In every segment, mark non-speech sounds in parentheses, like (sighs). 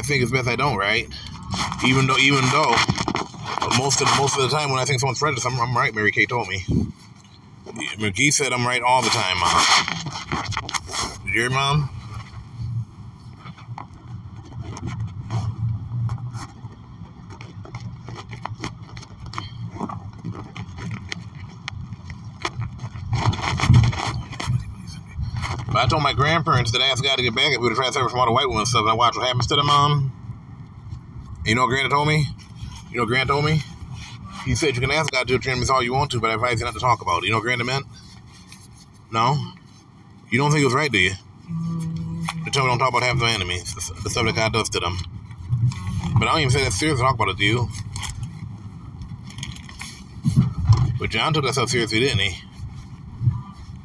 I think it's best I don't, right? Even though, even though, most of most of the time when I think someone's prejudiced, I'm, I'm right. Mary Kay told me. McGee said I'm right all the time, Mom. Did you hear, Mom? Grandparents that asked God to get back if we would have tried from all the white women and stuff, and I watched what happens to them, Mom. And you know what Grant told me? You know what Grant told me? He said you can ask God to your enemies all you want to, but I advise you not to talk about it. You know what Grant meant? No? You don't think it was right, do you? Mm-hmm. To tell me don't talk about half the enemies, the, the stuff that God does to them. But I don't even say that serious to talk about it to you. But John took that stuff seriously, didn't he?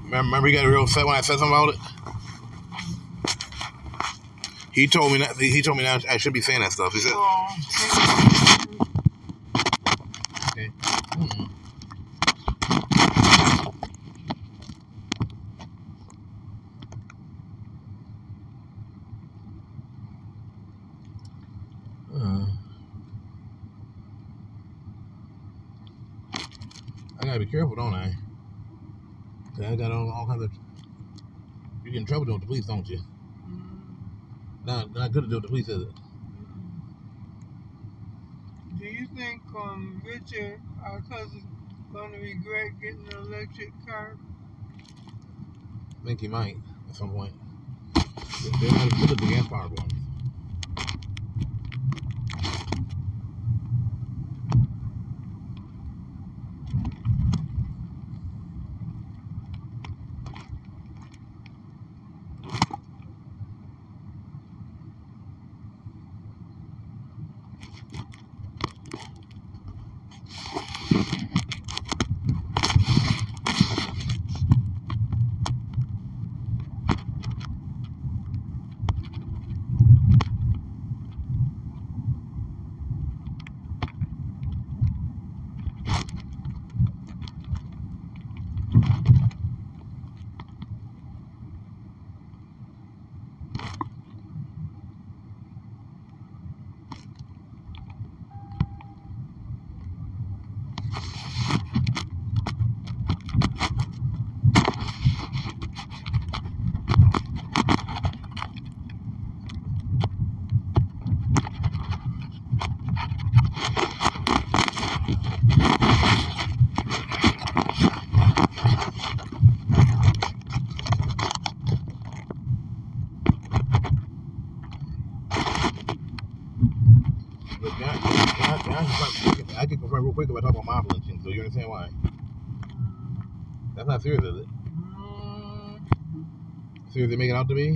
Remember, remember he got real upset when I said something about it? He told me that he told me that I should be saying that stuff. He said, okay. I gotta be careful, don't I? I got all, all kinds of. You get in trouble with the police, don't you? Not not good to do it the police, is it? Do you think um, Richard, our cousin, gonna regret getting an electric car? I think he might at some point. They're not as good as the gas powered ones. But John, John, John, John, I get confirmed real quick if I talk about mob lynching, so you understand why. That's not serious, is it? Mm, Serious they make it out to be?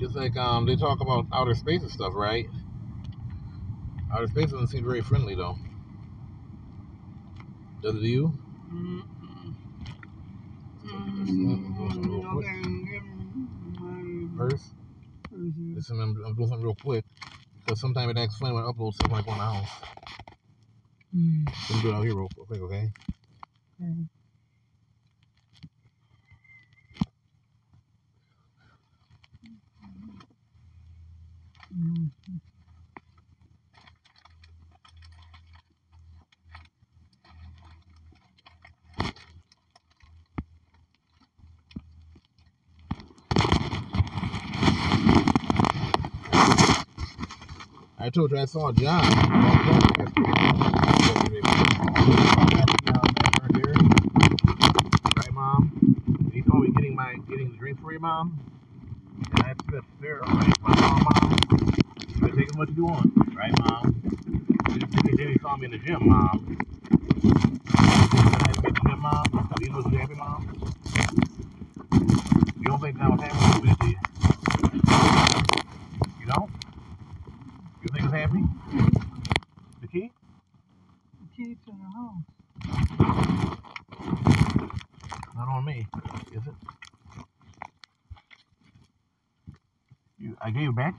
Just like um, they talk about outer space and stuff, right? Outer space doesn't seem very friendly, though. Does it to you? mm, do something real mm, quick. okay, give me my First, listen, I'm, I'm doing something real quick because sometimes it acts funny when I upload stuff like on the house. Mm, Let me do it out here real quick, okay? okay. Told you I saw John. Right, mom? He told me getting my getting the drinks for you, mom. And I said, there, right, my mom, mom. You can take as you want, right, mom? Then he saw me in the gym, mom.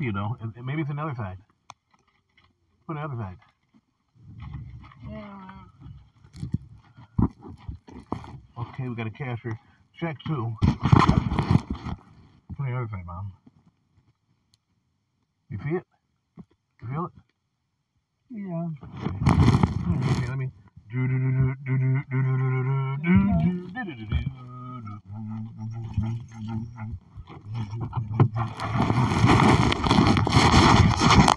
you though. It, maybe it's another side. Put another side? Yeah. Okay, we got a cashier. Check two. Put another fact, Mom. You see it? You feel it? Yeah. Okay, let me. Do do do do do do do do do do do do do do do do do do アメリカのアメリカのリーダーは、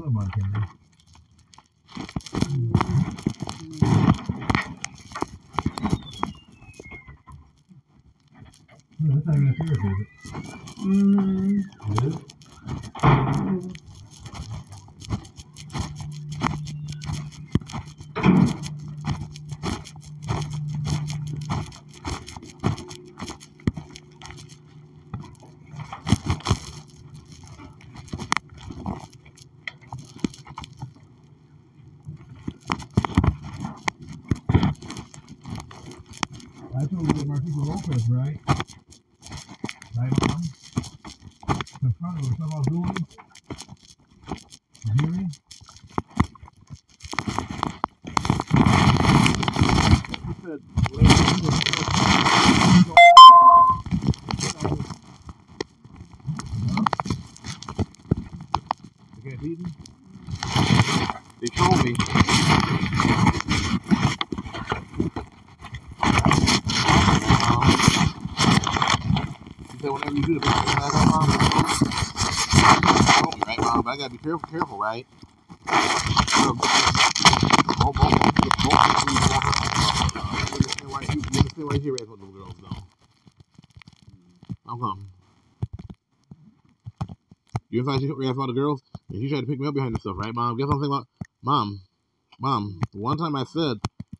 が負けない。うん。うん。you do the back, back up on right, Mom? But I gotta be careful, careful, right? Oh, oh, oh, oh, oh, oh, oh, oh, oh, oh, oh, oh, oh, oh, oh, oh, oh, oh, oh, oh, I'm coming. You inside she hooked your ass about the girls, and she tried to pick me up behind herself, right, Mom? Guess what I'm saying about, Mom, Mom. One time I said,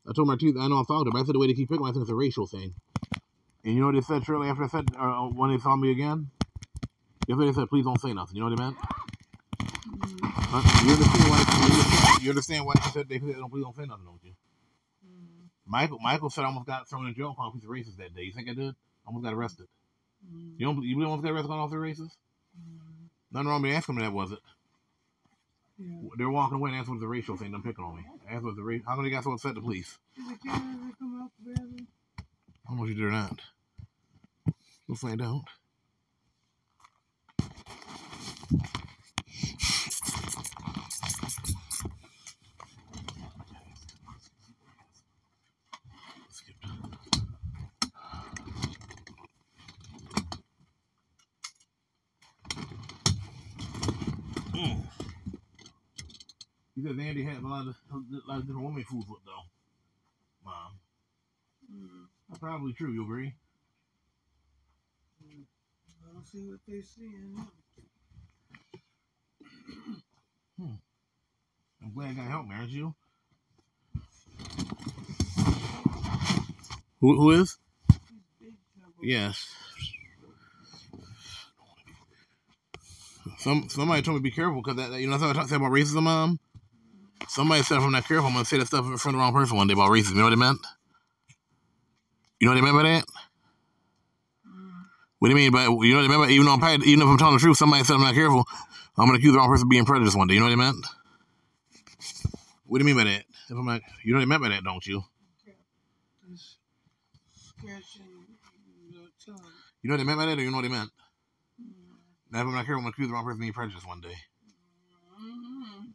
I told my teeth, I know I'm talking, but I said the way to keep picking, I think it's a racial thing. And you know what they said shortly after I said, uh, when they saw me again? What they said? Please don't say nothing. You know what they meant? Huh? You understand why? You understand, you understand why they said they said, don't please don't say nothing, don't you? Mm. Michael Michael said I almost got thrown in jail for a piece of racist that day. You think I did? I almost got arrested. Mm. You don't you really almost got arrested on all three races? Mm. Nothing wrong with me asking me that, was it? Yeah. They're walking away and that's what the racial thing. Them picking on me. That's what the race. How come they got so upset? The police. Did the cameras come out the bathroom? Much you did or not? We'll find out. Mm. He Andy has a lot of, a lot of different women food. Mom. Mm. That's probably true, you agree? I don't see what they're seeing. Hmm. I'm glad I got help, man, you? Who, who is? Yes. Some somebody told me to be careful because that, that- you know what I said about racism, mom. Somebody said if I'm not careful, I'm gonna say that stuff in front of the wrong person one day about racism. You know what I meant? You know what they meant by that? What do you mean? But you know by even though I'm even if I'm telling the truth, somebody said I'm not careful, I'm gonna accuse the wrong person of being prejudiced one day. You know what they meant? What do you mean by that? If I'm not, you know what they meant by that, don't you? You know what they meant by that, or you know what they meant? Now, if I'm not careful, I'm gonna accuse the wrong person of being prejudiced one day. Mm-hmm.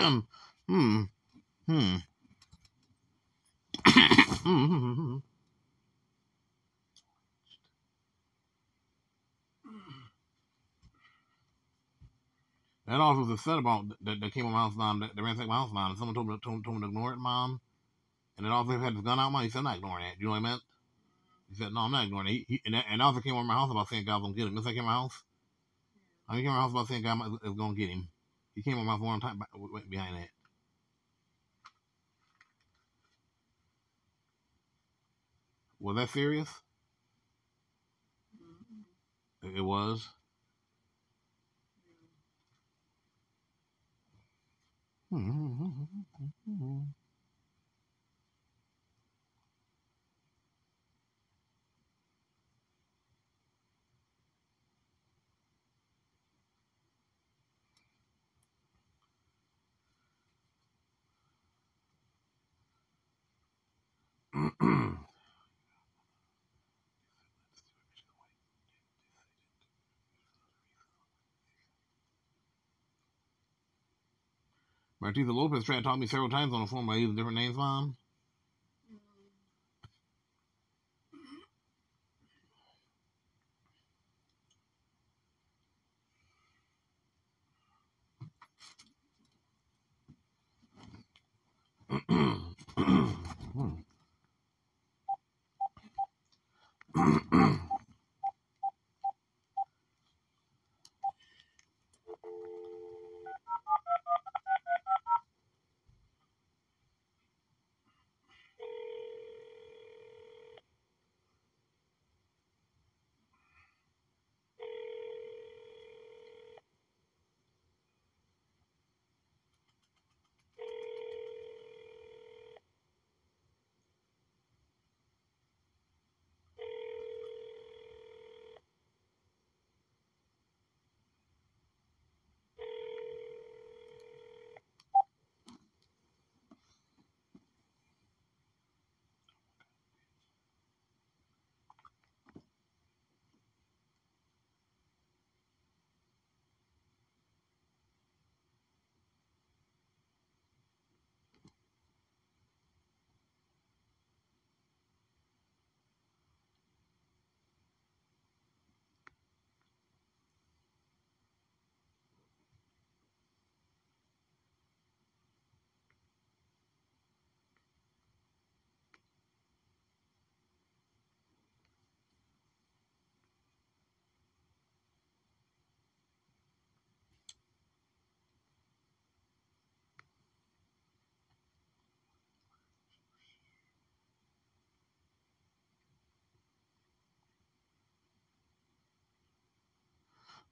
Hmm. Hmm. Hmm. That also was said about that, that came on my house, mom. That, that ransacked my house, mom. And someone told me, told, told me to ignore it, mom. And then also had his gun out, mom. He said, I'm not ignoring that. You know what I meant? He said, No, I'm not ignoring it. He, he, and, that, and also came on my house about saying God's gonna get him. Just like in my house. I came on my house about saying God is gonna get him. He came on my house one time be- be- behind that. Was that serious? It it was. Hmm. Martisa Lopez tried to talk me several times on the phone by using different names, mom.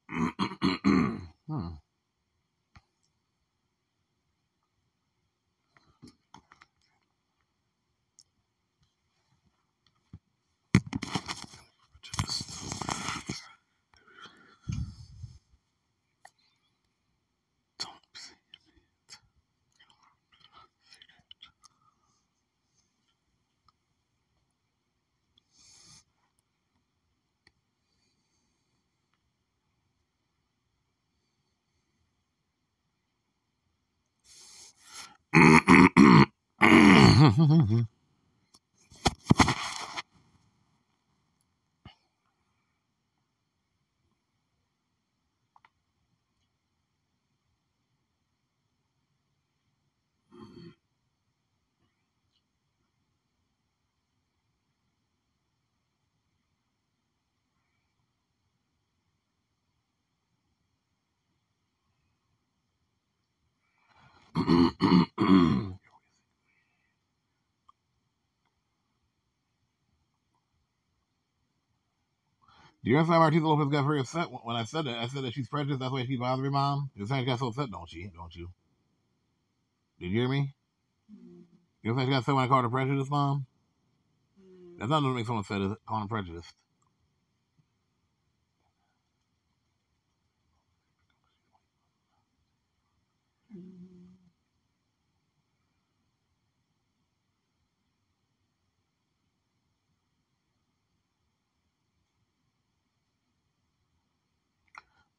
嗯，嗯，嗯，嗯。Mm-hmm. (laughs) Do you understand why Martisa Lopez got very upset when I said that? I said that she's prejudiced. That's why she bothered me, Mom. You understand she got so upset, don't she? Don't you? Did you hear me? You understand she got upset when I called her prejudiced, Mom? That's not what makes someone upset, is? Calling her prejudiced.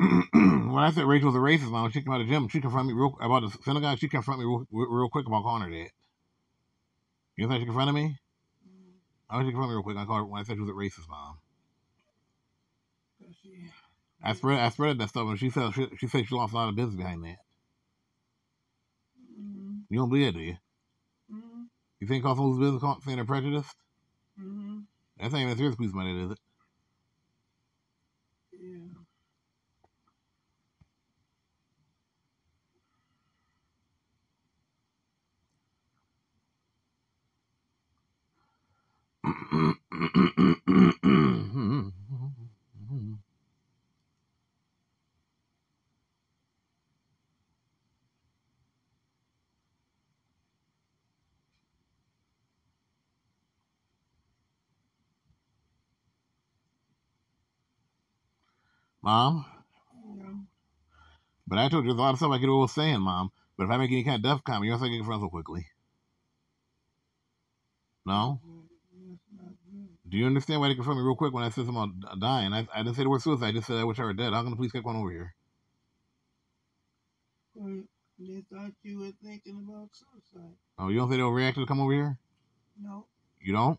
when I said Rachel was a racist, Mom, she came out of the gym, she confronted me real about the synagogue. She confronted me real, real quick about calling her that. You know she confronted me? Mm-hmm. I she confronted me real quick. I called her when I said she was a racist, Mom. I spread I spread that stuff, and she said she, she said she lost a lot of business behind that. Mm-hmm. You don't believe it, do you? Mm-hmm. You think call someone's business call, saying they're prejudiced? That's not even a serious piece of money, is it? Mom? But I told you there's a lot of stuff I could always saying, Mom. But if I make any kind of death comment, you don't think I get friends so quickly. No? Do you understand why they confront me real quick when I said something about dying? I, I didn't say the word suicide. I just said I wish I were dead. How can the police get one over here? Well, they thought you were thinking about suicide. Oh, you don't think they'll react to come over here? No. You don't?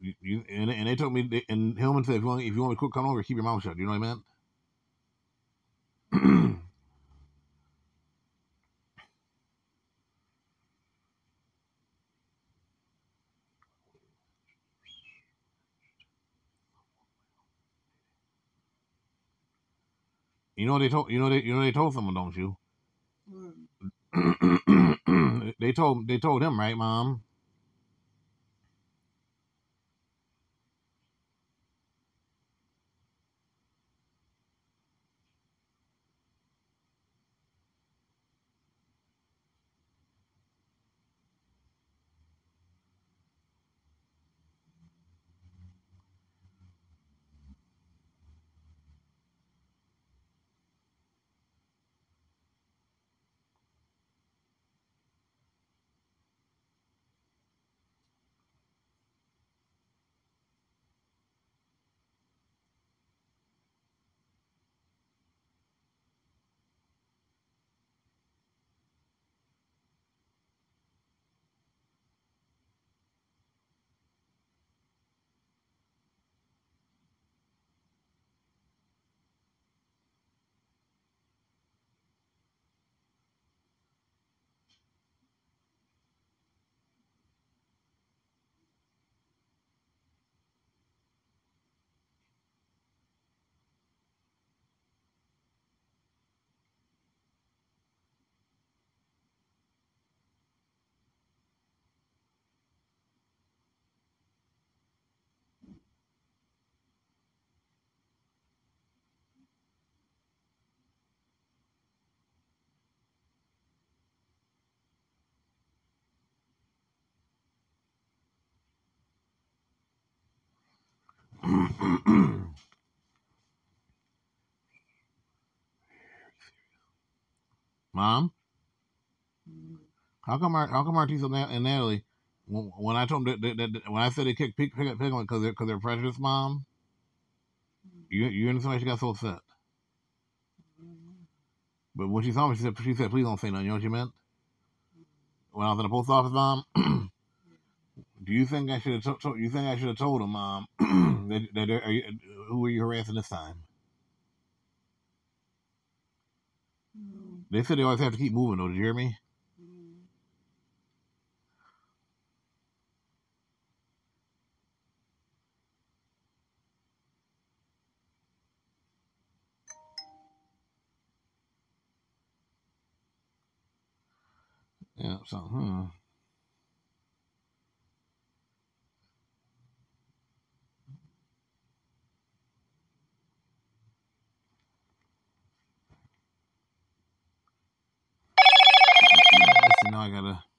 You, you and, and they told me, they, and Hillman said, if you want, if you want me to come over, keep your mouth shut. Do You know what I meant? (clears throat) you know they told you know they you know they told someone, don't you? Well, hmm. (clears throat) they told they told him, right, Mom? (clears throat) Mom, how come Mar- how come Martisa and Natalie when, I told them that, that, that when I said they kicked pick pick pick because they're because they're prejudiced, Mom, you you understand why she got so upset? But when she saw me, she said she said please don't say nothing. You know what she meant? When I was in the post office, Mom. (clears throat) Do you think I should have to- told? You think I should have told them, Mom, (clears throat) that, that are you, who are you harassing this time? Mm. They said they always have to keep moving, though. Did you hear me? Mm. Yeah. So, hmm. Let's. Now I gotta.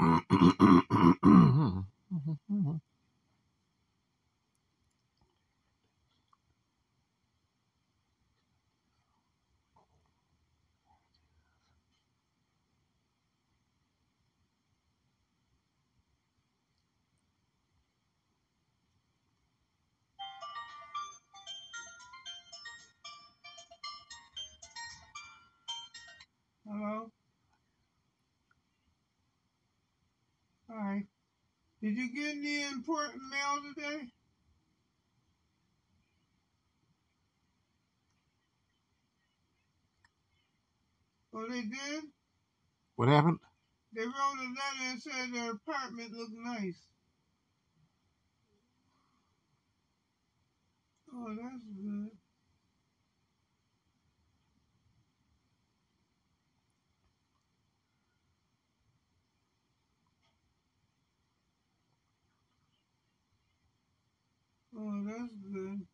んー。Did you get any important mail today? Oh, they did? what happened? They wrote a letter and said their apartment looked nice. Oh, that's good. Oh, that's good.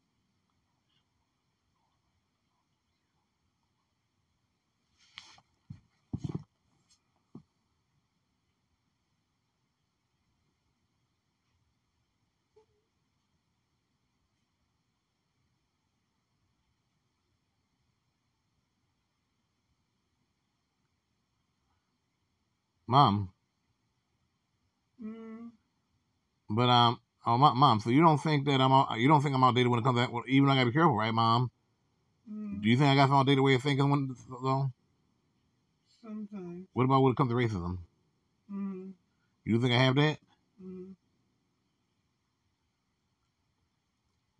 Mom, Mm. but um, oh, my, mom. So you don't think that I'm out, you don't think I'm outdated when it comes to that? Well, even I gotta be careful, right, Mom? Mm. Do you think I got some outdated way of thinking? When though? Sometimes. What about when it comes to racism? Mm. You think I have that? Mm.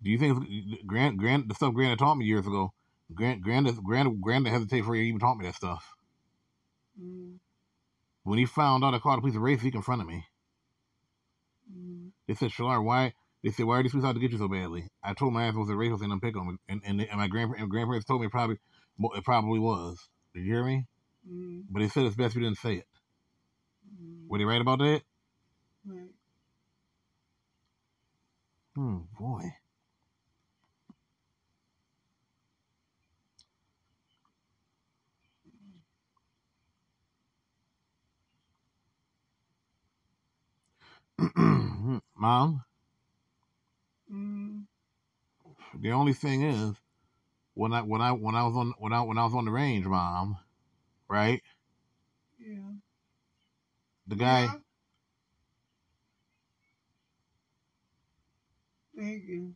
Do you think Grant Grant the stuff Grant taught me years ago? Grant Grant Grant Grant hesitate for he even taught me that stuff. Mm. When he found out I caught a piece of race, he confronted me. They said, Shalar, why? They said, why are these police out to get you so badly? I told my ass it was a racial thing. I'm picking on me. And, and, and my grandpa- and grandparents told me it probably it probably was. Did you hear me? Mm. But they said it's best we didn't say it. Mm. Were they right about that? Right. Hmm, boy. (clears throat) Mom, mm. the only thing is when I when I when I was on when I when I was on the range, Mom, right? Yeah. The guy. Yeah. Thank you.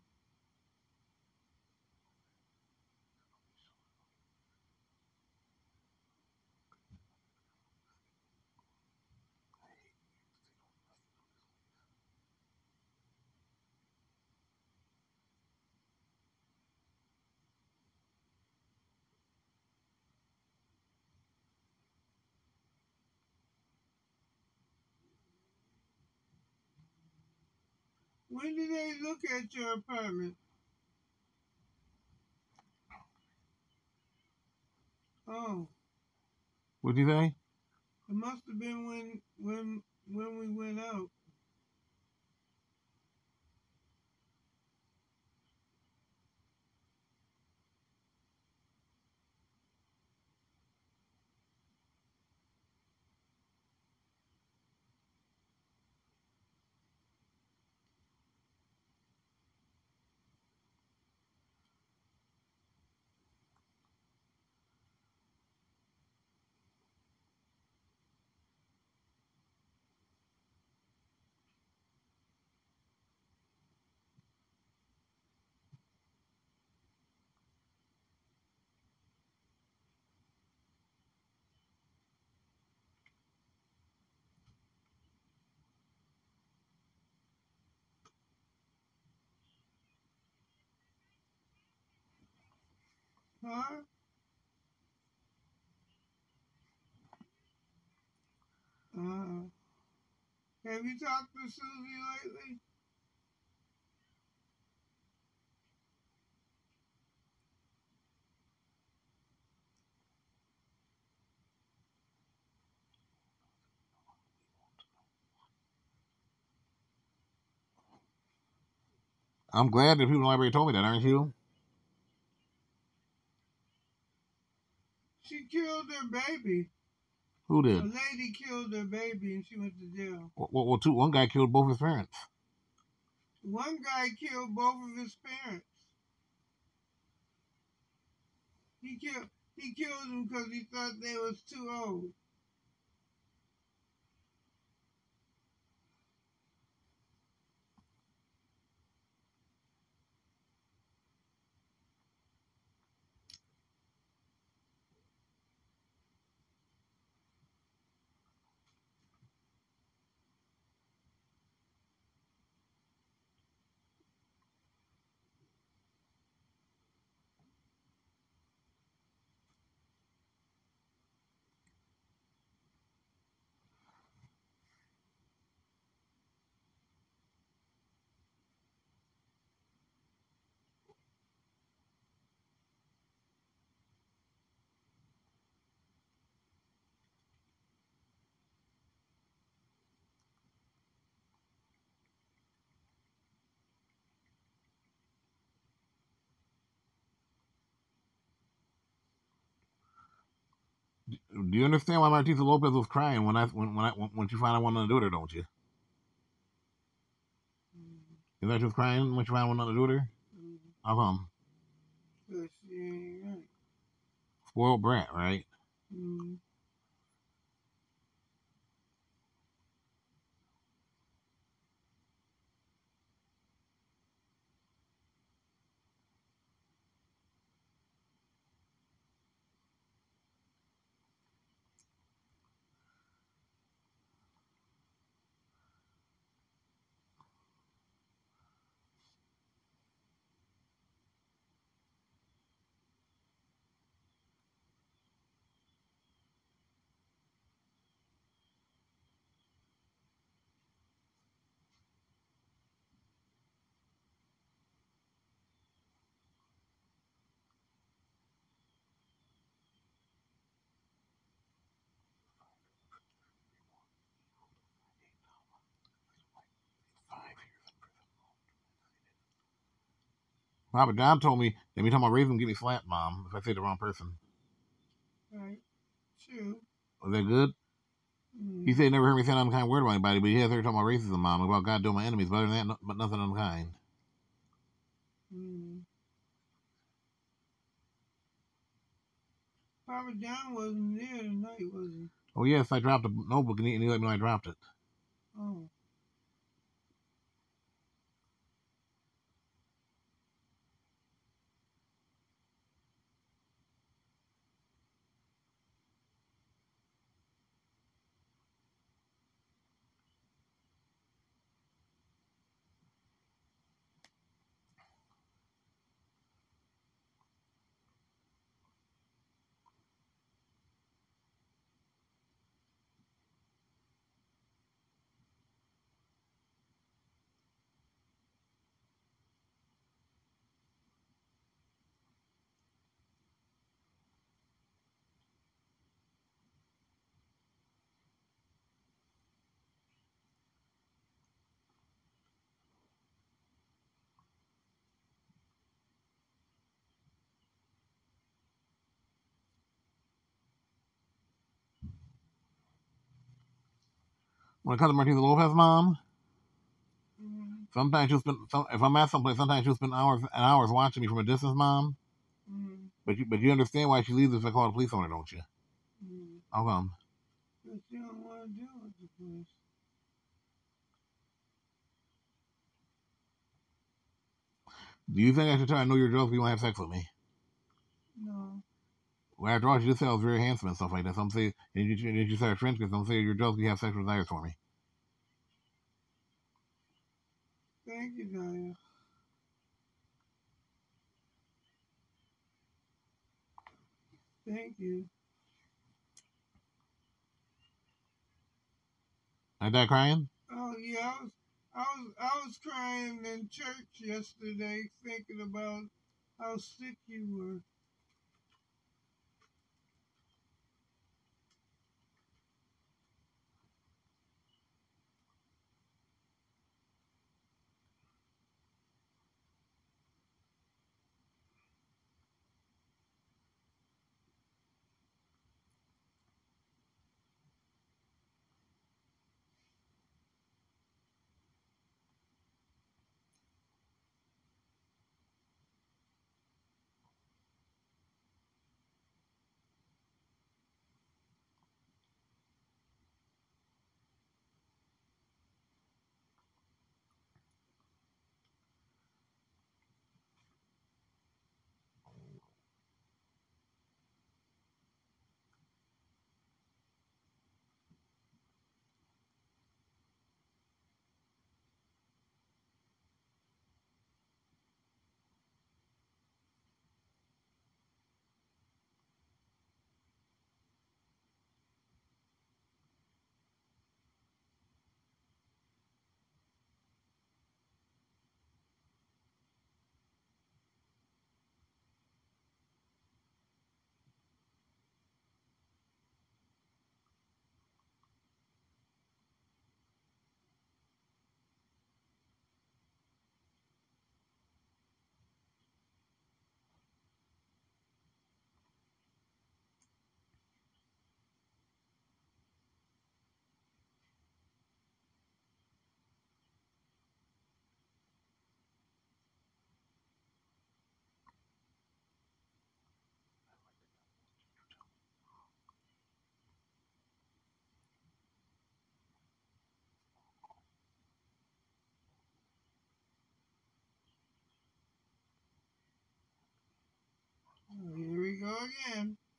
When did they look at your apartment? Oh, What'd you say? it must have been when when when we went out. Huh? Uh, have you talked to Susie lately? I'm glad that people in the library told me that, aren't you? Killed her baby. Who did? A lady killed her baby and she went to jail. Well, well, well, two, one guy killed both his parents. One guy killed both of his parents. He killed he killed them because he thought they was too old. Do you understand why Martisa Lopez was crying when I when when I when she found I wanted to do her? Don't you? You know she was crying when she found I wanted to do her. How come? Right. Spoiled brat, right? Mm. Papa John told me that me talking about raising give me slapped, mom, if I say the wrong person. Right. True. Was that good? Mm. He said he never heard me say an unkind word about anybody, but he has heard talking about racism, mom, about God doing my enemies, but other than that, no, but nothing unkind. Mm. Papa John wasn't there tonight, was he? Oh yes, I dropped a notebook and he, and he let me know I dropped it. Oh. When it comes to Martina Lopez, mom, Mm-hmm. sometimes she'll spend. Some, if I'm at someplace, sometimes she'll spend hours and hours watching me from a distance, mom. Mm-hmm. But you, but you understand why she leaves if I call the police on her, don't you? Mm-hmm. How come? But you don't want to deal with the police. Do you think I should try to know your girls if you want to have sex with me? No. Well, after all, she just said I was very handsome and stuff like that. Some say, and you, and you start French because some say your girls you have sexual desires for me. Thank you, Daya. Thank you. I die crying? Oh yeah, I was, I was, I was crying in church yesterday, thinking about how sick you were.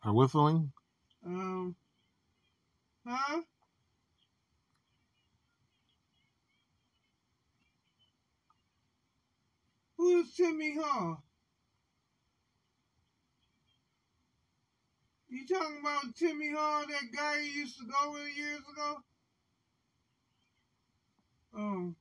Her whistling? Um, huh? Who's Timmy Hall? You talking about Timmy Hall, that guy you used to go with years ago? Oh,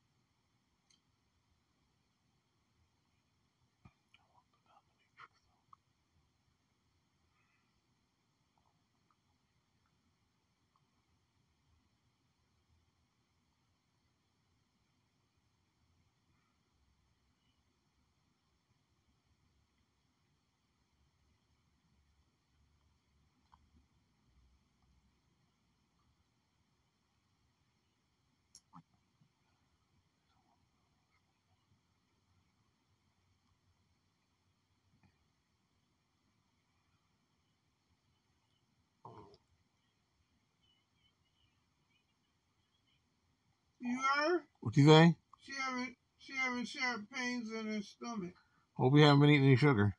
you are? What you say? She having she having sharp pains in her stomach. Hope you haven't been eating any sugar.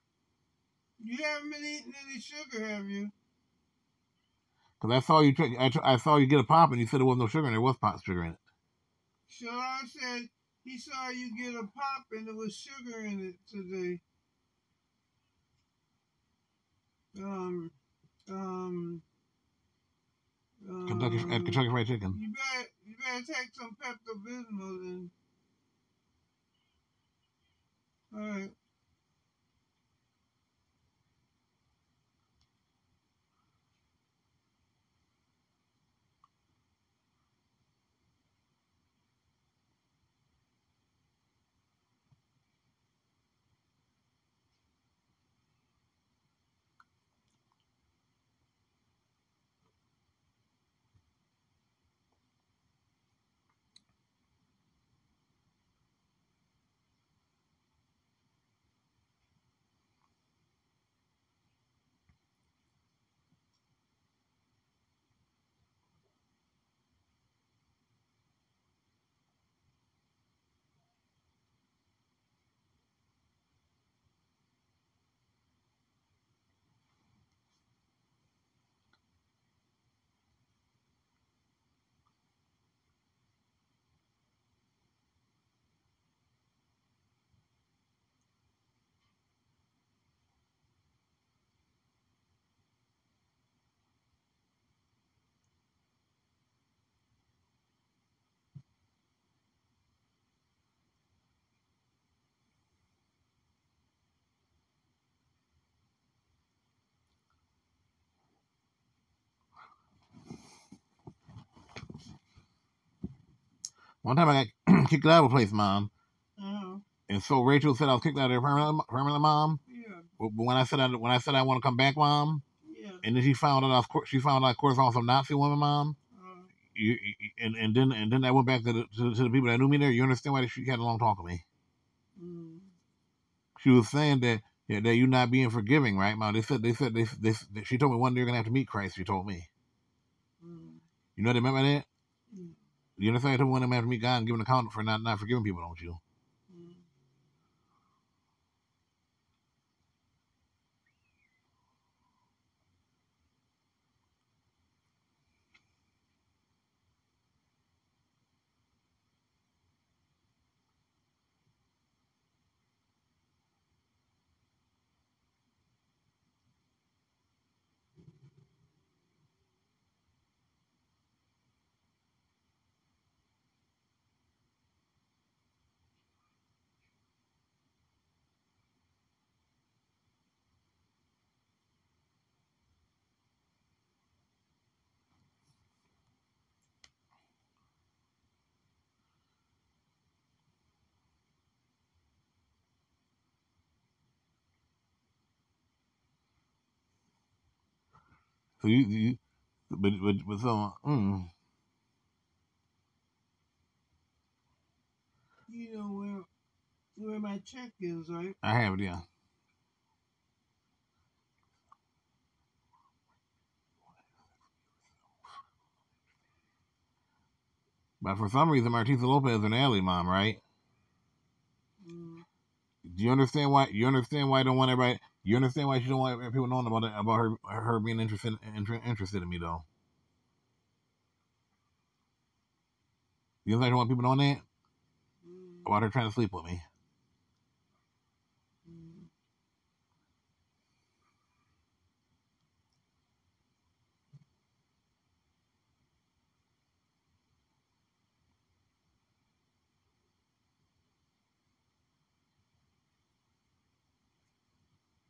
You haven't been eating any sugar, have you? Because I saw you. Try, I, I saw you get a pop, and you said there was no sugar, and there was pot sugar in it. Shalon said he saw you get a pop and there was sugar in it today. Um, um, Kentucky at um, Kentucky Fried Chicken. You better, better take some Pepto Bismol then. All right. One time I got (clears throat) kicked out of a place, mom, Uh-huh. and so Rachel said I was kicked out of there permanently, permanently mom. Yeah. But when I said I when I said I want to come back, mom, Yeah. and then she found out I was she found out of course was some Nazi woman, mom. Uh, You, you- and and then and then I went back to the to, to the people that knew me there. You understand why she had a long talk with me? mm, She was saying that yeah, that you not being forgiving, right, mom? They said they said they, they, they she told me one day you're gonna have to meet Christ. She told me. mm, You know what I meant by that? You me I'm gonna have to meet God and give an account for not not forgiving people, don't you? So you, you but but but so mm, You know where where my check is, right? I have it, yeah. But for some reason, Martisa Lopez is an alley mom, right? Mm, Do you understand why? You understand why I don't want everybody? You understand why she don't want people knowing about it, about her her being interested inter, interested in me though? You understand? I don't want people knowing that mm, about her trying to sleep with me.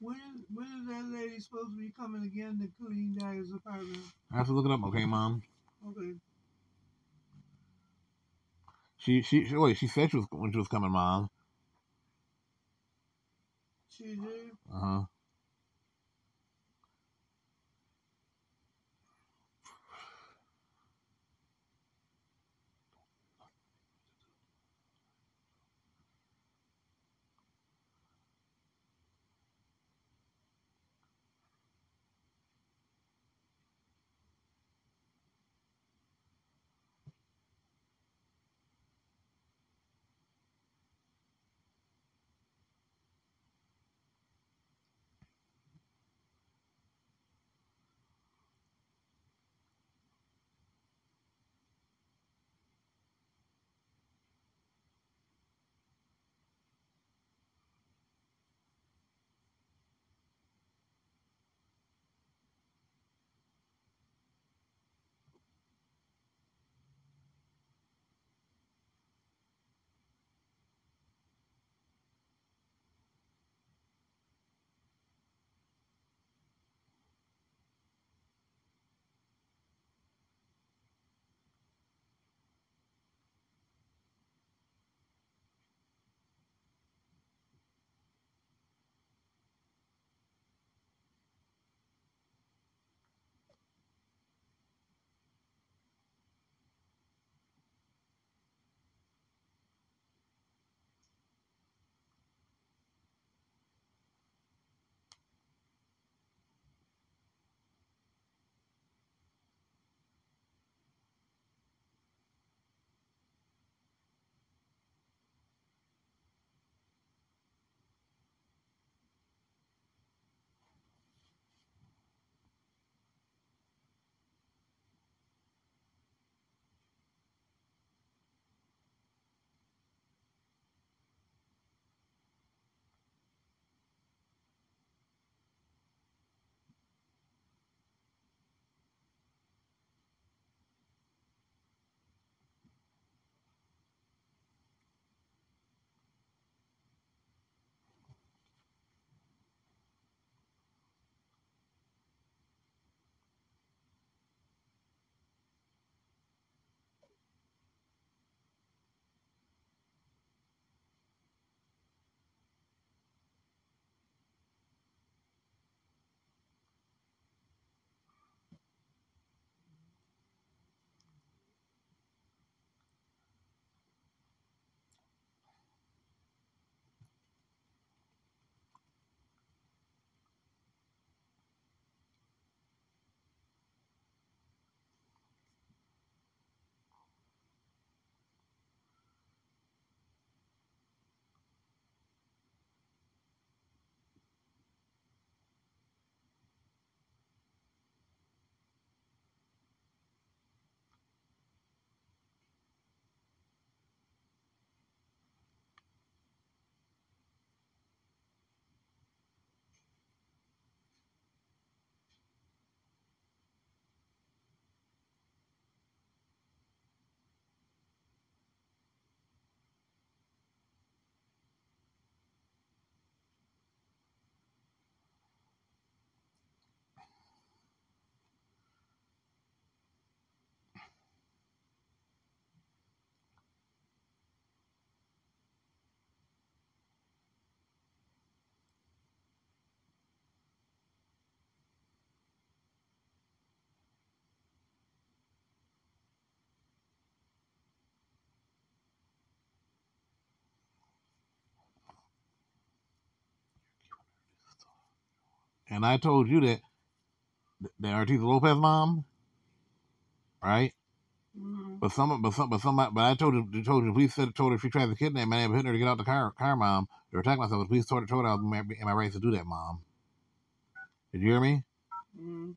mm. When is that lady supposed to be coming again to clean Daddy's apartment? I have to look it up, okay, mom? Okay. She she, she wait. She said she was when she was coming, mom. She did? Uh huh. And I told you that the Artisa Lopez mom, right? Mm-hmm. But some, but some, but some, but I told you, told you, police said, told her she tried to kidnap my name, hitting her to get out the car, car, mom, to attack myself. The police told her, told her I was in my rights to do that, mom. Did you hear me? Mm-hmm.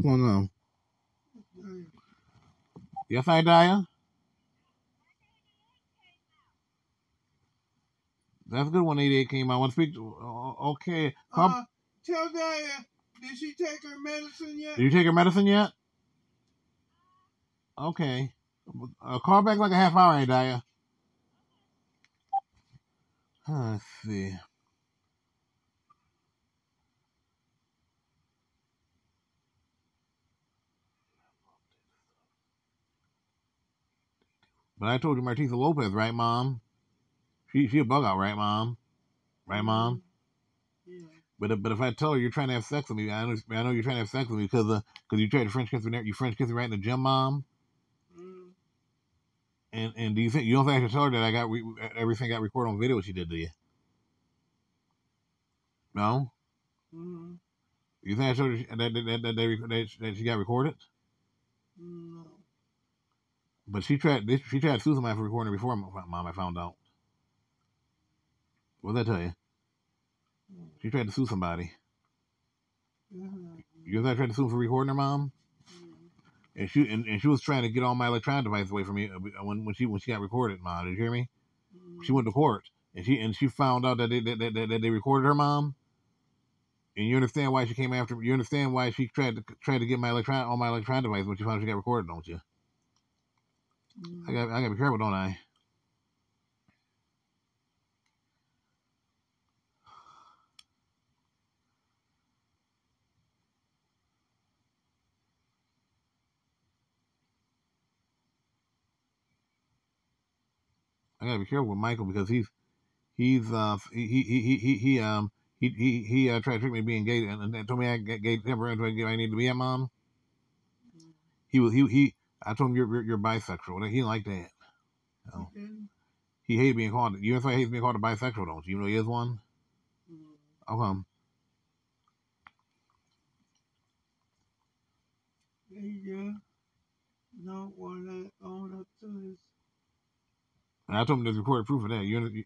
What's going on? Mm-hmm. Yes, I Daya. That's a good one. Eighty eight came out. I want to speak. To, okay. Uh, tell Daya, did she take her medicine yet? did you take her medicine yet? Okay. Uh, call back like a half hour, Daya. Let's see. But I told you Martisa Lopez, right, Mom? She she a bug out, right, Mom? Right, Mom? Yeah. But if, but if I tell her you're trying to have sex with me, I know I know you're trying to have sex with me because because you tried to French kiss me, you French kiss me right in the gym, Mom. Mm-hmm. And and do you think you don't think I should tell her that I got re, everything got recorded on video? What she did to you? No. Mm-hmm. You think I told her that that that, that, they, that, that she got recorded? No. But she tried she tried to sue somebody for recording her before, Mom. I found out. What did I tell you? She tried to sue somebody. Uh-huh. You I tried to sue for recording her, Mom? Mm-hmm. And she and, and she was trying to get all my electronic devices away from me uh, when when she when she got recorded, Mom. Did you hear me? Mm-hmm. She went to court and she and she found out that they that, that, that they recorded her mom. And you understand why she came after you understand why she tried to tried to get my electronic all my electronic devices when she found out she got recorded, don't you? I got I gotta be careful, don't I? I gotta be careful with Michael because he's he's uh he he he he, he um he he he uh, tried to trick me being gay and, and told me I get gay temporary I need to be a mom. He was he he I told him you're you're, you're bisexual. He didn't like that. Oh. Okay. He hated being called. You know, he hates being called a bisexual, don't you? You know he is one. Mm-hmm. Okay. You. Don't want to own up to this. And I told him there's recorded proof of that. You, you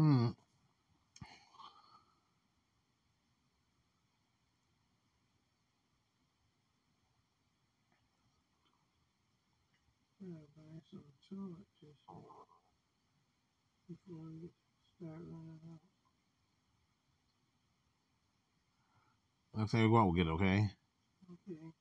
Hmm. Buy some before we start running out. Next time we go out, we'll get it, okay? Okay.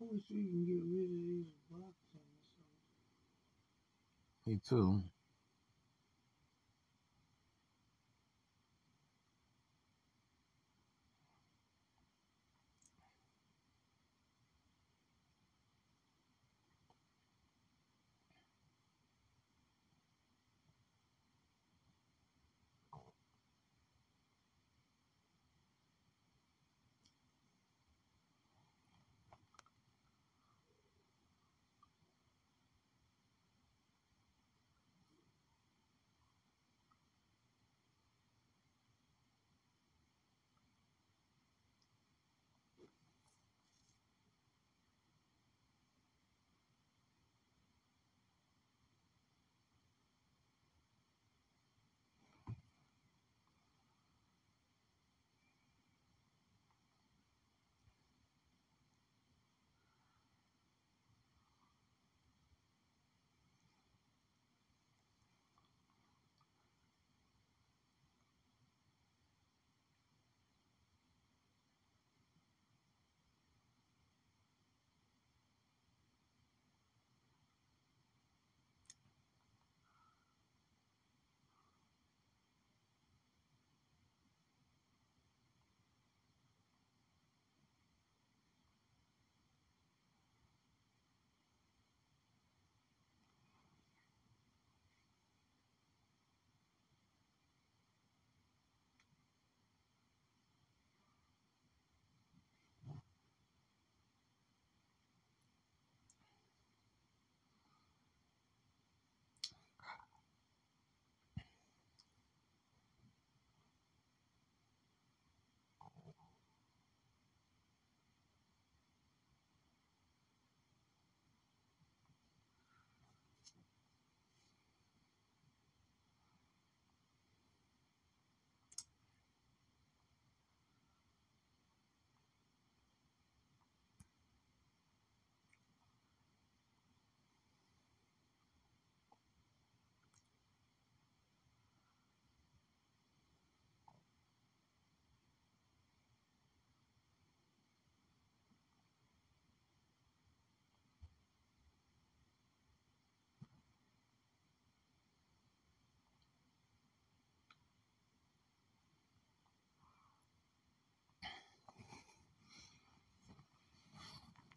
I wish we can get rid of these blocks. Me too.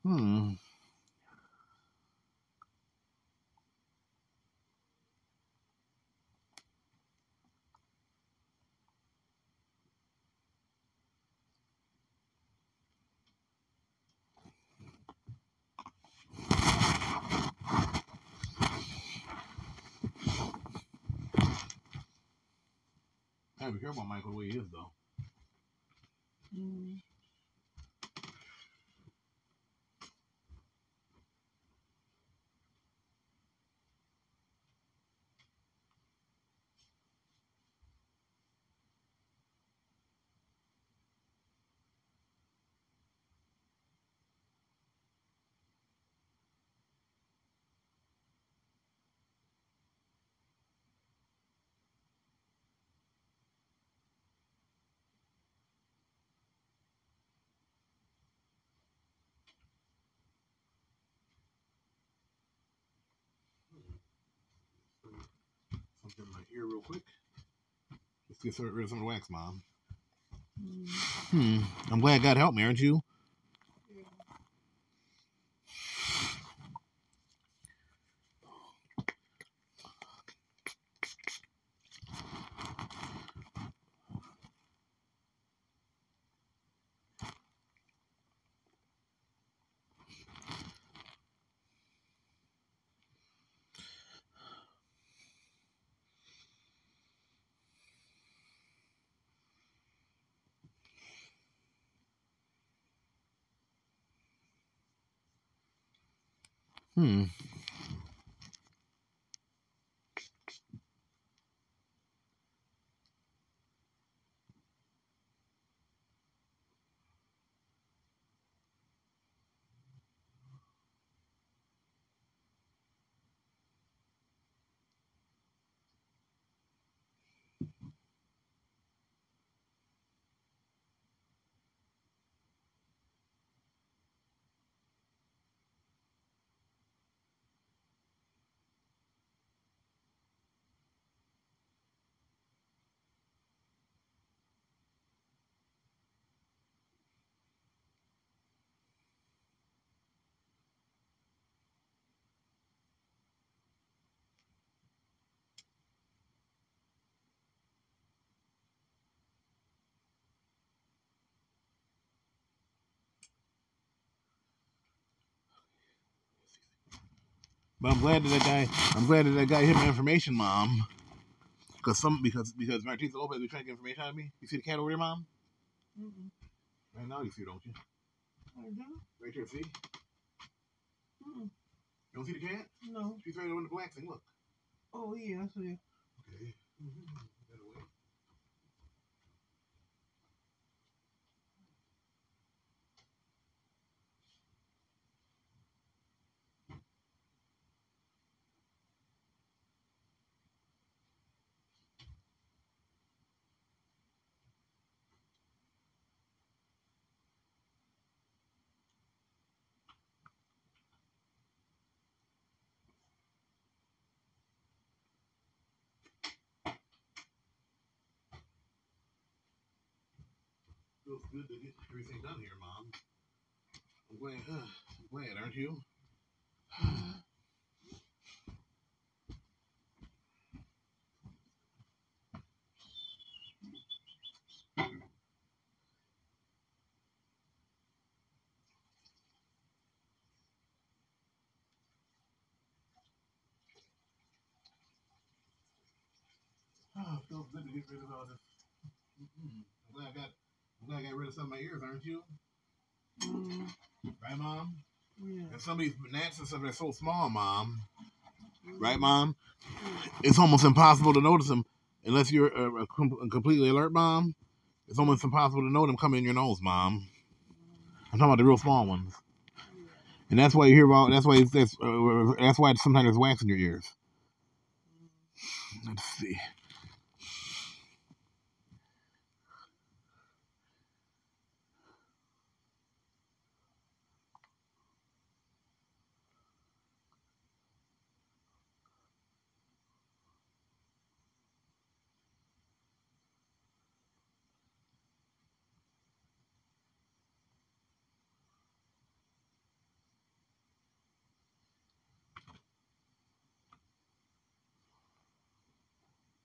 Hmm. Gotta be careful what microwave is though. Mm. Something in my ear real quick. Let's get rid of some of the wax, mom. Mm. Hmm. I'm glad God helped me, aren't you? Hmm. But I'm glad that that guy. I'm glad that that guy hit my information, mom. Because some because because Martisa Lopez was trying to get information out of me. You see the cat over there, mom? Mm-mm. Right now you see, don't you? I do? Right here, see? Mm-mm. You don't see the cat? No. She's right over in the black thing. Look. Oh, yeah, I see. Okay. That Feels good to get everything done here, mom. I'm glad. I'm glad, aren't you? (sighs) Oh, feels good to get rid of all this. Mm-mm. I'm glad I got. I'm I got rid of some of my ears, aren't you? Mm. Right, mom? Yeah. And some of these gnats and stuff are so small, mom. Right, Mm. mom? It's almost impossible to notice them unless you're uh, uh, com- completely alert, mom. It's almost impossible to know them coming in your nose, mom. I'm talking about the real small ones, and that's why you hear about. That's why it's, that's uh, that's why sometimes there's wax in your ears. Mm. Let's see.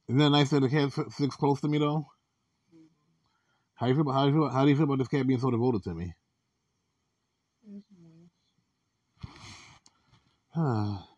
Isn't that nice that the cat sticks close to me though? Mm. How do you feel? About, how do you feel? How do you feel about this cat being so devoted to me? That's nice. (sighs) (sighs)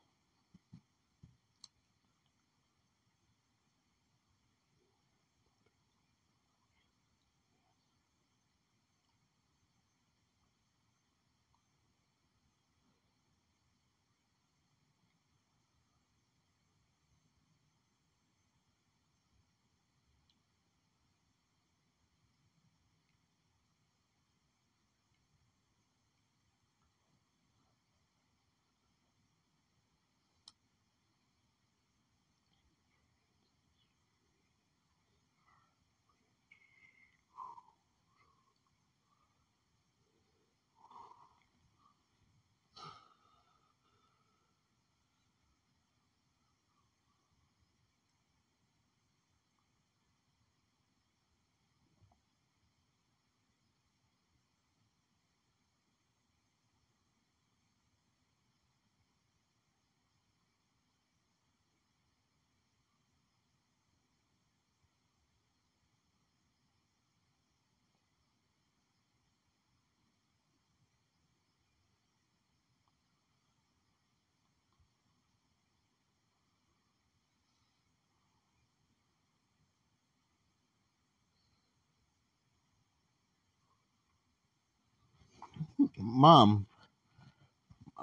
mom,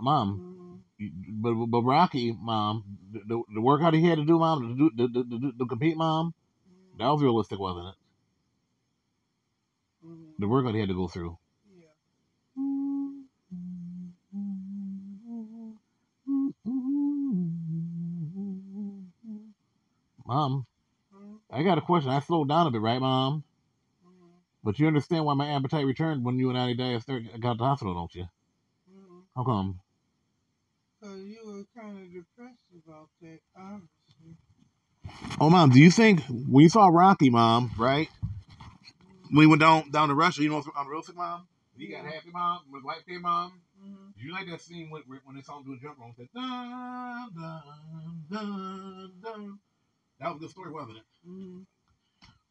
mom, Mhm. but but Rocky, mom, the, the, the workout he had to do, mom, to do to, to, to compete, mom, Mhm. that was realistic, wasn't it? Mhm. The workout he had to go through. Yeah. Mom. I got a question. I slowed down a bit, right, mom? But you understand why my appetite returned when you and I died got to the hospital, don't you? Mhm. How come? Cause you were kind of depressed about that, obviously. Oh, mom, do you think when you saw Rocky, mom, right? When he went down down to Russia, you know, on real sick, mom. He got happy, mom. With white face, mom. Mhm. Did you like that scene when, when they saw him do a jump rope? Said, dun, dun, dun, dun. That was a good story, wasn't it? Mhm. The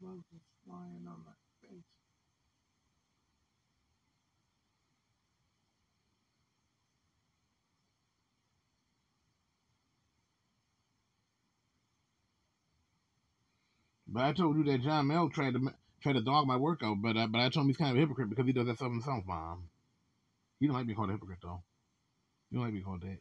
bugs is flying on my face. But I told you that John Mel tried to tried to dog my workout, but but I told him he's kind of a hypocrite because he does that stuff himself, mom. He don't like being called a hypocrite though. You don't like being called that.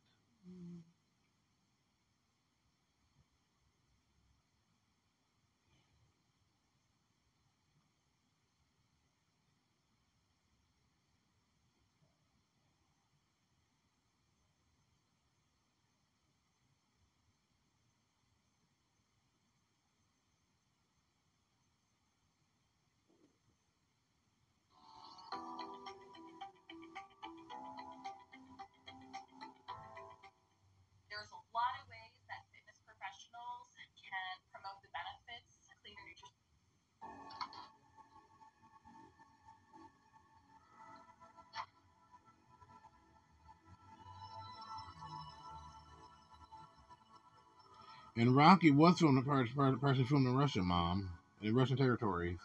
And Rocky was filmed part, part, partially filmed in Russia, mom, in Russian territories,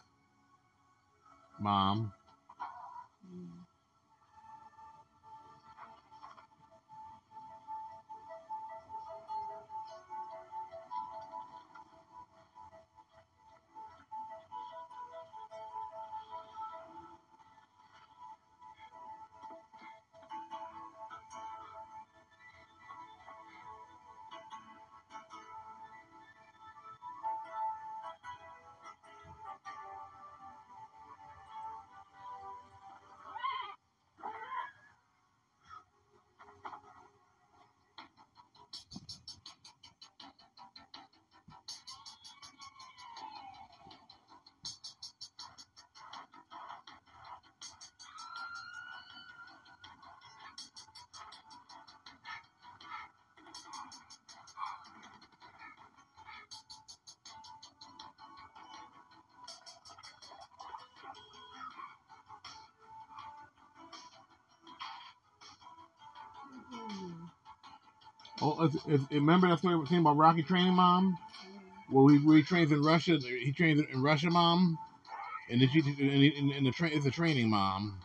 mom. If, if, remember that story came about Rocky training, mom? Well, he, he trains in Russia. He trains in Russia, mom. And she, and, he- and, the train it's a training, mom.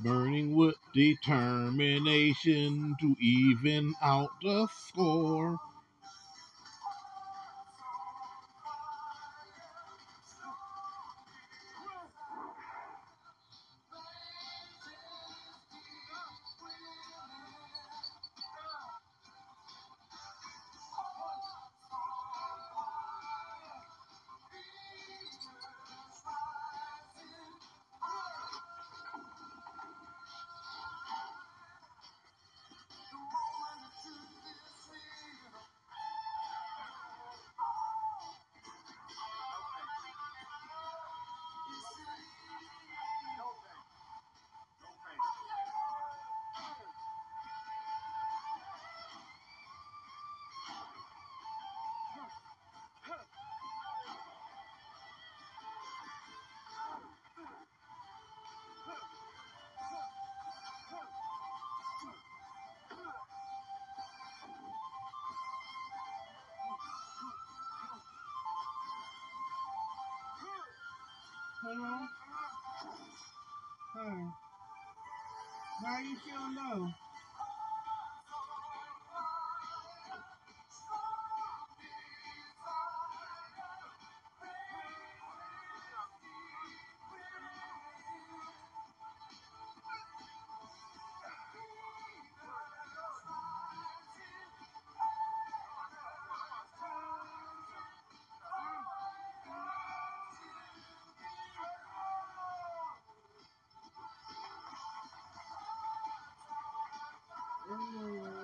Burning with determination to even out the score. Mm,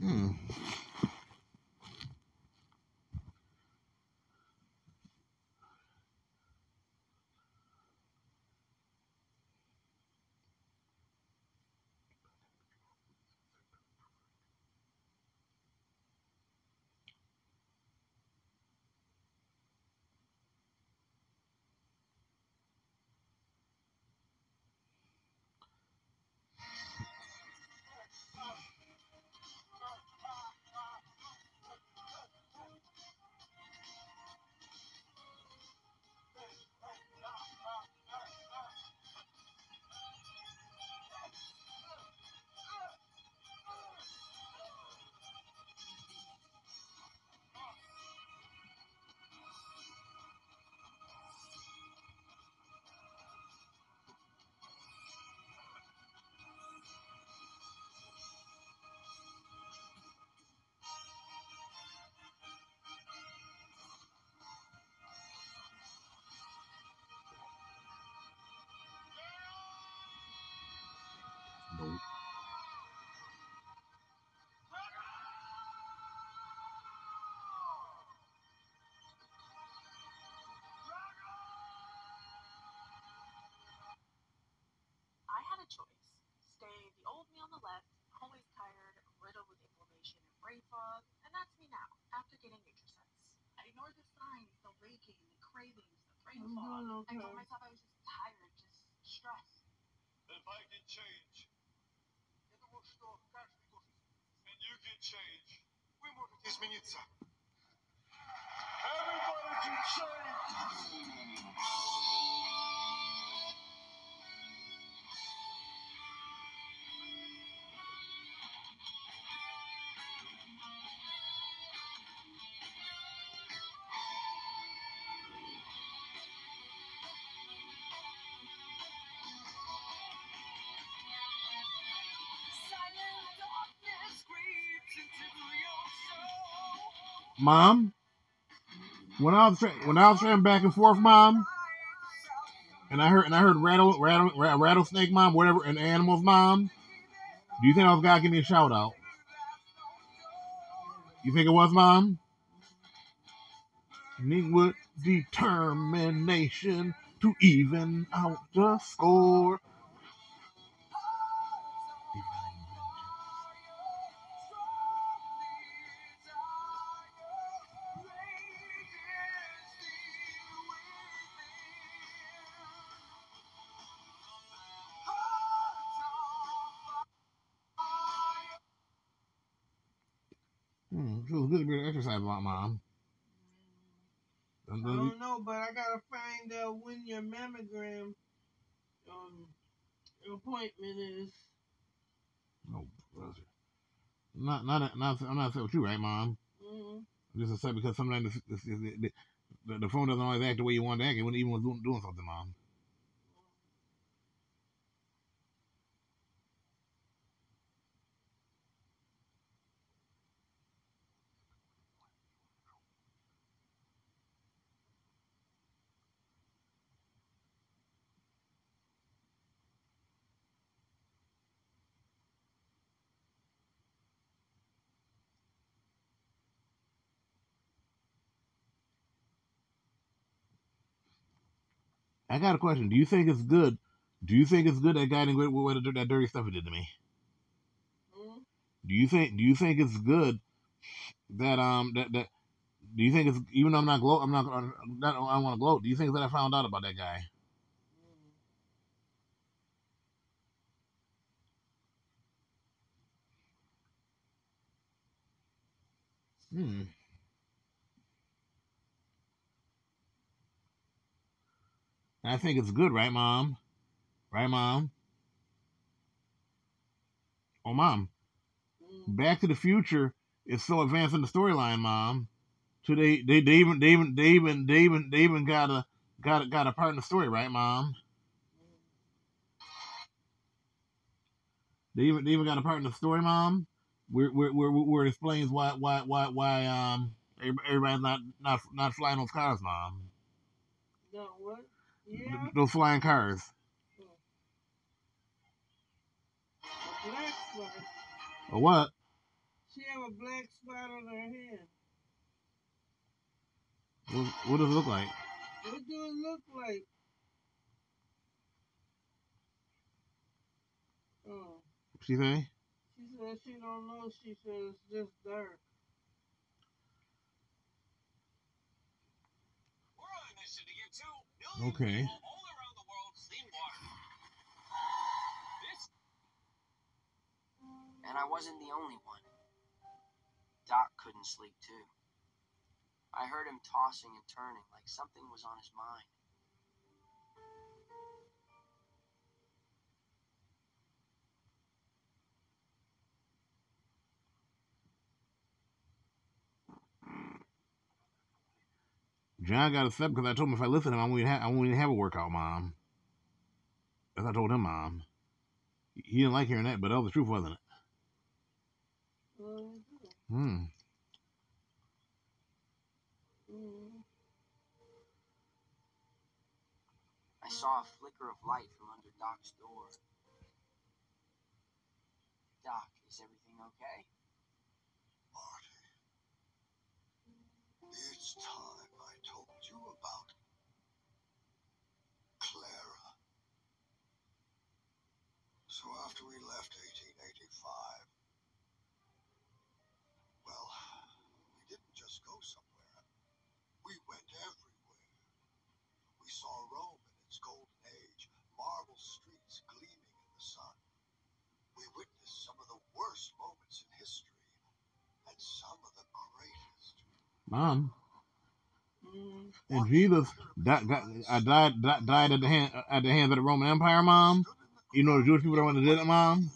Hmm. cravings, the brain I'm fog. doing I told okay. myself I was just tired, just stressed. If I can change, я думаю, что каждый может. And you can change. Вы можете измениться. Mom, when I was tra- when I was traveling back and forth, Mom, and I heard and I heard rattle rattle rattlesnake, Mom, whatever, and animals, Mom. Do you think I was God give me a shout out? You think it was, Mom? With determination to even out the score. Good to be able to exercise a lot, Mom. I don't know, but I gotta find out when your mammogram um appointment is. No, brother. Not, not, not, I'm not upset with you, right, Mom? Mm-hmm. I'm just upset because sometimes the, the, the, phone doesn't always act the way you want to act, even when doing, doing something, Mom. I got a question. Do you think it's good? Do you think it's good that guy didn't go with that dirty stuff he did to me? Mm-hmm. Do you think? Do you think it's good that um that that? Do you think it's even though I'm not gloat, I'm not, I want to gloat. Do you think that I found out about that guy? Hmm. I think it's good, right, Mom? Right, Mom? Oh, Mom. Mm-hmm. Back to the Future is so advanced in the storyline, Mom. So they they they even they even they even they even they even got a got a, got a part in the story, right, Mom? They even they even got a part in the story, Mom, where where where, where it explains why why why why um everybody's not not not flying those cars, Mom. No, what? Th- Yeah, Those flying cars. a black spot. Or what? She have a black spot on her hand. What, what does it look like? What do it look like? Oh, She say? she said she don't know. She said it's just dark. We're on a mission to get two million Okay. And I wasn't the only one. Doc couldn't sleep too. I heard him tossing and turning like something was on his mind. John got upset because I told him if I listened to him, I won't even have, I won't even have a workout, Mom. As I told him, Mom. He didn't like hearing that, but that was the truth, wasn't it? Mhm. Hmm. Mhm. I saw a flicker of light from under Doc's door. Doc, is everything okay? Marty. It's time I told you about Clara. So after we left 1885, well, we didn't just go somewhere. We went everywhere. We saw Rome in its golden age, marble streets gleaming in the sun. We witnessed some of the worst moments in history and some of the greatest. Mom. Mhm. And Jesus died, got, I died, died died at the hand at the hands of the Roman Empire, Mom. You know the Jewish people that went and did it, Mom.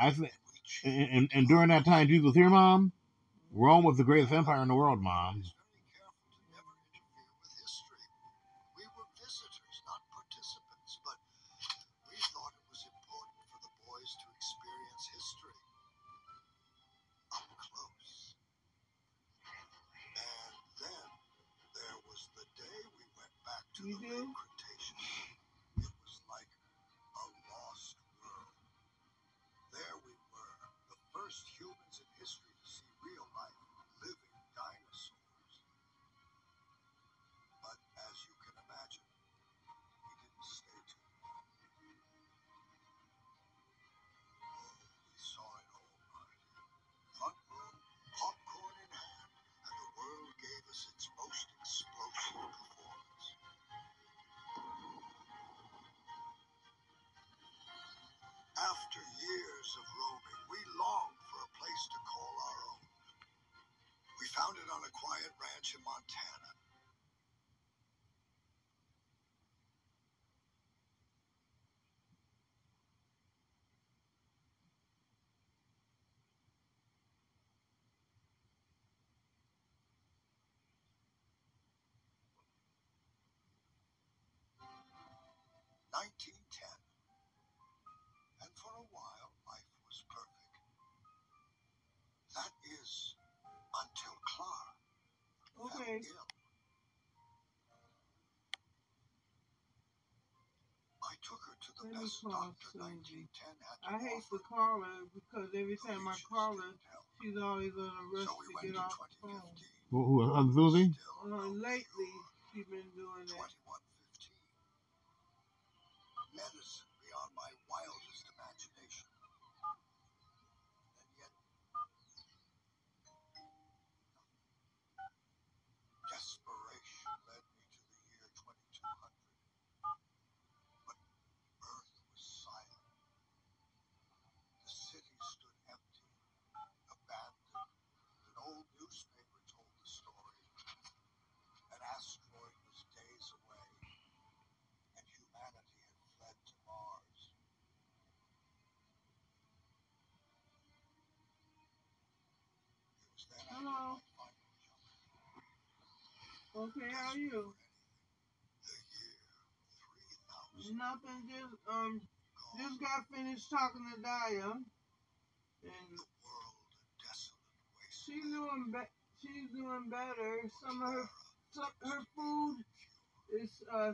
I said, and, and, and during that time Jesus was here, Mom. Rome was the greatest empire in the world, Mom. years of roaming, we longed for a place to call our own. We found it on a quiet ranch in Montana, Okay. I took her to the Let me best pause, doctor Susie. 1910 had to I hate offer. to call her because every time I Louise call her, she's always on a rush So we to get off the phone. 2015. Who, who uh, Susie? Uh, lately, she's been doing that. Medicine beyond my wildest imagination. And yet, desperation led me to the year 2200. But Earth was silent. The city stood empty, abandoned. An old newspaper told the story. An asteroid was days away, and humanity had fled to Mars. It was then I Hello. made my final jump. Okay, how are you? The year 3000. Nothing. Just um, just got finished talking to Daya, and The world a desolate waste. she's doing be- she's doing better. Some of her some her food is uh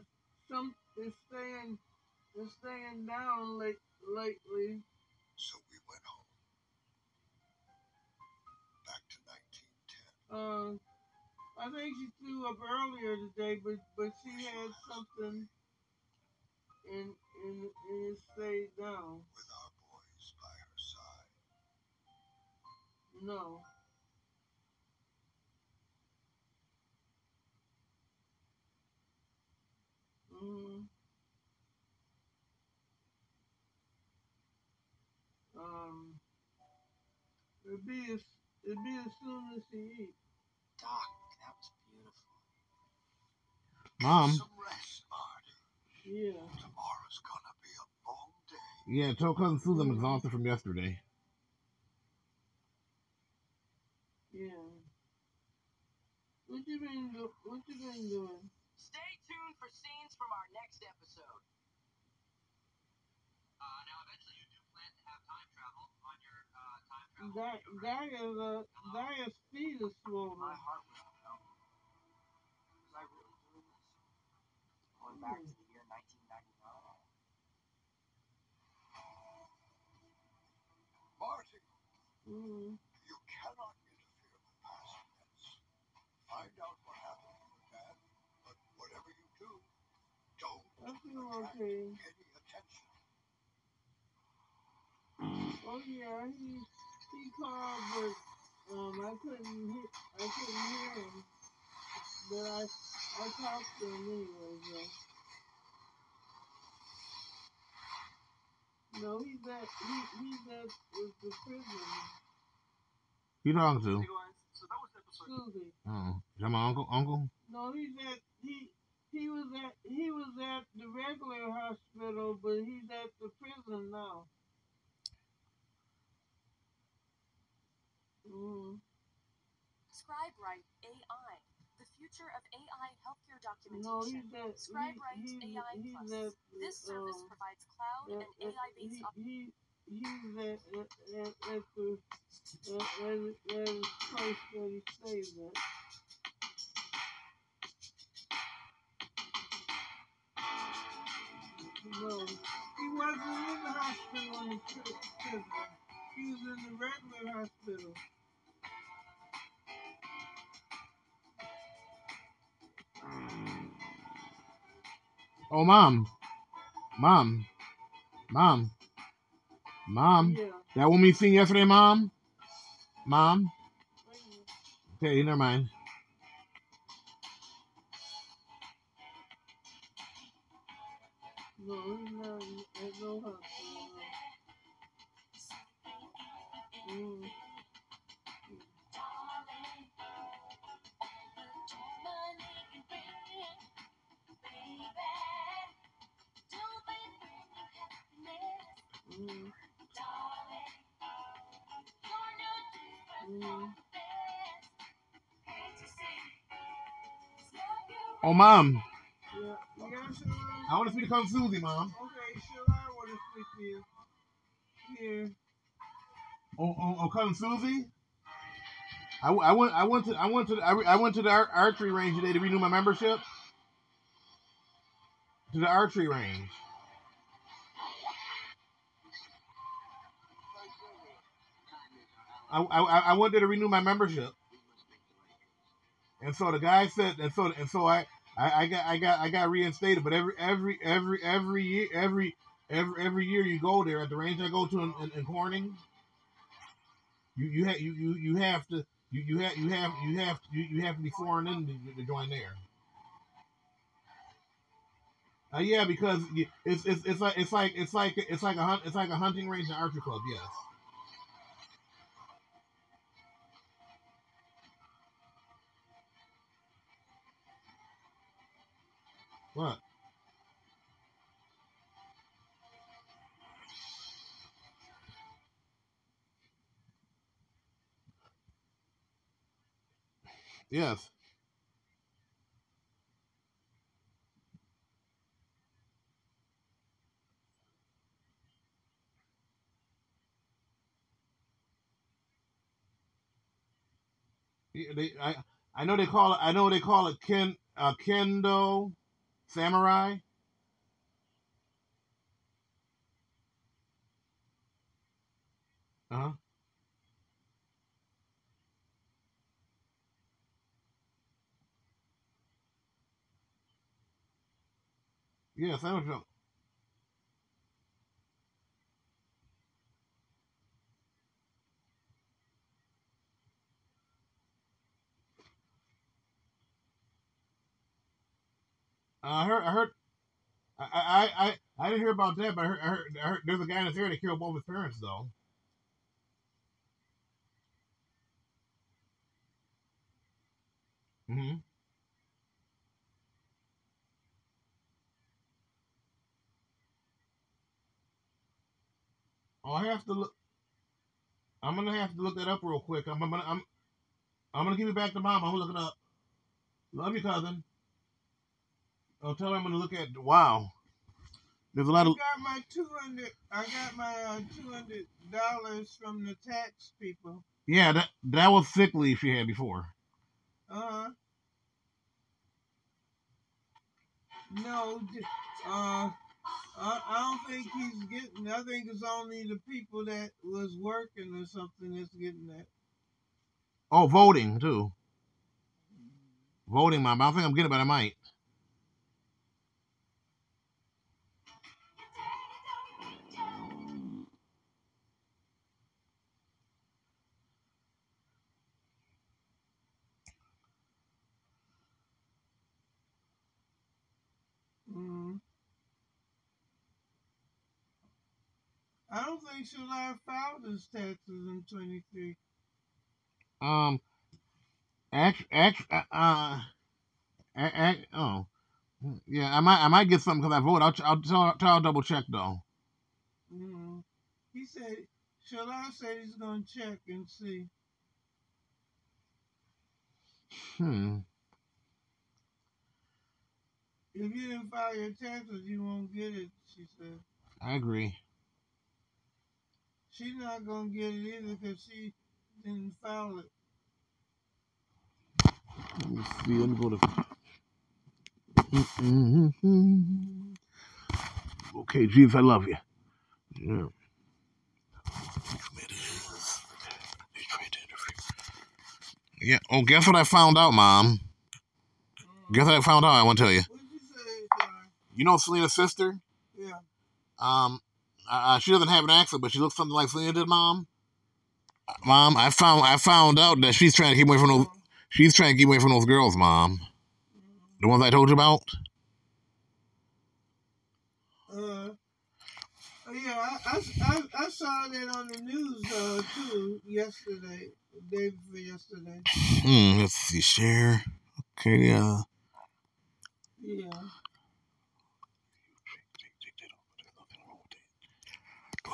some is staying is staying down late lately. So we went home. Back to 1910. Uh, I think she threw up earlier today, but but she had something and and, and it stayed down. With our boys by her side. No. Mm. Um. It'd be as it'd be as soon as she eat. Doc, that was beautiful. Mom. Some rest, Marty. Yeah. Tomorrow's gonna be a long day. Yeah, tell cousin Susan I'm exhausted from yesterday. Yeah. What you been do- What you been doing? Stay tuned for scenes from our next episode. Uh, now, eventually, you do plan to have time travel on your uh, time travel. That Daya's uh Daya's feet is My heart was melting. Back to the year 1999. Marty, Mm. you cannot interfere with past events. Find out what happened to your dad, but whatever you do, don't attract okay. any attention. Oh yeah, he he called, but um I couldn't hear I couldn't hear him. But I I talked to him anyway. Though. No, he's at he he's at the, the prison. Who you talking to? So that was episode Susie. Oh, is that my uncle? Uncle? No, he's at he he was at he was at the regular hospital, but he's at the prison now. Mm. Scribe Right AI, the future of AI healthcare No, documentation. Scribe he, AI he's Plus. at This uh, service um, provides cloud at, and uh, at, AI-based he, he he's at at, at, at the at, at, at his place where he stays at. No, he wasn't in the hospital in the pri- prison. He was in the regular hospital. Oh, mom. Mom. Mom. Mom. Yeah. That one we seen yesterday, mom? Mom? Wait a minute. Okay, never mind. Mom, Yeah. You got Shalon? I want to speak to Cousin Susie, mom. Okay, Shalon want to speak to you. Here. Oh, oh, oh, cousin Susie. I, I went I went to I went to the, I, I went to the ar- archery range today to renew my membership. To the archery range. I, I, I- I went there to renew my membership, and so the guy said, and so and so I, I, I got I got I got reinstated. But every every every every year every every every year you go there at the range I go to in, in, in Corning, you you have you, you you have to you you have you have you have you, you have to be sworn in to, to join there. Uh, yeah, because it's, it's it's like it's like it's like it's like a hunt it's like a hunting range and archery club. Yes. What? Yes. They I I know they call it I know they call it ken uh, kendo samurai. Uh huh. Yes, I know. what you're- Uh, I heard I heard I I I, I didn't hear about that, but I heard, I heard, I heard there's a guy in this area that killed both his parents though. hmm Oh, I have to look. I'm gonna have to look that up real quick. I'm I'm I'm, I'm gonna give it back to mom. I'm gonna look it up. Love you, cousin. I'll tell her I'm gonna look at. Wow, there's a lot of. I got my two hundred. I got my uh, two hundred dollars from the tax people. Yeah, that that was sick leave she had before. Uh huh. No, uh, I, I don't think he's getting. I think it's only the people that was working or something that's getting that. Oh, voting too. Voting, mom. I don't think I'm getting but I might. I don't think filed his taxes in twenty three. Um, act, act, uh, uh, act, oh, yeah. I might, I might get something because I vote. I'll, I'll tell I'll double check though. Mm. He said Shalai said he's gonna check and see. Hmm. If you didn't file your taxes, you won't get it. She said I agree. She's not gonna get it either because she didn't file it. Let me see. Let me go to. Okay, Jesus, I love you. Yeah. Yeah. Oh, guess what I found out, Mom? Guess what I found out? I want to tell you. What did you say, Shalai? You know Selena's sister? Yeah. Um, uh, she doesn't have an accent, but she looks something like Selena did, Mom. Mom, I found I found out that she's trying to keep away from those. She's trying to keep away from those girls, Mom. The ones I told you about. Uh, yeah, I, I, I, I saw that on the news uh, too yesterday, day before yesterday. Hmm. Let's see. Share. Okay. Yeah. Yeah.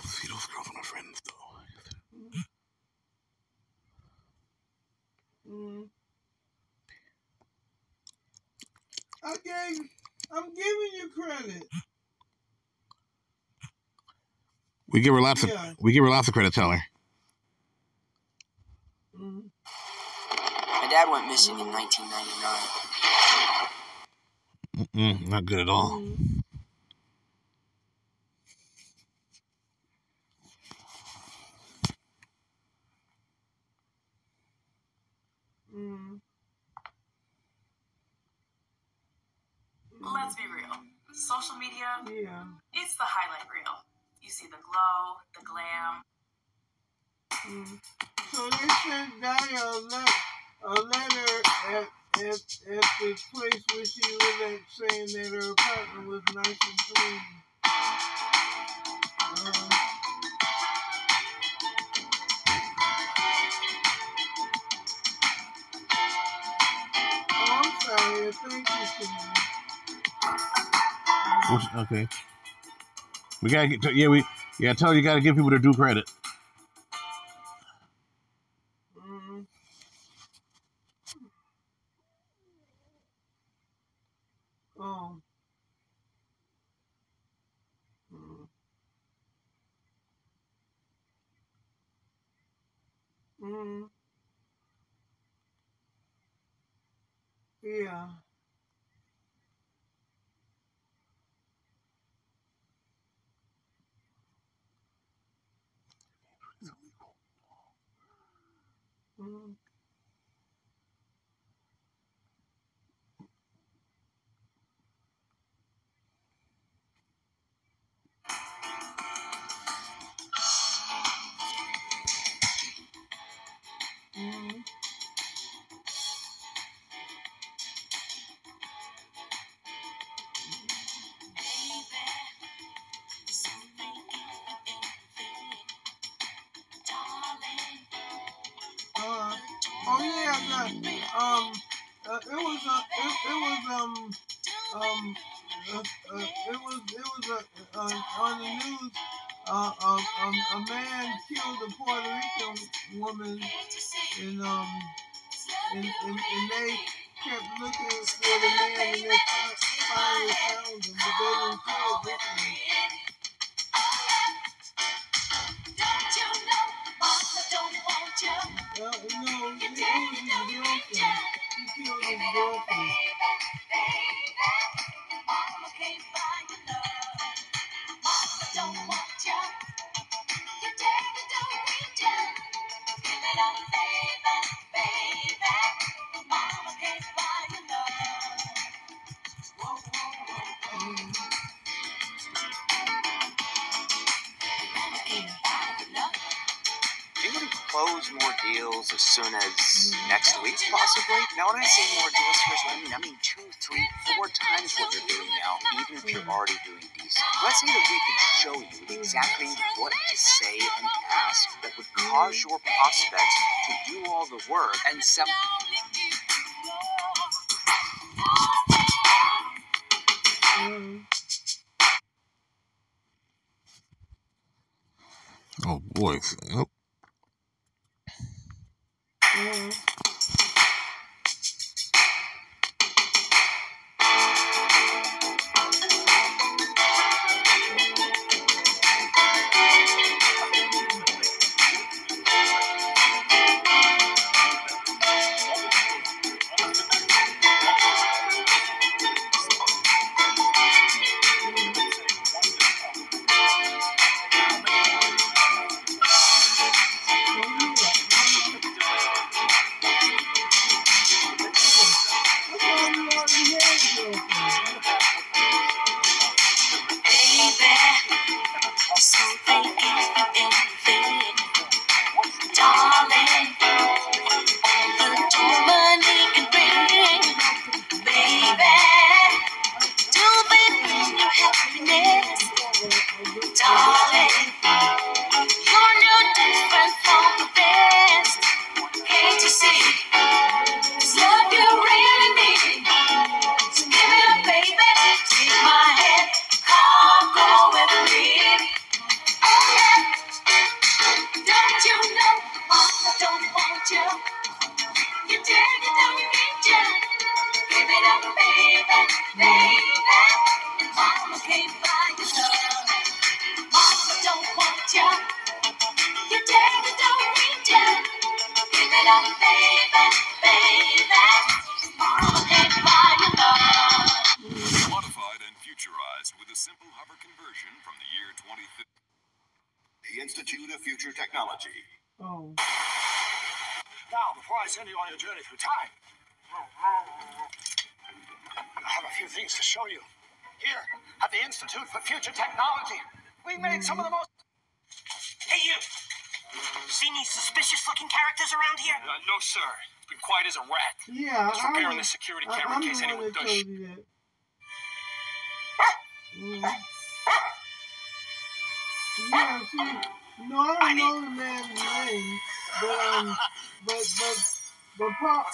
Let's See, those girls my friends, though. Mm. I gave, I'm giving you credit. We give her lots of Yeah. we give her lots of credit, tell her. Mm. My dad went missing in 1999. Mm-mm, not good at all. Mm. Mm. Let's be real. Social media, Yeah. it's the highlight reel. You see the glow, the glam. Mm. So they sent Daya a, le- a letter at, at, at the place where she lived at saying that her apartment was nice and clean. Uh, okay. We gotta get. yeah, we. Yeah, tell you gotta give people their due credit. Увидимся.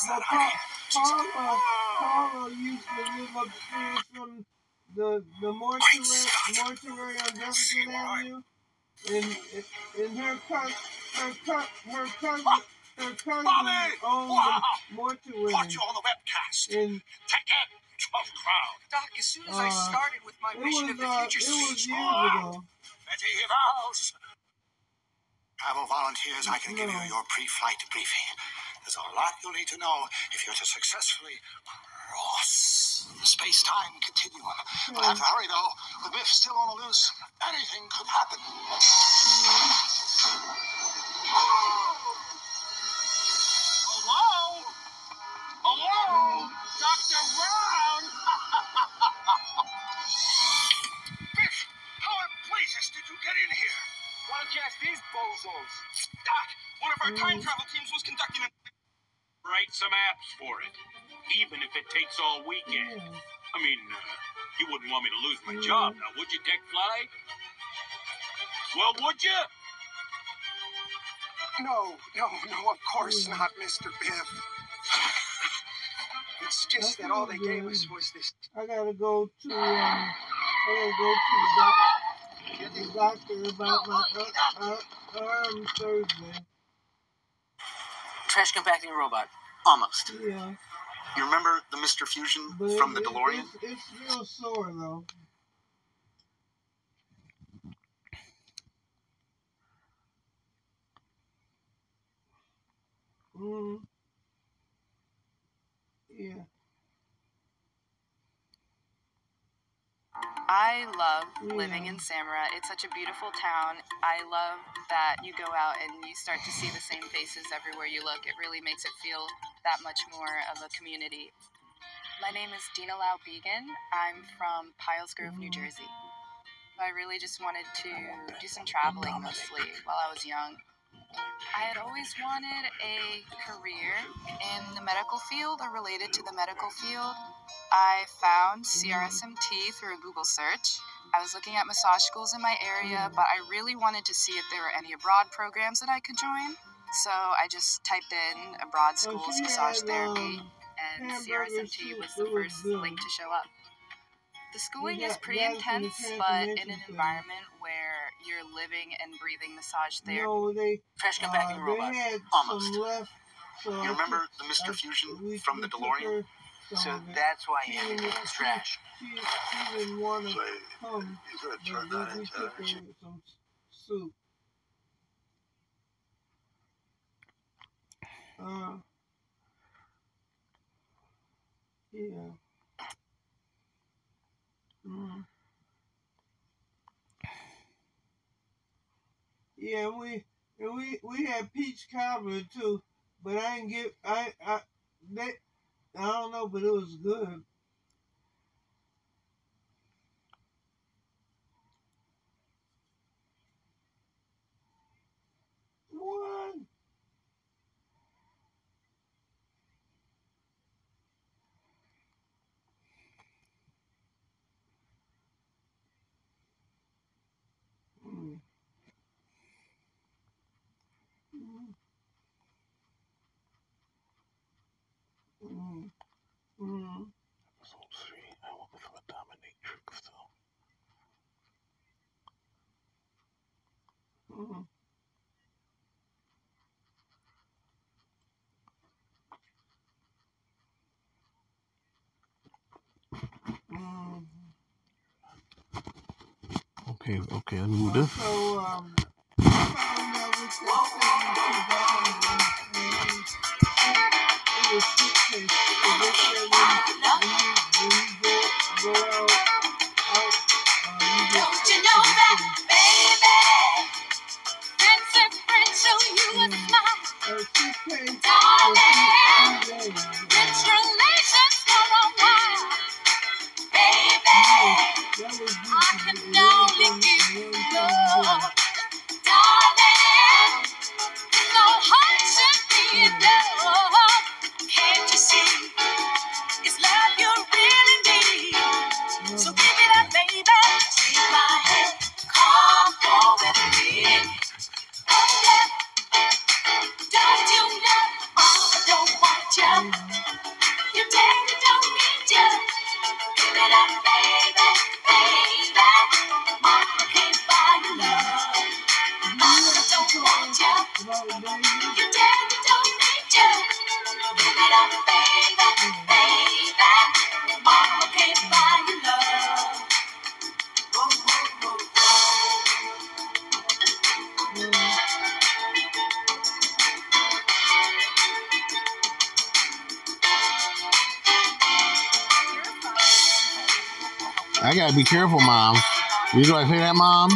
But Paul, but Paul, Paula, Paula used to live upstairs from the the mortuary, mortuary on Jefferson Avenue, and and her cousin, her cousin, her cousin, her cousin Bobby! owned the mortuary, Watch you on the webcast. and Take that, 12 crowd. Doc, as soon as Uh, I started with my it mission was of the uh, future it was speech, years ago. Betty Vows. Travel volunteers, I can give you your pre-flight briefing. There's a lot you'll need to know if you're to successfully cross the space-time continuum. We'll have to hurry, though. The Biff still on the loose, anything could happen. Hello? Hello? Dr. Brown? (laughs) Biff, how in blazes did you get in here? Why don't you ask these bozos? Doc, one of our hmm. time travel teams was conducting a... Write some apps for it, even if it takes all weekend. Yeah. I mean, uh, you wouldn't want me to lose my job, now would you, Tech Fly? Well, would you? No, no, no, of course Yeah. not, Mr. Biff. (sighs) It's just that all they gave us was this I gotta go to um, I gotta go to the, doc- the doctor about my uh, uh, arm Thursday. Trash compacting robot. Almost. Yeah, You remember the Mr. Fusion but from the it- DeLorean? It's, it's real sore though. Mm. Yeah. I love living in Samara. It's such a beautiful town. I love that you go out and you start to see the same faces everywhere you look. It really makes it feel that much more of a community. My name is Dina Lau Began. I'm from Pilesgrove, New mm. Jersey. I really just wanted to do some traveling mostly while I was young. I had always wanted a career in the medical field or related to the medical field. I found CRSMT through a Google search. I was looking at massage schools in my area, but I really wanted to see if there were any abroad programs that I could join. So I just typed in abroad Oh, schools she massage had, therapy, and hamburger CRSMT was the first good. link to show up. The schooling is pretty got it from the intense, but in an transformation center. environment where you're living and breathing massage therapy. No, they Trash compacting uh, robot. they had Almost. left. So You remember the Mr. Fusion from the took DeLorean? Her So some of it. that's why She you didn't- it's trash. She, she didn't want to Say, come. you could have turned that into took some soup. Uh, yeah. Mm. Yeah, we and we we had peach cobbler too, but I didn't get I I they I don't know, but it was good. Okay, okay, let me move this. So, um, I be careful, mom. You know I say that, mom?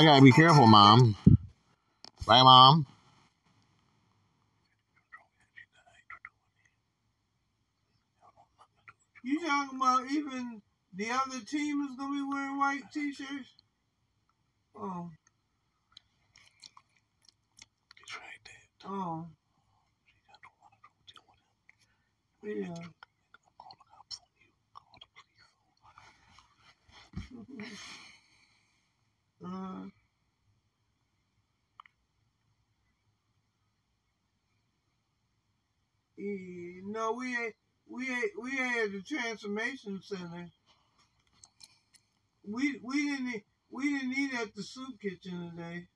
I gotta be careful, mom. Right, mom? You talking about even the other team is gonna be wearing white t-shirts? Oh, oh, yeah. uh, no, we ain't. We ain't. We ain't at the transformation center. We we didn't. eat- We didn't eat at the soup kitchen today.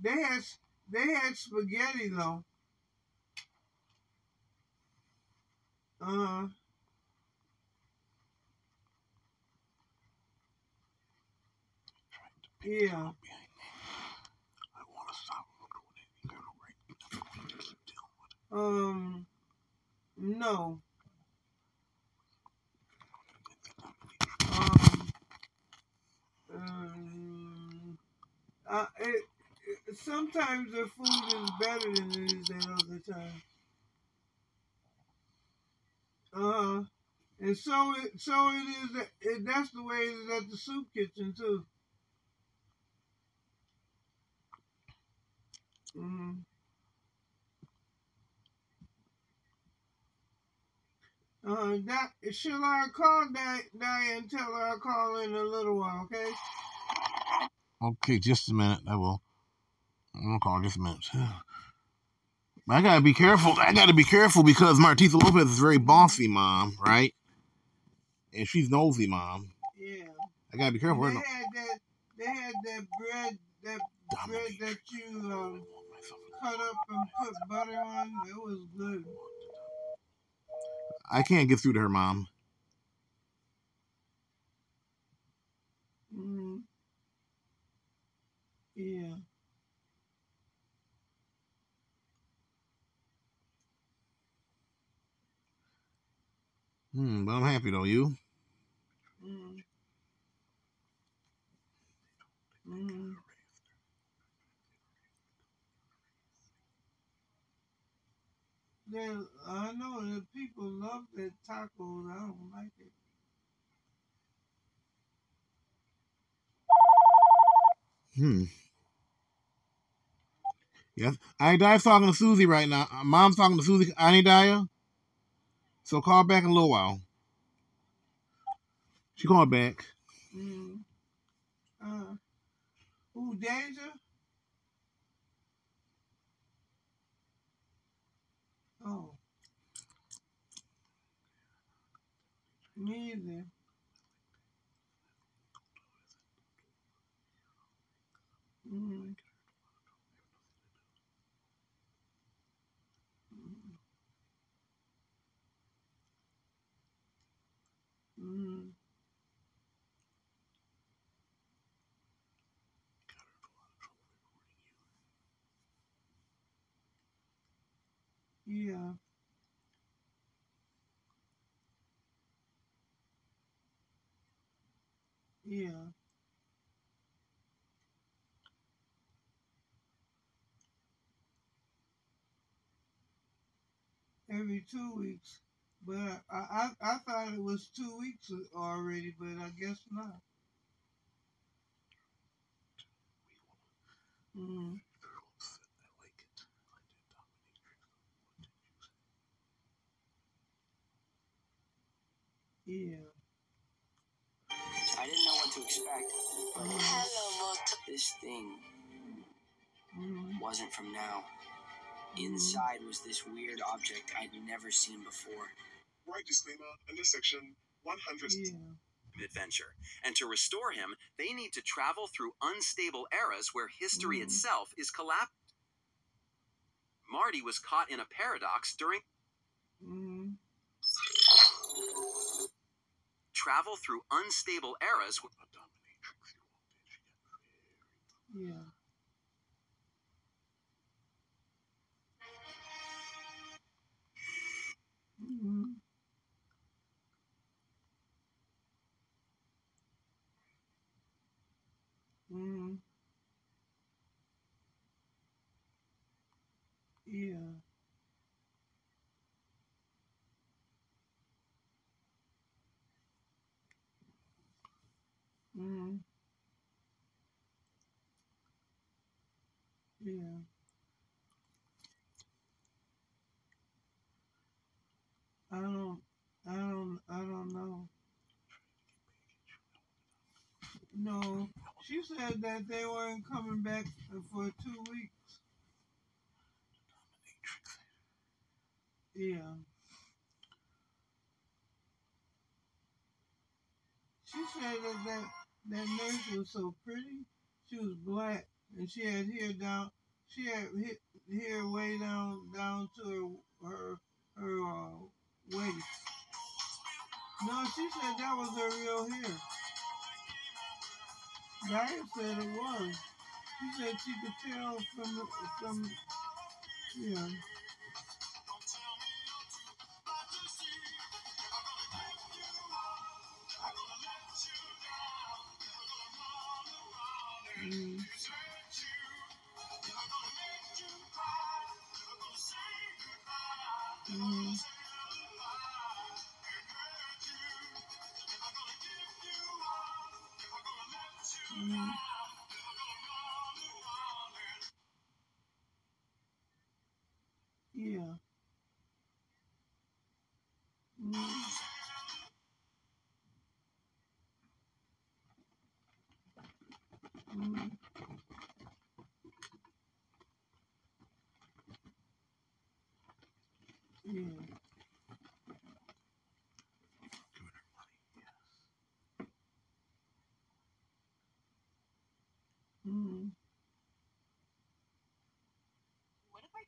They had they had spaghetti though. Uh, yeah. Um, no. Um, um, uh, it, it, sometimes the food is better than it is at other times. Uh, and so it, so it is. At, it, that's the way it is at the soup kitchen too. Mm. Uh, that shall I call Di- Diane? Tell her I'll call in a little while, okay? Okay, just a minute. I will. I'm gonna call just a minute. (sighs) I gotta be careful. I gotta be careful because Martisa Lopez is very bossy, mom, right? And she's nosy, mom. Yeah. I gotta be careful. They We're had that. They had that bread. That bread that you um, cut up and put butter on. It was good. I can't get through to her, mom. Mm. Yeah. Hmm, but I'm happy though. You? Mm. Mm. I know that people love their tacos. I don't like it. Hmm. Yes. I Dia's talking to Susie right now. Uh, Mom's talking to Susie. I need Dia. So call back in a little while. She called back. Mm. Uh, who, Danger? 哦，你呢？嗯，嗯。Yeah. Yeah. Every two weeks. But I, I I thought it was two weeks already, but I guess not. Mm. Yeah. I didn't know what to expect, but this thing Mm. wasn't from now. Inside was this weird object I'd never seen before. Right disclaimer under section 100. Yeah. adventure. And to restore him, they need to travel through unstable eras where history Mhm. itself is collapsed. Marty was caught in a paradox during Mm. Travel through unstable eras. Yeah. Mm. Mm. Yeah. Mm. Yeah. I don't, I don't, I don't know. No, she said that they weren't coming back for two weeks. Yeah. She said that that, that nurse was so pretty. She was black and she had hair down. She had hair way down down to her her her uh, waist. No, she said that was her real hair. Diane said it was. She said she could tell from from yeah. Mm.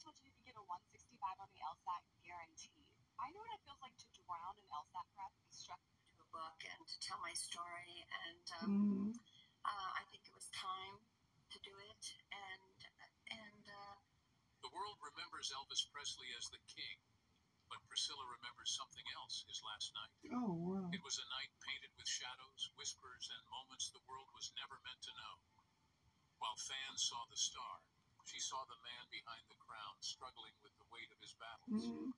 Told you you could get a 165 on the LSAT guaranteed? I know what it feels like to drown in LSAT prep, be struck to a book and to tell my story and um, Mm. uh, I think it was time to do it and and uh, The world remembers Elvis Presley as the king, but Priscilla remembers something else his last night. Oh wow. It was a night painted with shadows, whispers, and moments the world was never meant to know. While fans saw the star, she saw the man behind the crown struggling with the weight of his battles. Mm.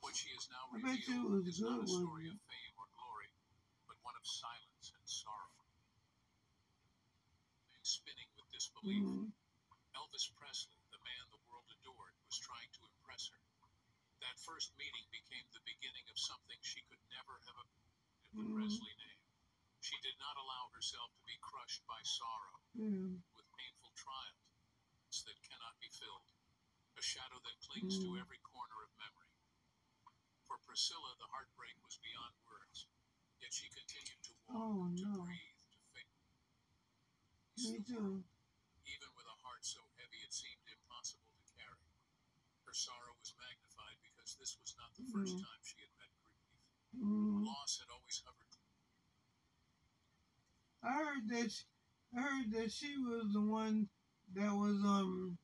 What she is now I revealed is not a story wasn't of fame or glory, but one of silence and sorrow. And spinning with disbelief, Mm. Elvis Presley, the man the world adored, was trying to impress her. That first meeting became the beginning of something she could never have imagined the Mm. Presley name. She did not allow herself to be crushed by sorrow Yeah. with painful triumphs that cannot be filled, a shadow that clings to Mm. every corner of memory. For Priscilla, the heartbreak was beyond words. Yet she continued to walk, Oh to no. breathe, to think. Me too. Even with a heart so heavy it seemed impossible to carry. Her sorrow was magnified because this was not the first Mhm. time she had met grief. Mhm. Loss had always hovered. I heard that she, I heard that she was the one that was um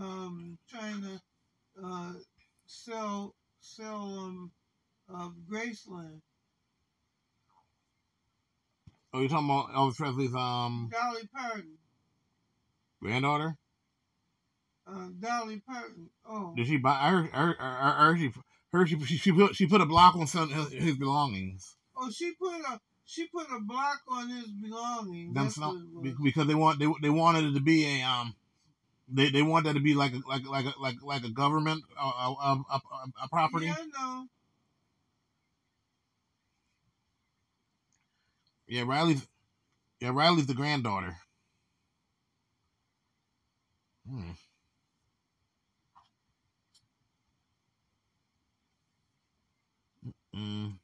um trying to uh sell sell um uh Graceland. Oh, you talking about Elvis Presley's um Dolly Parton. granddaughter? Uh Dolly Parton. Oh. Did she buy? her? I heard, I heard she, heard she, she, put she put a block on some his belongings. Oh she put a she put a block on his belongings. Them some, because they want they they wanted it to be a um they they want that to be like a, like like a, like like a government a, a, a, a property. Yeah, I know. Yeah, Riley's yeah Riley's the granddaughter. Hmm. Mm. Mm.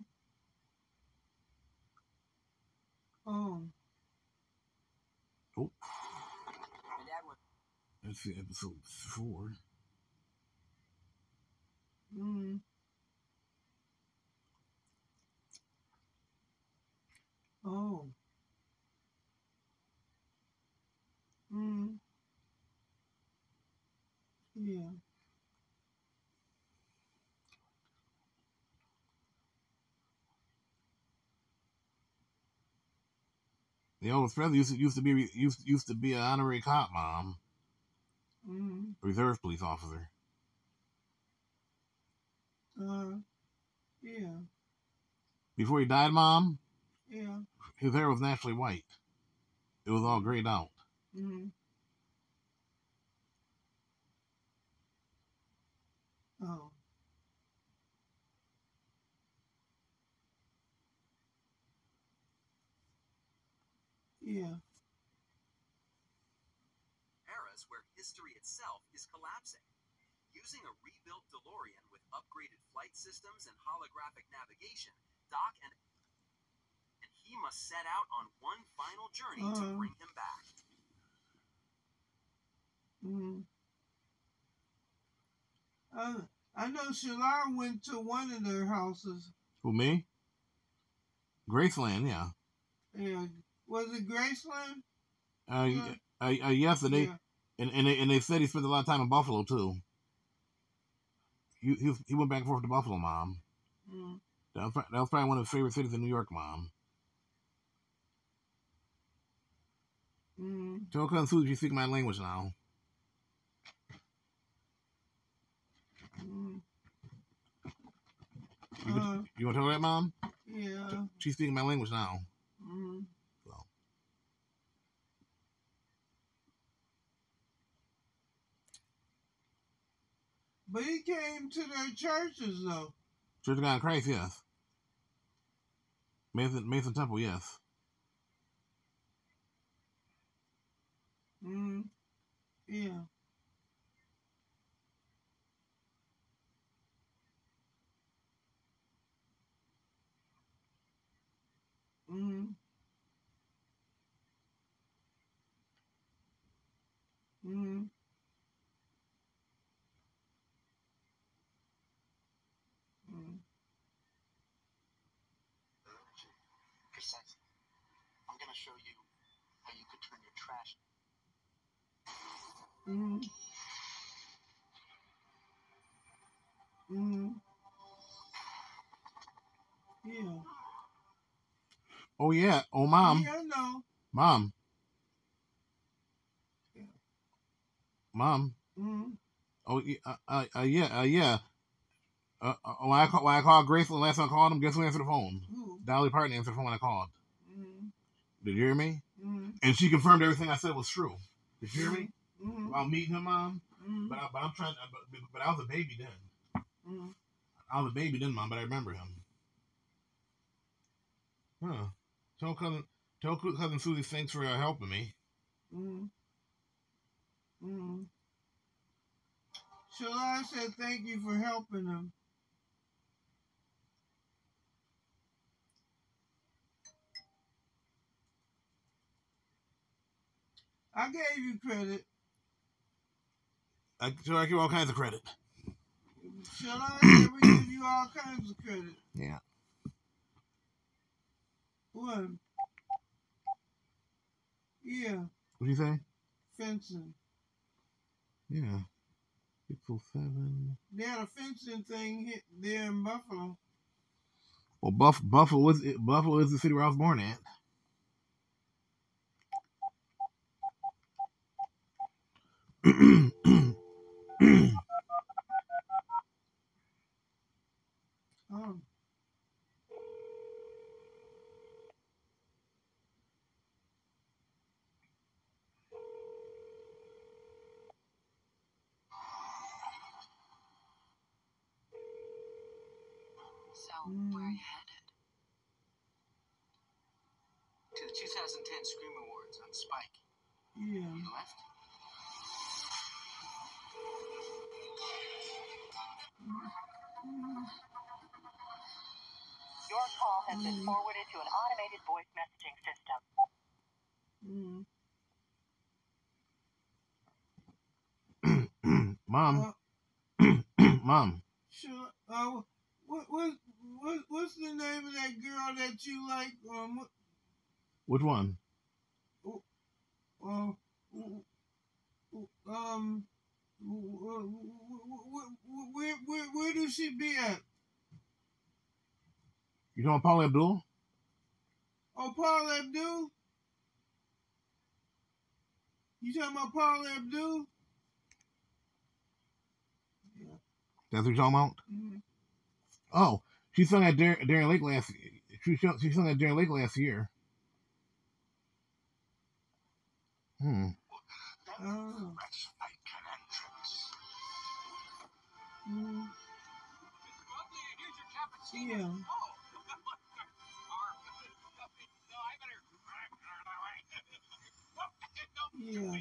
dad was let's see episode four. Mm. Oh. Mm. Yeah. The Elvis Presley used to, used to be used used to be an honorary cop mom, Mm. reserve police officer. Uh. Yeah. Before he died, mom, Yeah. his hair was naturally white. It was all grayed out. Mm. Oh. Yeah. eras where history itself is collapsing. Using a rebuilt DeLorean with upgraded flight systems and holographic navigation, Doc and and he must set out on one final journey to Uh. bring him back. Mm. Uh, I know Shalar went to one of their houses. Who me? Graceland, yeah. Yeah. Was it Graceland? Uh, Yeah. uh, uh, yes, and they Yeah. and, and they and they said he spent a lot of time in Buffalo too. He he, he went back and forth to Buffalo, mom. Mm. That was, that was probably one of his favorite cities in New York, mom. Mm. Tell cousin Susie you speak my language now. Mm. You, Uh, you want to tell her that, mom? yeah. She's speaking my language now. Mm. But he came to their churches though. Church of God in Christ, yes. Mason Mason Temple, yes. Mm. Yeah. Mm. Mm. Mm. Precisely. I'm gonna show you how you could turn your trash. Mm. Mm. Yeah. Oh yeah. Oh mom. Yeah, know. Mom. Mom. Mm-hmm. Oh, yeah, uh, uh, uh, yeah, uh, yeah. Uh, uh, when I call, when I called Grace the last time I called him, guess who answered the phone? Who? Dolly Parton answered the phone when I called. Mm-hmm. Did you hear me? Mm-hmm. And she confirmed everything I said was true. Did you hear me? Mm-hmm. About meeting her mom. Mm-hmm. But, I, but I'm trying. But, but I was a baby then. Mm-hmm. I was a baby then, mom. But I remember him. Huh. Tell cousin, tell cousin Susie thanks for uh, helping me. Mm-hmm. Mm-hmm. Shalai said thank you for helping him. I gave you credit. I, so I give you all kinds of credit. Shalai said we give you all kinds of credit. Yeah. What? Yeah, What do you say? fencing. Yeah. Oh seven. They had a fencing thing hit there in Buffalo. Well, Buff, Buffalo is Buffalo is the city where I was born at. (clears throat) Which one? uh, um, where, where, where, does she be at? You talking about Paula Abdul? Oh, Paula Abdul? You talking about Paula Abdul? That's what you're talking about? Mm-hmm. Oh, she sung at Darren, Darien Lake last. She she sung at Darien Lake last year. Hmm. Oh. Mm. Yeah. Yeah.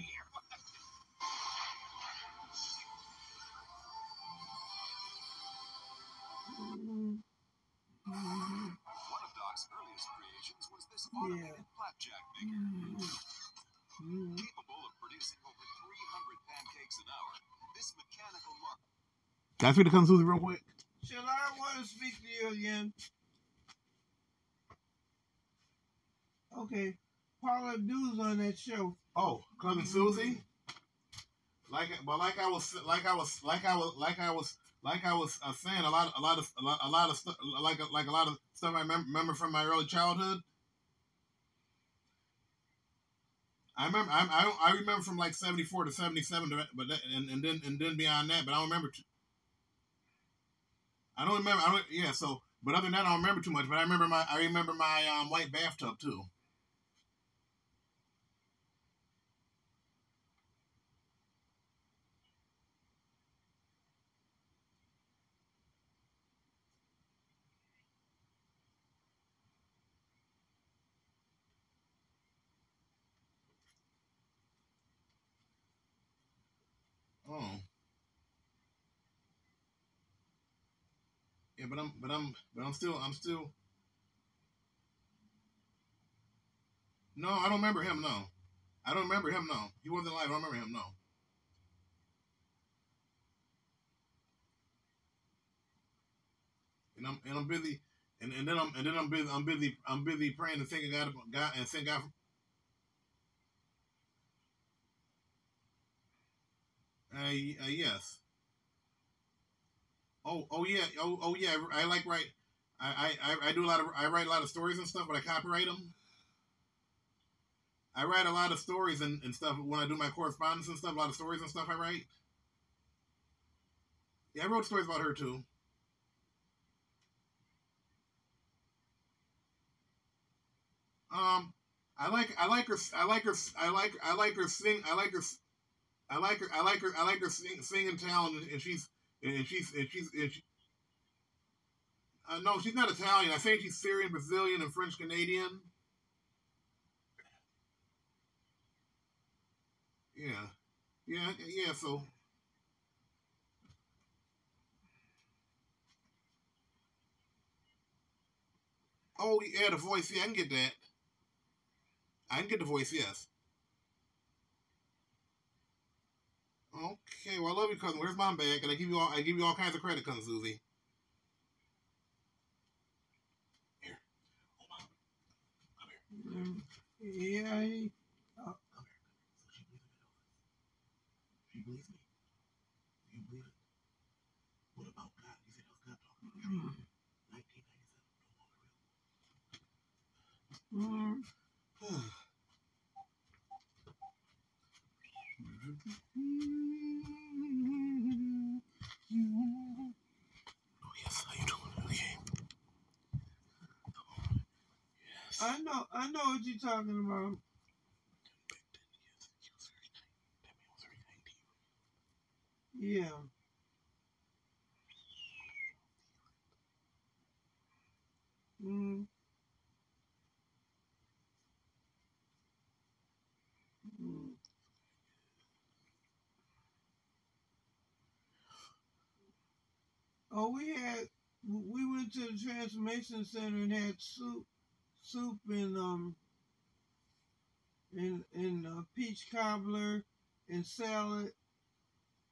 Mm. One of Doc's earliest creations was this automated flapjack maker. Mhm. Capable of producing over 300 pancakes an hour, this mechanical mark Can I speak to cousin Susie real quick? Shall I want to speak to you again? Okay. Paula Abdul's on that show. Oh, cousin Susie. Like, but like I was, like I was, like I was, like I was, like I was uh, saying, a lot, a lot of, a lot, a lot of stuff, like, like a lot of stuff I remember, remember from my early childhood. I remember, I, I, I remember from like seventy four to seventy seven, but that, and, and then and then beyond that, but I don't remember. I don't remember. I don't. Yeah. So, but other than that, I don't remember too much. But I remember my, I remember my um, white bathtub too. Oh. Yeah, but I'm, but I'm, but I'm still, I'm still. No, I don't remember him. No, I don't remember him. No, he wasn't alive. I don't remember him. No. And I'm, and I'm busy, and, and then I'm, and then I'm busy, I'm busy, I'm busy praying and thanking God, God, and thank God. Uh, uh, yes. Oh, oh yeah, oh, oh yeah. I like write. I, I, I- do a lot of. I write a lot of stories and stuff, but I copyright them. I write a lot of stories and, and stuff when I do my correspondence and stuff. A lot of stories and stuff I write. Yeah, I wrote stories about her too. Um, I like I like her I like her I like I like her sing I like her I like her I like her I like her sing, singing talent and she's and she's and she's and she, uh, no she's not Italian. I think she's Syrian Brazilian and French Canadian. Yeah. Yeah yeah so. Oh yeah the voice yeah I can get that. I can get the voice yes Okay, well I love you, cousin. Where's my bag? And I give you all I give you all kinds of credit, cousin Susie. Yeah. he- She believes me. Do you believe it? What about God? You said that God talking to you. 1997, mm, Oh yes, how you doing? Okay. I know, I know what you're talking about. Yeah. Mm. Oh, we had we went to the transformation center and had soup, soup and um and and uh, peach cobbler and salad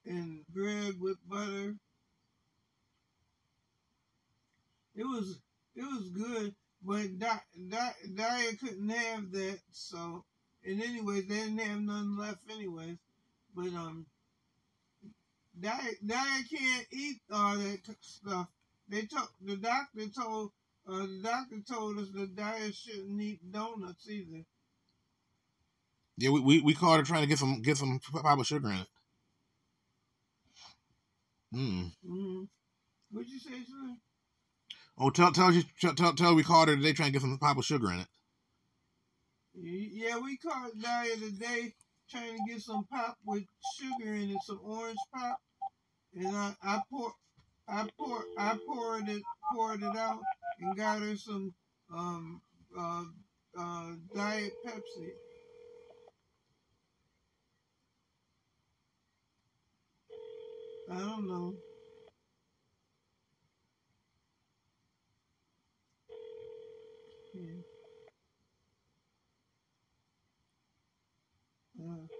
and bread with butter. It was it was good, but Di, Di, Dia couldn't have that. So, and anyways, they didn't have none left anyways. But um, Dia can't eat all that stuff. They told the doctor told uh, the doctor told us that Dia shouldn't eat donuts either. Yeah, we, we, we called her trying to get some get some pop sugar in it. Mm. Mm-hmm. What'd you say, son? Oh, tell tell you tell tell, tell we called her today trying to get some pop of sugar in it. Yeah, we called Dia today trying to get some pop with sugar in it, some orange pop, and I I pour I pour I poured it poured it out and got her some um uh uh diet Pepsi. I don't know. Yeah. Uh,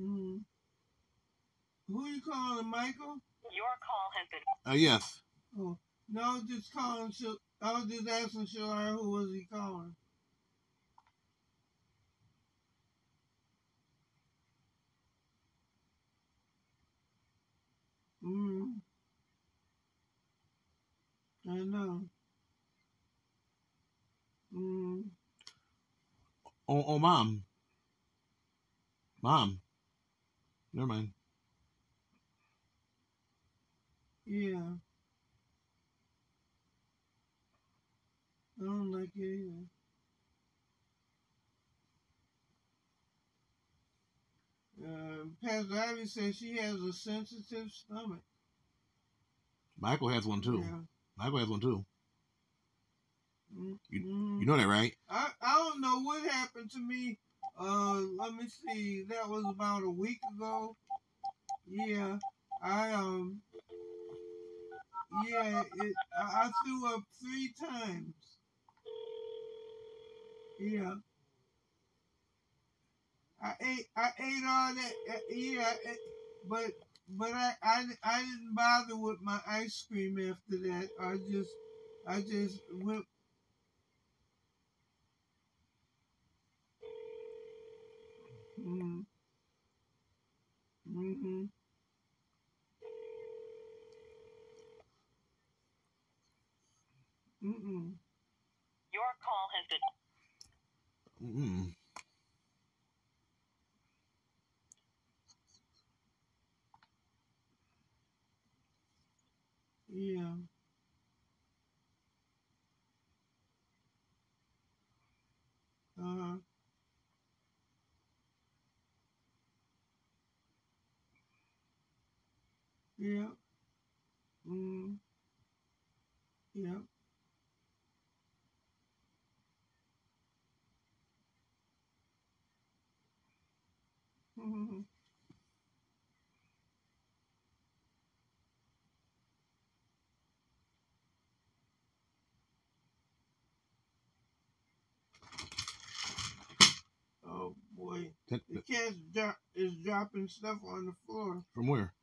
mm. Who you calling, Michael? Your call has been. Uh, yes. Oh, no, I was just calling. Shal- I was just asking Shalar who was he calling. Mm. I know. Mm. Oh oh mom. Mom. Never mind. Yeah. I don't like it either. Uh, Pastor Ivy says she has a sensitive stomach. Michael has one too. Yeah. Michael has one too. Mm, You you know that, right? I, I don't know what happened to me. Uh, let me see. That was about a week ago. Yeah, I um, yeah, it. I, threw up three times. Yeah. I ate. I ate all that. Uh, yeah, I ate- but but I, I I didn't bother with my ice cream after that. I just I just went Mm-hmm. Mm-hmm. Mm-mm. Your call has been. Mm-mm. Yeah. Uh-huh. Yeah. Mm. Yeah. Mm-hmm. Oh boy. That- The that- cat's dro- is dropping stuff on the floor. From where?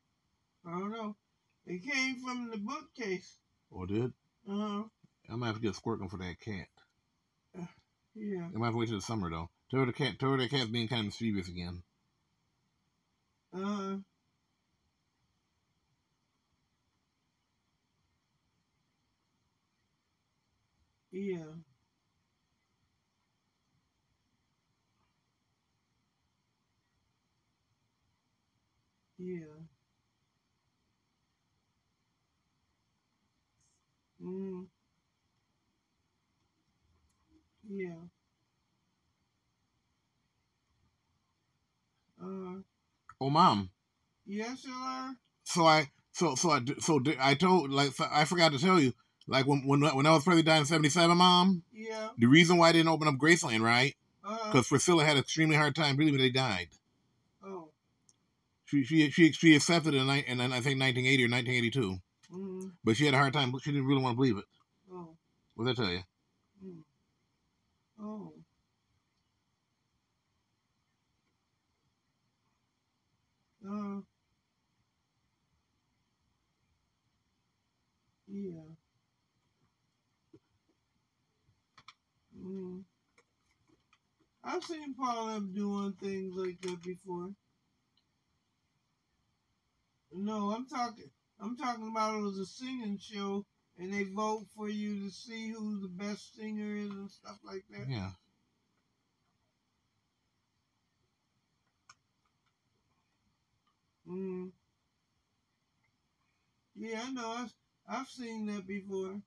I don't know. It came from the bookcase. Oh, it did? Uh-huh. I'm gonna have to get squirting for that cat. Yeah. I might have to wait till the summer though. Tell her the cat tell her the cat's being kind of mischievous again. Uh-huh. Yeah. Yeah. Mm. Yeah. Uh, Oh mom. yes, sir. So I so so I so I told like so I forgot to tell you like when when when Elvis Presley died in '77, mom. Yeah. The reason why I didn't open up Graceland, right? Uh, Because Priscilla had an extremely hard time believing they died. oh. She she she she accepted it in, in I think 1980 or 1982, Mm. but she had a hard time. She didn't really want to believe it. Oh. What did I tell you? Mm. Oh. Uh. Yeah. Mm. I've seen Paul M doing things like that before. No, I'm talking. I'm talking about it was a singing show, and they vote for you to see who the best singer is and stuff like that. Yeah. Mm. Yeah, I know. I've, I've seen that before.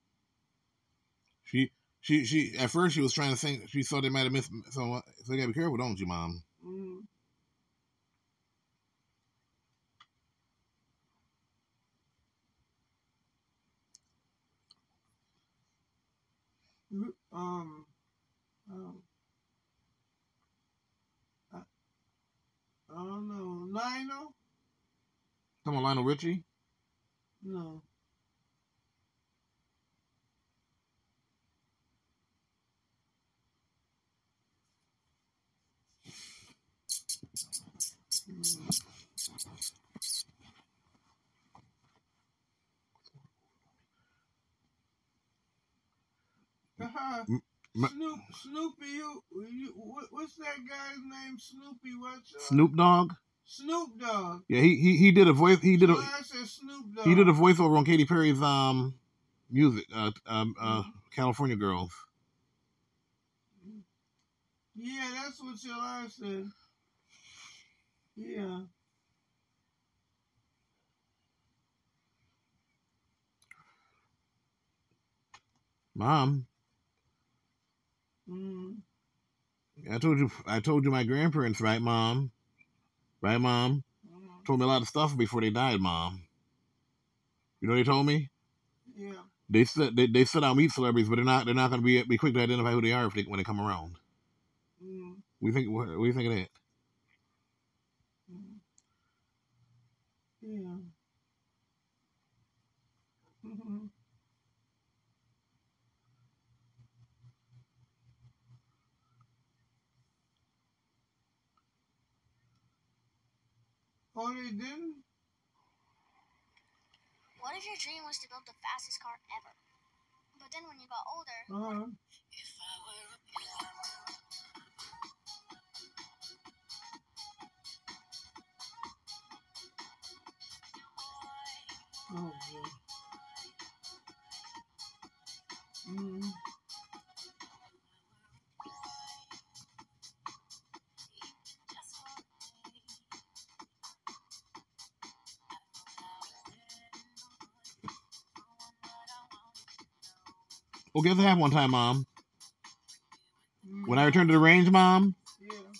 She she she at first she was trying to think she thought they might have missed so uh, so you gotta be careful, don't you, mom? Mm. Um. Um. I, I don't know. Lionel? Come on, Lionel Richie. No. Mm. Uh-huh. Snoop, Snoopy, you, you, what's that guy's name? Snoopy, what's uh, Snoop Dogg. Snoop Dogg. Yeah, he he he did a voice. He did a So I said Snoop Dogg. he did a voiceover on Katy Perry's um music, uh um uh Mm-hmm. California Girls. Yeah, that's what your line said. Yeah. Mom, Mm. I told you I told you my grandparents, right, mom? Right, mom? Mm. Told me a lot of stuff before they died, mom. You know what they told me? Yeah. They said they, they said I'll meet celebrities, but they're not they're not gonna be be quick to identify who they are if they, when they come around. Mm. We think what, what do you think of that? Mm. Yeah. hmm Oh, they didn't? What if your dream was to build the fastest car ever? But then when you got older, Uh-huh. Oh, boy. Mm. Well, guess what happened one time, Mom? Mm-hmm. When I returned to the range, Mom,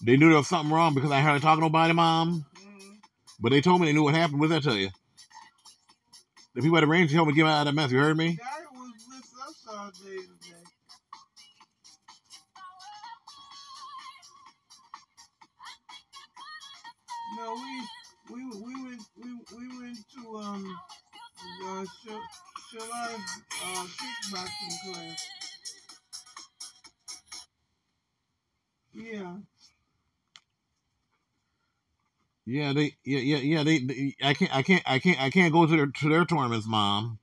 they knew there was something wrong because I hardly talk to nobody, Mom. Mm-hmm. But they told me they knew what happened. What did I tell you? The people at the range told me to get out of that mess. You heard me? Yeah, they, yeah, yeah, yeah. They, they, I can't, I can't, I can't, I can't go to their to their tournaments, Mom.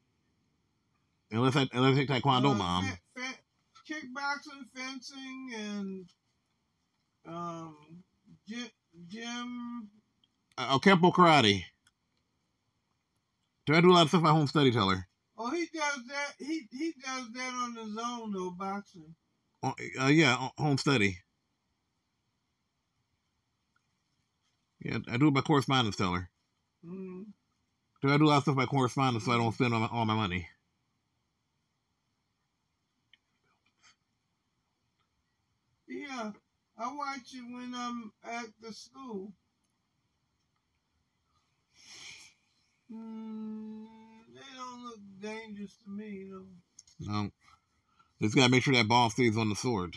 Unless I unless I take taekwondo, Uh, Mom. fe- fe- kickboxing, fencing, and um gym, gym. Uh, oh, Kempo karate. Do I do a lot of stuff at home study? Tell her. Oh, he does that. He he does that on his own though, boxing. Oh, uh, yeah, home study. Yeah, I do it by correspondence. Tell her. Mm. Do I do a lot of stuff by correspondence so I don't spend all my, all my money? Yeah, I watch it when I'm at the school. Mm, they don't look dangerous to me, you know. No. Just gotta make sure that ball stays on the sword.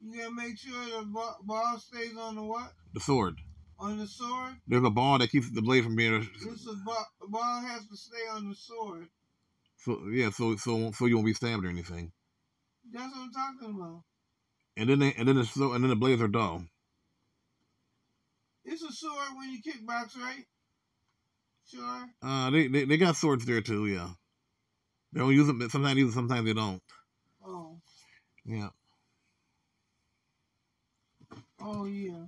You gotta make sure the ball stays on the what? The sword. On the sword. There's a ball that keeps the blade from being. This is ball, the ball has to stay on the sword. So yeah, so so so you won't be stabbed or anything. That's what I'm talking about. And then they, and then the so and then the blades are dull. It's a sword when you kickbox, right? Sure. Uh, they, they they got swords there too. Yeah, they don't use them. but Sometimes they use them. Sometimes they don't. Oh. Yeah. Oh yeah.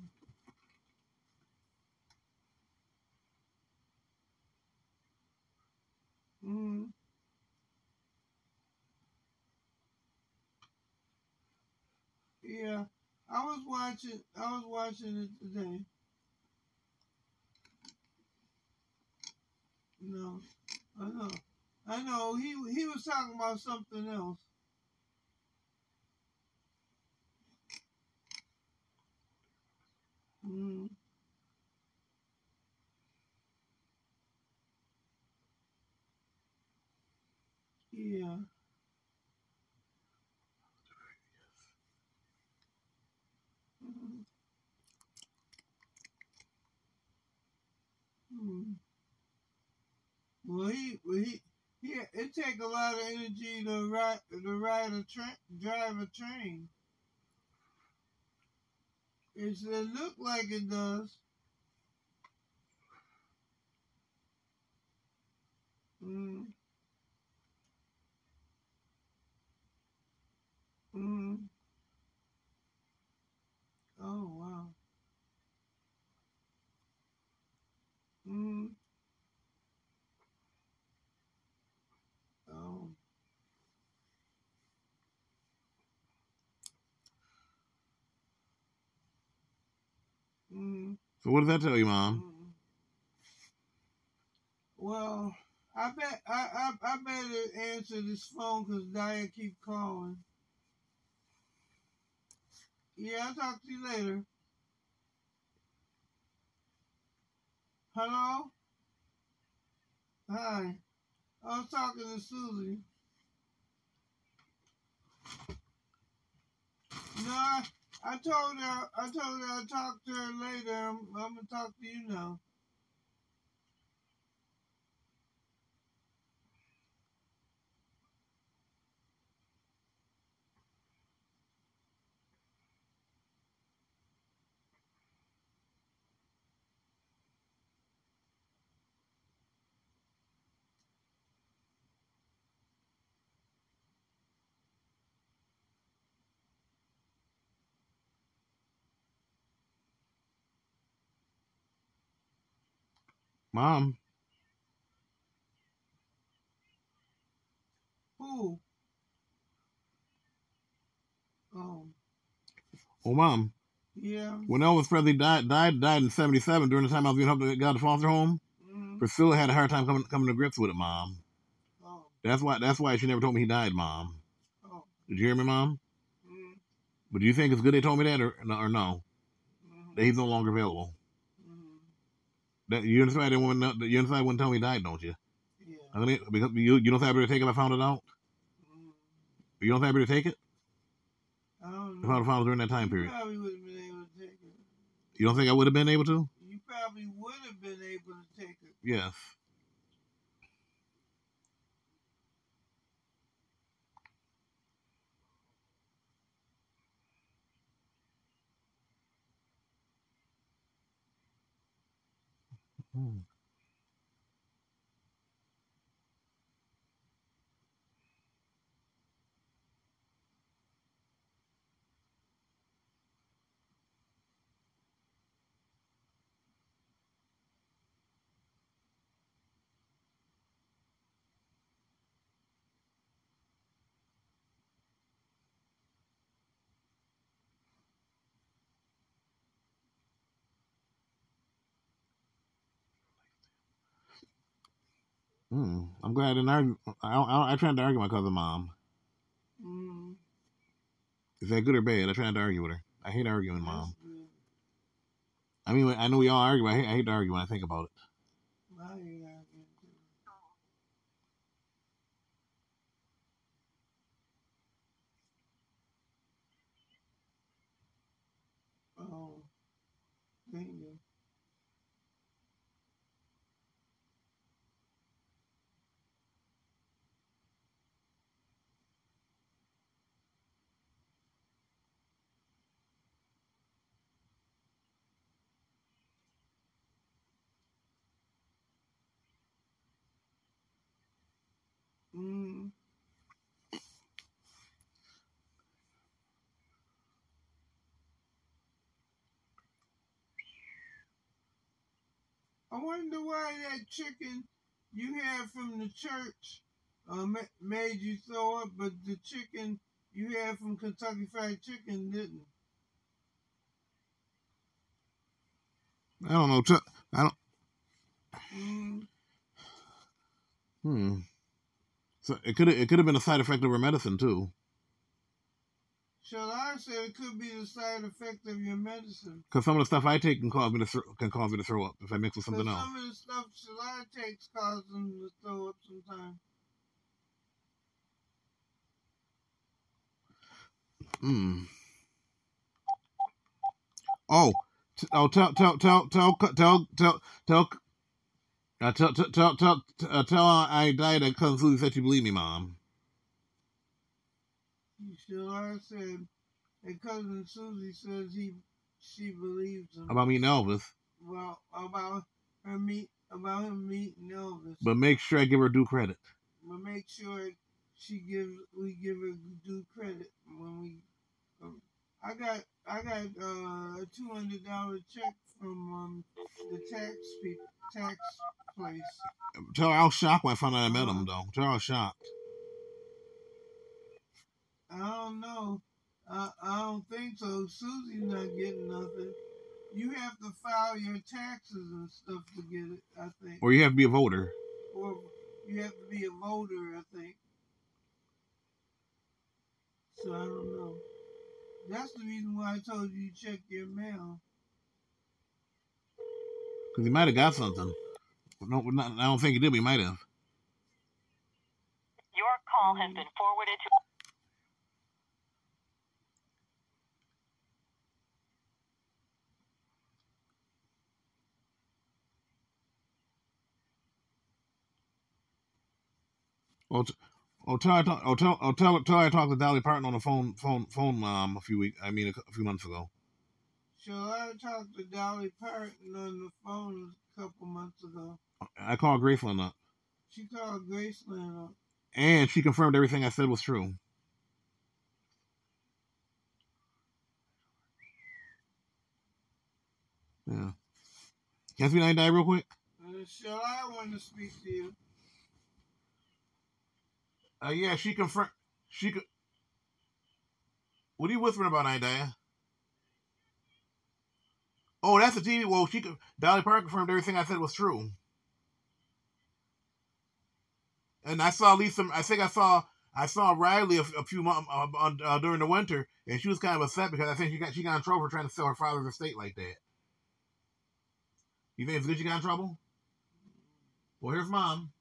Mm. Yeah, I was watching. I was watching it today. No, I know. I know. He he was talking about something else. Mm. Yeah. Hmm. Well, he, well, he, he, it take a lot of energy to ride, to ride a train, drive a train. It's, it look like it does. Mm. Mm. Oh wow. Mm. Oh. Mm. So what did that tell you, Mom? Well, I bet I I, I better answer this phone because Diane keep calling. Yeah, I'll talk to you later. Hello? Hi. I was talking to Susie. No, I, I told her I told her I'd talk to her later. I'm, I'm gonna talk to you now. Mom. Who? Oh, Oh, Mom. yeah. When Elvis Presley died, died, died in '77 during the time I was being helped to get out of foster home. Mhm. Priscilla had a hard time coming coming to grips with it, Mom. Oh, That's why. That's why she never told me he died, Mom. oh. Did you hear me, mom? Mm, But do you think it's good they told me that, or no? Or no? mm, That he's no longer available. That you understand? wouldn't. know- You understand? why they Wouldn't tell me died, don't you? Yeah. I mean, because you you don't think I better take it. if I found it out. Mm. You don't think I better take it? I don't know. If I found it during that time You period. probably would have been able to take it. You don't think I would have been able to? You probably would have been able to take it. Yes. Hmm. Hmm. I'm glad I didn't argue. I, I, I tried to argue with my cousin mom. Mm, Is that good or bad? I tried to argue with her. I hate arguing, mom. I mean, I know we all argue. But I hate, I hate to argue when I think about it. I wonder why that chicken you had from the church uh, made you throw up, but the chicken you had from Kentucky Fried Chicken didn't. I don't know. Ch- I don't. Mm, Hmm. So it could it could have been a side effect of her medicine too. Shall I say it could be the side effect of your medicine? Because some of the stuff I take can cause me to thro- can cause me to throw up if I mix with something else. some of the stuff Shalai takes cause them to throw up sometimes. Hmm. Oh. Oh, tell tell tell tell tell tell tell. Uh, tell tell tell tell uh, tell I died at cousin Susie said she believed me, mom. Shalai said and cousin Susie says he she believes him. About meeting Elvis, Well, about her meet about him meeting Elvis. but make sure I give her due credit. but make sure she gives we give her due credit when we. Um, I got I got uh, a two hundred dollar check from um, the tax pe- tax place. Tell her I was shocked when I found out I met him, though. Tell her I was shocked. I don't know. I I don't think so. Susie's not getting nothing. You have to file your taxes and stuff to get it. I think, Or you have to be a voter. or you have to be a voter. I think. So I don't know. That's the reason why I told you to check your mail. Because he might have got something. No, not, I don't think he did, but he might have. Your call has been forwarded to. Oh, t- oh, tell I talk- oh, tell, oh, tell, tell I talked to Dolly Parton on the phone, phone, phone, um, a few weeks. I mean, a, a few months ago. Shall I talked to Dolly Parton on the phone a couple months ago? I called Graceland up, She called Graceland up. and she confirmed everything I said was true. Yeah. Can I speak to die real quick? Uh, shall I want to speak to you? Uh, yeah, she confirmed. She could. What are you whispering about, Idea? Oh, that's the TV. Well, she could. Dolly Parton confirmed everything I said was true. And I saw Lisa. I think I saw. I saw Riley a, a few months uh, uh, during the winter, and she was kind of upset because I think she got she got in trouble for trying to sell her father's estate like that. You think it's good she got in trouble? Well, here's mom.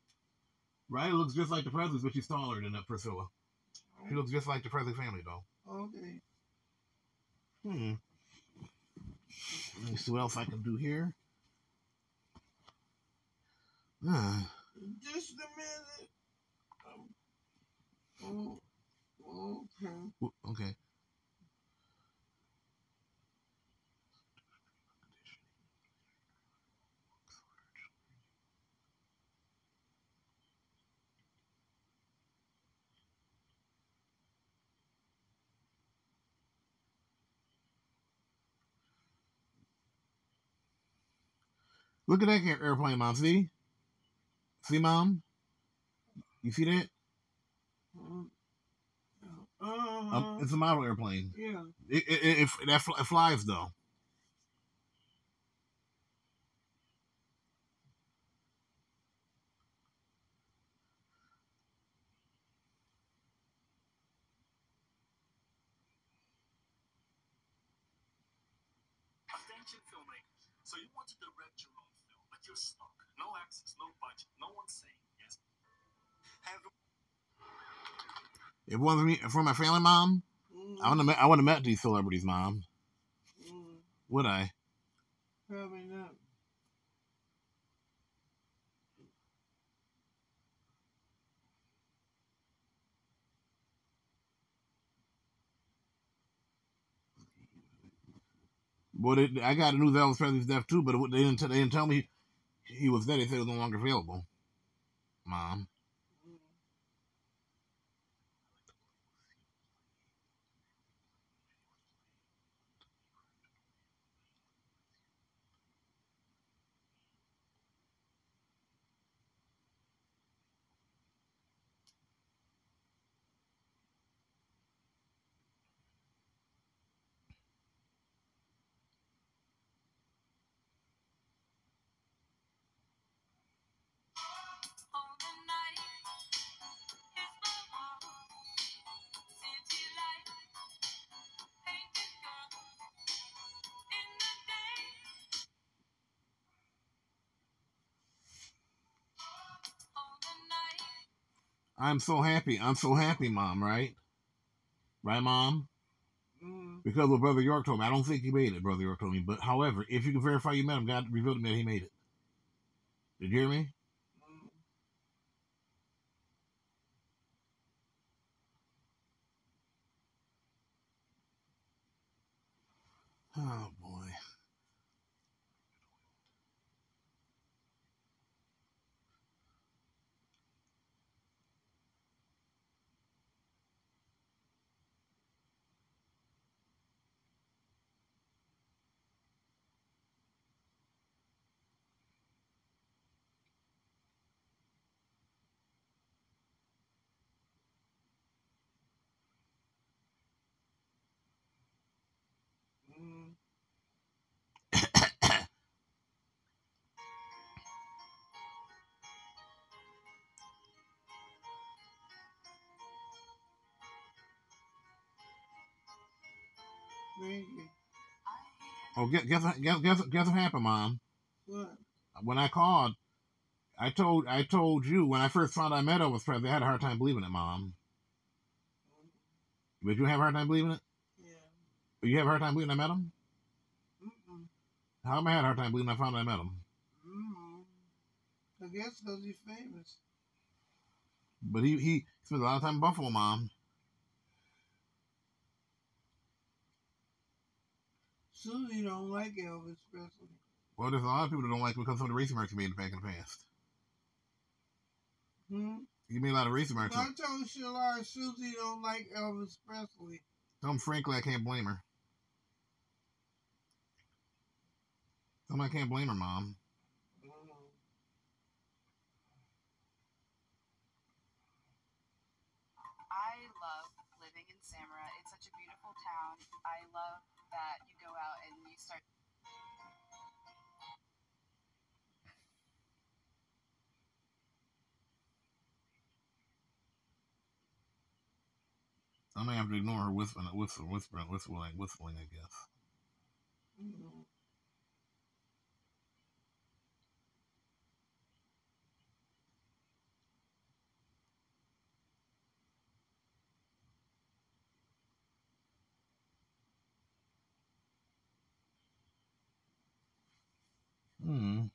Riley looks just like the Presleys, but she's taller than uh, Priscilla. She looks just like the Presley family, though. Okay. Hmm. Let me see what else I can do here. Ah. Just a minute. Um, oh, okay. Okay. Look at that airplane, mom. See? See, mom? You see that? Uh-huh. Um, it's a model airplane. yeah. It, it, it, it, that flies though. Attention filmmakers. So you want to direct your own film, but you're stuck. No access, no budget, no one saying yes. Have If it wasn't me, for my family, mom, I wouldn't have met, I wouldn't have met these celebrities, mom. Mm, Would I? probably not. Well, they, I got a news that Elvis Presley's death too, but it, they didn't. They didn't tell me he was dead. They said he was no longer available. Mom. I'm so happy. I'm so happy, mom. Right? Right, mom? Mm, Because what Brother York told me, I don't think he made it. Brother York told me, but however, if you can verify you met him, God revealed to me that he made it. Did you hear me? Oh Oh, guess guess guess guess, guess what happened, mom? What? When I called, I told I told you when I first found out I met Elvis Presley, I had a hard time believing it, mom. Did you have a hard time believing it? Yeah. You have a hard time believing I met him? Mm-mm. How am I had a hard time believing I found out I met him? Mm-mm. I guess because he's famous. But he he spent a lot of time in Buffalo, mom. Susie don't like Elvis Presley. Well, there's a lot of people that don't like him because of the race remarks he made back in the past. Hmm? He made a lot of race remarks. I told Shalar Susie don't like Elvis Presley. Tell him frankly I can't blame her. Tell him I can't blame her, mom. I love living in Samara. It's such a beautiful town. I love that you go out and you start. I'm gonna have to ignore her whispering, whispering, whispering, whistling, whistling. I guess. Mm. Hmm.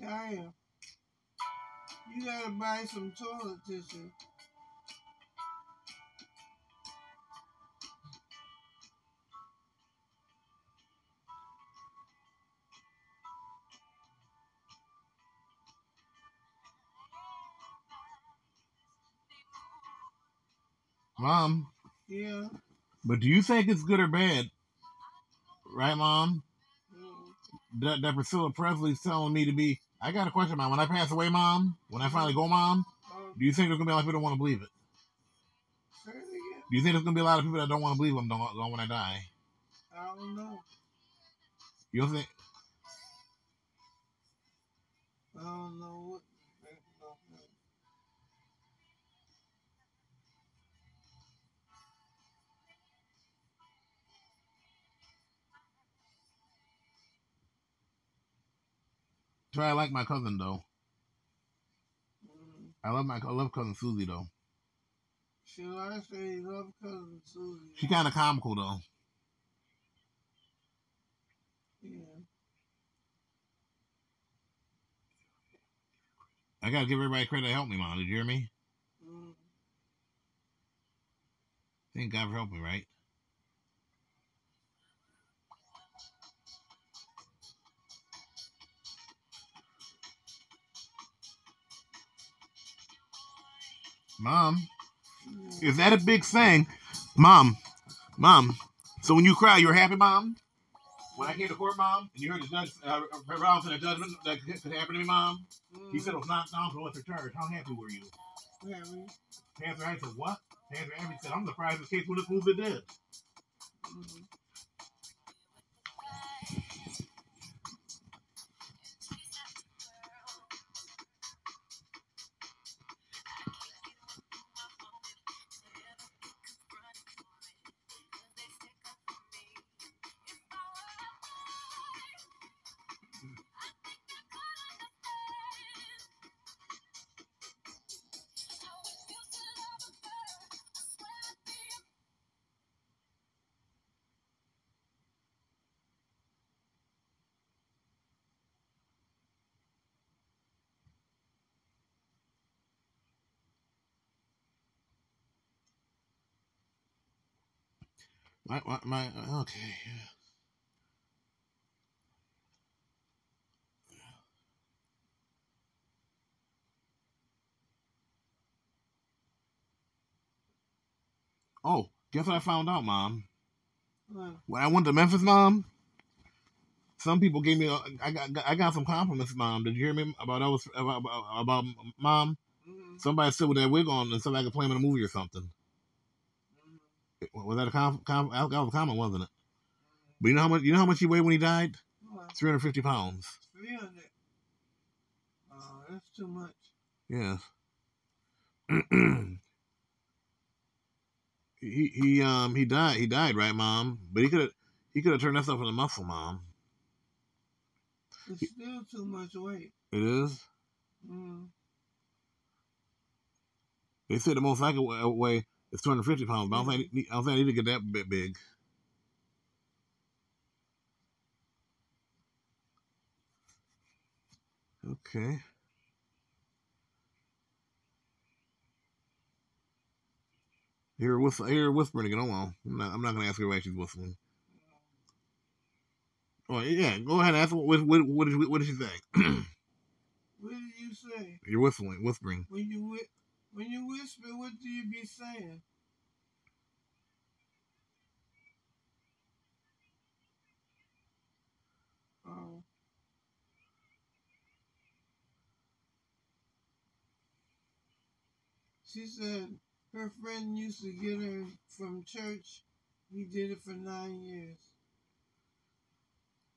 Damn. You gotta buy some toilet tissue. Mom, Yeah. but do you think it's good or bad? Right, Mom? That, that Priscilla Presley's telling me to be. I got a question, Mom. When I pass away, Mom, when I finally go, Mom, do you think there's gonna be a lot of people that don't want to believe it? Say it again. Do you think there's gonna be a lot of people that don't want to believe I'm gone when I die? I don't know. You don't think? I don't know what. I like my cousin though. I love my I love cousin Susie though. I say love cousin Susie? She kind of comical though. Yeah. I gotta give everybody credit to help me, Mom. Did you hear me? Mm. Thank God for helping me, right? Mom, is that a big thing? Mom, Mom. So when you cry, you're happy, Mom? When I came to court, Mom, and you heard the judge uh, pronouncing a judgment that could happen to me, Mom, he said it was not down for what's charge. How happy were you? Happy. Pastor Harry said, what? Pastor Harry said, I'm surprised this case would have moved it did. Mm. My, my, okay. Oh, guess what I found out, Mom? What? When I went to Memphis, Mom, some people gave me. A, I got I got some compliments, Mom. Did you hear me about that was about, about, about Mom? Mm-hmm. Somebody said with that wig on and somebody could play him in a movie or something. Was that a com, com, that was a comment, wasn't it? But you know how much you know how much he weighed when he died? Three hundred fifty pounds. 300. Oh, that's too much. Yes. (clears throat) he he um he died he died right, Mom. But he could have he could have turned that stuff into muscle, Mom. It's still too much weight. It is. Mm. They said the most I could weigh hundred fifty pounds. But I don't think I need, I don't think I need to get that bit big. Okay. You're whistle. you're whispering again. Oh well. I'm not. I'm not gonna ask her why she's whistling. Oh yeah. Go ahead and ask. her What what what did what did she say? What did you say? You're whistling, whispering. When you whi- when you whisper, what do you be saying? Oh. She said her friend used to get her from church. He did it for nine years.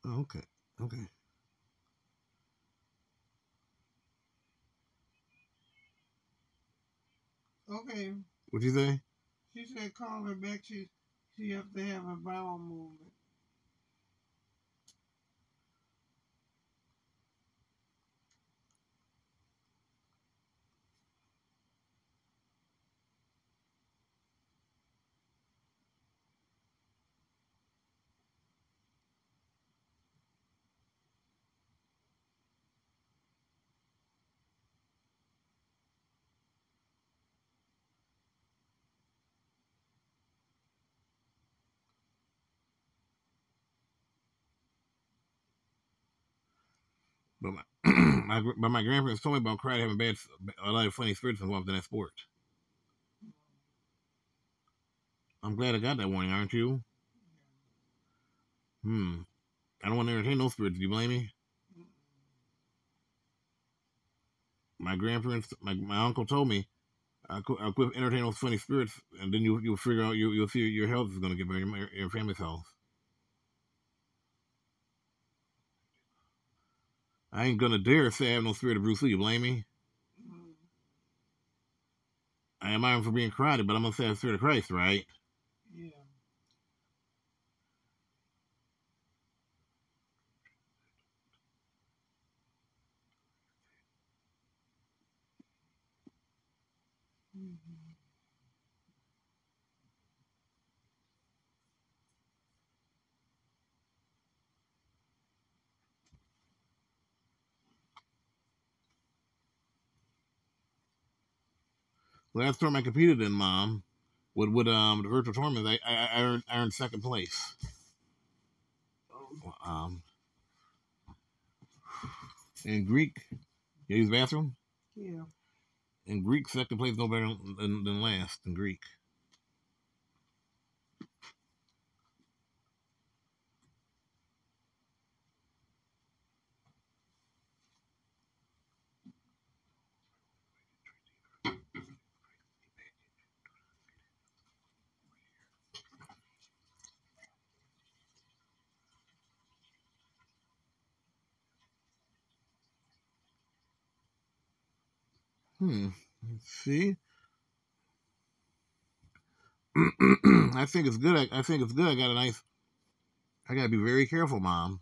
Oh, okay. Okay. Okay. What'd you say? She said call her back. She she have to have a bowel movement. But my, (clears throat) my but my grandparents told me about karate having bad, a lot of funny spirits involved in that sport. I'm glad I got that warning, aren't you? Hmm. I don't want to entertain those spirits. Do you blame me? My grandparents, my, my uncle told me, I quit, I quit entertaining those funny spirits, and then you you'll figure out you you'll see your health is going to get better, your, your family's health. I ain't gonna dare say I have no spirit of Bruce Lee. You blame me? Mm-hmm. I am iron for being karate, but I'm gonna say I have the spirit of Christ, right? Yeah. Mhm. Last time I competed in, Mom, with with um the virtual tournament, I I, I earned, I earned second place. Um, in Greek, you use bathroom. Yeah. In Greek, second place no better than, than last in Greek. Hmm. See. (clears throat) I think it's good. I, I think it's good. I got a nice. I gotta be very careful, Mom.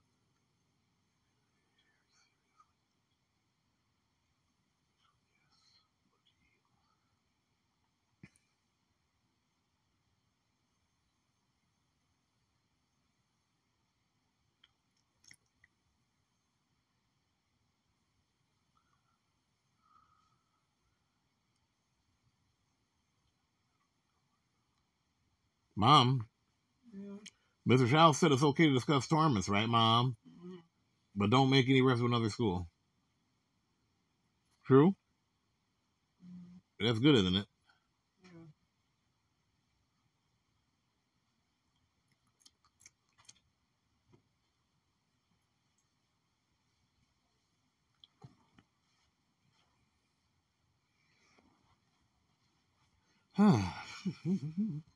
Mom, Yeah. Mr. Shaw said it's okay to discuss tournaments, right, Mom? Mhm. But don't make any refs with another school. True. That's good, isn't it? Yeah. (sighs) (laughs)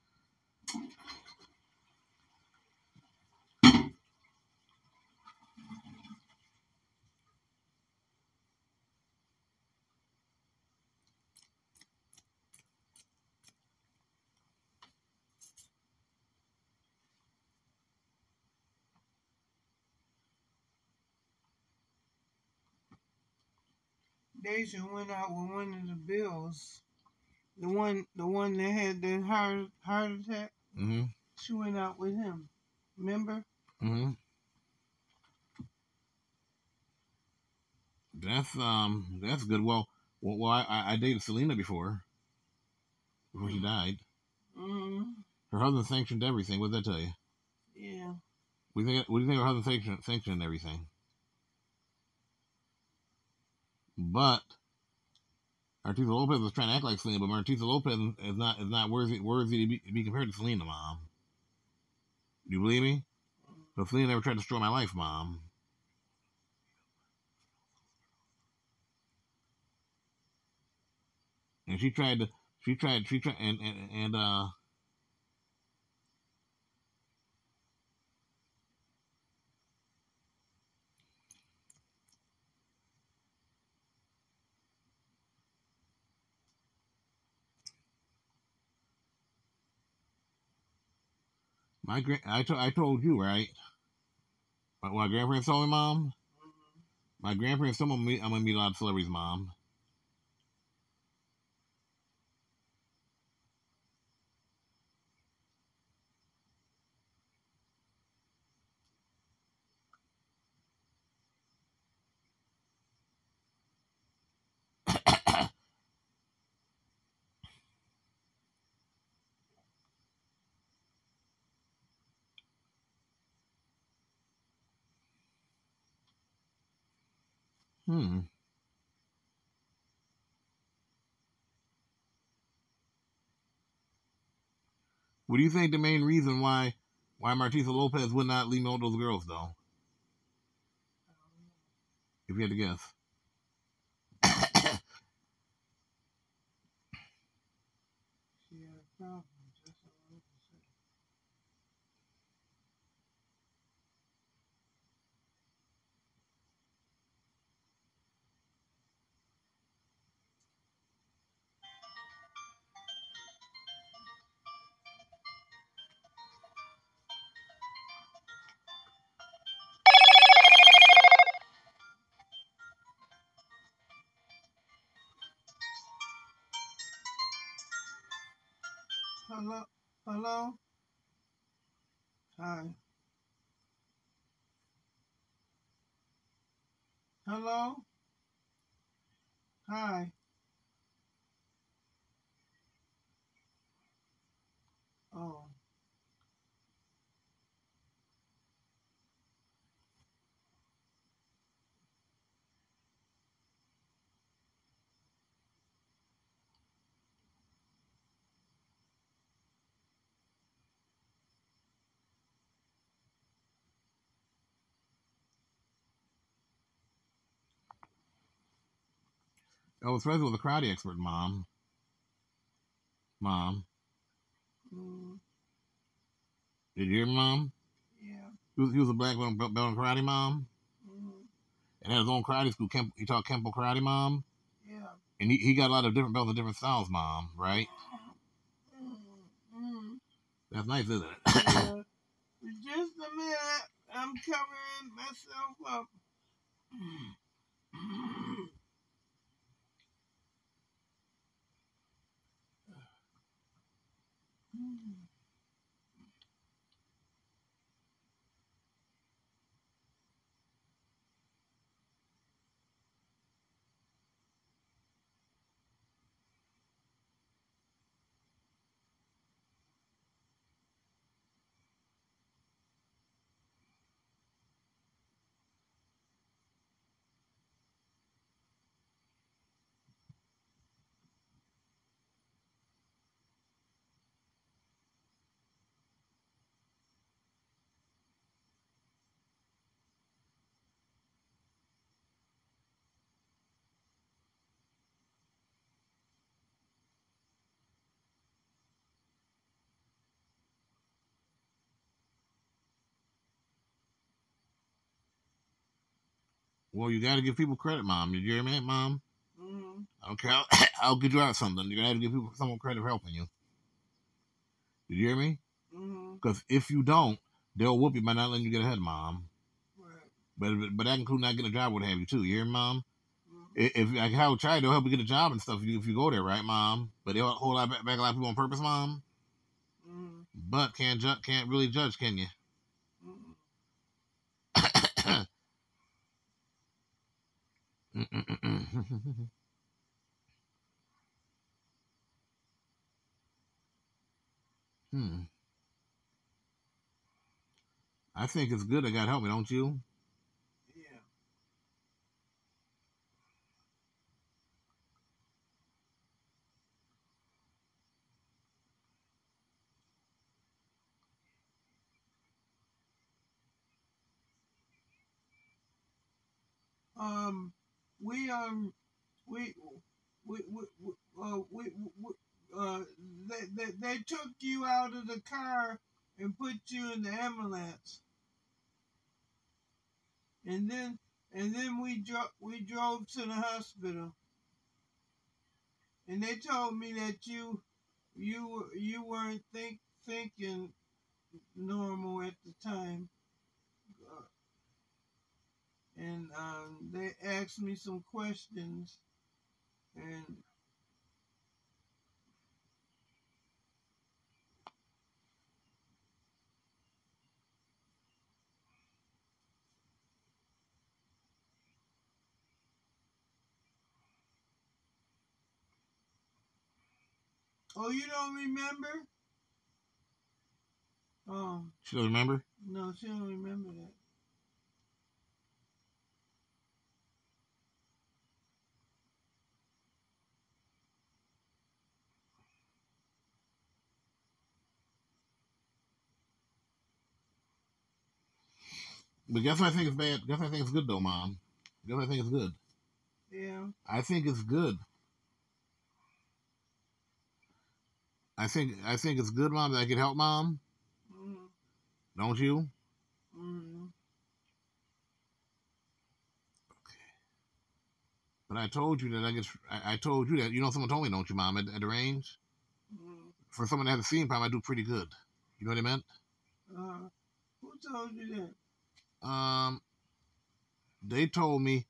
Deja went out with one of the bills. The one the one that had that heart heart attack. mm-hmm. She went out with him. Remember? Mm-hmm. That's um that's good. Well, well, well I, I I dated Selena before. Before she died. Mm-hmm. Her husband sanctioned everything. What did that tell you? Yeah. What do you think? What do you think her husband sanctioned, sanctioned everything? But Martisa Lopez was trying to act like Selena, but Martisa Lopez is not is not worthy worthy to be, to be compared to Selena, Mom. Do you believe me? But Selena never tried to destroy my life, Mom. And she tried to She tried. She tried, and and, and uh. My I, to, I told you right. What my grandparents told me, mom. My grandparents told me I'm gonna meet a lot of celebrities, mom. Hmm. What do you think the main reason why why Martisa Lopez would not leave all those girls though? If you had to guess. She had a problem. Hello? Hi. Hello? Hi. Oh. I was friends with a karate expert, mom. Mom. Mm, Did you hear me, mom? yeah. He was, he was a black belt, belt in karate, mom. Mm, And had his own karate school. Kemp, he taught Kempo karate, mom. yeah. And he, he got a lot of different belts and different styles, mom. Right? Mm, mm, That's nice, isn't it? yeah. (coughs) Just a minute. I'm covering myself up. Mm. Well, you got to give people credit, mom. You hear me, mom? Mm, Okay, I'll, I'll get you out something. You're gonna have to give people someone credit for helping you. Did you hear me? Because if you don't, they'll whoop you by not letting you get ahead, mom. right. But but that includes not getting a job, what have you too. You hear me, mom? Mm, If, like Howard tried, they'll help you get a job and stuff if you, if you go there, right, mom? But they'll hold out back, back a lot of people on purpose, mom. mm, But can't ju- can't really judge, can you? (coughs) mm. hmm. I think it's good I got help me, don't you? Yeah. Um, we um, we we we we, uh, we, we uh, they, they they took you out of the car and put you in the ambulance, and then and then we drove we drove to the hospital, and they told me that you you you weren't think thinking normal at the time, and um, they asked me some questions, and oh, you don't remember? Oh She doesn't remember. no, she don't remember that. But guess what I think is bad? Guess what I think is good though, mom. Guess what I think is good. Yeah. I think it's good. I think I think it's good, mom, that I can help mom. Mm-hmm. Don't you? Mm-hmm. But I told you that I get. I, I told you that. You know, someone told me, don't you, mom, at, at the range? Mm-hmm. For someone that hasn't seen Prime, I do pretty good. You know what I meant? Uh, who told you that? Um, they told me.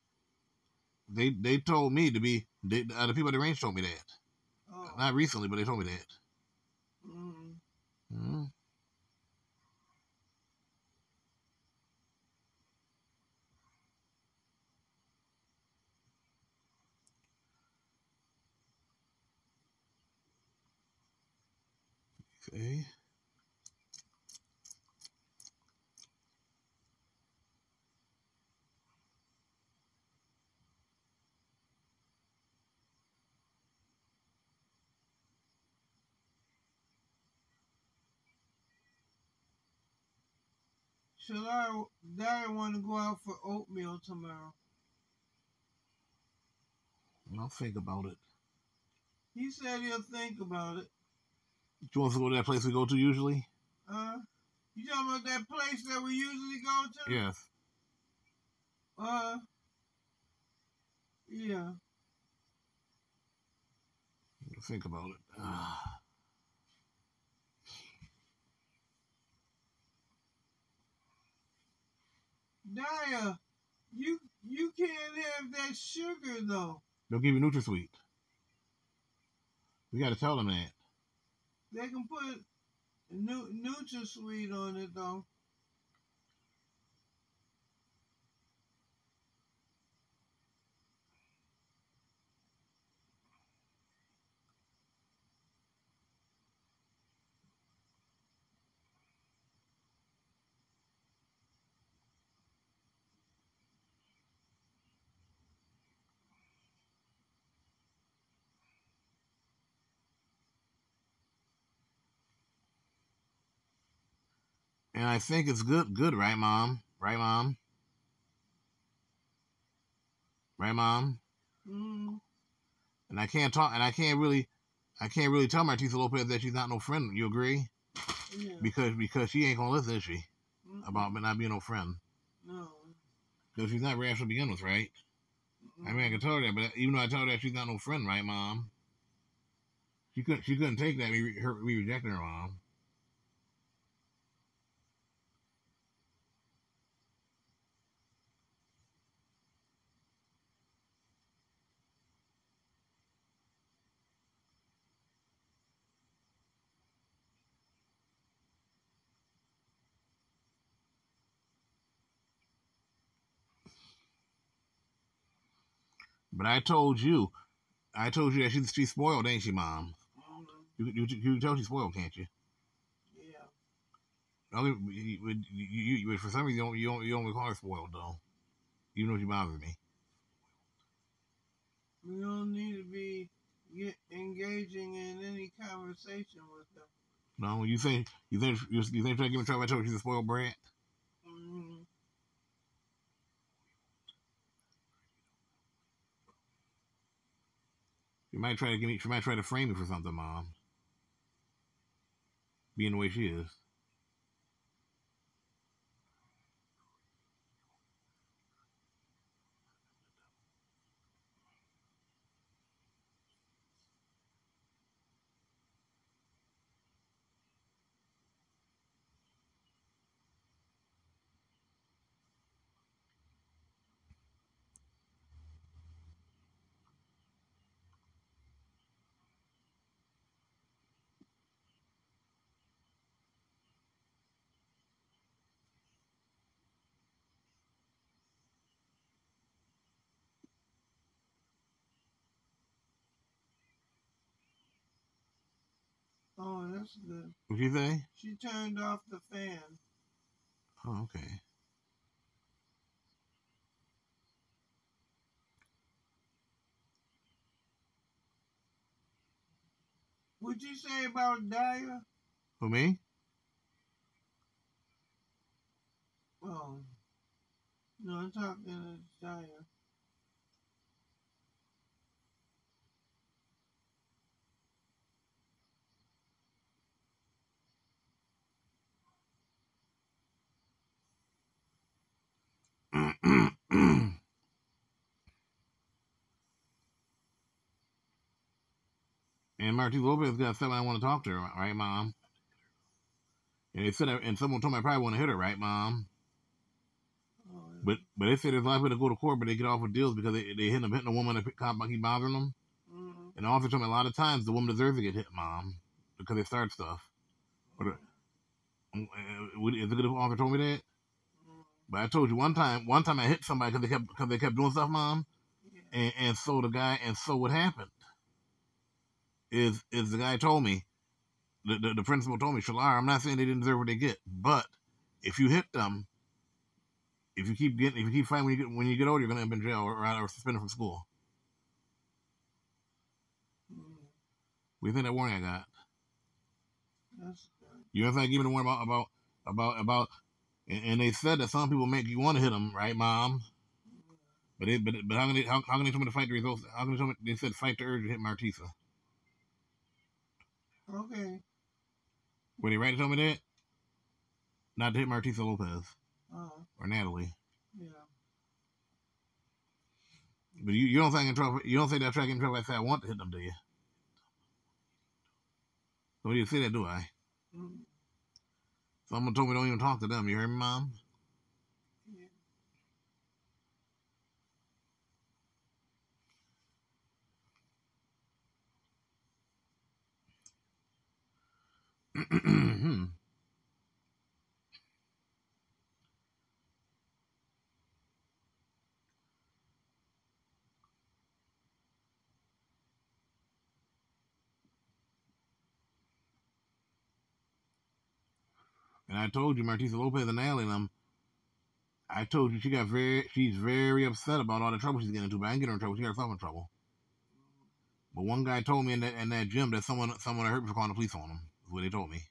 They they told me to be. They, uh, the people at the range told me that. Oh. Not recently, but they told me that. Mm-hmm. hmm Okay. Shall I, Daddy want to go out for oatmeal tomorrow? I'll think about it. He said he'll think about it. You want to go to that place we go to usually? Uh, you talking about that place that we usually go to? Yes. Uh, yeah. Think about it. Ah. Daya, you you can't have that sugar though. They'll give you NutraSweet. We got to tell them that. They can put nu- NutraSweet on it though. And I think it's good, good, right, mom? Right, mom? Right, mom? Mm. And I can't talk, and I can't really, I can't really tell Martisa Lopez that she's not no friend. You agree? Yeah. Because because she ain't gonna listen, is she? About me not being no friend. No. Because she's not rational to begin with, right? I mean, I can tell her that, but even though I tell her that she's not no friend, right, mom? She couldn't. She couldn't take that. We her, we rejected her, mom. But I told you, I told you that she's she's spoiled, ain't she, mom? You you, you tell she's spoiled, can't you? Yeah. Only you, you, you, you, for some reason you don't you don't you don't call her spoiled though. Even though she bothers me. We don't need to be engaging in any conversation with them. No, you think you think you, you think trying to give me trouble? I told her she's a spoiled brat. Mm. She might try to give me. She might try to frame me for something, mom. Being the way she is. Oh, that's good. You say? She turned off the fan. Oh, okay. What'd you say about Dyer? For me? Oh, no, I'm talking to Dyer. And Marty Lopez got something I want to talk to her, right, mom? And they said, and someone told me I probably want to hit her, right, mom? But but they said there's likely to go to court, but they get off with deals because they they hit them hitting a woman that cop keep bothering them. Mm-hmm. And the officer told me a lot of times the woman deserves to get hit, mom, because they start stuff. But uh, is it good if the officer told me that? But I told you one time, one time I hit somebody because they kept because they kept doing stuff, mom. And and so the guy and so what happened is is the guy told me the, the, the principal told me, Shalar, I'm not saying they didn't deserve what they get, but if you hit them, if you keep getting, if you keep fighting when you get when you get older, you're gonna end up in jail or, or suspended from school. Hmm. What do you think that warning I got? That's. You know, if I give it a warning about about about about, and, and they said that some people make you want to hit them, right, mom? But they, but but how can they how, how can they tell me to fight the results? How can they tell me they said fight the urge to hit Martisa? Okay. Were they right to tell me that? Not to hit Martisa Lopez Oh, or Natalie. yeah. But you, you don't think in trouble. You don't think that track in trouble. I say I want to hit them, do you? So do you say that? Do I? Mm. Someone told me don't even talk to them. You hear me, mom? (clears throat) Hmm. And I told you, Martisa Lopez and Natalie and them. Um, I told you she got very, she's very upset about all the trouble she's getting into. But I didn't get her in trouble. She got herself in trouble. But one guy told me in that in that gym that someone someone hurt me for calling the police on him. Is what they told me.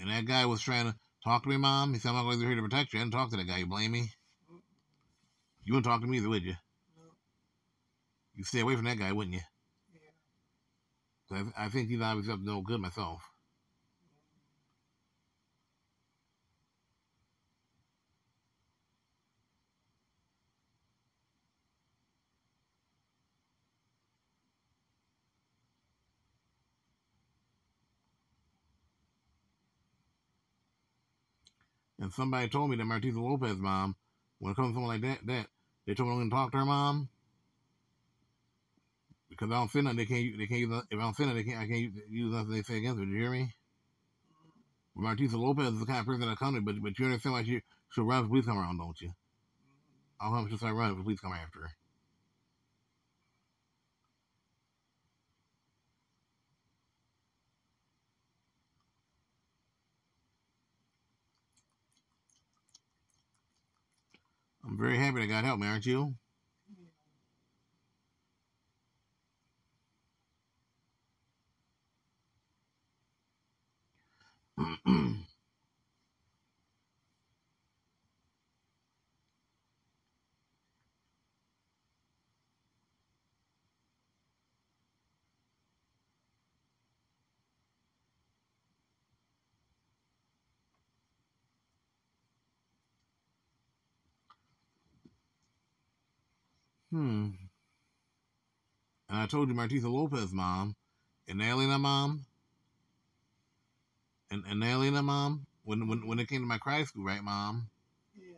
And that guy was trying to talk to me, mom. He said, I'm not going to be here to protect you. I didn't talk to that guy. You blame me? You wouldn't talk to me either, would you? You stay away from that guy, wouldn't you? I, I think he's obviously up no good myself. And somebody told me that Martisa Lopez mom, when it comes to someone like that, that they told me I'm to talk to her mom because I don't feel nothing. They can't. They can't use. If I don't feel nothing, they can't. I can't use, nothing they say against me. Did you hear me? Martisa Lopez is the kind of person that come to, but but you understand why she she'll run if the police come around, don't you? I'll come she'll start running if the police come after her. I'm very happy that God helped me, aren't you? Mm-hmm. hmm. And I told you Martita Lopez mom. And Alina mom? And, and Alina mom when when when it came to my cry school, right, mom? Yeah.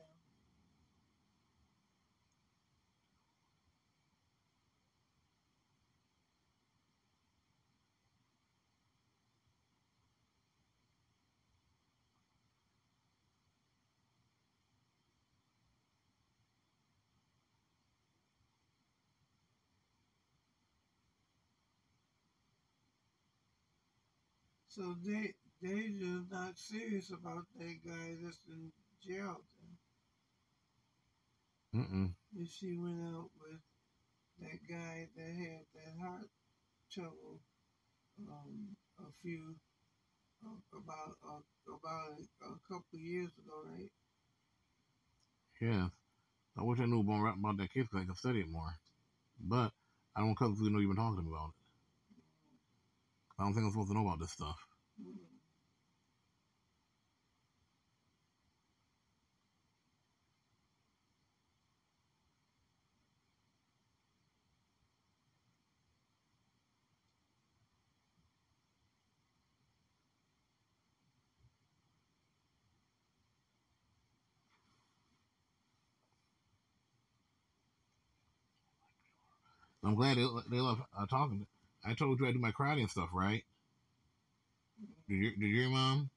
So they they just not serious about that guy that's in jail. Mm-mm. If she went out with that guy that had that heart trouble um, a few uh, about uh, about a, a couple years ago, right? Yeah. I wish I knew more about that case so I could study it more. But I don't because we know you've been talking about it. I don't think I'm supposed to know about this stuff. I'm glad they, they love uh, talking. I told you I do my karate and stuff, right? Did you, did your mom?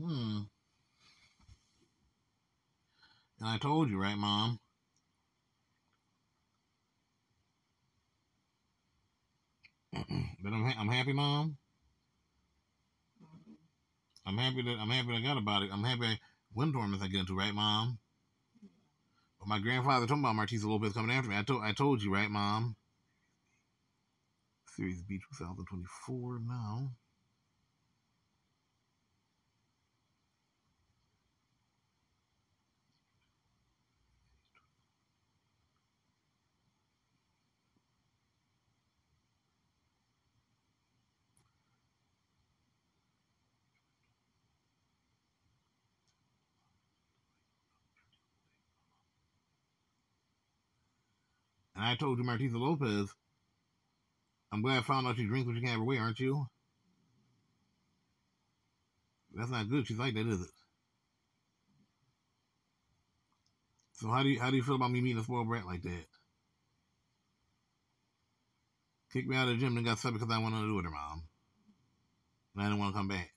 Hmm. And I told you, right, mom? (clears throat) but I'm ha- I'm happy, mom. I'm happy that I'm happy I got about it. I'm happy wind tournaments I get into, right, mom? But my grandfather told me about Martisa Lopez coming after me. I told I told you, right, mom? Series B 2024 now. I told you, Martisa Lopez, I'm glad I found out you drink what you can't have away, aren't you? That's not good. She's like that, is it? So how do you how do you feel about me meeting a spoiled brat like that? Kicked me out of the gym and got upset because I wanted to do with her mom. And I didn't want to come back.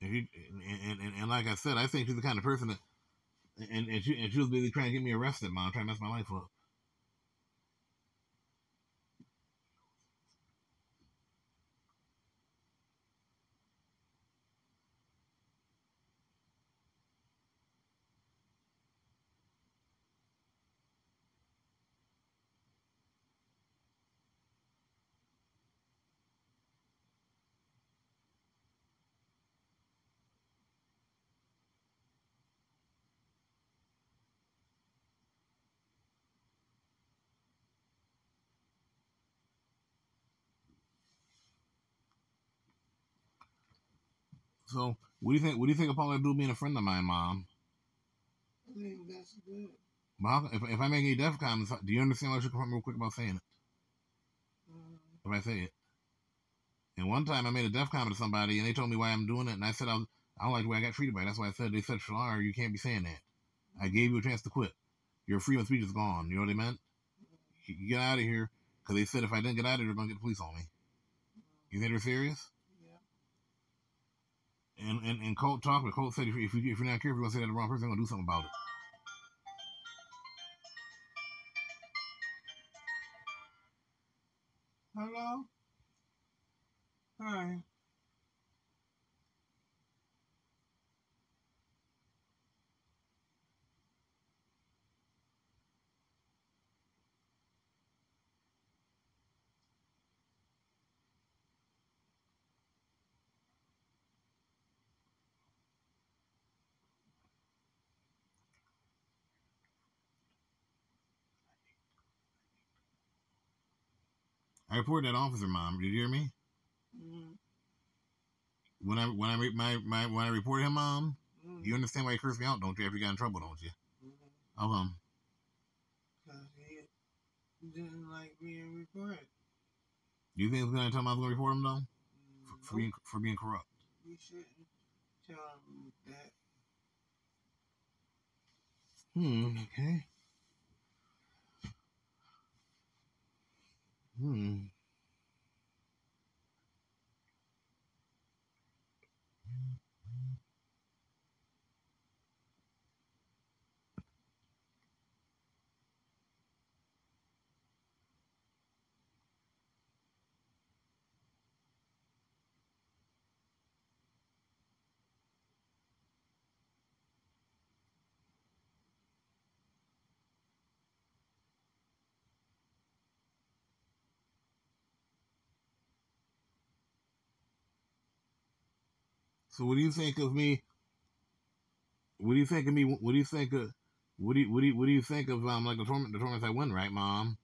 And, she, and, and, and, like I said, I think she's the kind of person that and, and she and she was busy trying to get me arrested, mom, trying to mess my life up. So, what do you think? What do you think of Paula Abdul being a friend of mine, Mom? I think that's good. But if, if I make any death comments, do you understand why I should come real quick about saying it? Uh, If I say it. And one time I made a death comment to somebody, and they told me why I'm doing it, and I said I, was, I don't like the way I got treated by it. That's why I said they said, Shalar, you can't be saying that. I gave you a chance to quit. Your freedom of speech is gone. You know what they meant? You get out of here because they said if I didn't get out of here, they're gonna get the police on me. You think they're serious? And and, and Colt talked, but Colt said if, if, you, if you're not careful, you're going to say that to the wrong person, I'm going to do something about it. Hello? Hi. I reported that officer, mom. Did you hear me? Mm, When I when I re- my, my when I reported him, mom, mm, you understand why he cursed me out, don't you? After you got in trouble, don't you? mm. How come? Cause he didn't like being reported. Do you think he's gonna tell him I was gonna report him though? For, for being for being corrupt. You shouldn't tell him that. Hmm. Okay. Hmm. So what do you think of me? What do you think of me? What do you think of? What do you what do you, what do you think of um like the tournament the tournaments I win, right, mom?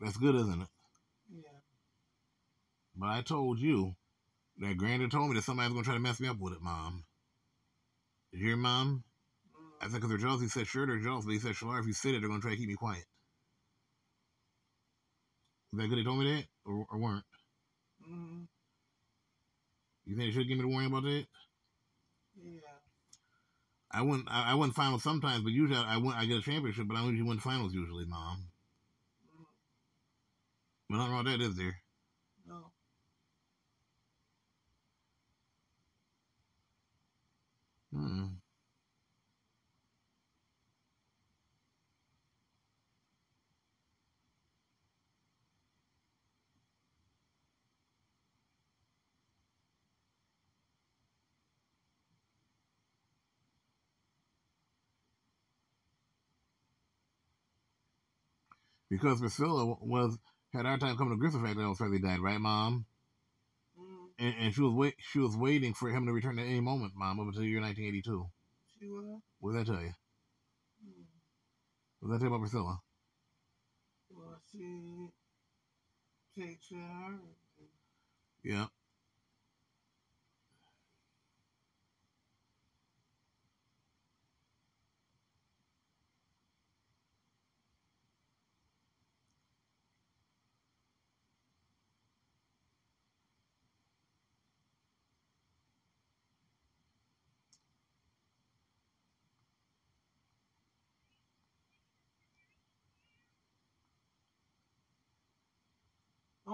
That's good, isn't it? Yeah. But I told you that Grandad told me that somebody's gonna try to mess me up with it, mom. Did you hear, mom? I said because they're jealous. He said sure they're jealous, but he said sure if you sit it, they're gonna try to keep me quiet. Is that good? They told me that, or, or weren't? Mm, You think they should give me the warning about that? yeah. I went I, I went finals sometimes, but usually I, I went I get a championship, but I usually win finals usually, mom. But nothing wrong with that, is there? No. Hmm. Because Priscilla was had our time coming to grips with the fact that Elvis died, right, Mom? Mm, And, and she was wait she was waiting for him to return at any moment, Mom, up until the year 1982. she was. What did that tell you? Mm, What did that tell you about Priscilla? well, she takes care of her. Yeah.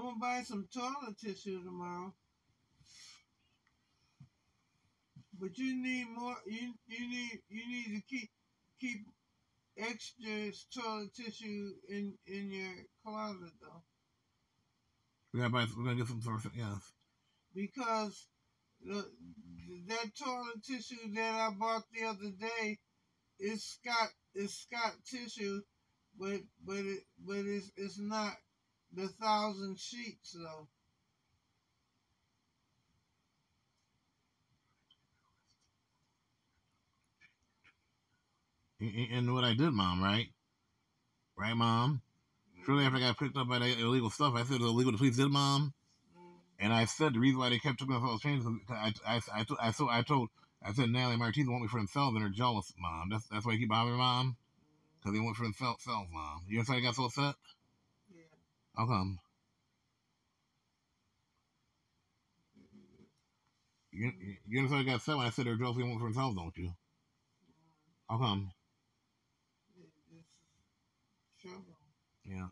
Gonna buy some toilet tissue tomorrow. But you need more. You you need you need to keep keep extra toilet tissue in in your closet though, We gotta buy we're gonna get some of yes. because the that toilet tissue that I bought the other day is Scott is Scott tissue, but but it but it's it's not the thousand sheets though. And, what I did, Mom, right? Right, Mom? Shortly after I got picked up by that illegal stuff, I said was illegal to police did, Mom. And I said the reason why they kept taking all those changes, I, I, I, I, I, told, I said Natalie Martinez want me for themselves and they're jealous, Mom. That's that's why you keep bothering, Mom. Because they want for themselves, Mom. You understand? I got so upset. How come? You, you- understand? I got upset when I said they're jealous. They want for themselves, don't you? How come? Yeah.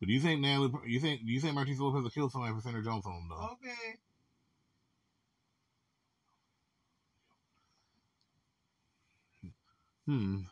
But do you think Natalie? You think do you think Martisa Lopez will kill somebody for Senator Jones home though? Okay. Hmm.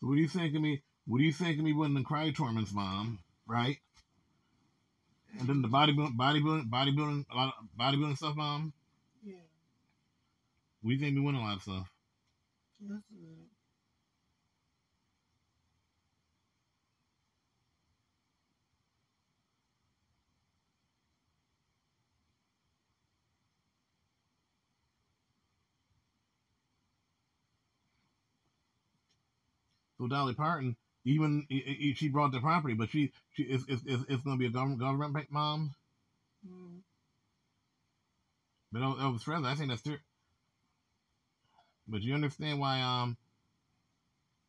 What do you think of me? What do you think of me winning the Cry Torment's mom? Right? And then the bodybuilding, bodybuilding, bodybuilding, a lot of bodybuilding stuff, mom. Yeah. We think we win a lot of stuff. That's good. So Dolly Parton, even she brought the property, but she she it's it's, it's, it's going to be a government government mom. Mm. But Elvis Presley, I think that's true. But you understand why um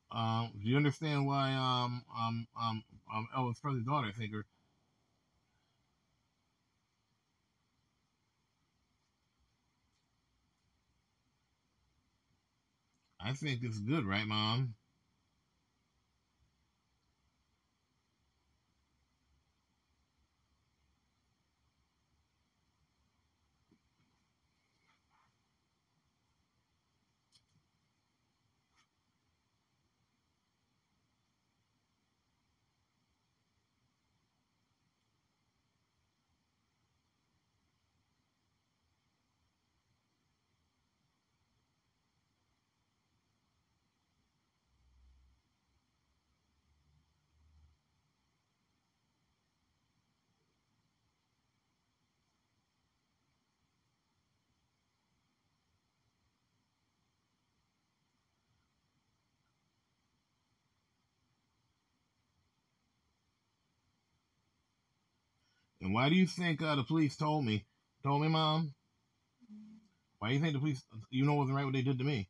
um do you understand why um um um um Elvis Presley's daughter I think her I think it's good, right, mom? And why do you think uh, the police told me told me, mom? Why do you think the police you know wasn't right what they did to me?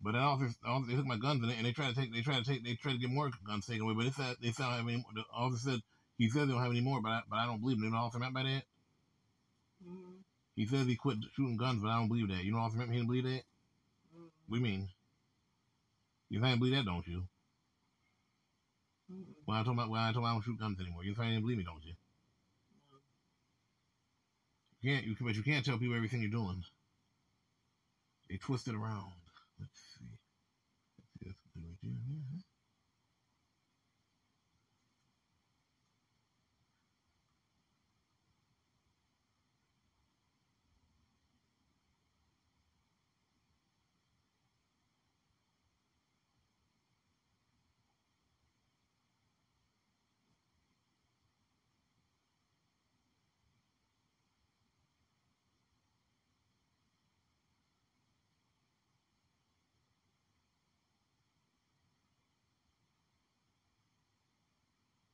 But the officers, the officers they took my guns and they, and they tried to take they tried to take they tried to get more guns taken away. But they said they said I don't have any. more. The officer said he said they don't have any more, but I, but I don't believe him. You know officer meant by that? Mm. He says he quit shooting guns, but I don't believe that. You know what officer meant? He didn't believe that. What do you mean? You I believe that, don't you? Mm. When I told my when I told my I don't shoot guns anymore, you didn't believe me, don't you? You can't you but you can't tell people everything you're doing. They twist it around. Let's see. Let's see.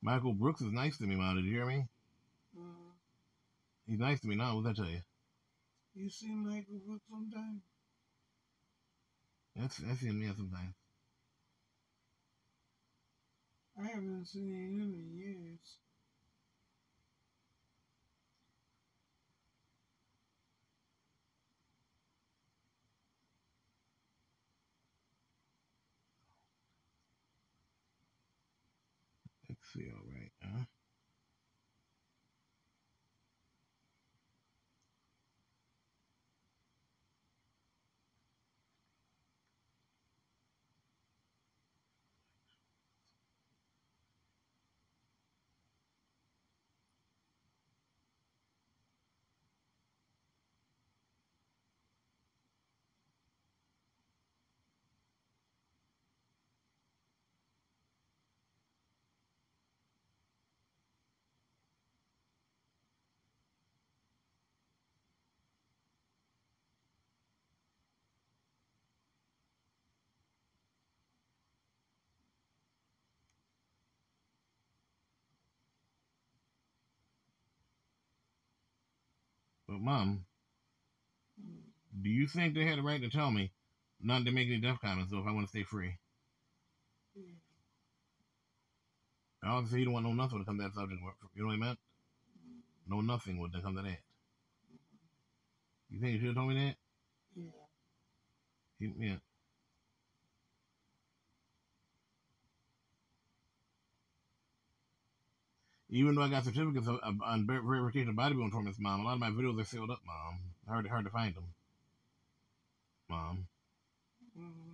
Michael Brooks is nice to me, man. Did you hear me? Mm. He's nice to me now. What did I tell you? You see Michael Brooks sometime? That's I see him yeah sometimes. I haven't seen him in years. All right. Huh? Mom, do you think they had the right to tell me not to make any death comments though if I want to stay free? Hmm. Obviously, he don't want no nothing to come to that subject. You know what I meant? No nothing would come to that. You think he should have told me that? Yeah. He, yeah. Even though I got certificates on ver- verification of bodybuilding tournaments, mom, a lot of my videos are sealed up, mom. Hard, hard to find them, mom. Mm-hmm.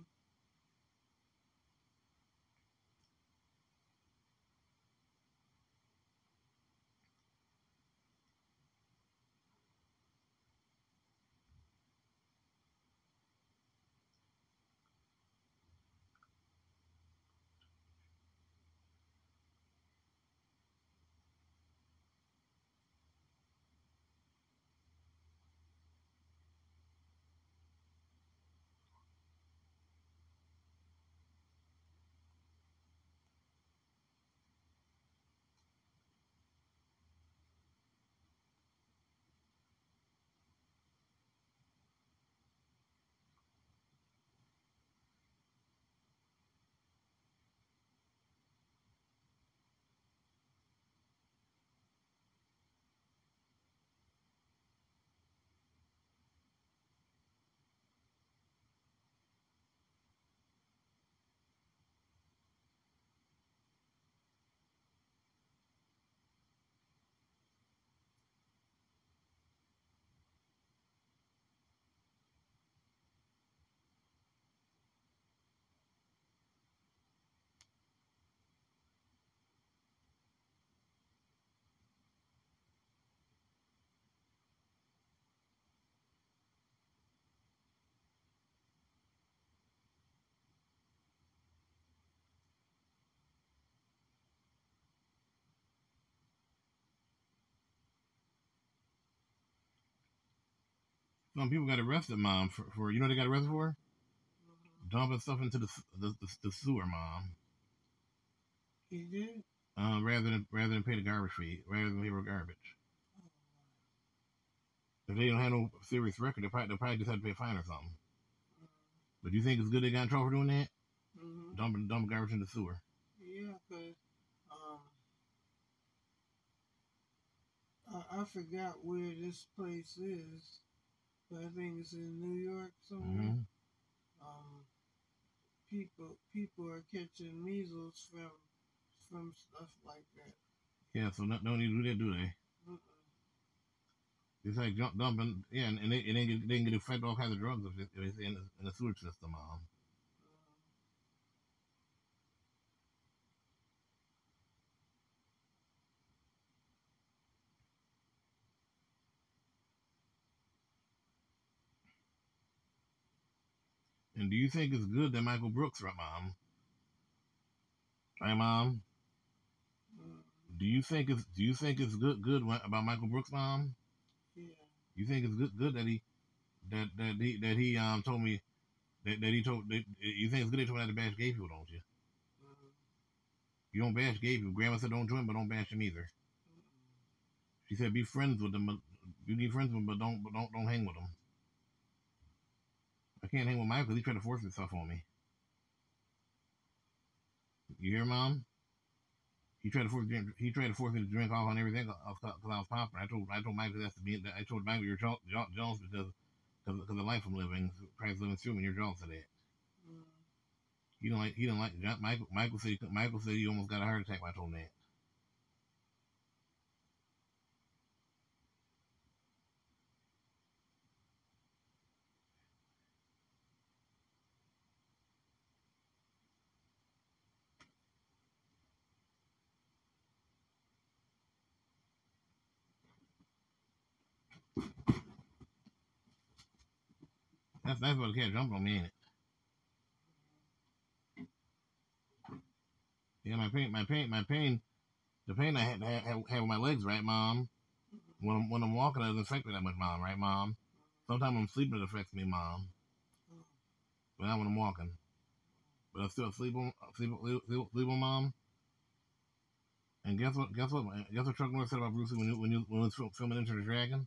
Some people got arrested, mom, for, for you know what they got arrested for? Dumping stuff into the the, the, the sewer, mom. He did? Uh, rather than rather than pay the garbage fee, rather than pay for garbage. If they don't have no serious record, they probably, they probably just have to pay a fine or something. But do you think it's good they got in trouble for doing that? Mm-hmm. Dumping dumping garbage in the sewer. Yeah, cause um, I, I forgot where this place is, but I think it's in New York somewhere. Mhm. Um, people people are catching measles from from stuff like that. Yeah, so no, don't need to do that, do they? Mm-mm. It's like dump, dumping, yeah, and, and they, and they, get, they can get affected all kinds of drugs if it's in, the, in the sewage system. Um. And do you think it's good that Michael Brooks, right, Mom? Right, Mom? Do you think it's Do you think it's good good about Michael Brooks, Mom? Yeah. You think it's good good that he that that he that he um told me that, that he told that, you think it's good they told me not to bash gay people, don't you? You don't bash gay people. Grandma said don't join, but don't bash them either. She said be friends with them, but you be friends with them, but don't but don't don't hang with them. I can't hang with Michael because he tried to force himself on me. You hear, Mom? He tried to force he tried to force me to drink alcohol and everything because I was popular. I told I told Michael that's to be I told Michael you're jealous jealous because because of the life I'm living, Christ living through me. You're jealous of that. Mm. He don't like he don't like Michael. Michael said Michael said he almost got a heart attack when I told him that. That's that's what cat jumped on me, ain't it? Yeah, my pain, my pain, my pain, the pain I had have, have with my legs, right, Mom? When I'm when I'm walking, it doesn't affect me that much, Mom, right, Mom? Sometimes I'm sleeping, it affects me, Mom. But not when I'm walking. But I still sleep on sleep, sleep, sleep on, Mom. And guess what? Guess what? Guess what Chuck Norris said about Bruce Lee when you when you when he was filming Enter the Dragon?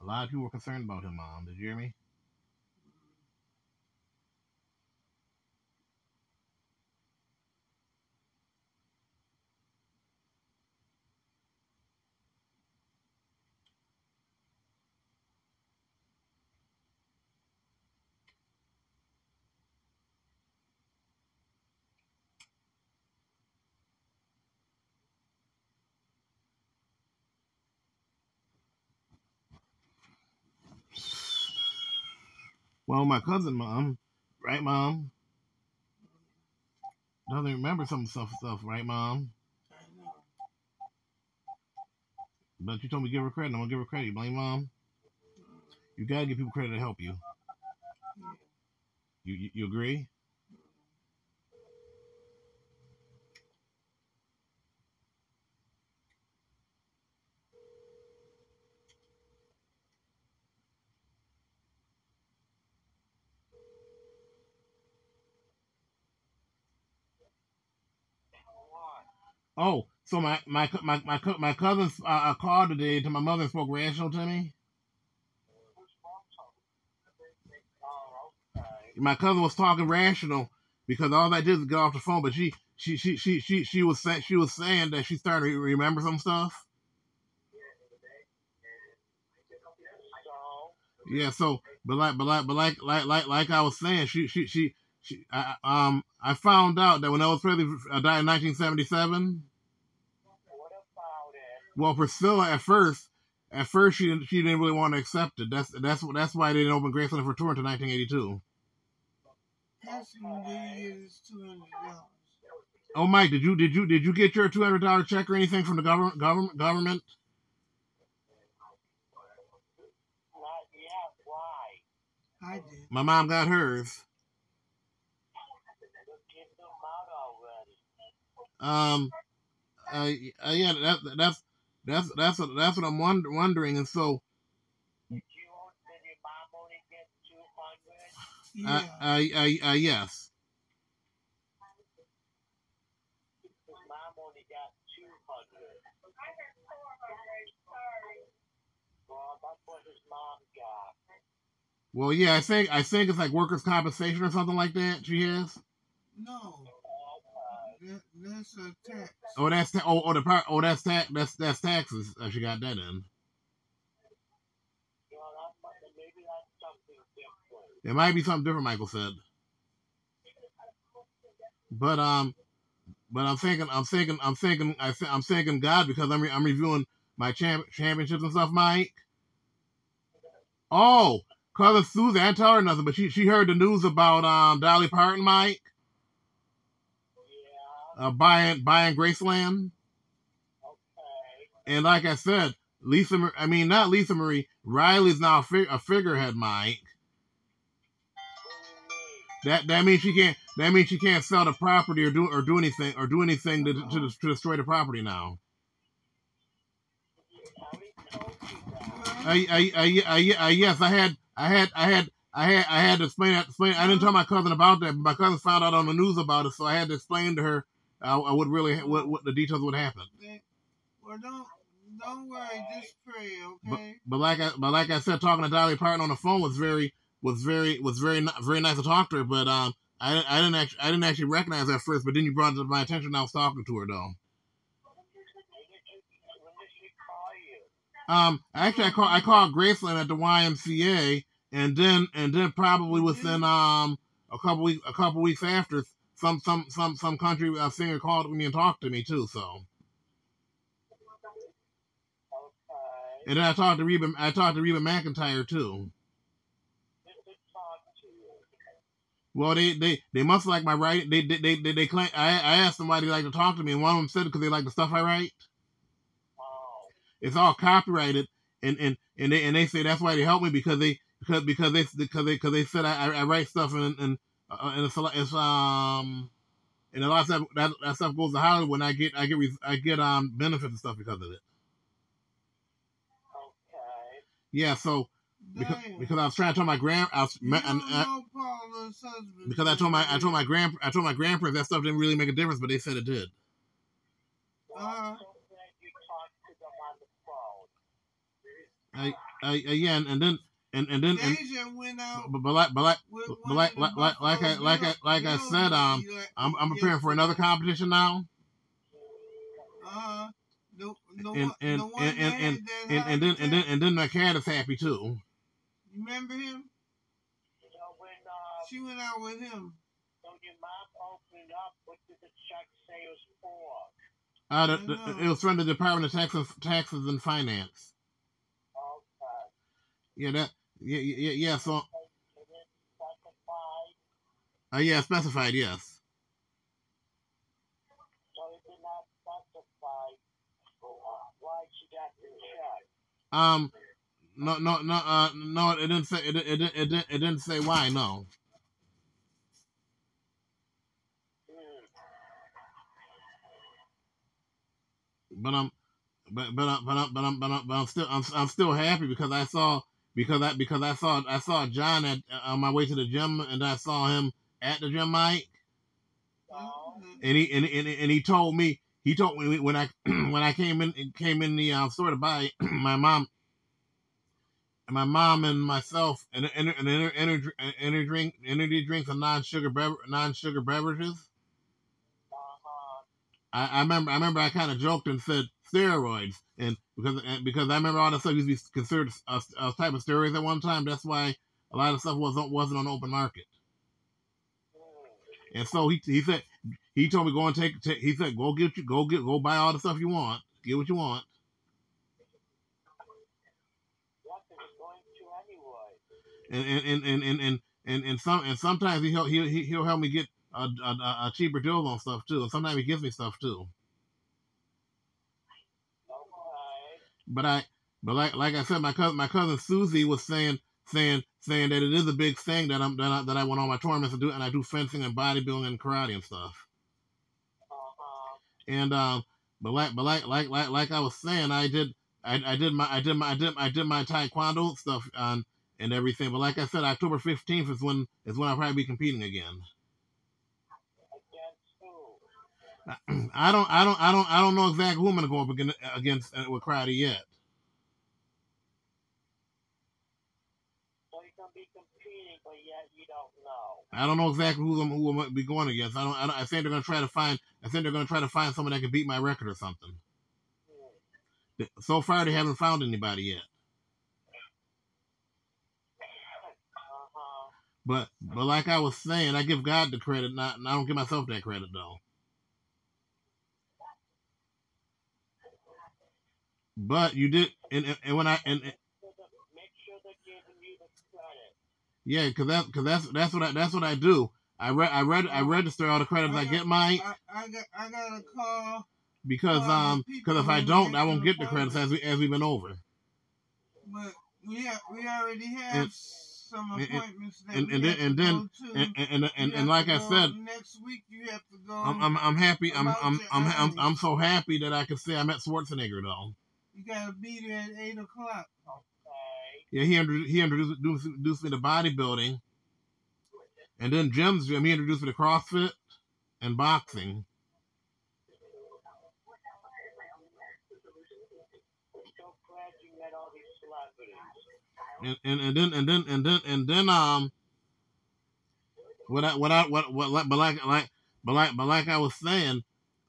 A lot of people were concerned about him, Mom. Did you hear me? Well, my cousin, Mom, right, Mom, doesn't remember some stuff, stuff, right, Mom? But you told me to give her credit. I'm gonna give her credit. You blame Mom? You gotta give people credit to help you. You you, you agree? Oh, so my my my my, my cousin uh, uh, called today to my mother and spoke rational to me. My cousin was talking rational because all I did was get off the phone, but she she she she she, she was saying she was saying that she started to remember some stuff. Yeah, so but like but like but like like like like I was saying, she she she she I, I- um I found out that when Elvis Presley died in 1977. Well, Priscilla at first, at first she didn't she didn't really want to accept it. That's that's that's why they didn't open Graceland for tour until 1982. To get his two hundred dollars. Oh, Mike, did you did you did you get your two hundred dollar check or anything from the government government government? I did. My mom got hers. Um, uh, uh yeah, that that's that's that's what that's what I'm wonder, wondering, and so. Uh, uh, uh, uh, yes. Well, yeah, I think I think it's like workers' compensation or something like that. She has. No. That. Oh, that's ta- oh, oh the oh that's tax that's that's taxes. Uh, she got that in. It might be something different. Michael said. But um, but I'm thinking I'm thinking I'm thinking I th- I'm thanking God because I'm re- I'm reviewing my champ- championships and stuff, Mike. Oh, cousin Susan, I didn't tell her nothing, but she she heard the news about um Dolly Parton, Mike. Uh, buying buying Graceland. And like I said, Lisa, I mean not Lisa Marie, Riley's now a, fig- a figurehead, Mike. That that means she can't. That means she can't sell the property or do or do anything or do anything to to, to destroy the property now. I, I, I, I, I, yes, I had, I had, I had, I had, I had to explain that. Explain. I didn't tell my cousin about that, but my cousin found out on the news about it, so I had to explain to her uh, what really, what, what the details would happen. Well, don't don't worry. Just pray, But, okay? but like I, but like I said, talking to Dolly Parton on the phone was very, was very, was very, very nice to talk to her. But um, I, I didn't actually, I didn't actually recognize her at first. But then you brought it to my attention. I was talking to her though. Um, actually, I called I called Graceland at the YMCA, and then and then probably within um a couple weeks a couple weeks after, some some some some country uh, singer called me and talked to me too. So, and then I talked to Reba I talked to Reba McEntire too. Well, they they they must like my writing. They they they they, they claim I I asked them why they like to talk to me, and one of them said because they like the stuff I write. It's all copyrighted, and and and they and they say that's why they help me because they because because they because they because they said I, I I write stuff and and uh, and it's, a lot- it's um and a lot of stuff that, that stuff goes to Hollywood and I get I get I get um benefits and stuff because of it. Okay. Yeah, so because, because I was trying to tell my grand I was, You and, don't uh, know Paula's husband. because I told my I told my grand I told my grandparents that stuff didn't really make a difference, but they said it did. Uh, I uh, yeah, and, and then and and then and, went out but, but like but like but like like like, like I like I like I said, um, I'm I'm preparing for another competition now, Uh, the, the, and one, and and and and, then and then and then my cat is happy too. You remember him? She went out with him. So your mom opened up. What did the check say it was for? Uh, the, the, it was from the Department of Taxes, Taxes and Finance. Yeah, that yeah yeah yeah. So, uh, yeah, specified. Yes. Um, no no no uh no it didn't say it it it, it, didn't, it didn't say why no. But I'm but but I- but I'm but I'm but I'm, but I'm still I'm, I'm still happy because I saw because I because I saw I saw John at on my way to the gym and I saw him at the gym Mike. And he and, and, and he told me he told me when I (clears throat) when I came in came in the uh, store to buy (clears throat) my mom and my mom and myself and and and energy energy drink energy drinks and non sugar non sugar beverages. I, I remember I remember I kind of joked and said steroids. And because because I remember all the stuff used to be considered a, a type of steroids at one time. That's why a lot of stuff wasn't wasn't on open market. And so he he said he told me go and take, take he said go get you go get go buy all the stuff you want get what you want and and and and and and, and, some and sometimes he'll he'll he'll help me get a, a, a cheaper deal on stuff too and sometimes he gives me stuff too but I but like like I said my cousin my cousin Susie was saying saying saying that it is a big thing that I'm that I, that I went on my tournaments to do and I do fencing and bodybuilding and karate and stuff. And um but like but like like like like I was saying I did I, I did my I did my I did I did my taekwondo stuff on and everything. But like I said October 15th is when is when I'll probably be competing again (clears throat) I don't I don't I don't I don't know exactly who I'm gonna go up against, against uh, with karate yet. So you're gonna be competing, but yet you don't know. I don't know exactly who I'm who I'm gonna be going against. I don't I, don't, I think they're gonna try to find I think they're gonna try to find someone that can beat my record or something. So far they haven't found anybody yet. But but like I was saying, I give God the credit, not and I don't give myself that credit though. But you did, and and, and when I and, and Make sure they're giving you the credit. yeah, cause that cause that's that's what I that's what I do. I read I read I register all the credits I get my I, I got I got a call. because um because if I don't I won't get the credits as we as we've been over. But we have, we already have And- some and- and- appointments that and, we and and to then and and, and, and, and like I said, next week you have to go. I'm I'm, I'm happy. I'm I'm I'm, I'm. I'm so happy that I can say I met Schwarzenegger though. You gotta be there at eight o'clock. Okay. Yeah, he introduced, he introduced, introduced me to bodybuilding, and then Jim's gym. He introduced me to CrossFit and boxing. So glad you met all these celebrities. and and, and then and then and then and then um what I what I what what like but like like but like but like I was saying,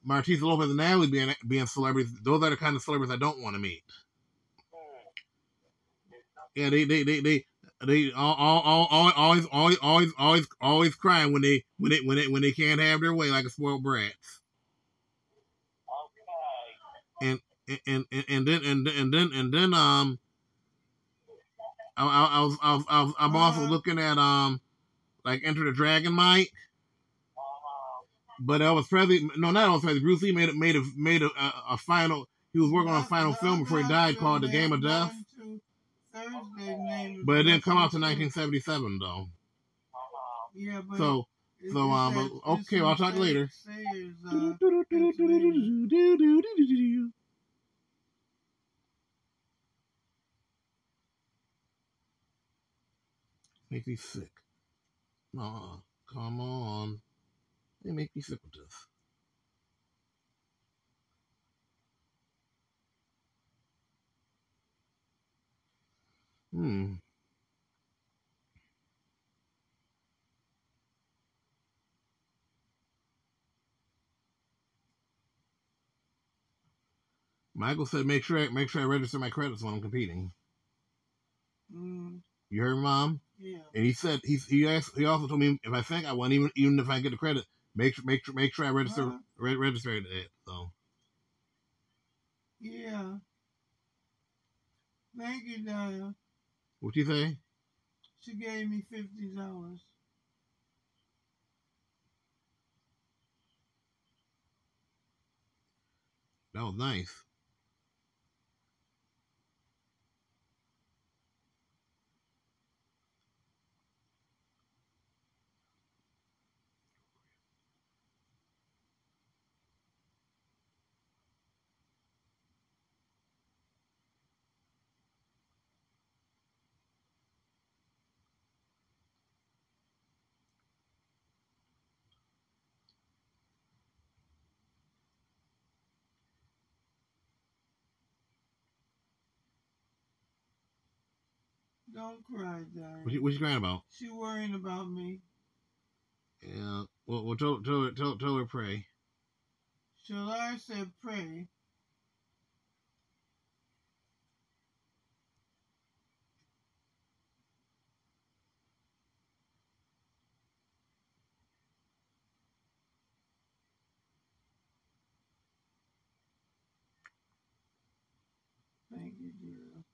Martisa Lopez and Natalie being being celebrities, those are the kind of celebrities I don't want to meet. Yeah, they they they they they all, all, all, always always always always always crying when they when they when they when they can't have their way like a spoiled brats. And and and and then and then and then and then um I, I, I was I was, I was I'm also looking at um like Enter the Dragon Mike. But was Presley. No, not Elvis Presley. Bruce Lee made it made a made a, a, a final. He was working on a final film before he died called The Game of Death. But it didn't come out to 1977 though. Yeah, but So so um. Okay, well, I'll talk later. Make me sick. Aw, come on. They make me sick with this. Hmm. Michael said, "Make sure I make sure I register my credits when I'm competing." Mm, You heard, Mom? yeah. And he said he he asked, he also told me if I think I won, even even if I get the credit, make sure make sure make sure I register Huh? re- register it. So Yeah. Thank you, Daya. what do you say? She gave me fifty dollars. That was nice. Don't cry, Daya. What you, what you crying about? She worrying about me. Yeah. Well, well tell, tell her tell, tell her pray. Shalar said pray. Thank you, dear.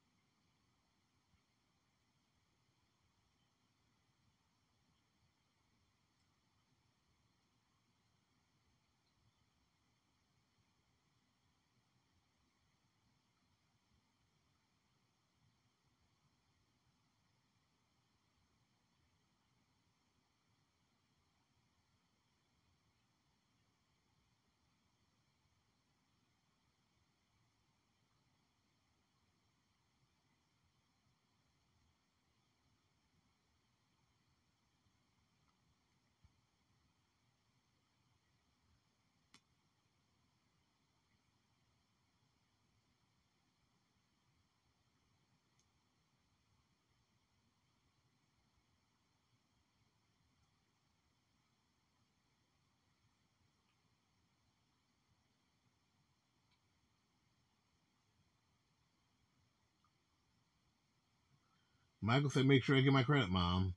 Michael said, make sure I get my credit, Mom.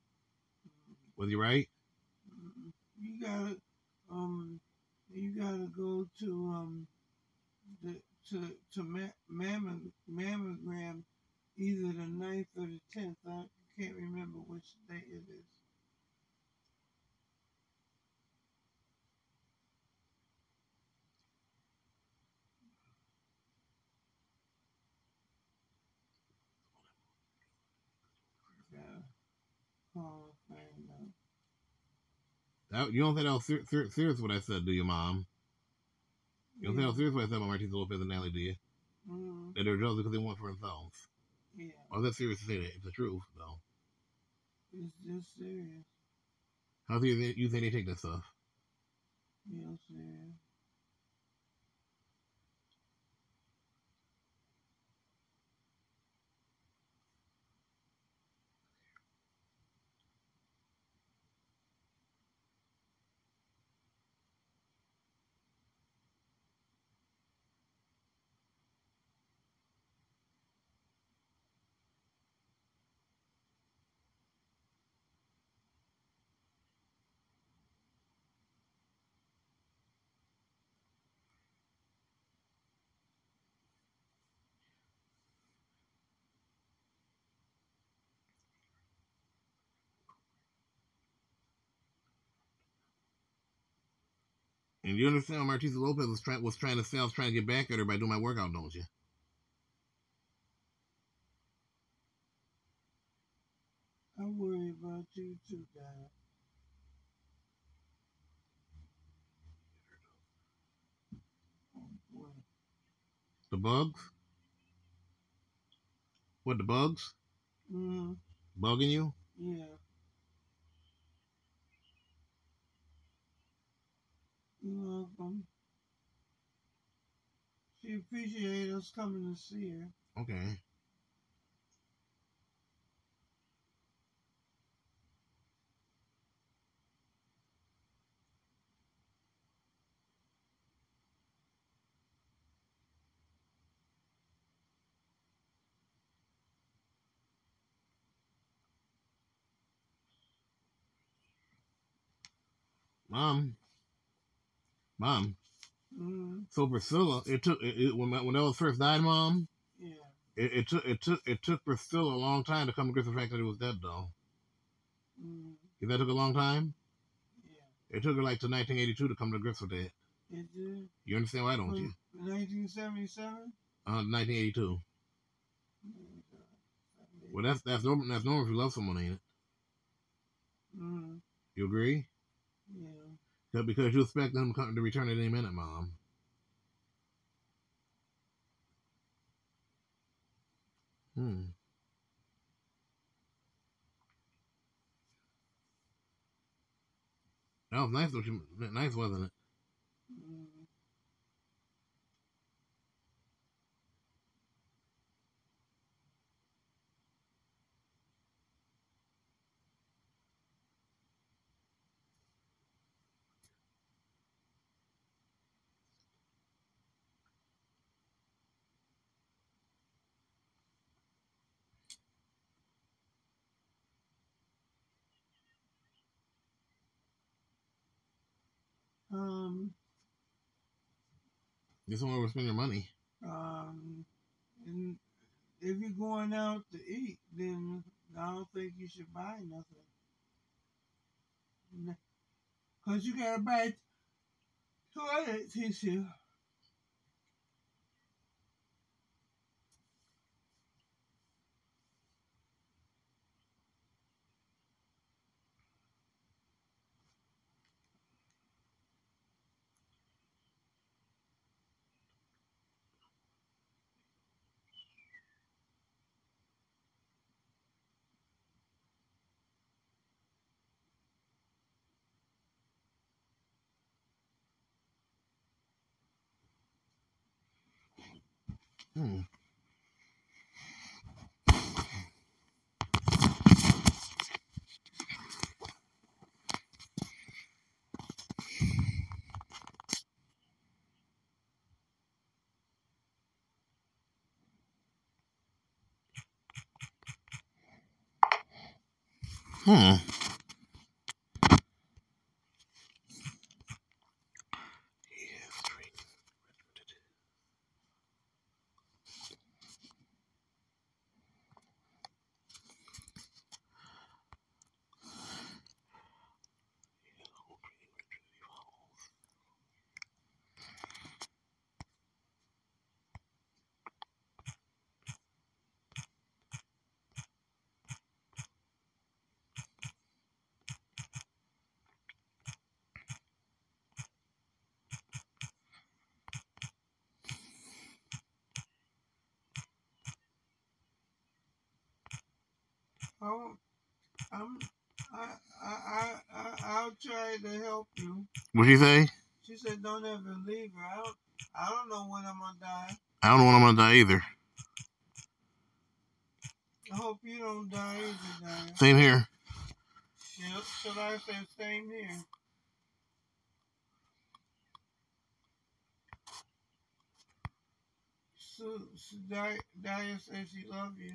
Was he right? You gotta um you gotta go to um the to to ma- mammo- mammogram either the 9th or the tenth. I can't remember which day it is. Gotta find. That, you don't think that was ser- ser- serious what I said, do you, Mom? You don't think that was serious what I said about Martins Lopez and Natalie, do you? Mhm. That they're jealous because they want for themselves. Yeah, Or that serious to say that? It's the truth, though. it's just serious. How serious you think they take this stuff? Real serious. And you understand Martins Lopez was trying was trying to say I was trying to get back at her by doing my workout, don't you? I worry about you too, Dad. Oh. The bugs? What the bugs? Mm, Bugging you? yeah. You know, she appreciated us coming to see her. Okay. Mom mom. Mm, So Priscilla, it took it, it, when when Elvis first died, mom. yeah. It, it took it took it took Priscilla a long time to come to grips with the fact that it was dead, though. Mm, If that took a long time, Yeah. it took her like to 1982 to come to grips with that. it did. You understand why, don't you? 1977. Uh, 1982. Well, that's that's normal. That's normal if you love someone, ain't it? Mm, You agree? yeah. 'Cause- Because you expect them to return at any minute, mom. Hmm. That was nice, nice, wasn't it? Mm, um. This one where we spend your money. Um. And if you're going out to eat, then I don't think you should buy nothing. Cause you gotta buy toilet tissue. Hmm. Hmm. Oh, I'm, I, I, I, I, I'll try to help you. What'd she say? She said, "Don't ever leave her." I don't, I don't know when I'm gonna die. I don't know when I'm gonna die either. I hope you don't die either, Diane. Same here. Yep. Should I say same here? Sue, Sue Di- Dia says she loves you.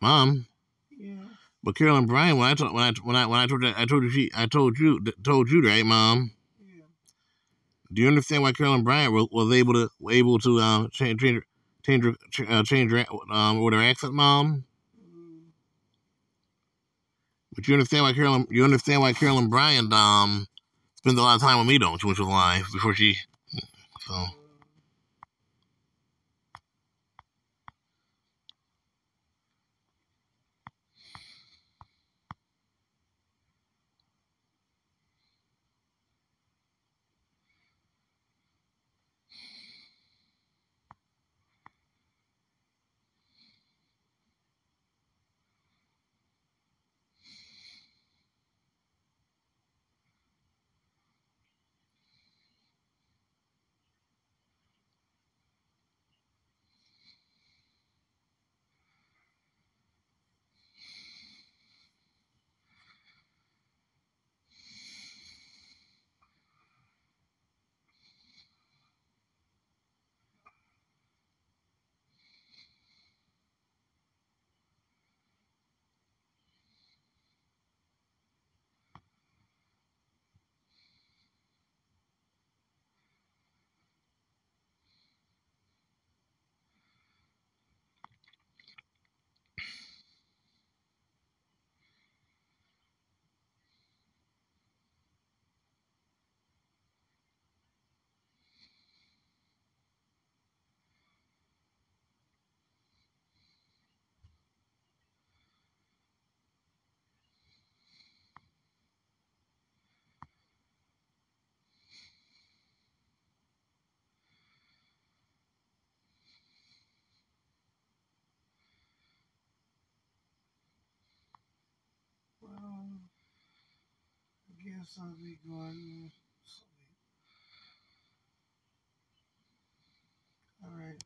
Mom. Yeah. But Carolyn Bryan, when I told when I when I when I told you, I told you she I told you told you right, Mom. Yeah. Do you understand why Carolyn Bryant was, was able to able to um change change change her- uh, change um with her accent, Mom? But you understand why Carolyn you understand why Carolyn Bryant um spends a lot of time with me, don't you? When she was alive before she so. Guess I'll be going to sleep. Alright.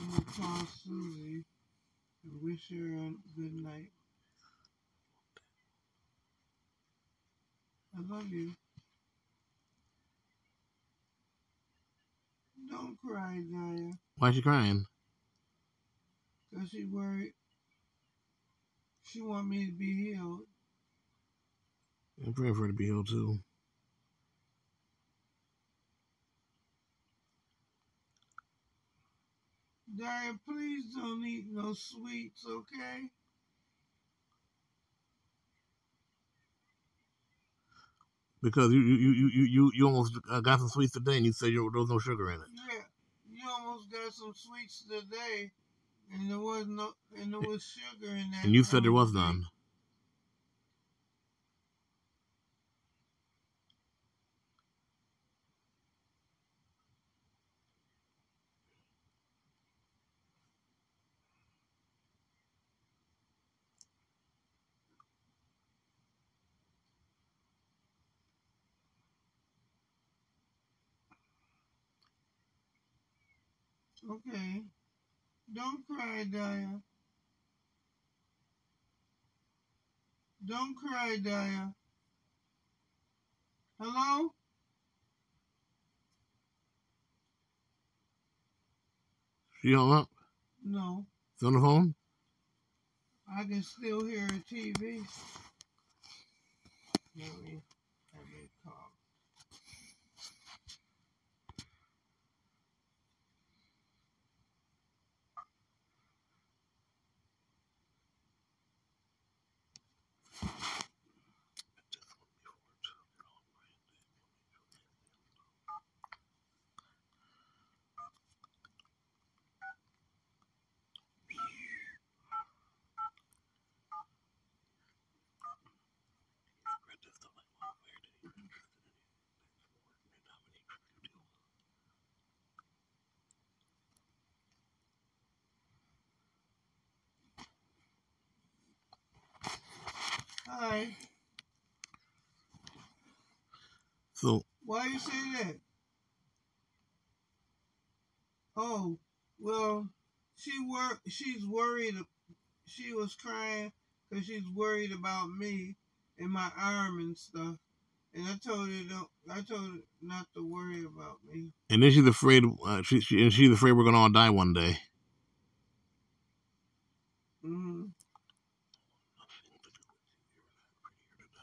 I'm gonna call Susie and wish her a good night. I love you. Don't cry, Daya. Why is she crying? Cause she worried. She want me to be healed. I'm praying for her to be healed too. Daya, please don't eat no sweets, okay? Because you you you you you, you almost got some sweets today, and you said there was no sugar in it. Yeah, you almost got some sweets today, and there was no, and there was sugar in that. And you said there was none. Okay. Don't cry, Daya. Don't cry, Daya. Hello? She hung up. No, It's on the phone. I can still hear her TV. Let me have me call. Hi. So Why you say that? Oh, well, she wor- she's worried. She was crying because she's worried about me and my arm and stuff. And I told her don't. I told her not to worry about me. and then she's afraid. Uh, she, she and she's afraid we're gonna all die one day. hmm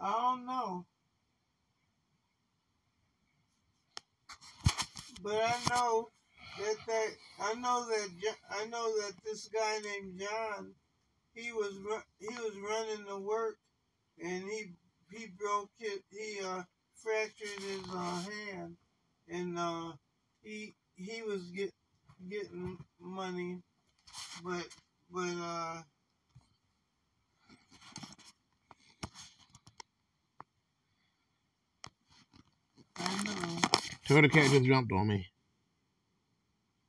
I don't know. But I know that that I know that I know that this guy named John, he was he was running the work, and he he broke it. He uh fractured his uh, hand, and uh he he was get getting money, but but uh I know. Tell her cat just jumped on me.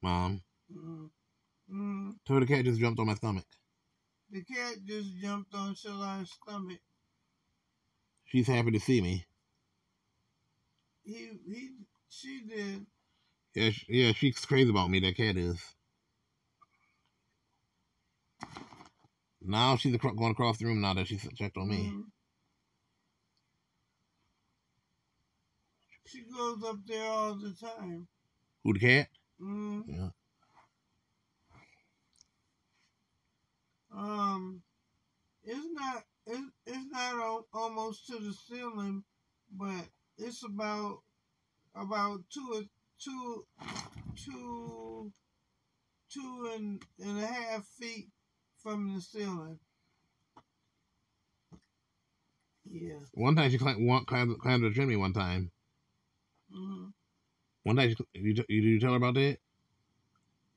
Mom, Mm, mm, tell her cat just jumped on my stomach. the cat just jumped on Shali's stomach. She's happy to see me. He he she did. Yeah, sh- yeah, she's crazy about me. That cat is. Now she's going across the room now that she's checked on me. Mm. She goes up there all the time. Who the cat? Mm. Yeah. Um, it's not it, it's not almost to the ceiling, but it's about about two or two two two and, and a half feet from the ceiling. Yeah. One time she climbed, climbed, climbed the chimney one time. Hmm One day, you, you, you tell her about that?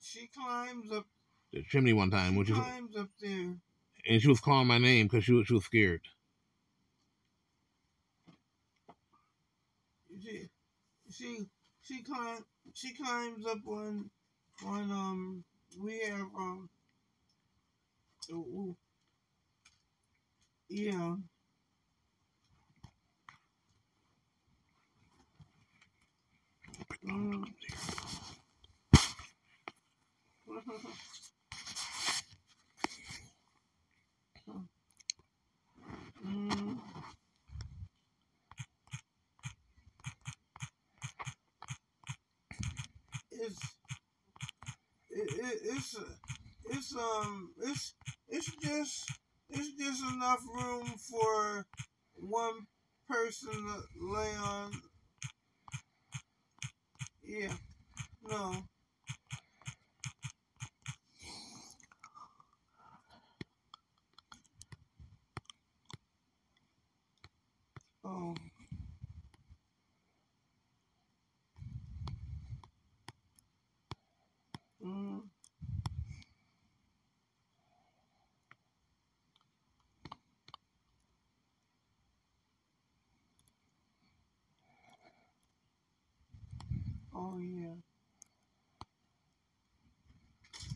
She climbs up. The chimney one time, She which is, climbs up there. and she was calling my name because she was, she was scared. She she she climb she climbs up on on um we have um ooh, ooh. yeah it's it, it, it's it's um it's it's just it's just enough room for one person to lay on. Yeah, no. Oh. Oh yeah.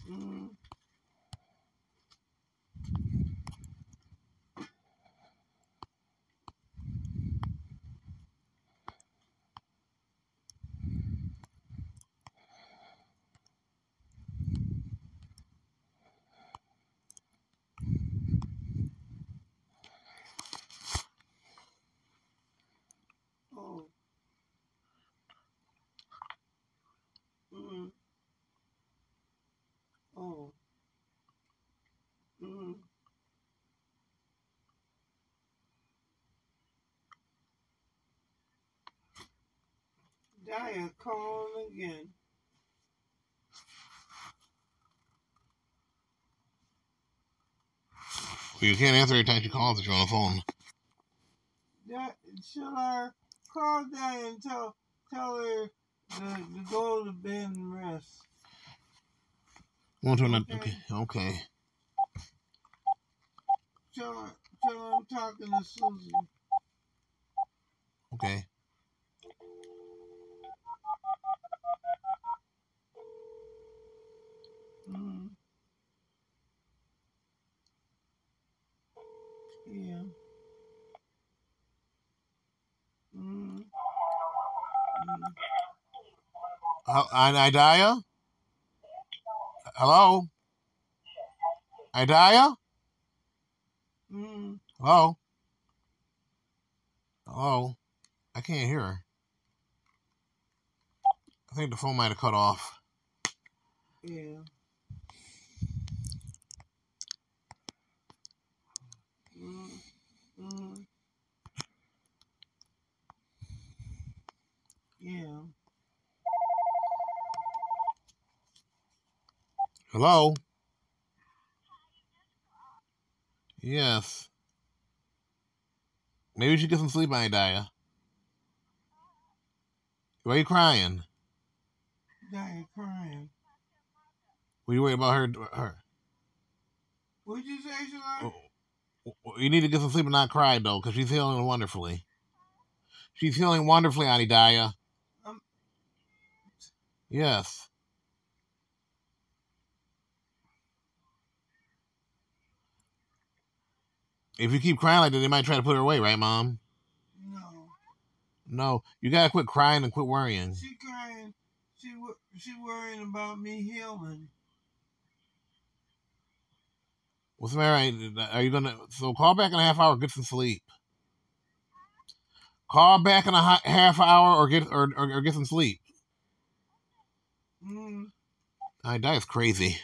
Mm. Oh. Mm. Oh. Mm. Dia calling again. Well, you can't answer every time she calls if you're on the phone. That shall I call Dia and tell tell her to, to go to bed and rest. Won't turn that. Okay. Okay. Tell her tell her I'm talking to Susie. Okay. Mm. Yeah. Mm. Mm. Uh, Idaya? Hello? Idaya? Mm. Hello? Hello? I can't hear her. I think the phone might have cut off. Yeah. Mm. Mm. Yeah. Hello? Yes. Maybe you should get some sleep, Idaya. Why are you crying? Dia crying. Were you worried about her? her? What'd you say, Shalai? Oh, oh, you need to get some sleep and not cry, though, because she's healing wonderfully. She's healing wonderfully, Anidaya. Yes. If you keep crying like that, they might try to put her away, right, Mom? no. No. You gotta quit crying and quit worrying. She crying. She she worrying about me healing. What's the matter? Are you gonna? So call back in a half hour, get some sleep. Call back in a half hour, or get or, or, or get some sleep. Mm. Anidaya is crazy.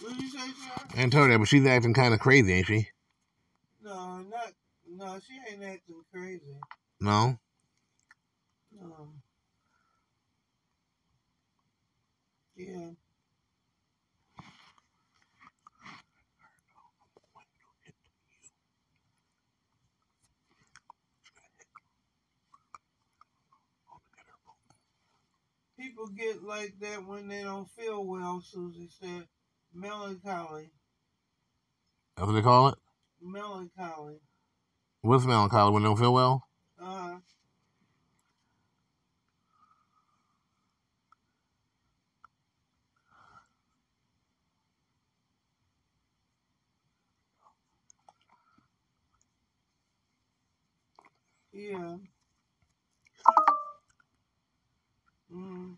What'd you say? I told her but she's acting kind of crazy, ain't she? No, not. No, she ain't acting crazy. No. No. Yeah. People get like that when they don't feel well, Susie said. Melancholy. That's what they call it. Melancholy. What's melancholy when they don't feel well? Uh, huh. yeah. Mm.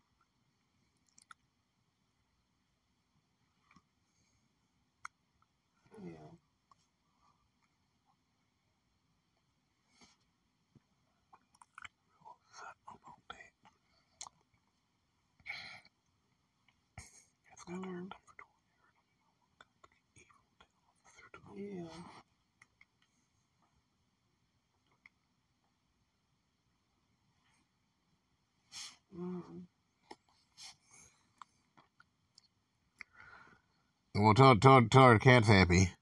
Yeah. Mm. Yeah. Mm. Well, tell, tell, tell her the cat's happy.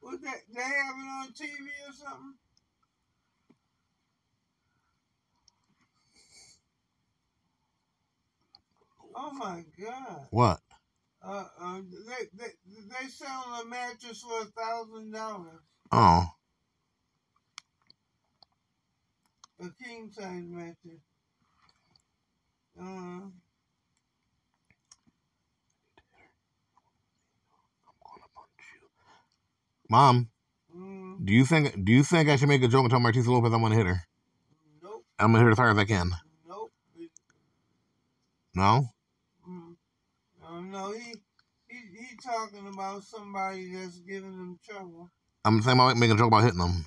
What that? They have it on TV or something? Oh my God. What? Uh, uh, they they they selling a mattress for a thousand dollars, Oh, a king size mattress. Uh, mom. mm, Do you think? Do you think I should make a joke and tell Martisa Lopez I'm gonna hit her? nope, I'm gonna hit her as hard as I can. nope. No. No, he he he talking about somebody that's giving him trouble. I'm saying I'm making a joke about hitting them.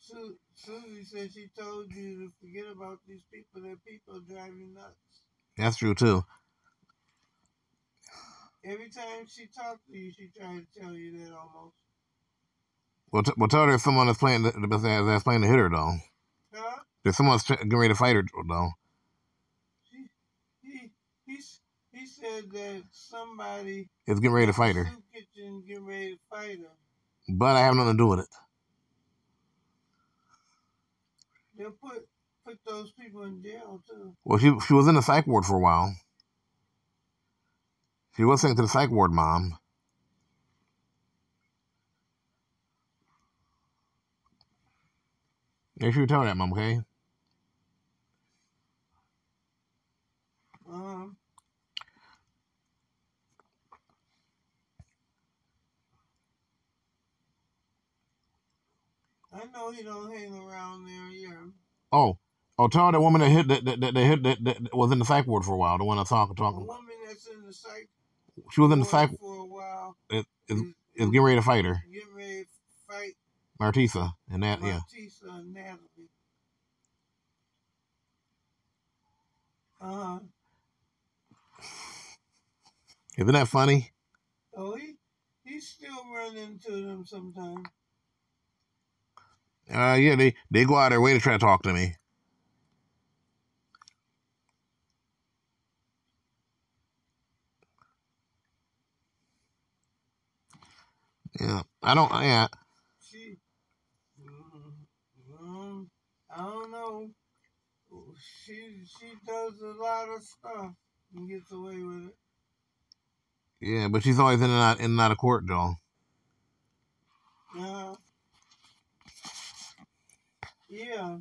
Su- Susie said she told you to forget about these people. That people drive you nuts. That's true too. Every time she talked to you, she tried to tell you that almost. Well, t- well, tell her there's someone that's playing the, that's playing to hit her though. Huh? There's someone getting ready to fight her though. He he he s- he said that somebody It's getting ready to fight her, kitchen get ready to fight her. but I have nothing to do with it. They'll put put those people in jail too. Well, she she was in the psych ward for a while. She was sent to the psych ward, mom. Make sure you tell her that, mom. Okay. Um, I know he don't hang around there. Yeah. Oh, oh, tell her the woman that hit that that, that, that hit that, that, that was in the psych ward for a while. The one I talking talking. woman that's in the psych She was in the psych. for a while Is, is, is, getting ready to fight her, getting ready to fight Martisa, and that yeah. Martisa and Natalie. Uh huh. Isn't that funny? Oh, he he still run into them sometimes. Uh, yeah, they they go out of their way to try to talk to me. Yeah, I don't. Yeah, She, mm, I don't know. She she does a lot of stuff and gets away with it. yeah, but she's always in and out in and out of court, though. Uh, yeah.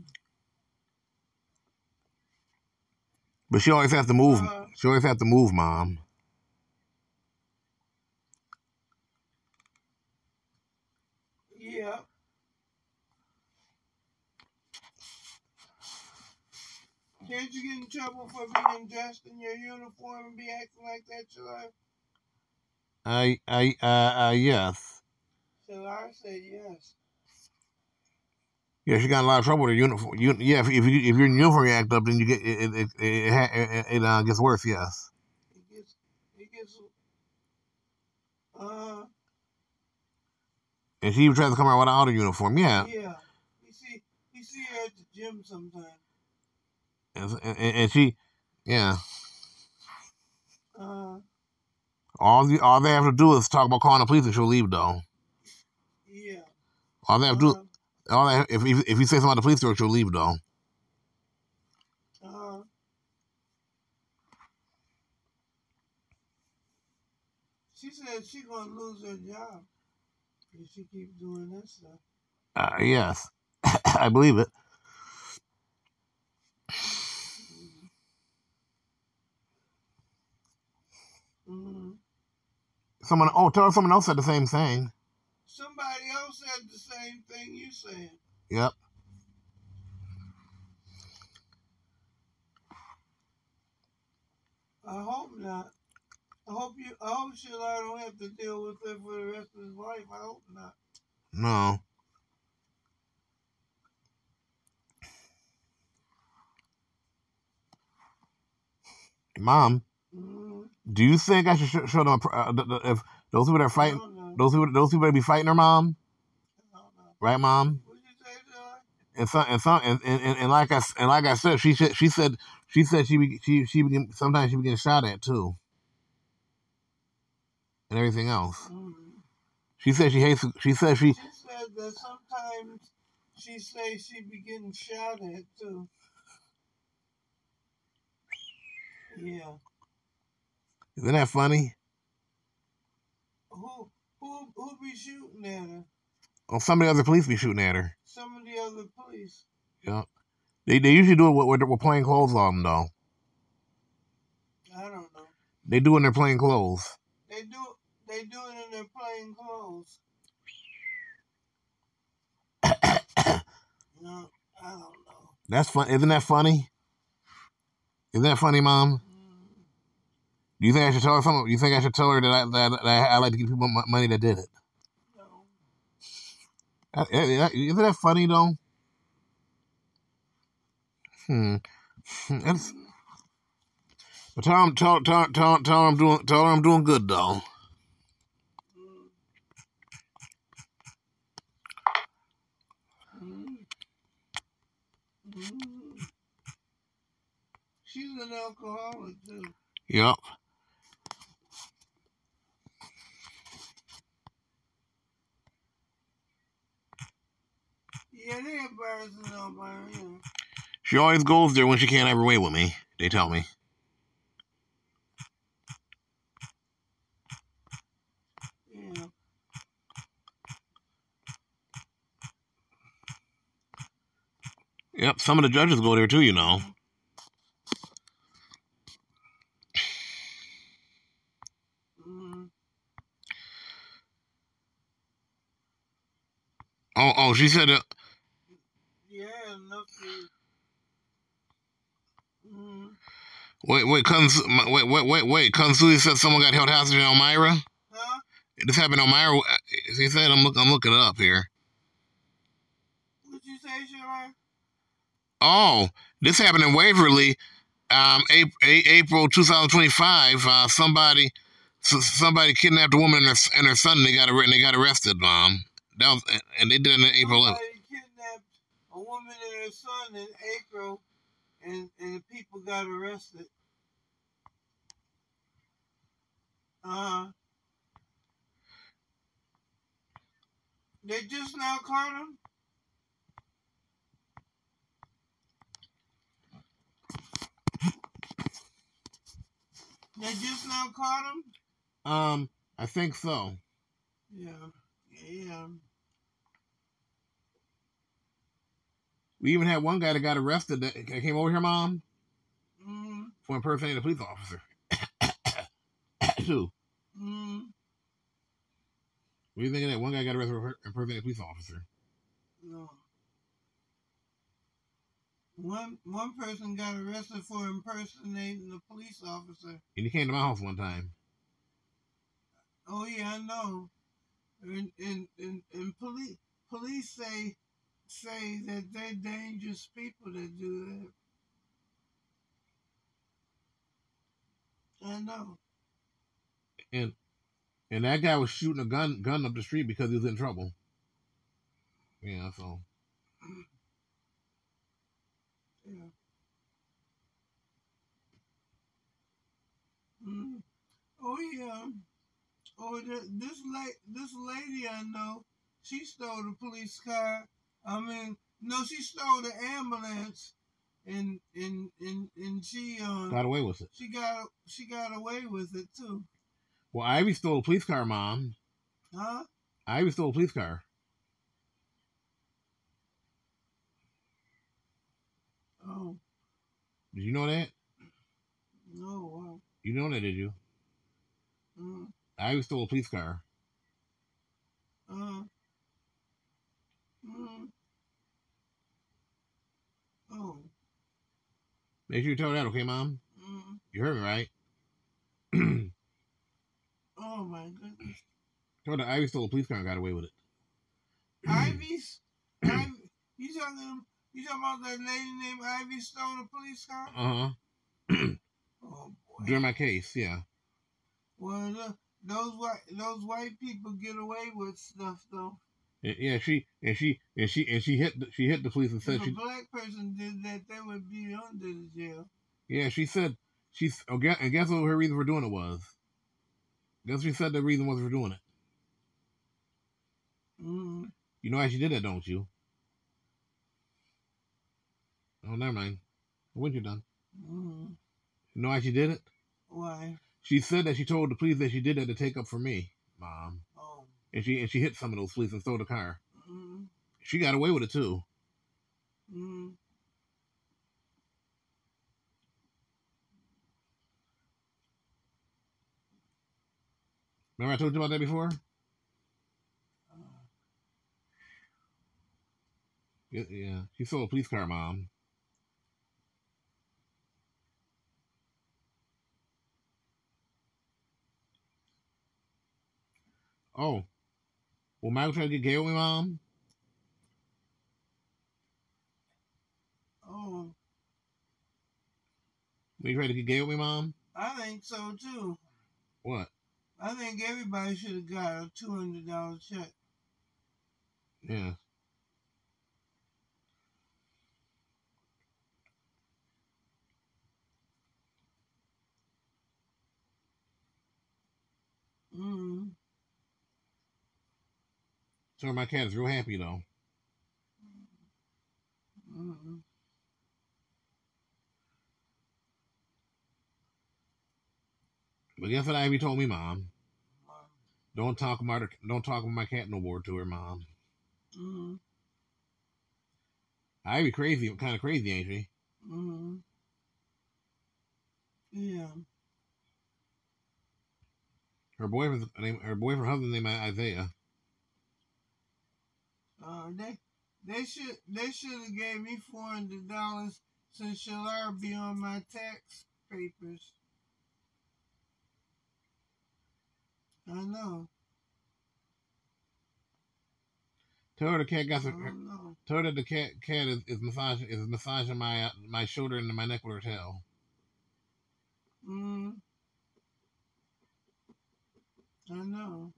But she always has to move. Uh, She always has to move, mom. yeah. Can't you get in trouble for being dressed in your uniform and be acting like that, July? I, I, uh, uh, yes. July said yes. Yeah, she got in a lot of trouble with her uniform. You, yeah, if, if you if your uniform you act up, then you get it. It, it, it, it, it uh, gets worse. Yes. It gets, it gets, uh, And she even tries to come around without her uniform. Yeah. yeah. You see, you see her at the gym sometimes. And, and, and she, yeah. Uh, All the all they have to do is talk about calling the police and she'll leave though. Yeah. All they have to do all they if if, if you say something about the police she'll leave though. Uh, she said she gonna lose her job if she keep doing this stuff. Uh, yes, (laughs) I believe it. hmm Someone oh tell her someone else said the same thing. Somebody else said the same thing you said. Yep. I hope not. I hope you. I hope Sheila don't have to deal with it for the rest of his life. I hope not. No. Mom, hmm do you think I should show them uh, if those people that are fighting. Those people those people that be fighting her mom, right, mom? What you say, Joy? And some and some and, and, and, like I and like I said, she said she said she said she be, she she be, sometimes she be getting shot at too, and everything else. She said she hates. She said she She said that sometimes she say she be getting shot at too. Yeah. isn't that funny? Who who who be shooting at her? Well, some of the other police be shooting at her. Some of the other police. Yeah, they they usually do it with, with, with plain clothes on though. I don't know. They do it in their plain clothes. They do they do it in their plain clothes. (coughs) no, I don't know. That's fun. Isn't that funny? Isn't that funny, mom? Do you think I should tell her something? Do you think I should tell her that I, that, that I, I like to give people money that did it? No. Isn't that funny though? Hmm. Hmm, It's, but tell him, tell, tell, tell, tell her I'm doing, tell her I'm doing good though. Mm. Mm. She's an alcoholic too. Yep. Yeah, they embarrassing nobody. You. She always goes there when she can't have her way with me. They tell me. Yeah. Yep. Some of the judges go there too. You know. Mm. Oh, oh. She said that. Yeah, to. Mm. Wait, wait, cousin, wait, wait, wait, wait. Susie said someone got held hostage in Elmira. Huh? This happened in Elmira. Uh, She said I'm look, I'm looking it up here. What you say, Sharon? Oh, this happened in Waverly, um, April, April 2025. Uh, somebody, somebody kidnapped a woman and her, and her son. And they got they got arrested. Mom, that was, and they did it in April 11th. A woman and her son in April, and and the people got arrested. Uh huh. They just now caught him. They just now caught him. Um, I think so. Yeah. Yeah. We even had one guy that got arrested that came over here, Mom, Mm. for impersonating a police officer. (coughs) Too. Mm. What do you think of that? One guy got arrested for impersonating a police officer. No. One one person got arrested for impersonating a police officer. And he came to my house one time. Oh yeah, I know. And and and, and police police say say that they're dangerous people that do that. I know. And and that guy was shooting a gun gun up the street because he was in trouble. Yeah, so Yeah. Mm. Oh yeah. Oh, this la- this lady I know, she stole the police car. I mean, no, she stole the ambulance, and and and and she uh Got away with it. she got she got away with it too. Well, Ivy stole a police car, Mom. Huh? Ivy stole a police car. Oh Did you know that? no. You know that, did you? Mm, Ivy stole a police car. uh. Mm. Oh. Make sure you tell her that, okay, Mom? Mm. You heard me, right? (clears throat) Oh my goodness. Tell her that Ivy stole a police car and got away with it. Ivy's. (clears throat) Ivy, you talking? You talking about that lady named Ivy stole the police car? Uh huh. (clears throat) Oh During my case, yeah. Well, look, those white those white people get away with stuff though. And- Yeah, she and she and she and she hit the, she hit the police and said If said a she black person did that, they would be under the jail. yeah she said she's oh, guess, and guess what her reason for doing it was. Guess what she said the reason was for doing it. Mm. You know how she did that, don't you? Oh, never mind. When you're done? Mm. You know how she did it? Why? She said that she told the police that she did that to take up for me, mom. And she and she hit some of those police and stole the car. Mm. She got away with it too. Mm-hmm. Remember I told you about that before? Yeah, yeah. She stole a police car, mom. Oh. Well, Michael tried to get gay with me, mom. Oh, When you tried to get gay with me, mom. I think so too. What? I think everybody should have got a two hundred dollar check. Yeah. Mm. So my cat is real happy though. Mm. But guess what Ivy told me, mom? Don't talk about her, don't talk about my cat no more to her, mom. Mm. Ivy crazy, kind of crazy, ain't she? Mm. Yeah. Her boyfriend's name, her boyfriend husband name Isaiah. Uh, they they should they should have gave me four hundred dollars since Shalar be on my tax papers. I know. Tell her the cat got I some. Tell her the cat cat is, is massaging is massaging my uh, my shoulder and my neck with her tail. Mm. I know.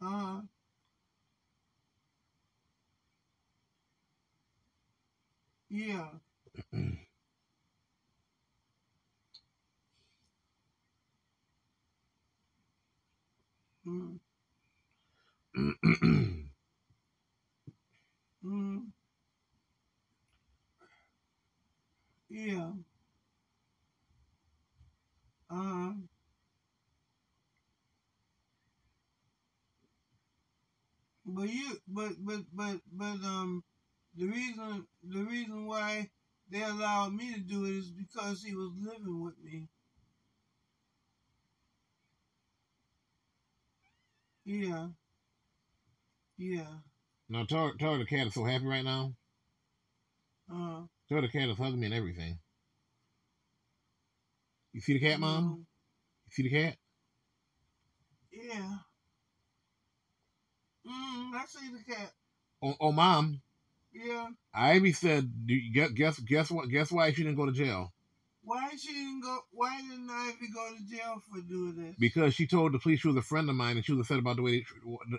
Uh. Yeah. Mm. Mm. Yeah. Uh. But you, but but but but um, the reason the reason why they allowed me to do it is because he was living with me. Yeah. Yeah. No, tell her, tell her the cat is so happy right now. Uh. Tell her the cat is hugging me and everything. You see the cat, mom? You see the cat? Yeah. Mm, I see the cat. Oh, oh, mom. Yeah. Ivy said, guess guess guess what? Guess why she didn't go to jail? Why she didn't go? Why didn't Ivy go to jail for doing this? Because she told the police she was a friend of mine and she was upset about the way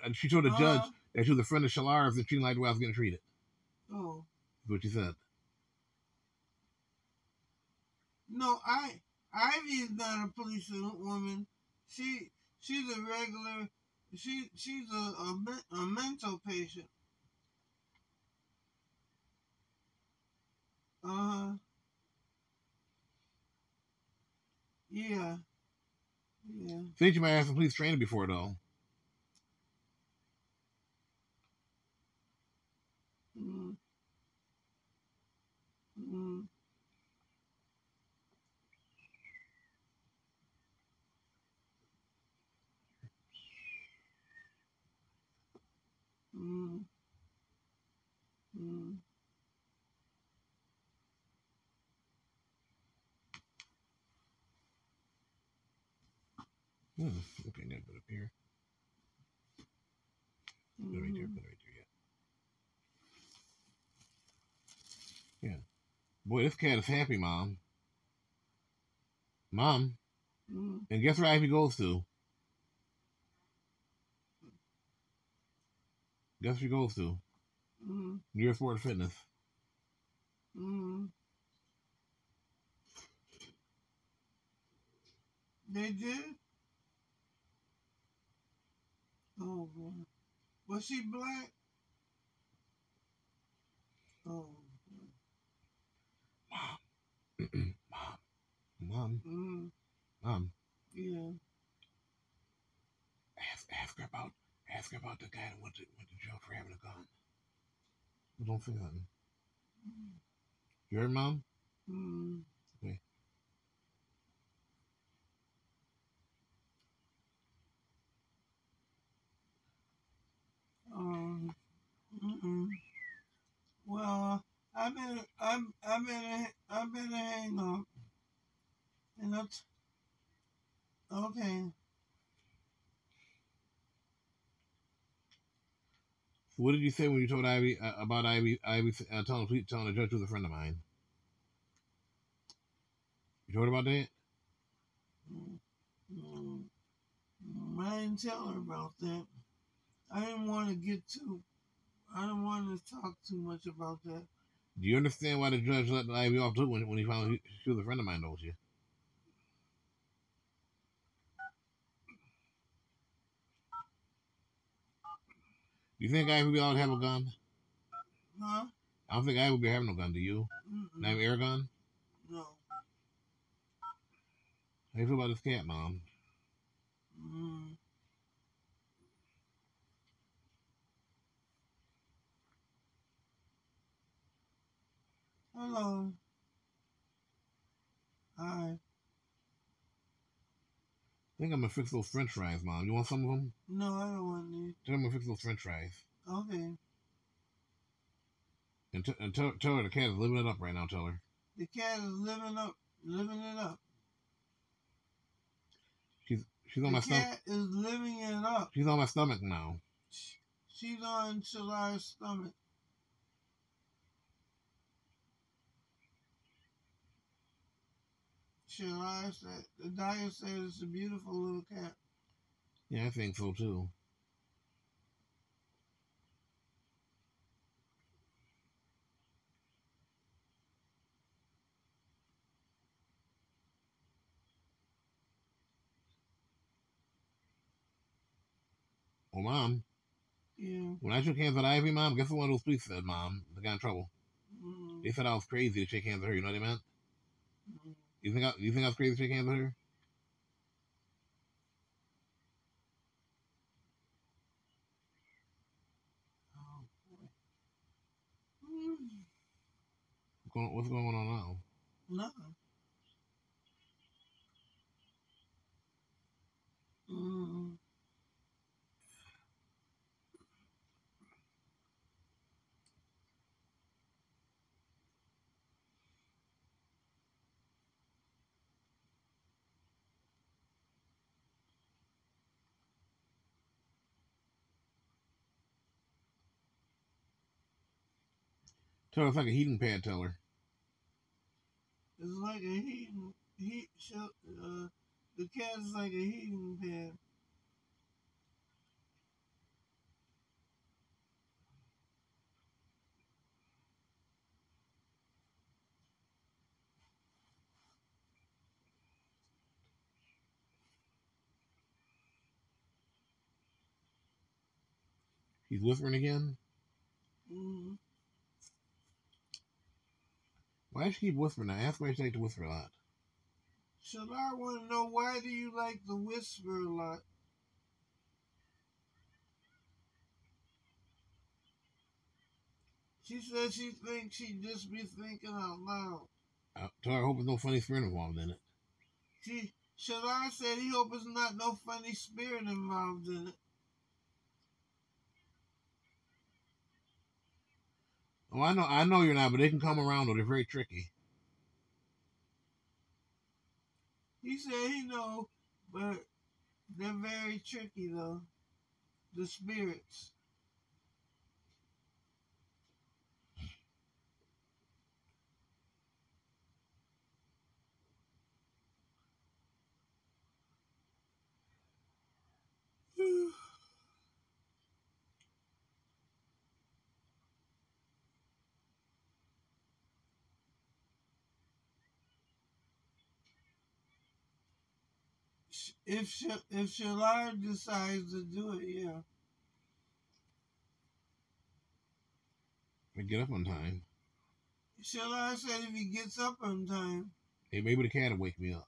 they, she told the judge Uh-huh. that she was a friend of Shalar's and she didn't like the way I was getting treated. Oh That's what she said. no, I Ivy is not a police woman. she she's a regular. She she's a a, a mental patient. Uh huh. Yeah. Yeah. Think you might have some police training before though. Mm. Mm. Mm. Mm. Hmm. Okay, now put it up here. Put it right there. Put it right there. Yeah. Yeah. Boy, this cat is happy, mom. Mom. Mm. And guess where Ivy goes to? Guess where she goes to? Mm. New York Sport Fitness. Mm. They did? Oh, boy. Was she black? Oh. Mom. (clears throat) Mm. Mom. Yeah. Ask, ask her about ask her about the guy that went to went to jail for having a gun. Don't say nothing. You heard, mom? Mm. Um. Mm-mm. Well, I better, I, I better, I better hang up. And that's okay. What did you say when you told Ivy uh, about Ivy? Ivy uh, telling telling the judge was a friend of mine. You told her about that? Mm, mm, I didn't tell her about that. I didn't want to get too. I didn't want to talk too much about that. Do you understand why the judge let the Ivy off too when, when he found he, she was a friend of mine, don't you? Do you think Ivy would be allowed to have a gun? Huh? I don't think Ivy would be having no gun, do you? Mm-mm. Not air gun? No. How you feel about this cat, Mom? Mm. Hello. Hi. I think I'm gonna fix those french fries, Mom. You want some of them? No, I don't want any. Think I'm gonna fix those french fries. Okay. And, t- and tell, tell her the cat is living it up right now, tell her. The cat is living up, living it up. She's she's The on my stomach. The cat is living it up. She's on my stomach now. She's on Shali's stomach. Shalai said, the doctor said it's a beautiful little cat. Yeah, I think so too. Well, Mom, Yeah. when I shook hands with Ivy, Mom, guess what one of those police said, Mom? They got in trouble. Mm, They said I was crazy to shake hands with her. You know what I meant? mm. You think I, you think I was crazy shake hands her? What's going, what's going on now? nothing. Mm. So it's like a heating pad teller. It's like a heating heat show. Uh, the cat is like a heating pad. He's whispering again. Mm-hmm. Why does she keep whispering? I ask why she like to whisper a lot. Shalar want to know why do you like to whisper a lot? She says she thinks she just be thinking out loud. Uh, I, her I hope there's no funny spirit involved in it. She Shalar said he hope it's not no funny spirit involved in it. Oh, I know, I know you're not, but they can come around though. They're very tricky. He said he know, but they're very tricky though. The spirits. (sighs) If Sh- if Shalar decides to do it, yeah. I get up on time. Shalar said if he gets up on time, Hey, maybe the cat will wake me up.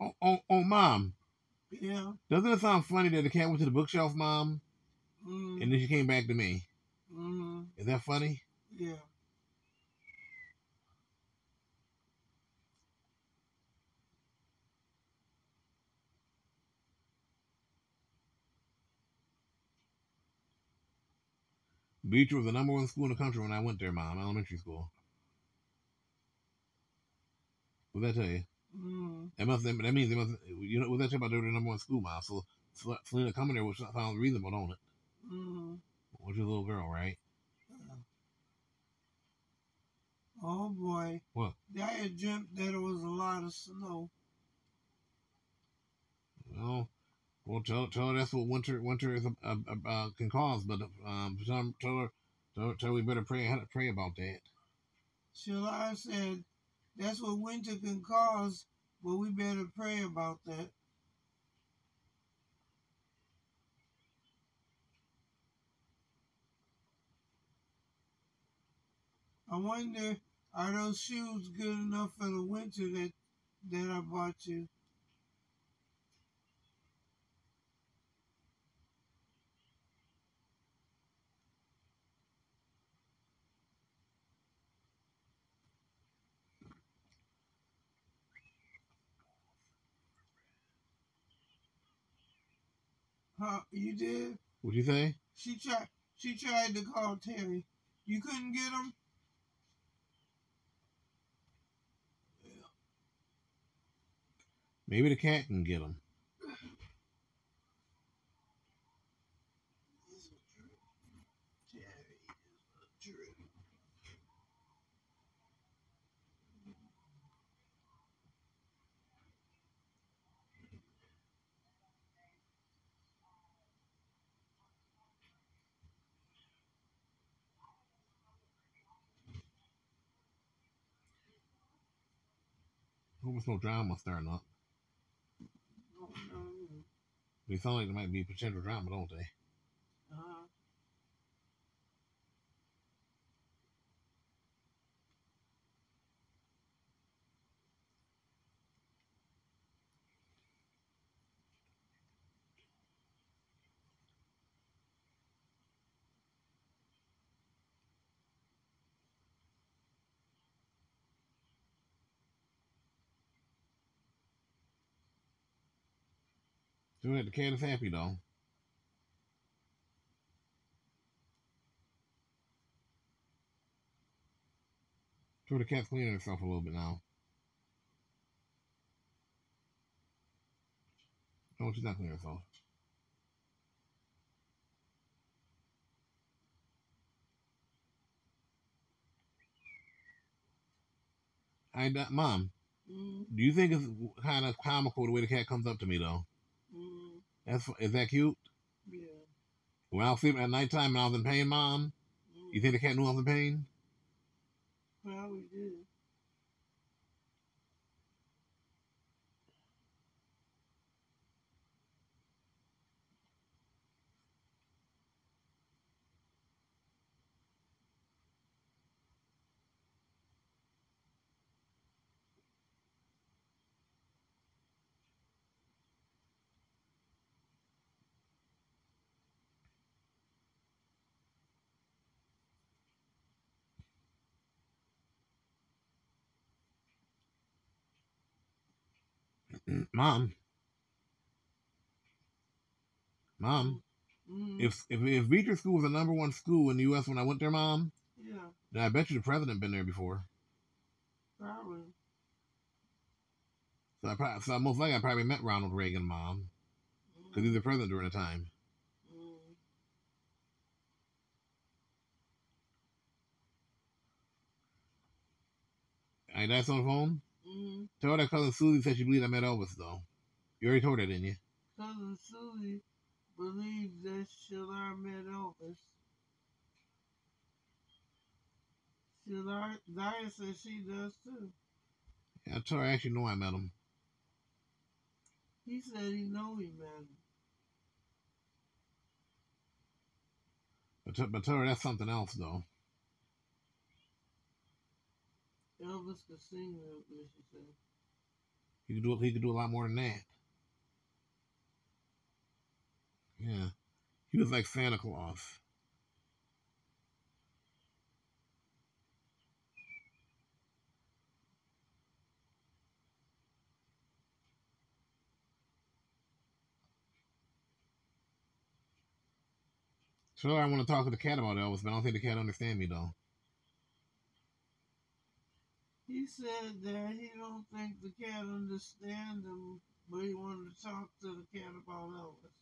Oh, oh, oh, mom. yeah. Doesn't it sound funny that the cat went to the bookshelf, mom, Mm, and then she came back to me? mm, Is that funny? Yeah. Beecher was the number one school in the country when I went there, mom, elementary school. What that tell you? Mm, That must that means they must you know what that tell about they were the number one school, mom. So Sel- Selena coming there was sounds reasonable, don't it? mm. Which is a little girl, right? Oh boy. What? I had dreamt that it was a lot of snow. Well, well, tell tell her that's what winter winter is uh, uh, can cause, but um, tell, her- tell her tell, her- tell we better pray how to pray about that. Shalar said that's what winter can cause, but we better pray about that. I wonder, are those shoes good enough for the winter that that I bought you? Huh? You did? What'd you say? She tried. She tried to call Terry. You couldn't get him. Maybe the cat can get them. Almost no drama starting up. They sound like might be a potential drama, don't they? Uh-huh. Doing it, the cat is happy though. Sure, the cat's cleaning herself a little bit now. No, she's not cleaning herself. I, mom, Mm, do you think it's kind of comical the way the cat comes up to me though? Mm, That's is that cute? yeah. When I was sleeping at nighttime and I was in pain, mom, you think the cat knew I was in pain? Probably did. Mom. Mom. Mm, If if if Beecher School was the number one school in the U.S. when I went there, Mom, yeah, then I bet you the president been there before. probably. So I probably, so most likely I probably met Ronald Reagan, Mom, because he was the president during the time. Mm, Hey, that's on the phone. Mm. Tell that cousin Susie said she believed I met Elvis though. You already told her, didn't you? Cousin Susie believes that Shalar met Elvis. Shalar, Daya says she does too. Yeah, I told her I actually know I met him. He said he know he met him. But, t- but tell her that's something else though. Elvis could sing said. He could do he could do a lot more than that. Yeah, he was like Santa Claus. Sure, I want to talk to the cat about Elvis, but I don't think the cat understand me though. He said that he don't think the cat understand him, but he wanted to talk to the cat about Elvis.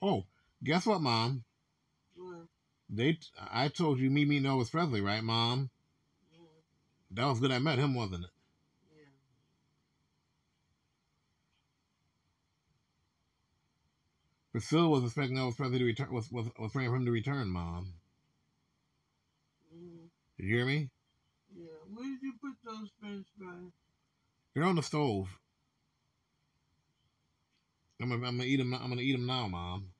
Oh, guess what, Mom? Well, They, I told you me meeting Elvis Presley, right, Mom? That was good. I met him, wasn't it? Priscilla was expecting Elvis Presley to return. Was was, was praying for him to return, Mom. Mm, Did you hear me? yeah. Where did you put those French fries? They're on the stove. I'm gonna, I'm gonna eat them. I'm gonna eat them now, Mom.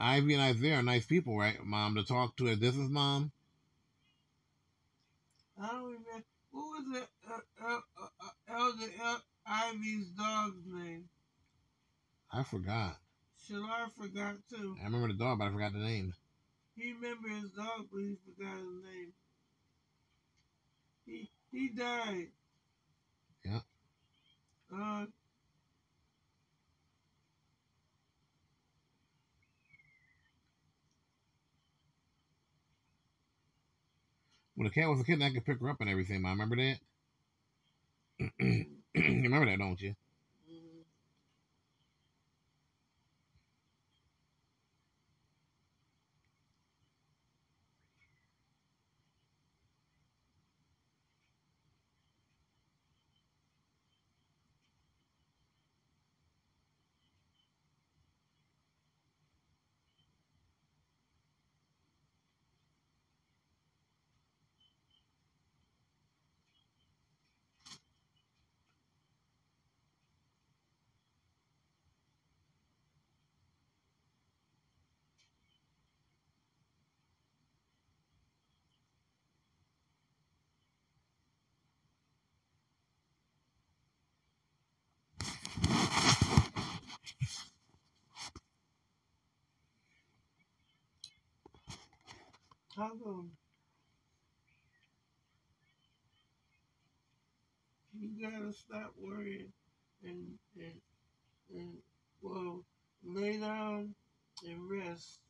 Ivy and Isaiah are nice people, right, Mom? To talk to at distance, Mom. I don't remember. What was it? Uh, uh, uh, uh, Elder Ivy's dog's name? I forgot. Shalar forgot too. I remember the dog, but I forgot the name. He remembered his dog, but he forgot his name. He he died. Yeah. Uh, When the cat was a kitten, I could pick her up and everything. I remember that? (clears throat) you remember that, don't you? mm, come? You gotta stop worrying and and and well, lay down and rest.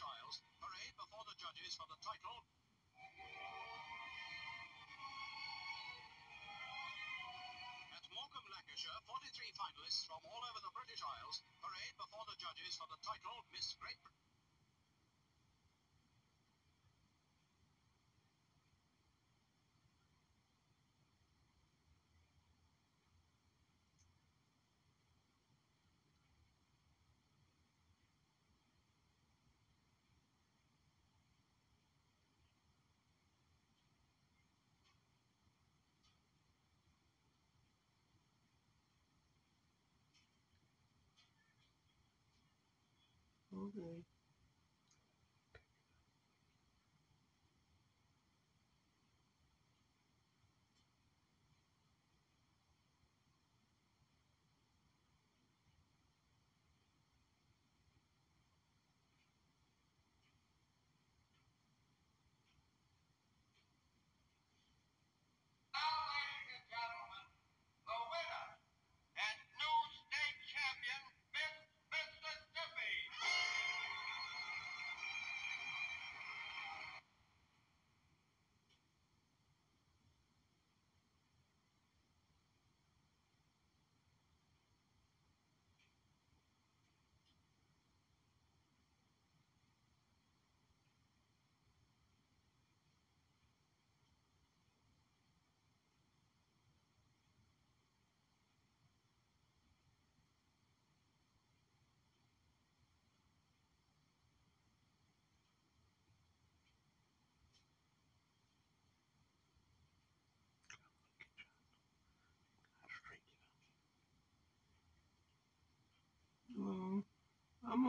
Giles, parade before the judges for the title. At Morecambe, Lancashire, 43 finalists from all over the British Isles. Parade before the judges for the title. Miss Great Britain. Okay.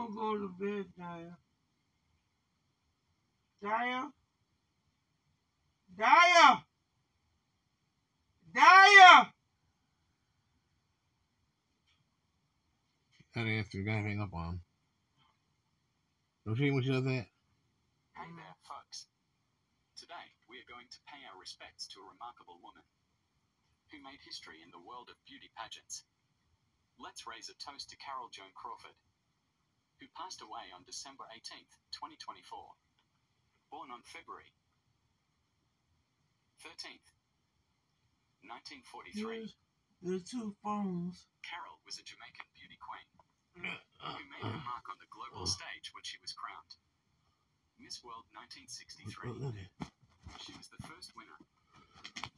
Gonna go to bed, Daya. Daya? Daya! Daya! That answer, you gotta hang up on him. Don't you hate when she does that? Hey there, folks. Today, we are going to pay our respects to a remarkable woman who made history in the world of beauty pageants. Let's raise a toast to Carol Joan Crawford, who passed away on December 18th, 2024. Born on February 13th, 1943. Here's the two phones. Carol was a Jamaican beauty queen who made her mark on the global stage when she was crowned Miss World 1963. She was the first winner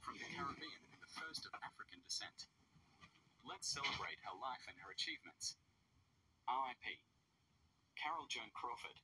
from the Caribbean and the first of African descent. Let's celebrate her life and her achievements. R.I.P. Carol Joan Crawford.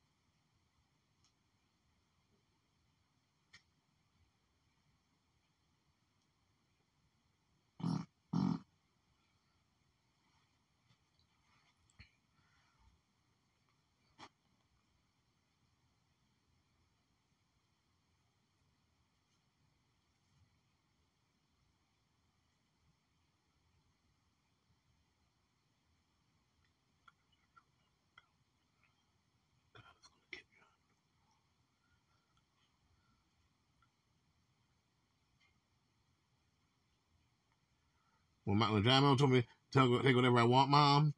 When, my, when John Mel told me tell take whatever I want, mom,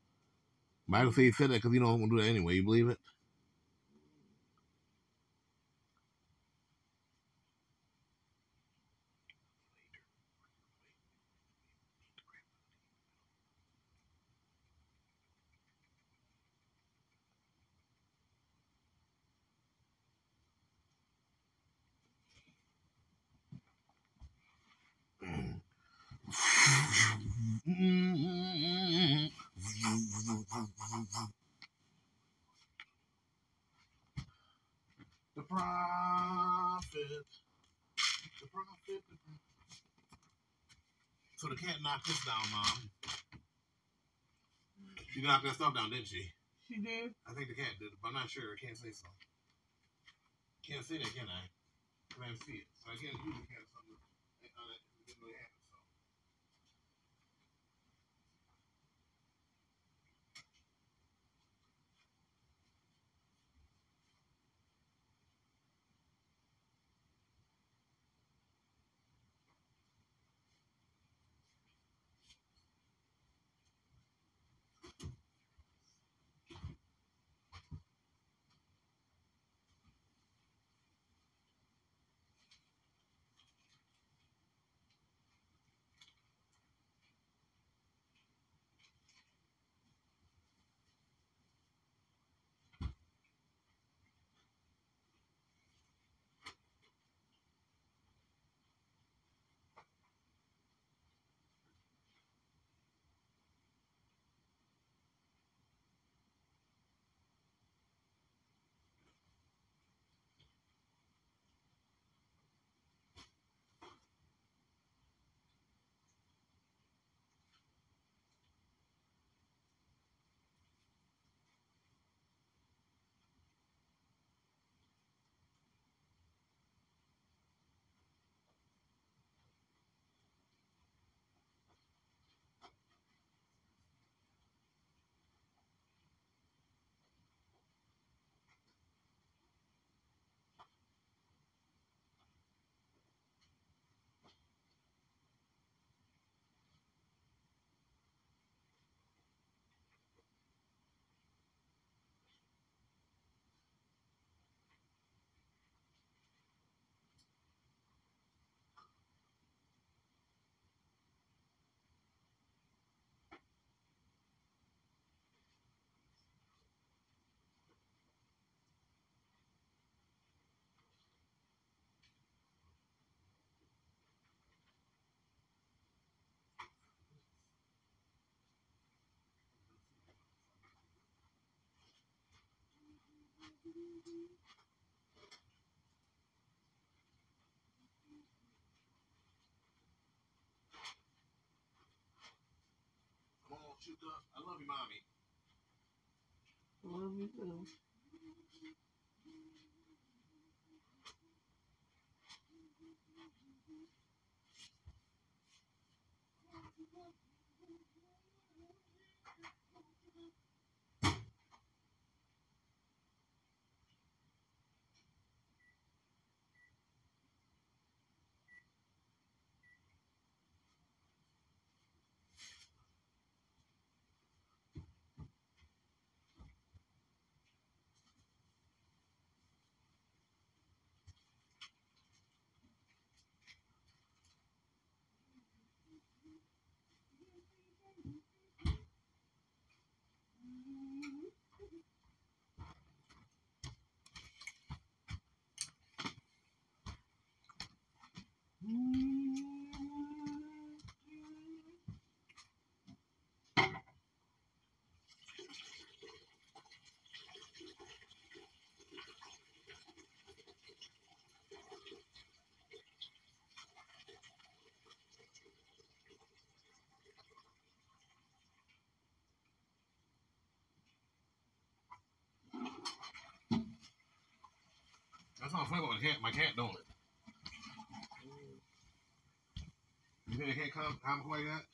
Michael said he said that because you know I'm gonna do that anyway. You believe it? The prophet. The prophet. The prophet. This down, mom. She knocked that stuff down, didn't she? She did? I think the cat did, but I'm not sure. I can't say so. Can't say that, can I? I can't see it. So I can't use Come on, up. I love you, mommy. Love you too. That's not funny about my cat. My cat doing it. You think they can't come calm like that?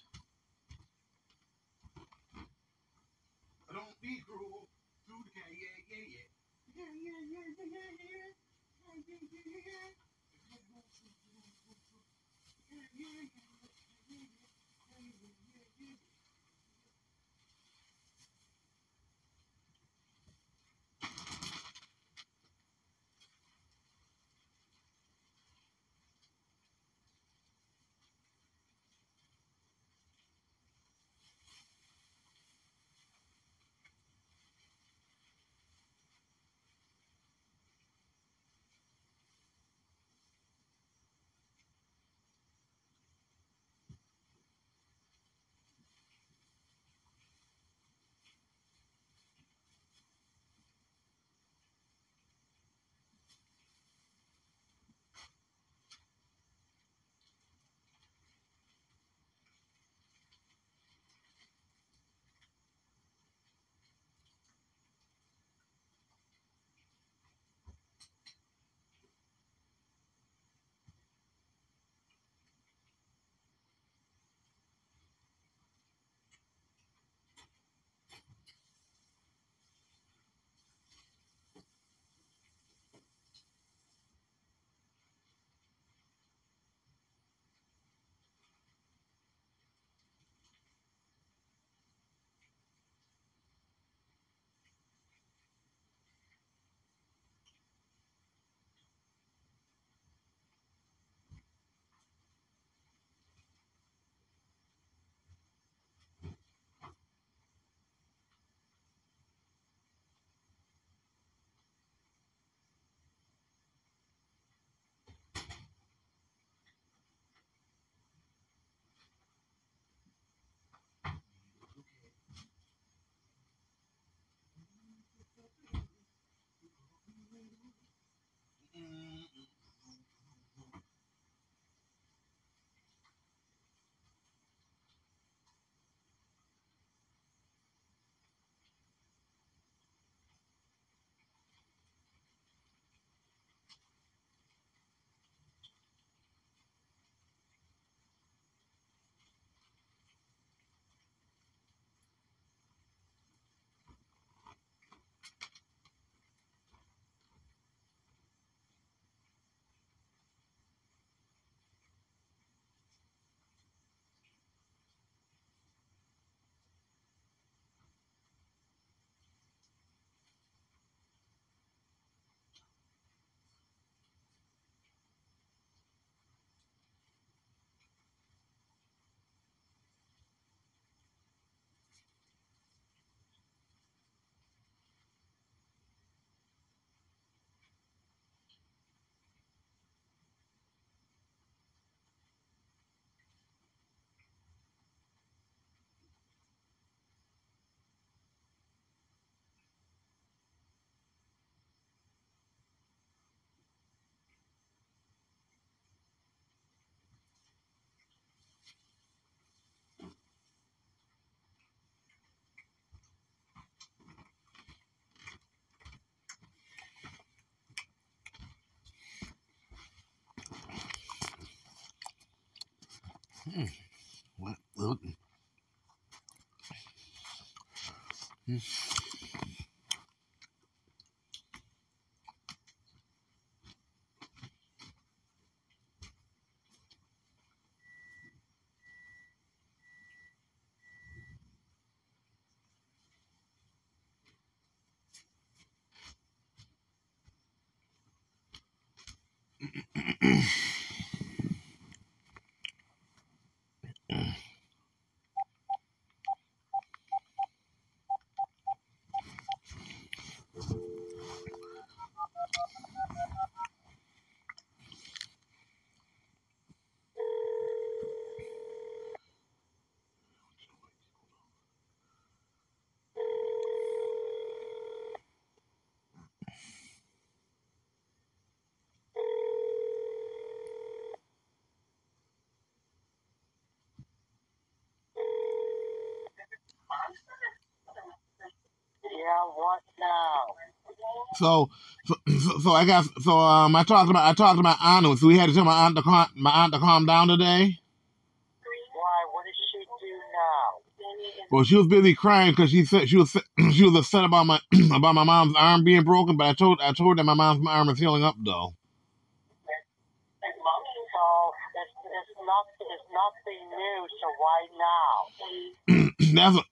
Hmm. What? Look. Now? So, so, so, I got so um I talked about I talked about my aunt. So we had to tell my aunt to calm my aunt to calm down today. Why? What does she do now? Well, she was busy crying because she said she was (clears throat) she was upset about my (clears throat) about my mom's arm being broken. But I told I told her that my mom's arm is healing up though. So it's, it's not it's nothing new. So why now? (clears throat) that's what,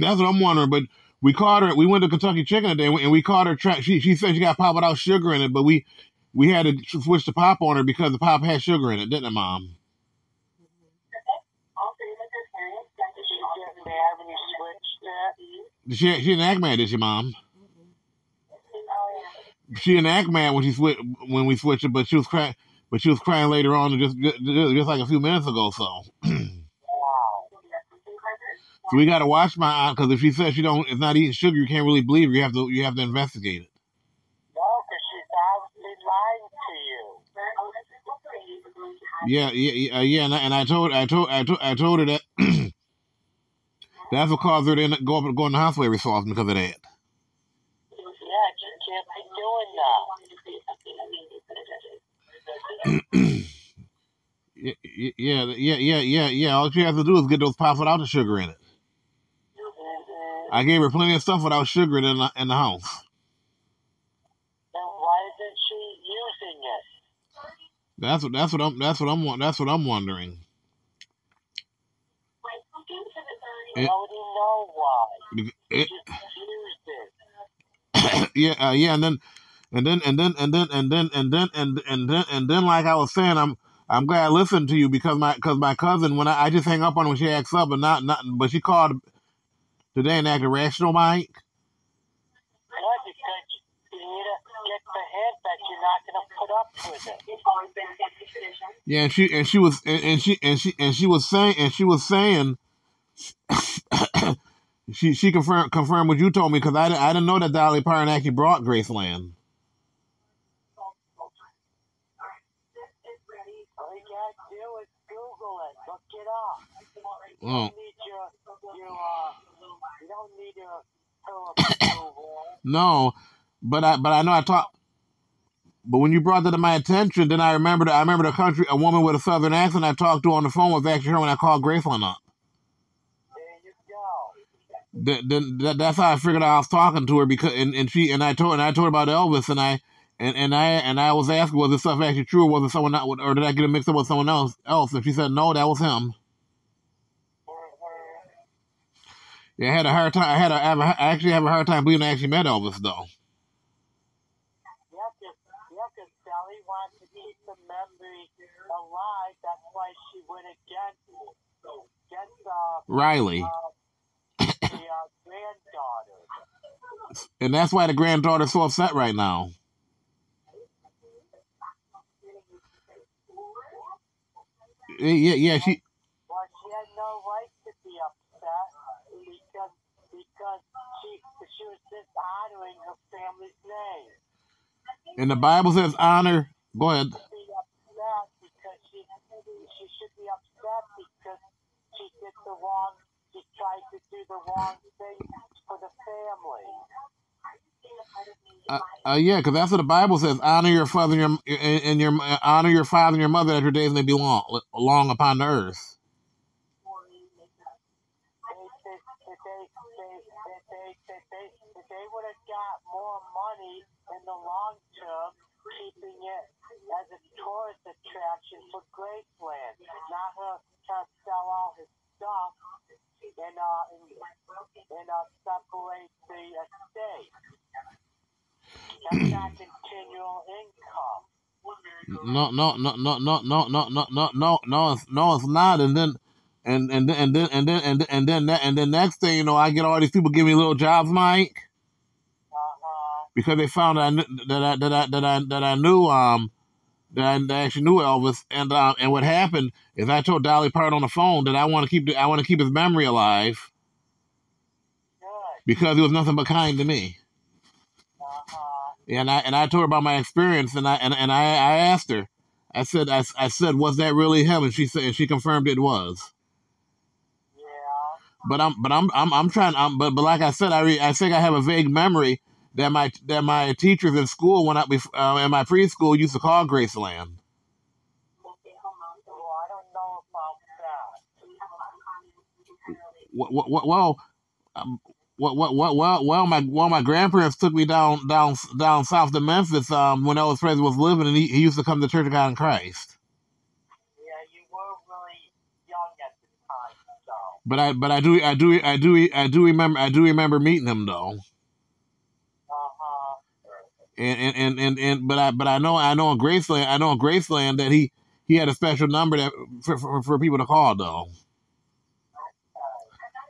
that's what I'm wondering. But we caught her. We went to Kentucky Chicken today, and we caught her. She she said she got pop without sugar in it, but we we had to switch the pop on her because the pop had sugar in it, didn't it, Mom? She? She didn't act mad, did she, Mom? She didn't act mad when she switched when we switched it, but she was crying. But she was crying later on, just just, just like a few minutes ago. So, (clears throat) so we got to watch my aunt because if she says she don't, is not eating sugar, you can't really believe her. You have to you have to investigate it. No, because she's obviously lying to you. Yeah, yeah, yeah, uh. And I, and I told, I told, I told, I told her that (clears throat) that's what caused her to up go up go in the hospital every so often because of that. Yeah, you can't be doing that. (clears throat) Yeah, yeah, yeah, yeah, yeah, yeah. All she has to do is get those pops without the sugar in it. I gave her plenty of stuff without sugar in the, in the house. Then why isn't she using it? That's what that's what I'm that's what I'm that's what I'm wondering. It- know why? it- it. (coughs) yeah, uh, yeah, and then, and then, and then, and then, and then, and then, and and then, and then, like I was saying, I'm I'm glad I listened to you because my because my cousin when I, I just hang up on her when she acts up, but not not but she called today and acted rational, Mike. Why? Because you need to get the hint that you're not going to put up with it. It's always been a tradition. Yeah, and she and she was and, and she and she and she was saying and she was saying (coughs) she she confirmed confirmed what you told me because I, didn't- I didn't know that Dolly Parton actually brought Graceland. All No, but I but I know I talked. But when you brought that to my attention, then I remembered I remember the country a woman with a southern accent I talked to on the phone was actually her when I called Graceland up. Then, then that, that's how I figured out I was talking to her because and, and she and I told and I told her about Elvis and I and, and I and I was asking was this stuff actually true or was it someone not or did I get it mixed up with someone else else and she said no that was him. Yeah, I had a hard time. I had a, I have a, I actually have a hard time believing I actually met Elvis though. Yeah, because yeah, 'cause Sally wants to keep the memory alive. That's why she went against against uh, Riley. uh, the uh, granddaughter. And that's why the granddaughter's so upset right now. Yeah, yeah, yeah, she Well, she had no right to be upset because because she she was dishonoring her family's name. and the Bible says honor. Go ahead. Uh, uh, yeah, because that's what the Bible says: honor your father and your and, and your uh, honor your father and your mother that your days may be long, long upon the earth. they, they, they, they, they, they, they, they, would have got more money in the long term keeping it as a tourist attraction for Graceland, not her trying to sell all his stuff and uh and, and uh separate the estate. That's not continual income. No, no, no, no, no, no, no, no, no, no, no, it's, no, it's not. And then, and and then and then and then and then and then and then next thing you know, I get all these people giving me little jobs, Mike, because they found that I that I that I that I that I knew um that I, that I actually knew Elvis, and um and what happened is I told Dolly Parton on the phone that I want to keep I want to keep his memory alive because he was nothing but kind to me. Uh-huh. And I and I told her about my experience, and I and, and I, I asked her, I said I, I said was that really him, and she said and she confirmed it was. Yeah. But I'm but I'm I'm I'm trying I'm but but like I said I re, I think I have a vague memory that my that my teachers in school when I bef- uh, in my preschool used to call Graceland. Well um, what what what well well my well my grandparents took me down down down south to Memphis um when Elvis Presley was living and he, he used to come to Church of God in Christ. But I but I do I do I do I do remember I do remember meeting him though. And and, and, and, and but I but I know I know in Graceland I know in Graceland that he he had a special number that for, for, for people to call though.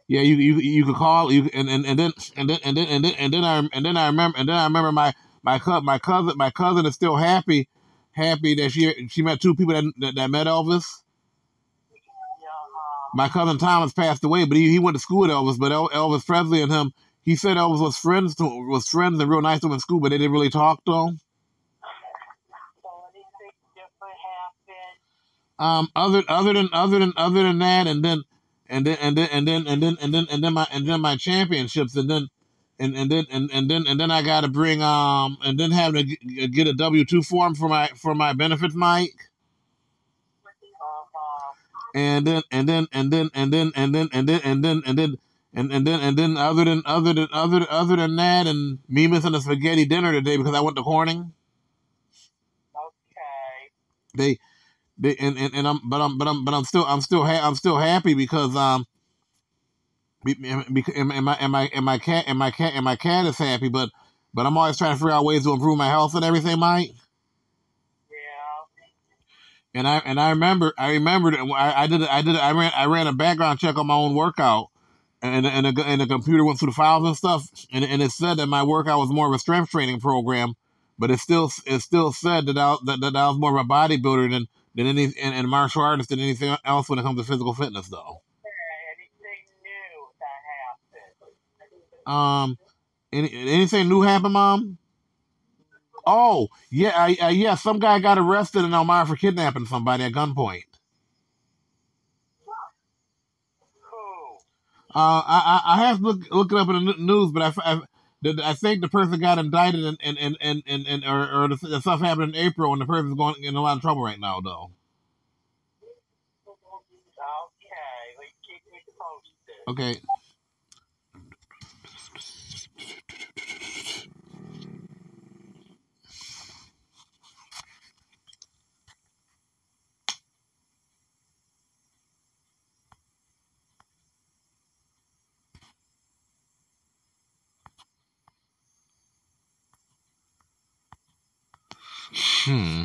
Yeah, you you you could call you and, and, and then and then and then and then and then I and then I remember and then I remember my my cousin my cousin my cousin is still happy happy that she she met two people that that, that met Elvis. My cousin Thomas passed away, but he, he went to school with Elvis. But El, Elvis Presley and him, he said Elvis was friends to was friends and real nice to him in school, but they didn't really talk though. Um, other other than other than other than that, and then and then and then and then and then and then and then my and then my championships, and then and and then and, and then and then I got to bring um and then having to get a W two form for my for my benefits, Mike. And then and then and then and then and then and then and then and then and, and then and then other than other than other other than that and me missing a spaghetti dinner today because I went to Corning. They they and, and, and I'm but I'm but I'm but I'm still I'm still ha- I'm still happy because um be- be- and and my and my and my cat and my cat and my cat is happy but but I'm always trying to figure out ways to improve my health and everything, Mike. Yeah. And I and I remember I remembered I, I did I did I ran I ran a background check on my own workout and and the, and the computer went through the files and stuff and, and it said that my workout was more of a strength training program but it still it still said that I, that, that I was more of a bodybuilder than than any and, and martial artist than anything else when it comes to physical fitness though. Um, any, anything new happen, mom? Oh yeah, I, I, yeah. Some guy got arrested in Elmira for kidnapping somebody at gunpoint. Uh, I, I I have to look look it up in the news, but I, I, I think the person got indicted and and and and, and, and or, or the, the stuff happened in April, and the person's going in a lot of trouble right now, though. Okay. Okay. Hmm.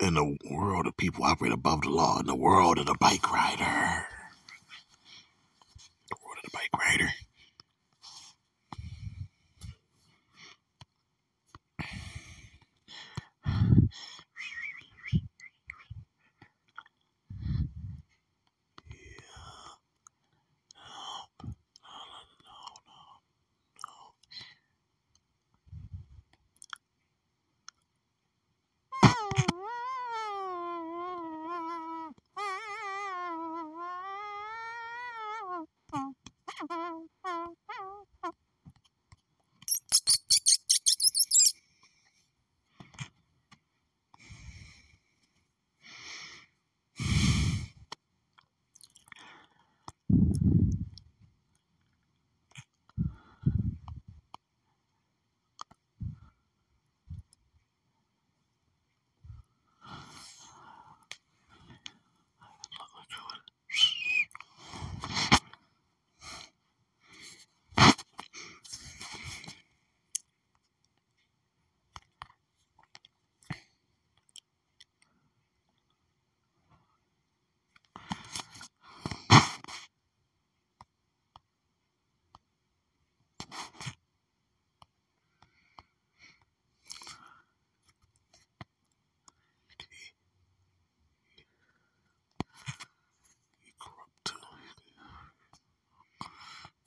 In the world of people operate above the law, in the world of the bike rider. The world of the bike rider.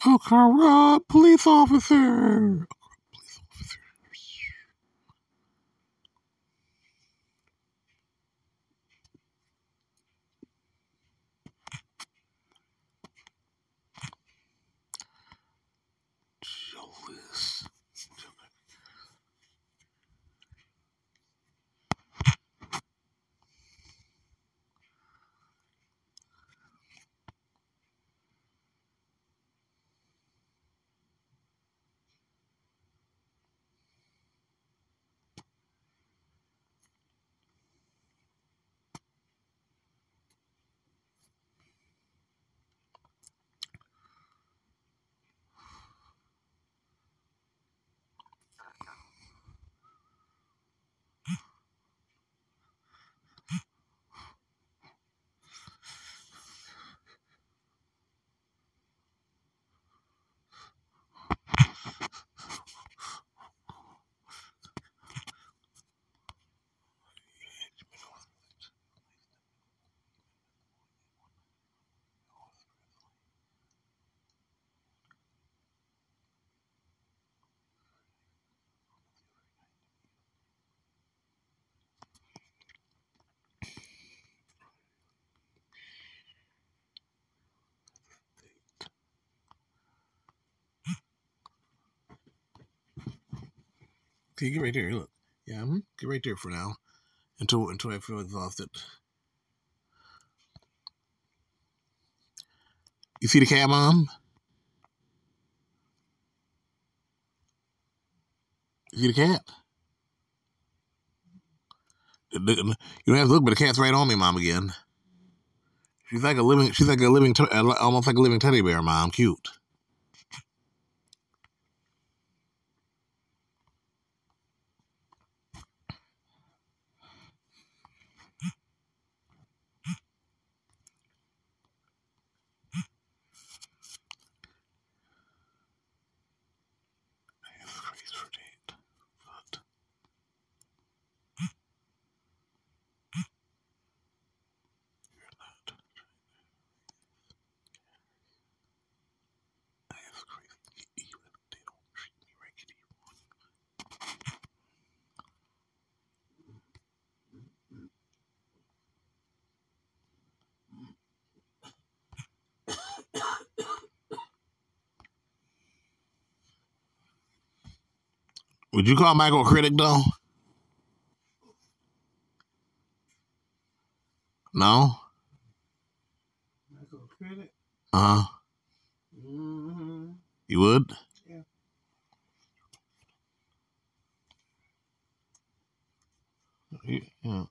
A corrupt police officer. Okay, get right there. Look. Yeah, mhm, get right there for now. Until until I feel exhausted. You see the cat, mom? You see the cat? You don't have to look, but the cat's right on me, mom. Again. She's like a living. She's like a living, almost like a living teddy bear, mom. Cute. Would you call Michael a critic though? No. Michael a Critic. Uh huh. Mm-hmm. You would? Yeah. Yeah.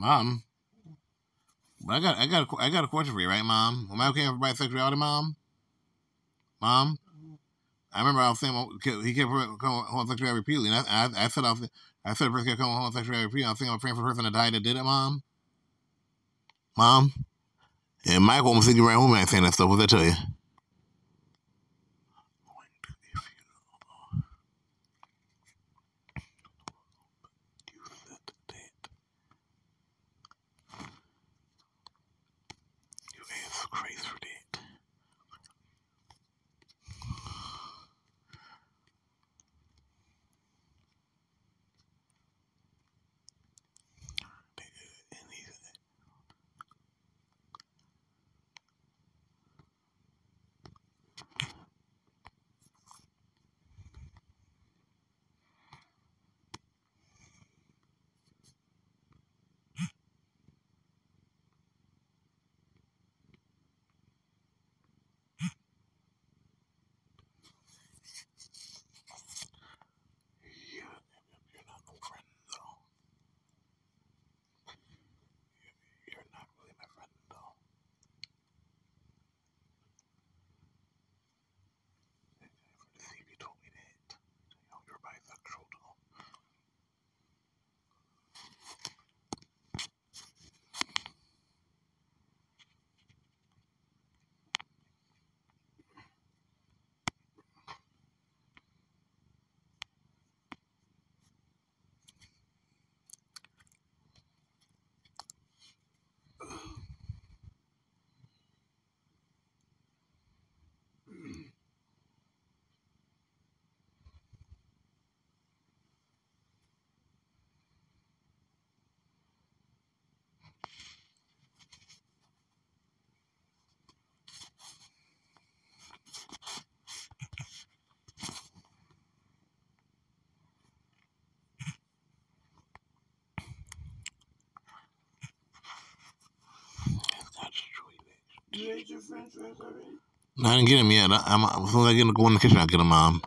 Mom. But I got I got a, I got a question for you, right, Mom? Am I okay for bisexuality, Mom? Mom. I remember I was saying he kept calling homosexuality repeatedly, and I, I, I said I, was, I said a person kept calling homosexuality repeatedly. I was thinking I'm praying for the person that died that did it, Mom. Mom. And Michael was sitting right home and saying that stuff. What's that tell you? I didn't get him yet. I, I'm, as soon as I get go in the kitchen, I'll get him, Mom.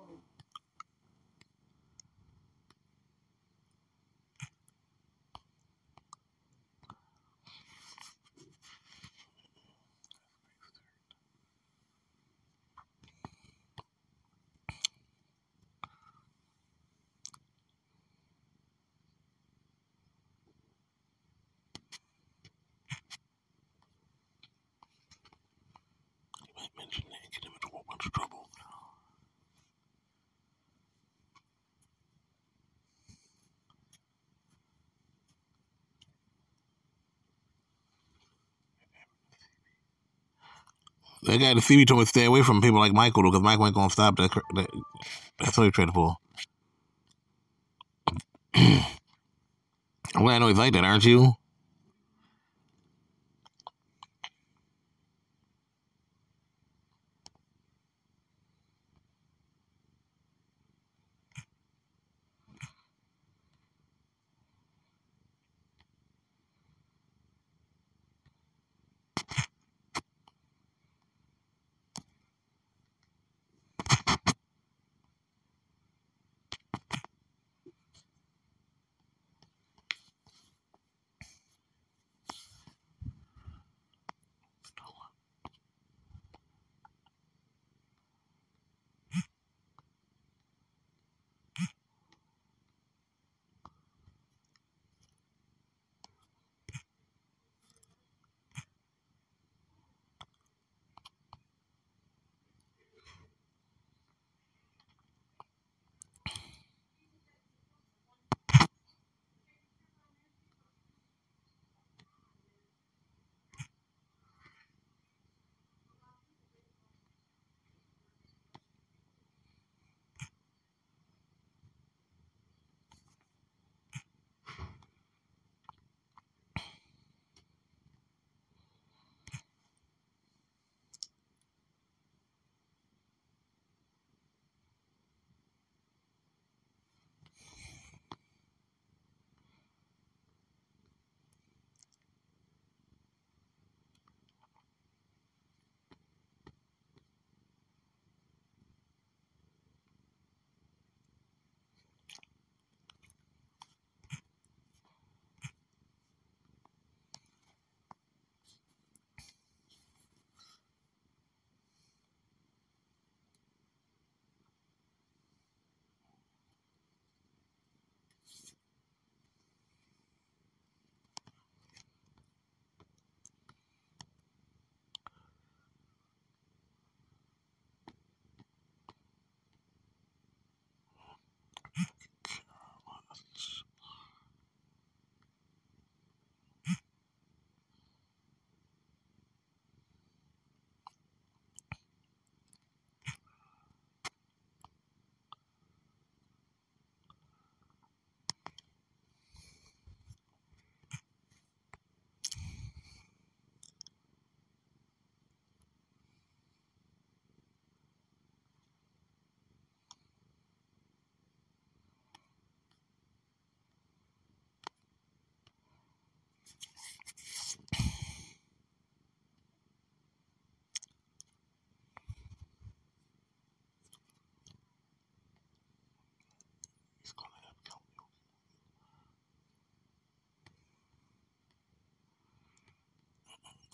That guy, the CB told me to stay away from people like Michael because Michael ain't gonna stop that. what he tried to pull. (clears throat) well, I know he's like that, aren't you?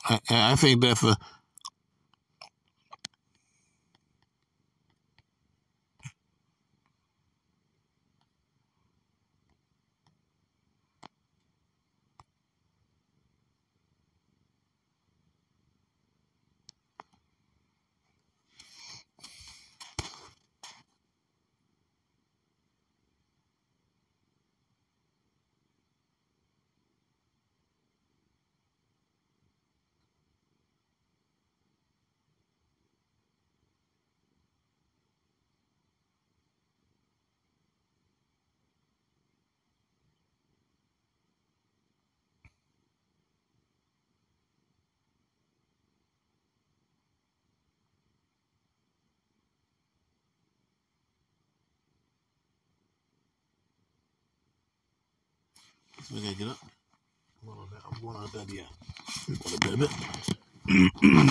I, I think that's a Gotta get up. I'm going that. I'm going on that. Yeah. I'm going bit.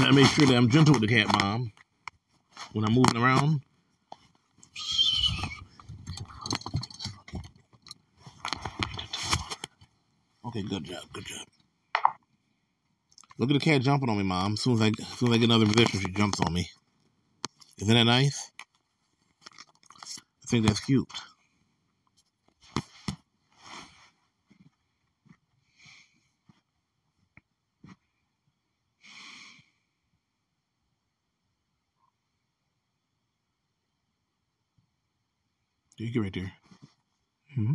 I make sure that I'm gentle with the cat, mom. When I'm moving around. Okay, good job. Good job. Look at the cat jumping on me, mom. As soon as I, as soon as I get another position, she jumps on me. Isn't that nice? I think that's cute. You get right there. hmm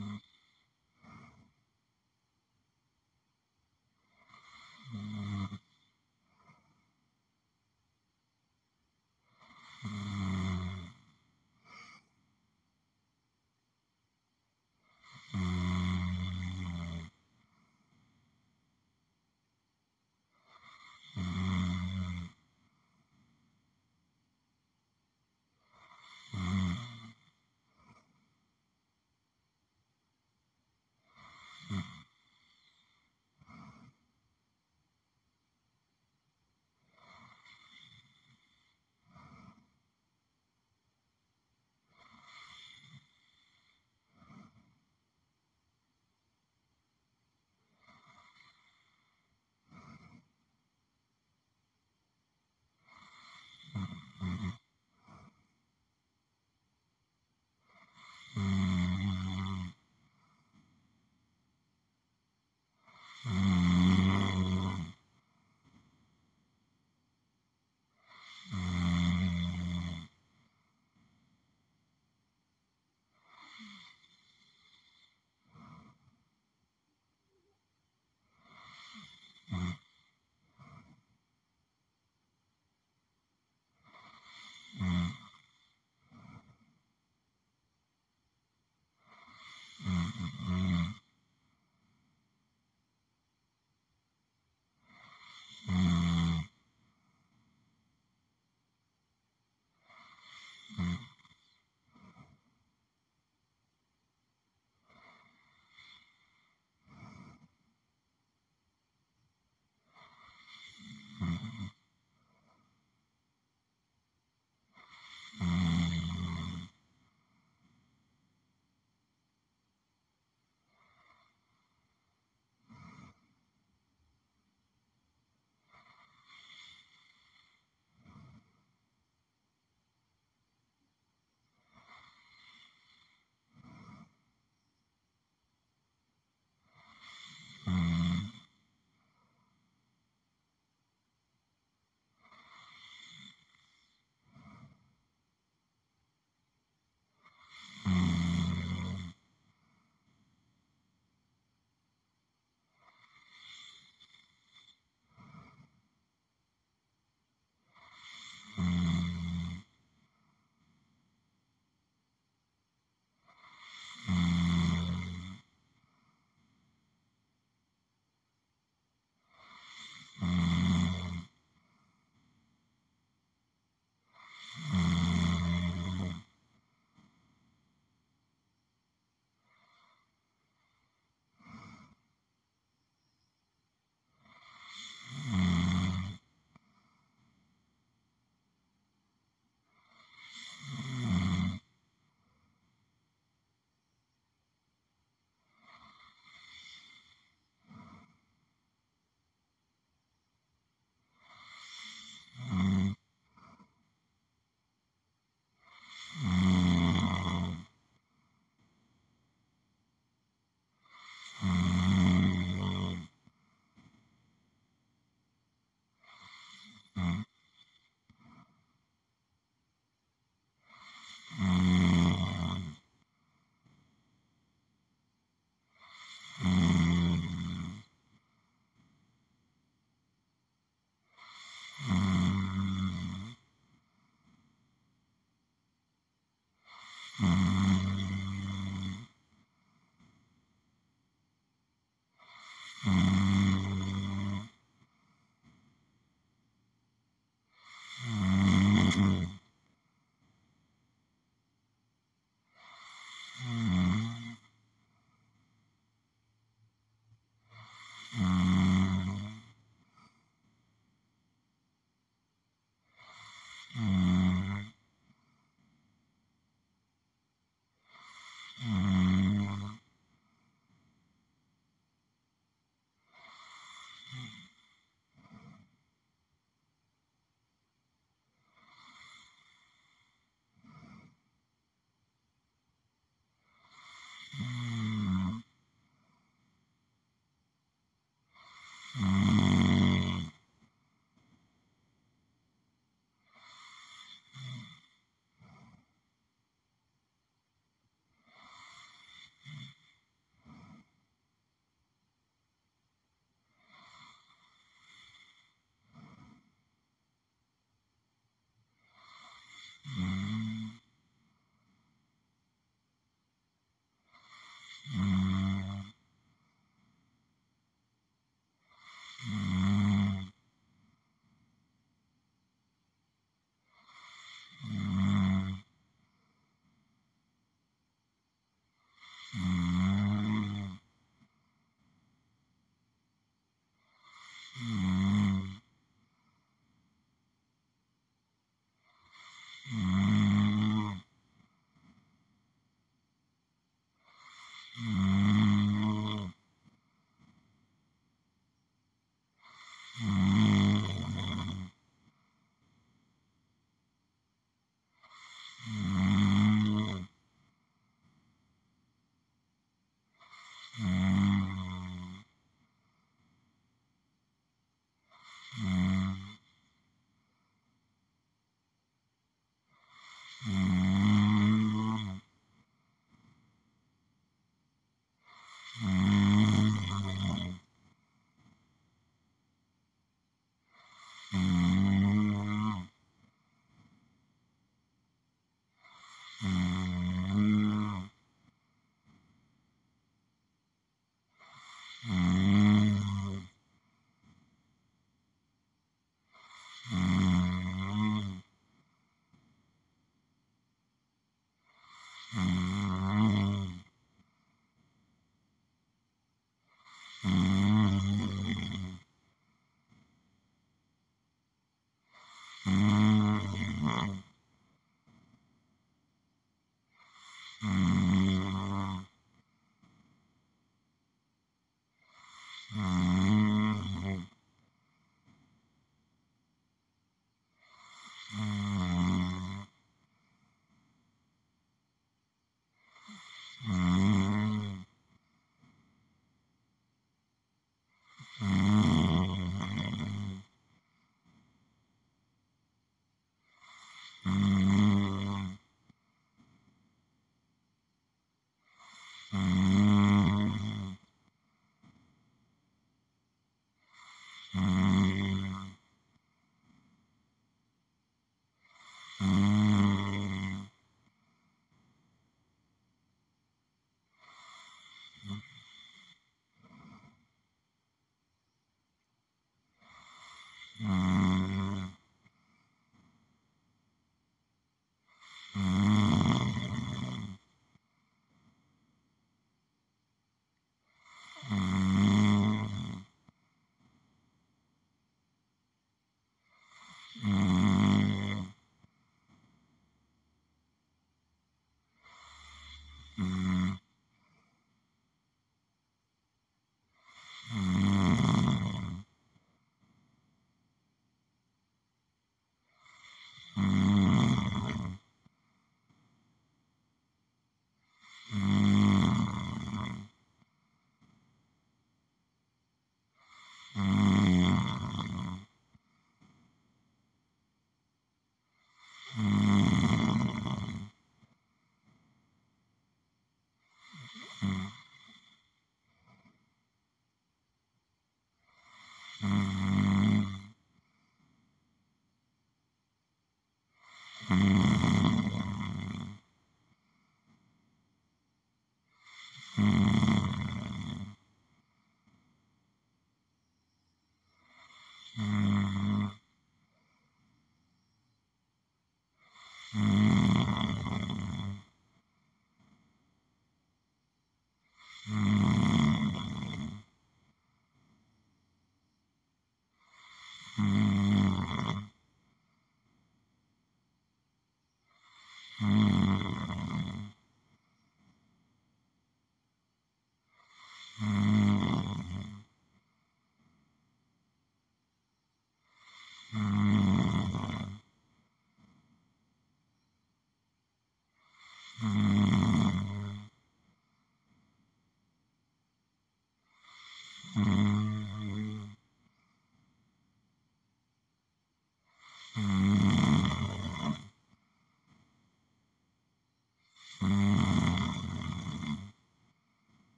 Mm-hmm.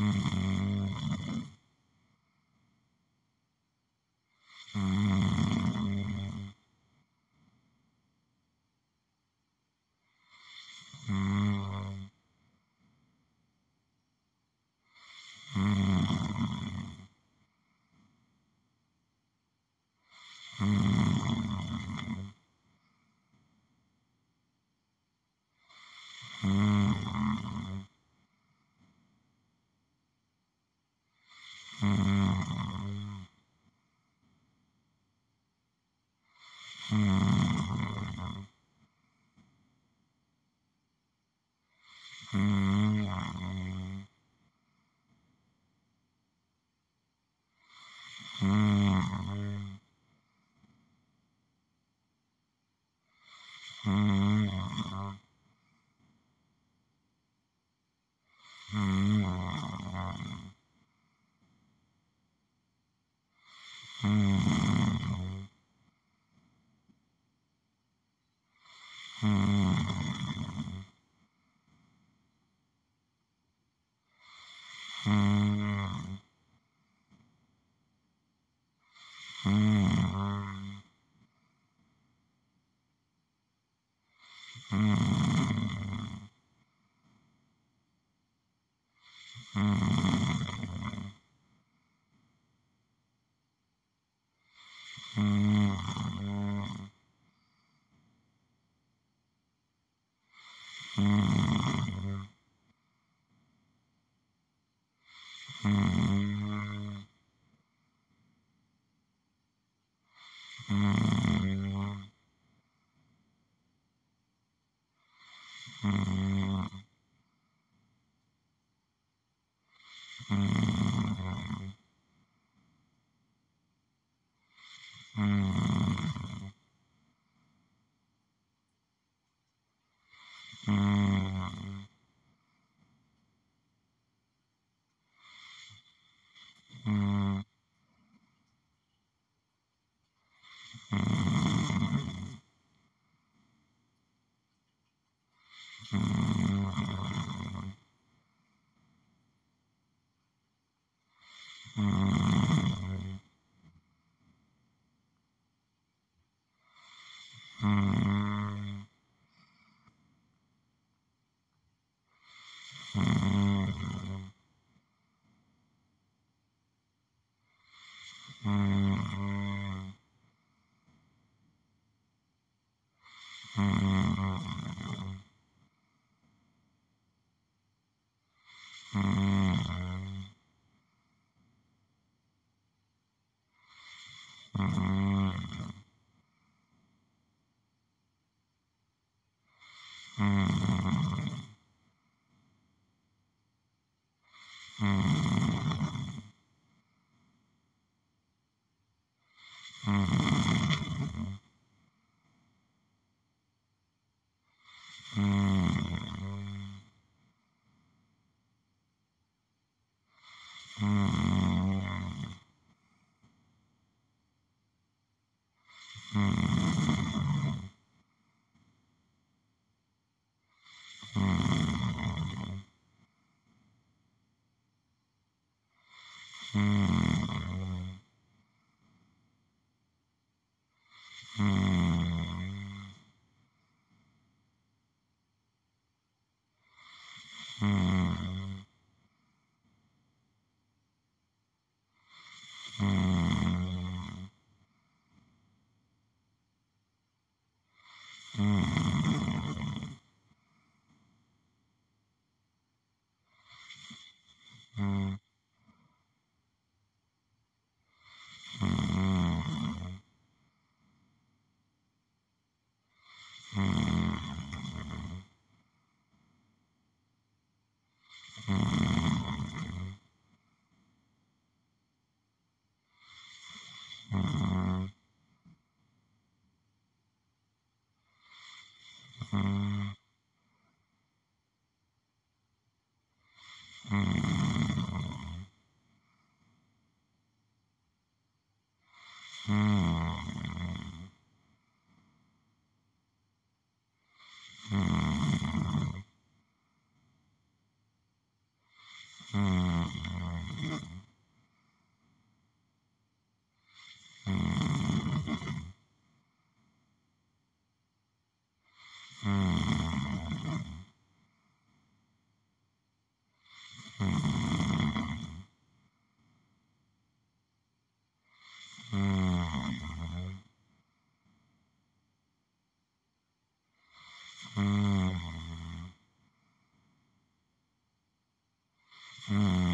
Mm-hmm. Mm. Mm.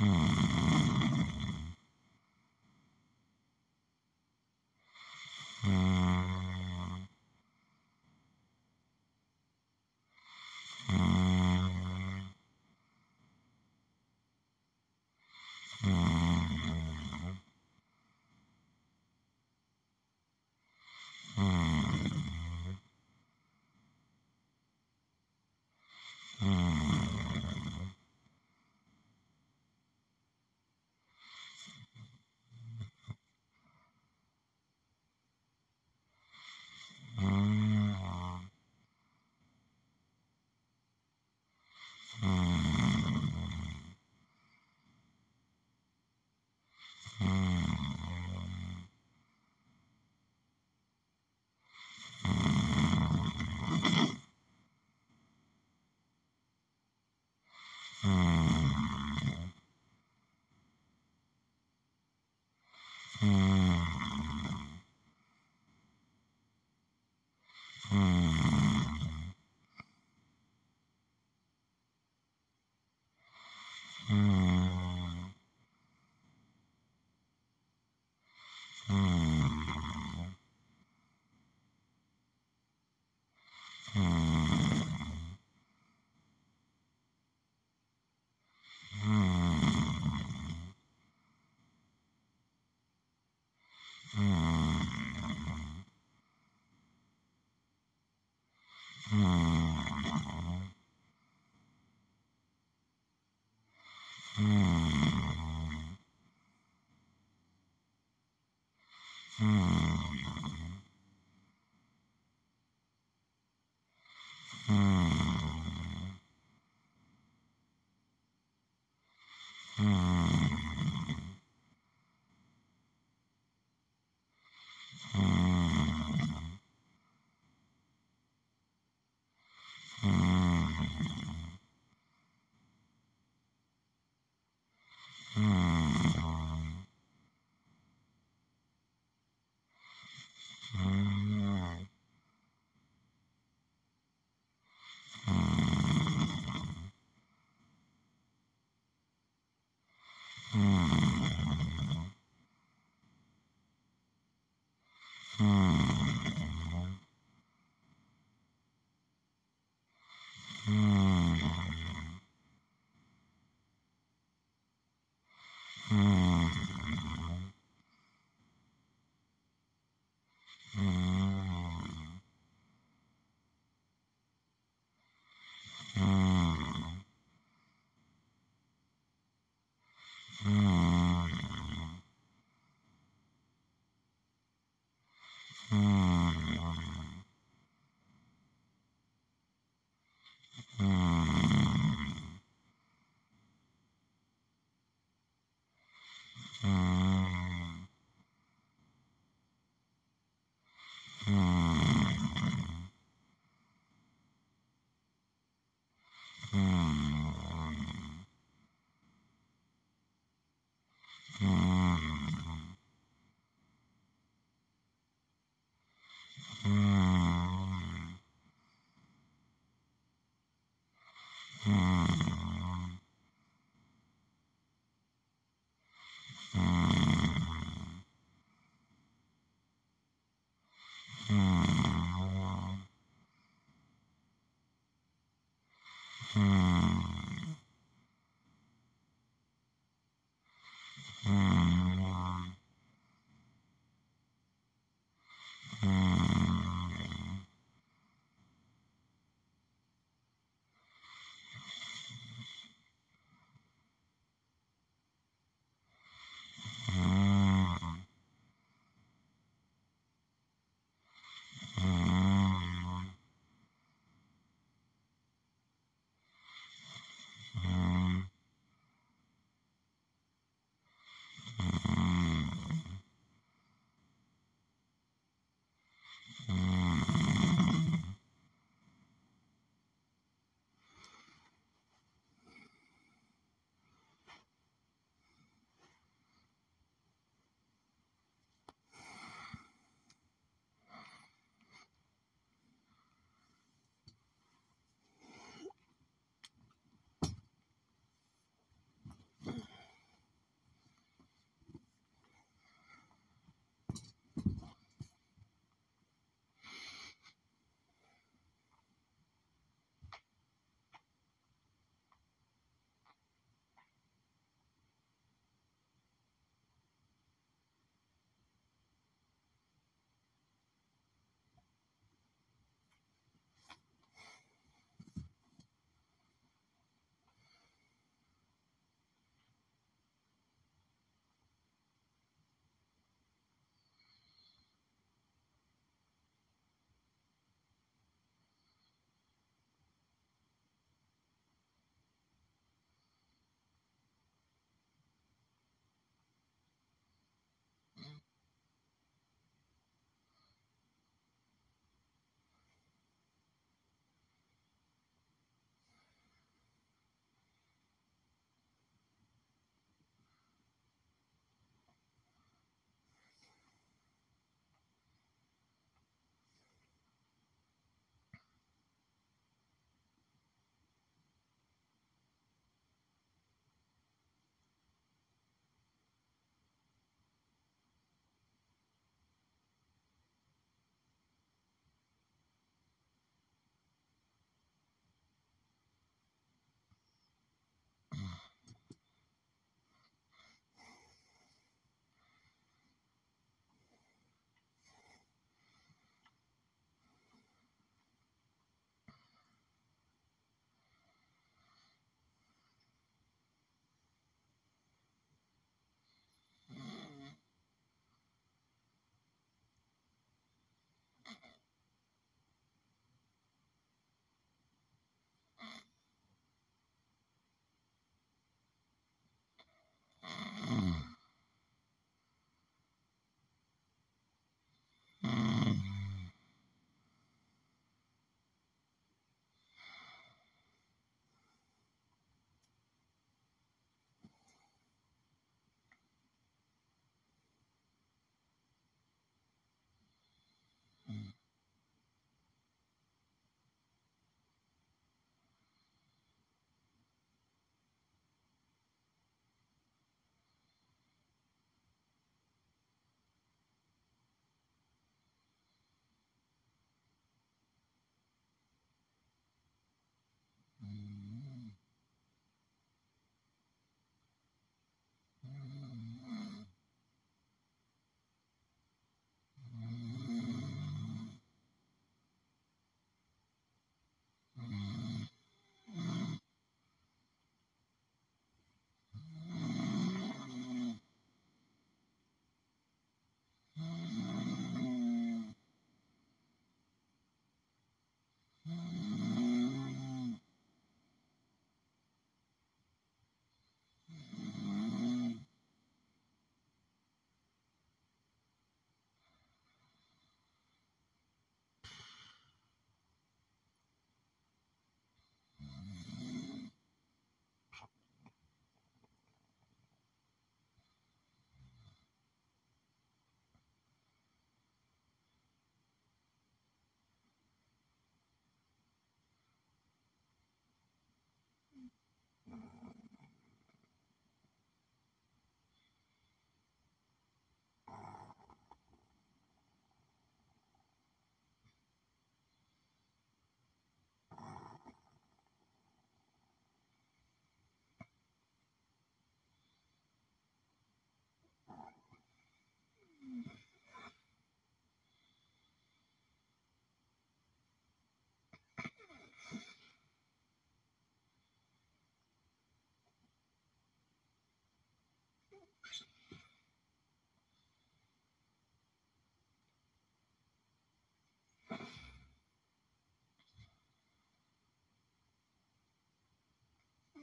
Hmm.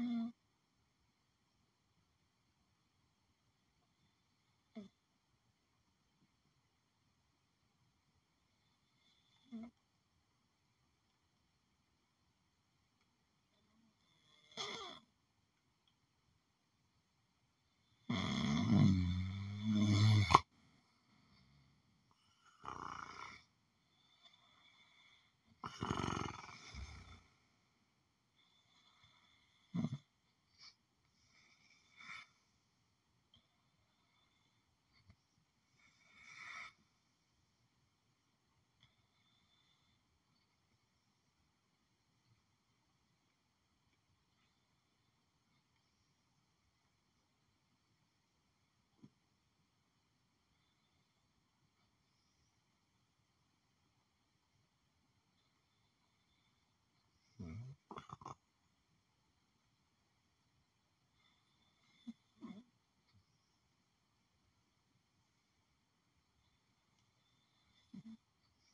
Uh,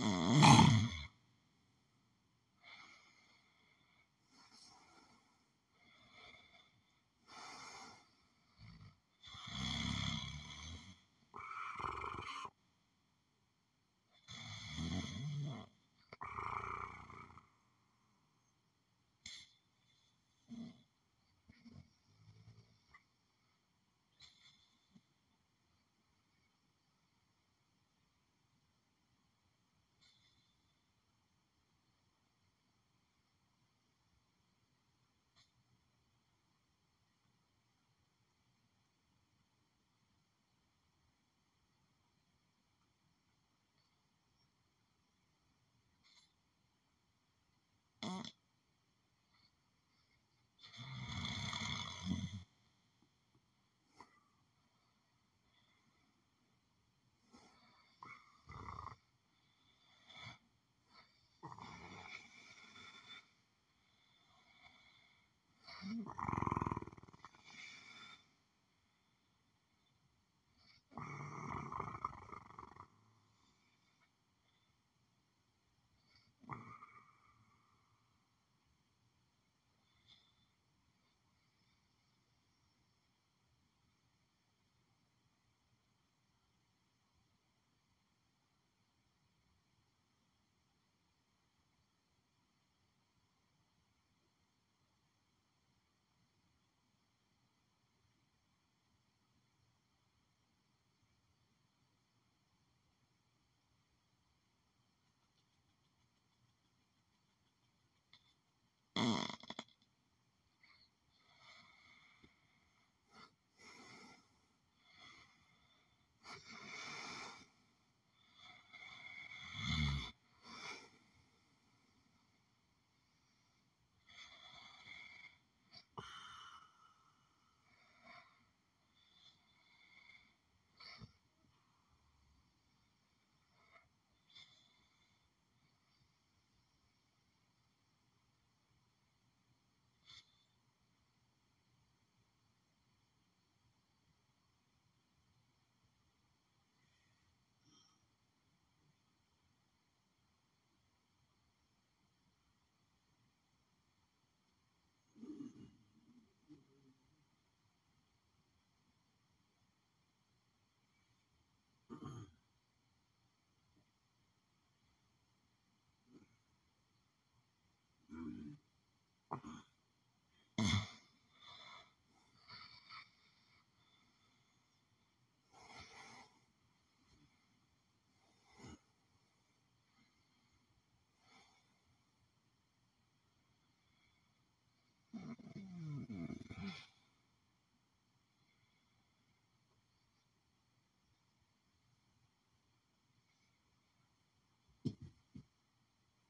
Mm. Mm-hmm.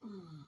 Mm.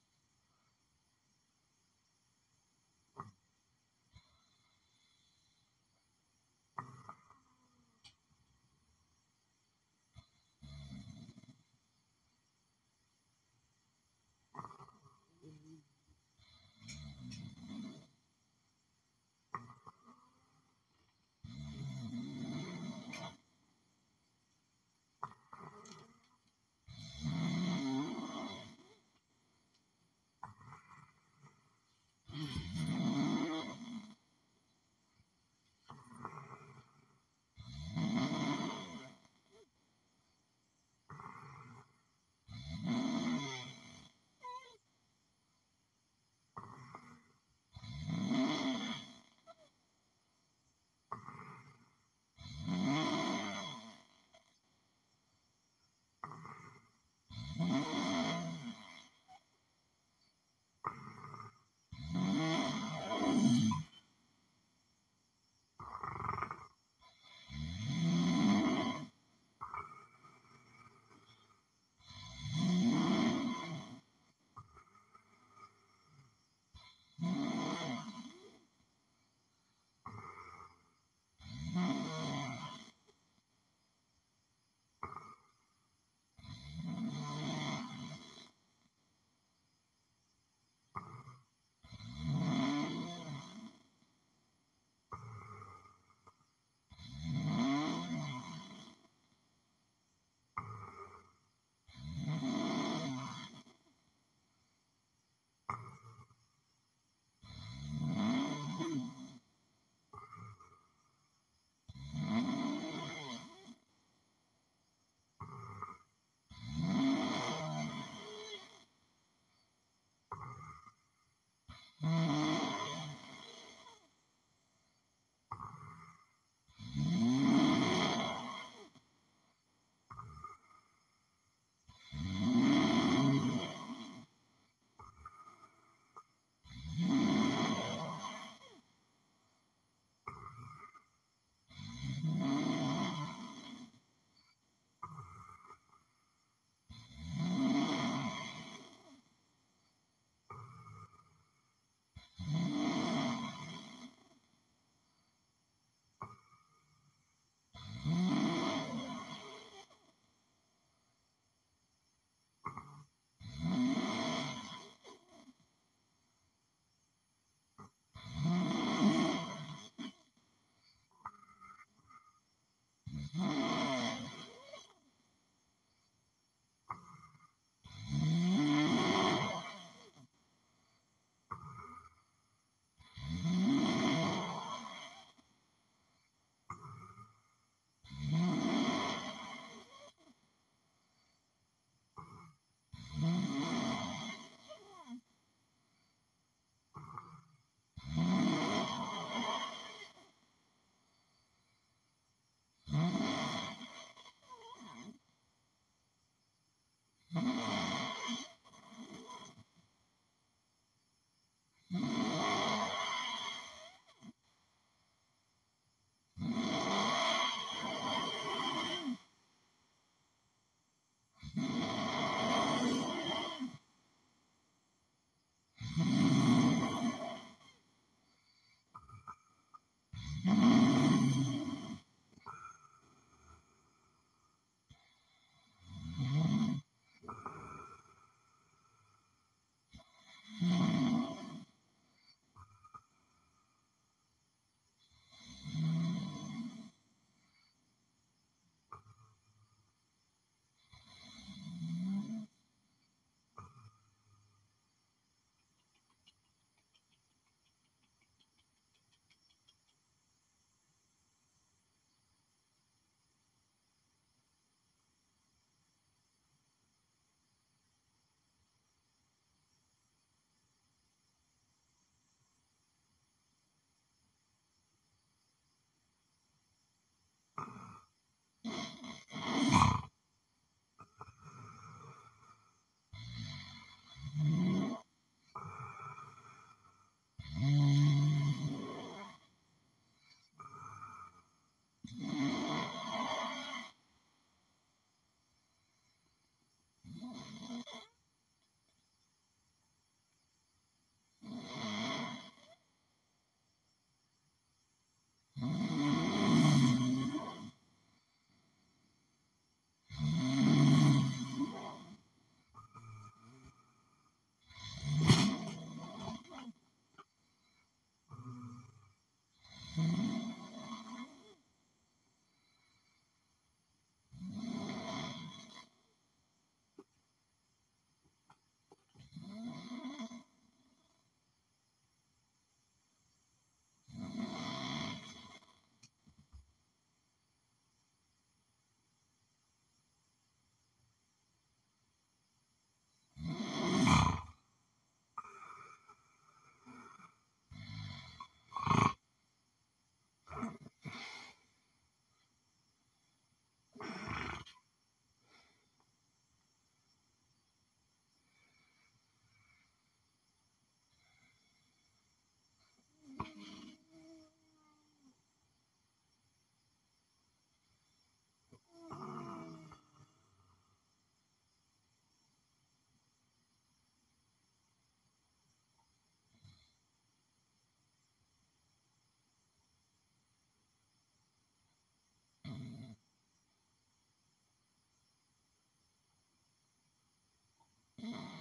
Mm.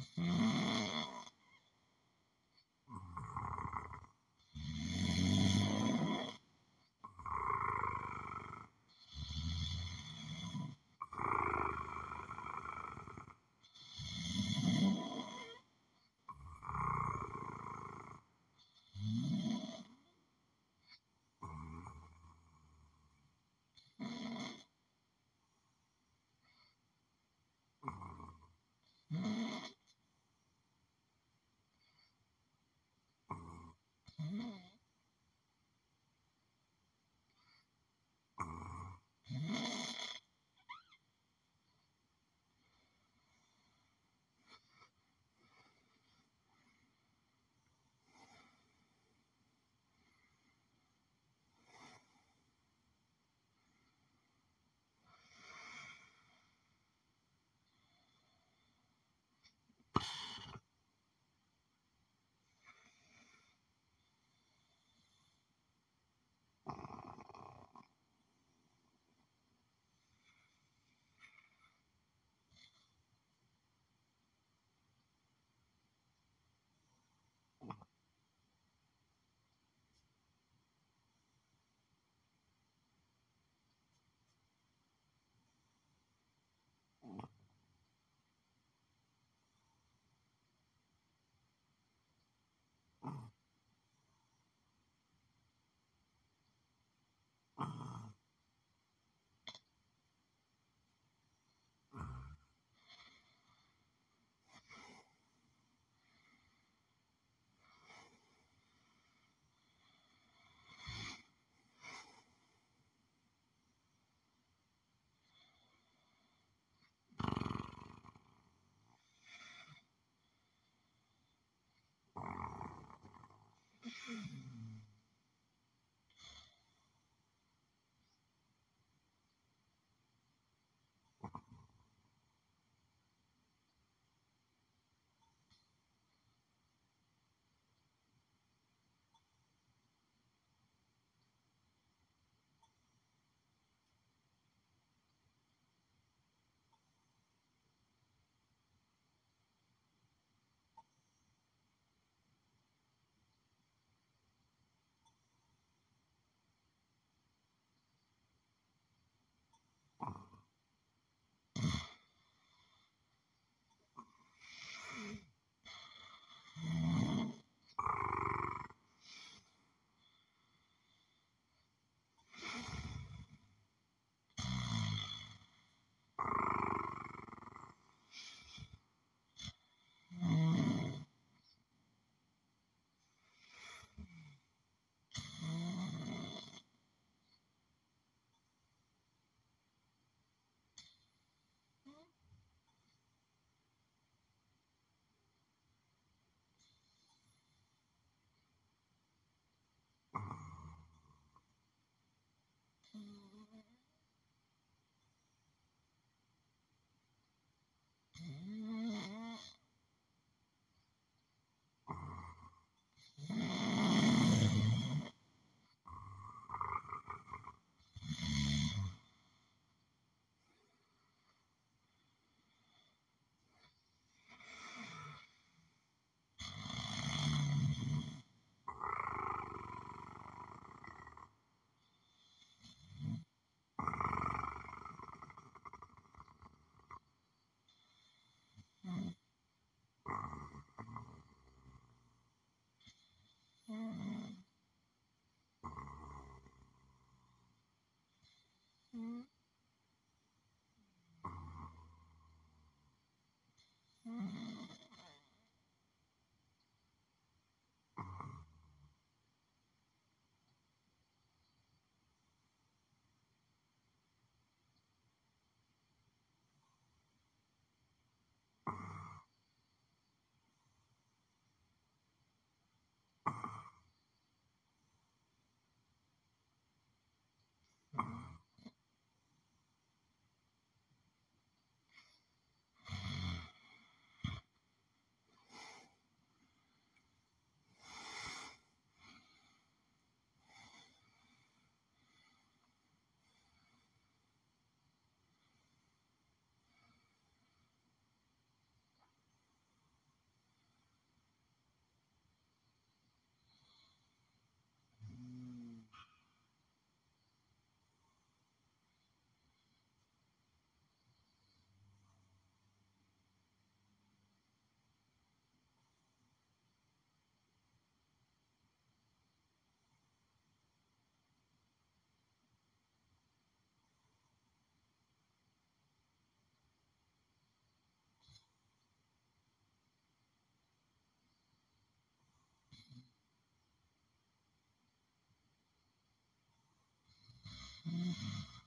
Mm-hmm. Mm. Mm-hmm. Mm-hmm.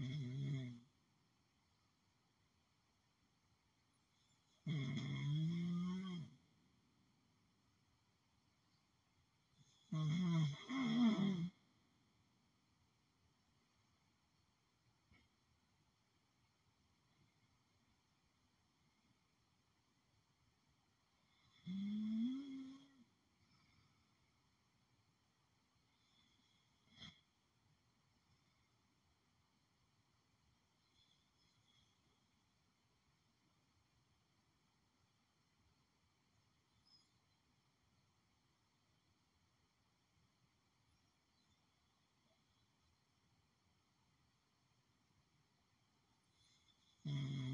Mm-hmm. Mm-hmm.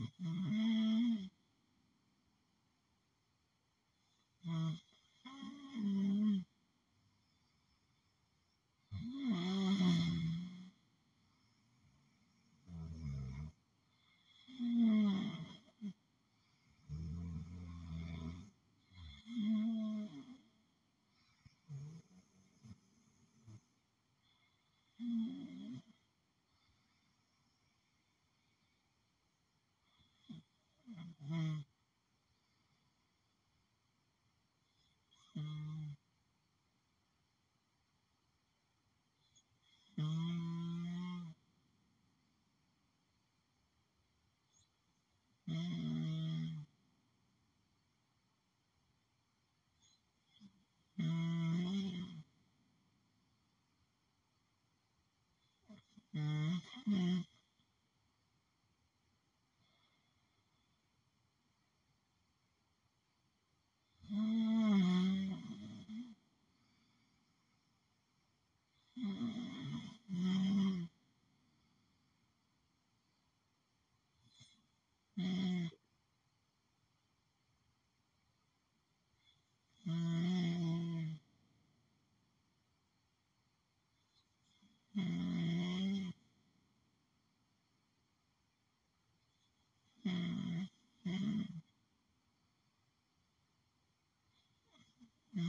Mm-hmm.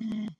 mm.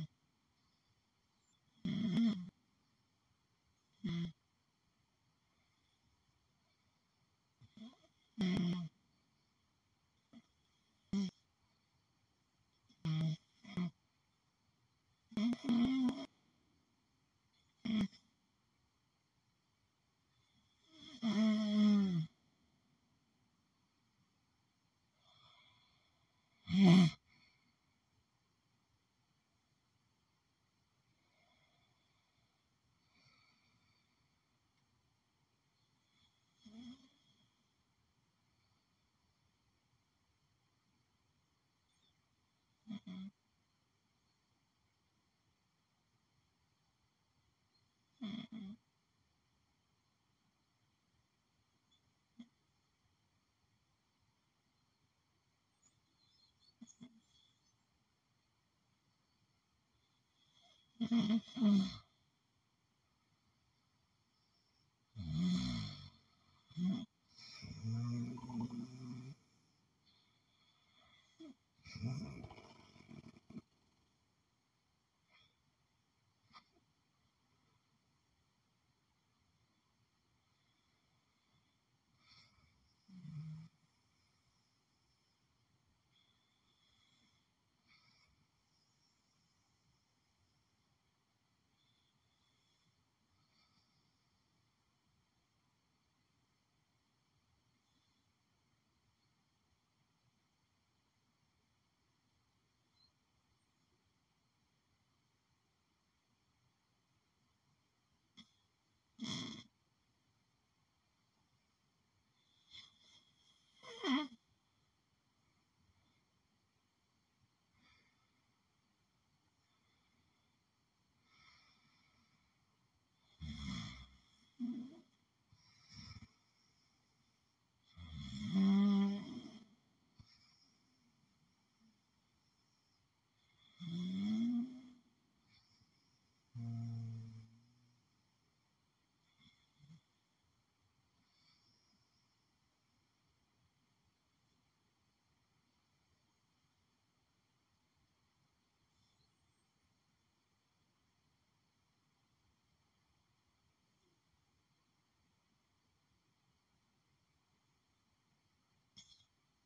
Mm-hmm.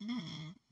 Mm-hmm.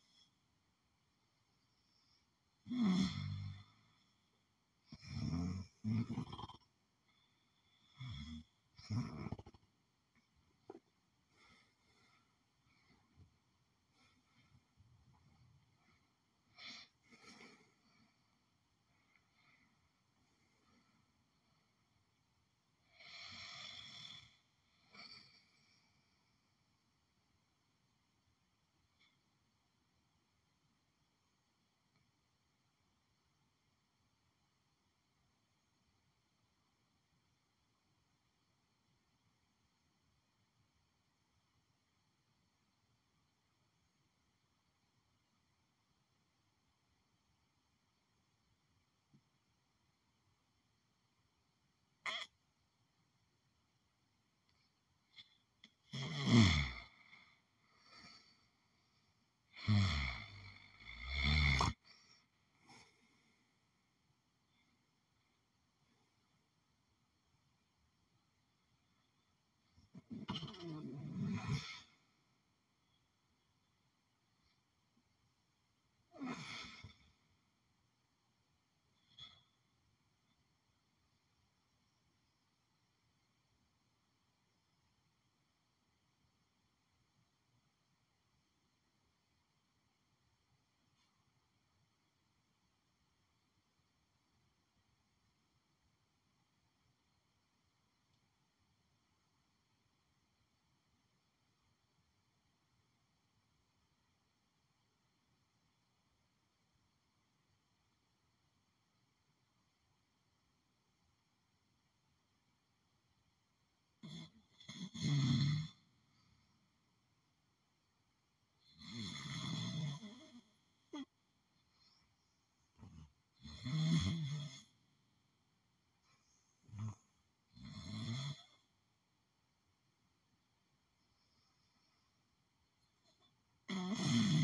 Mm-hmm. (laughs)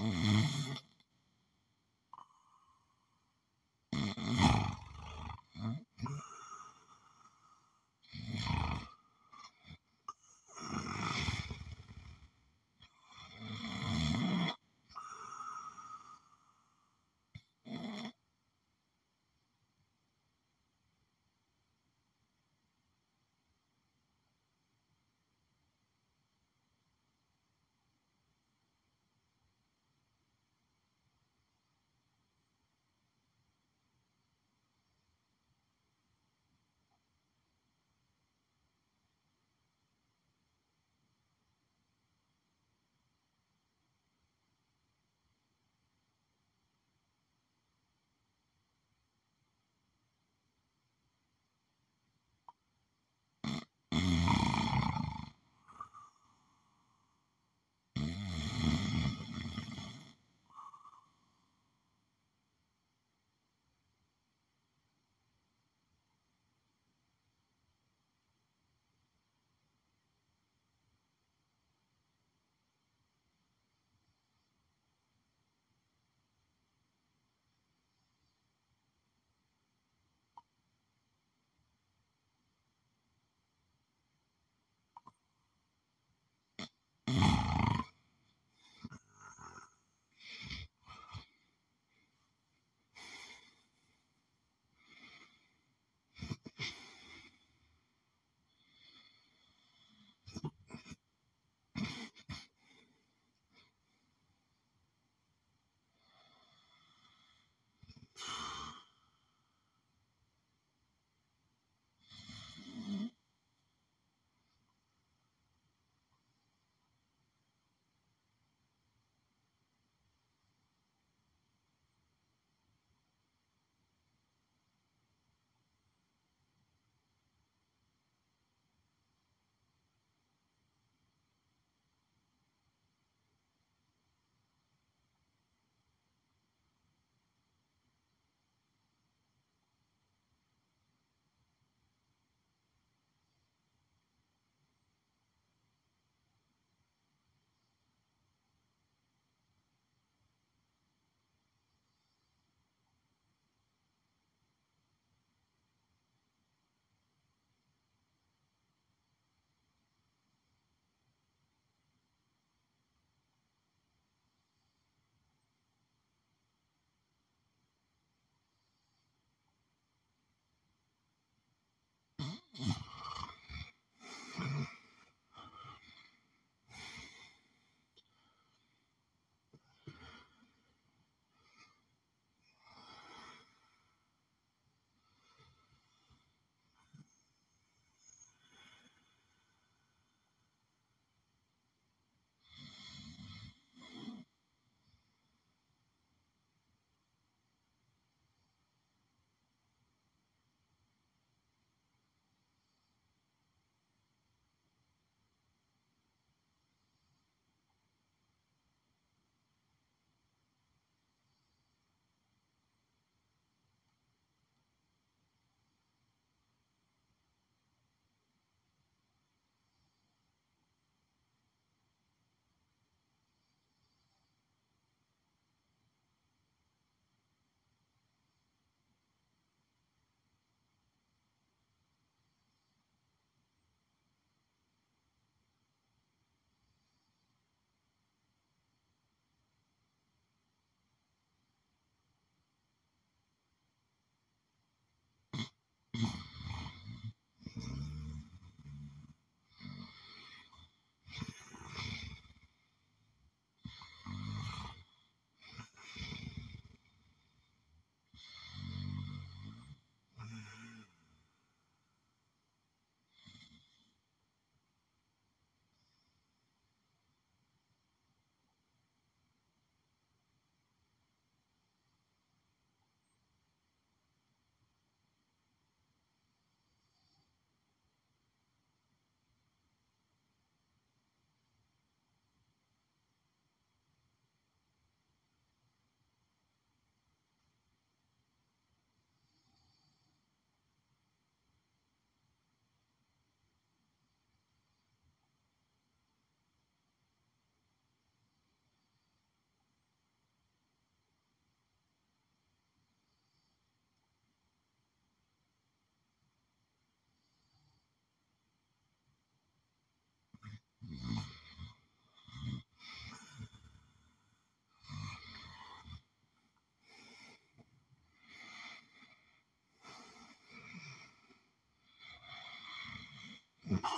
Mm-hmm.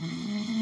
Uhum.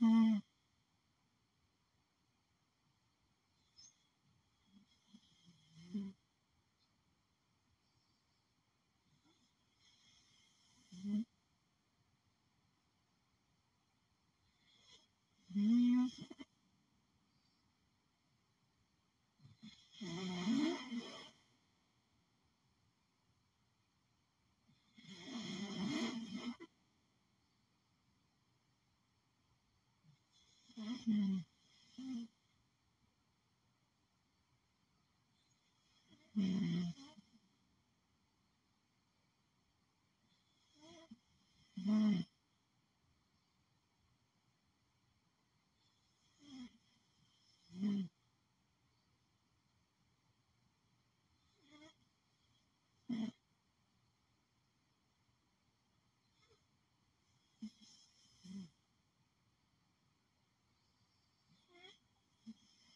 嗯。嗯。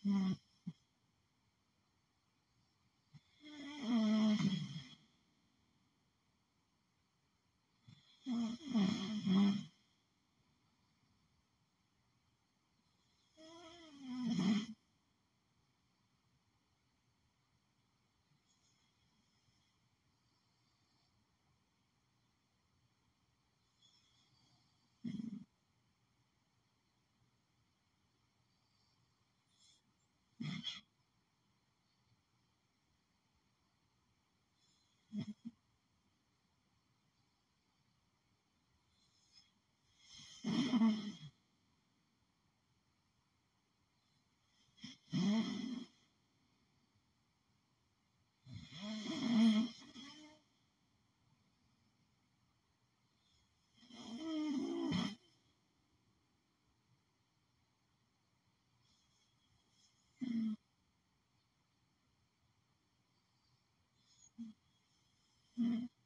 Mm-hmm. Mm.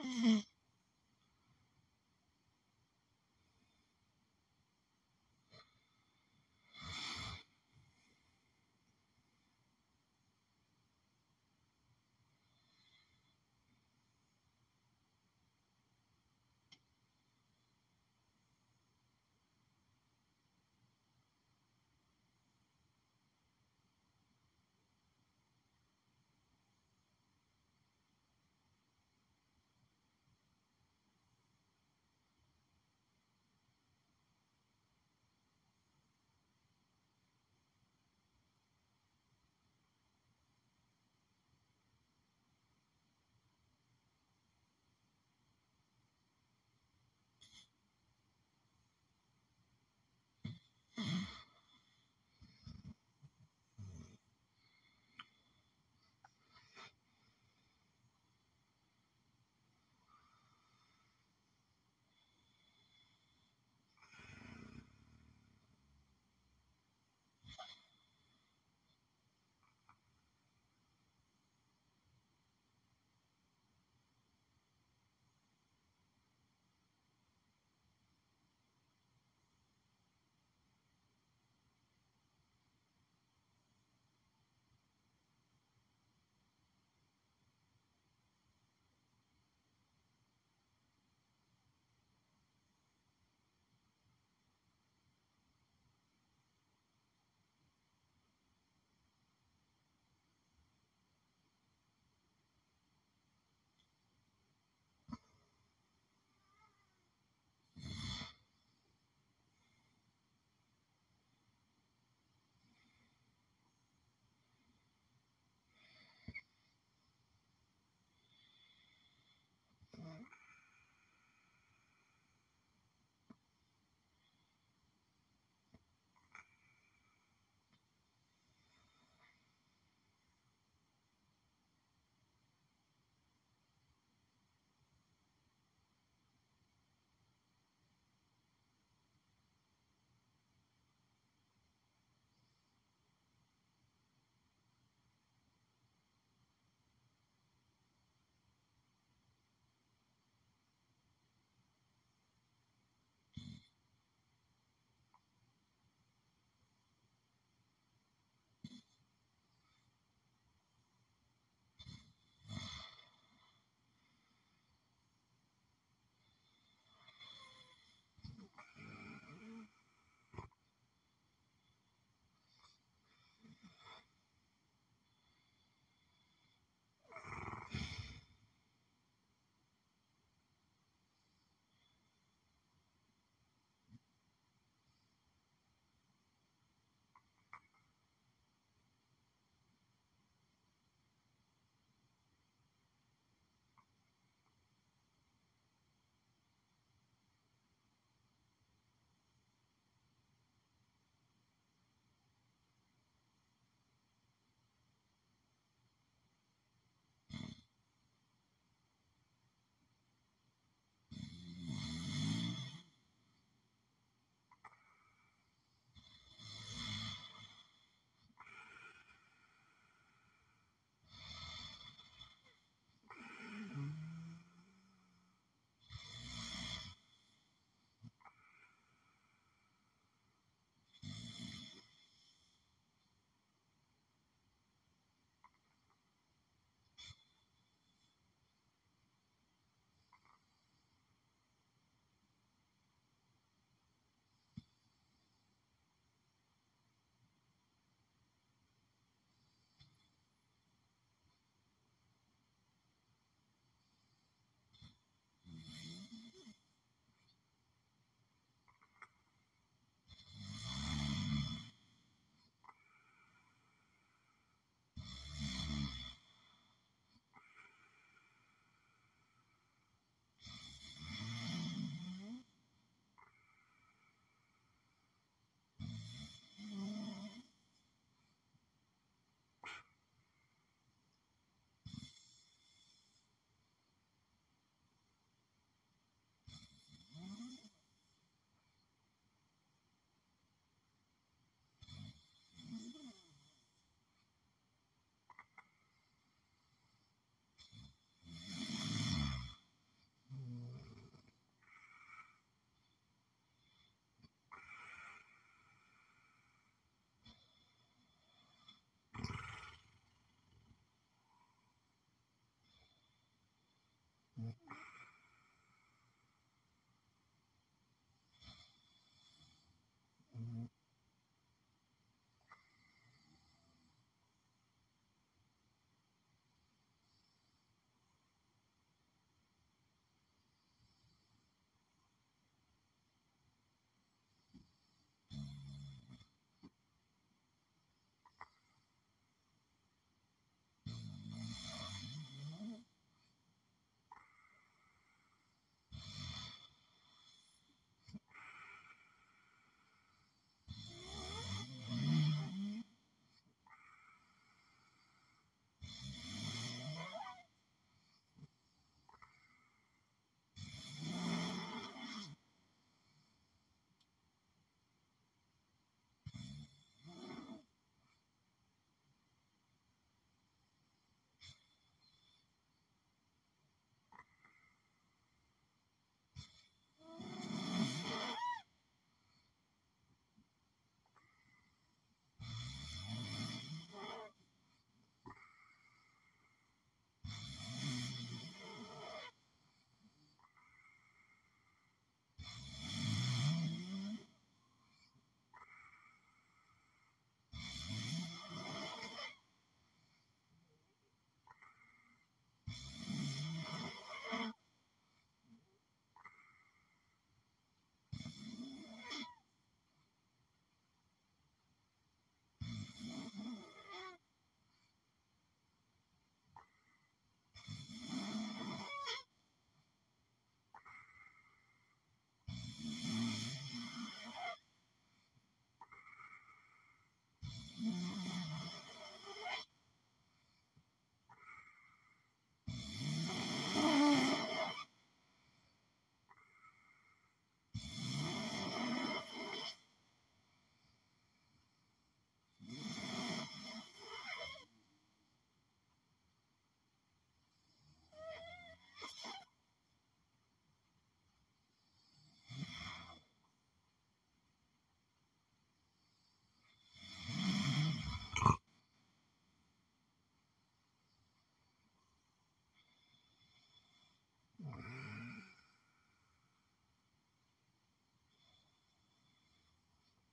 Mm-hmm. (laughs)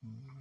Mm-hmm.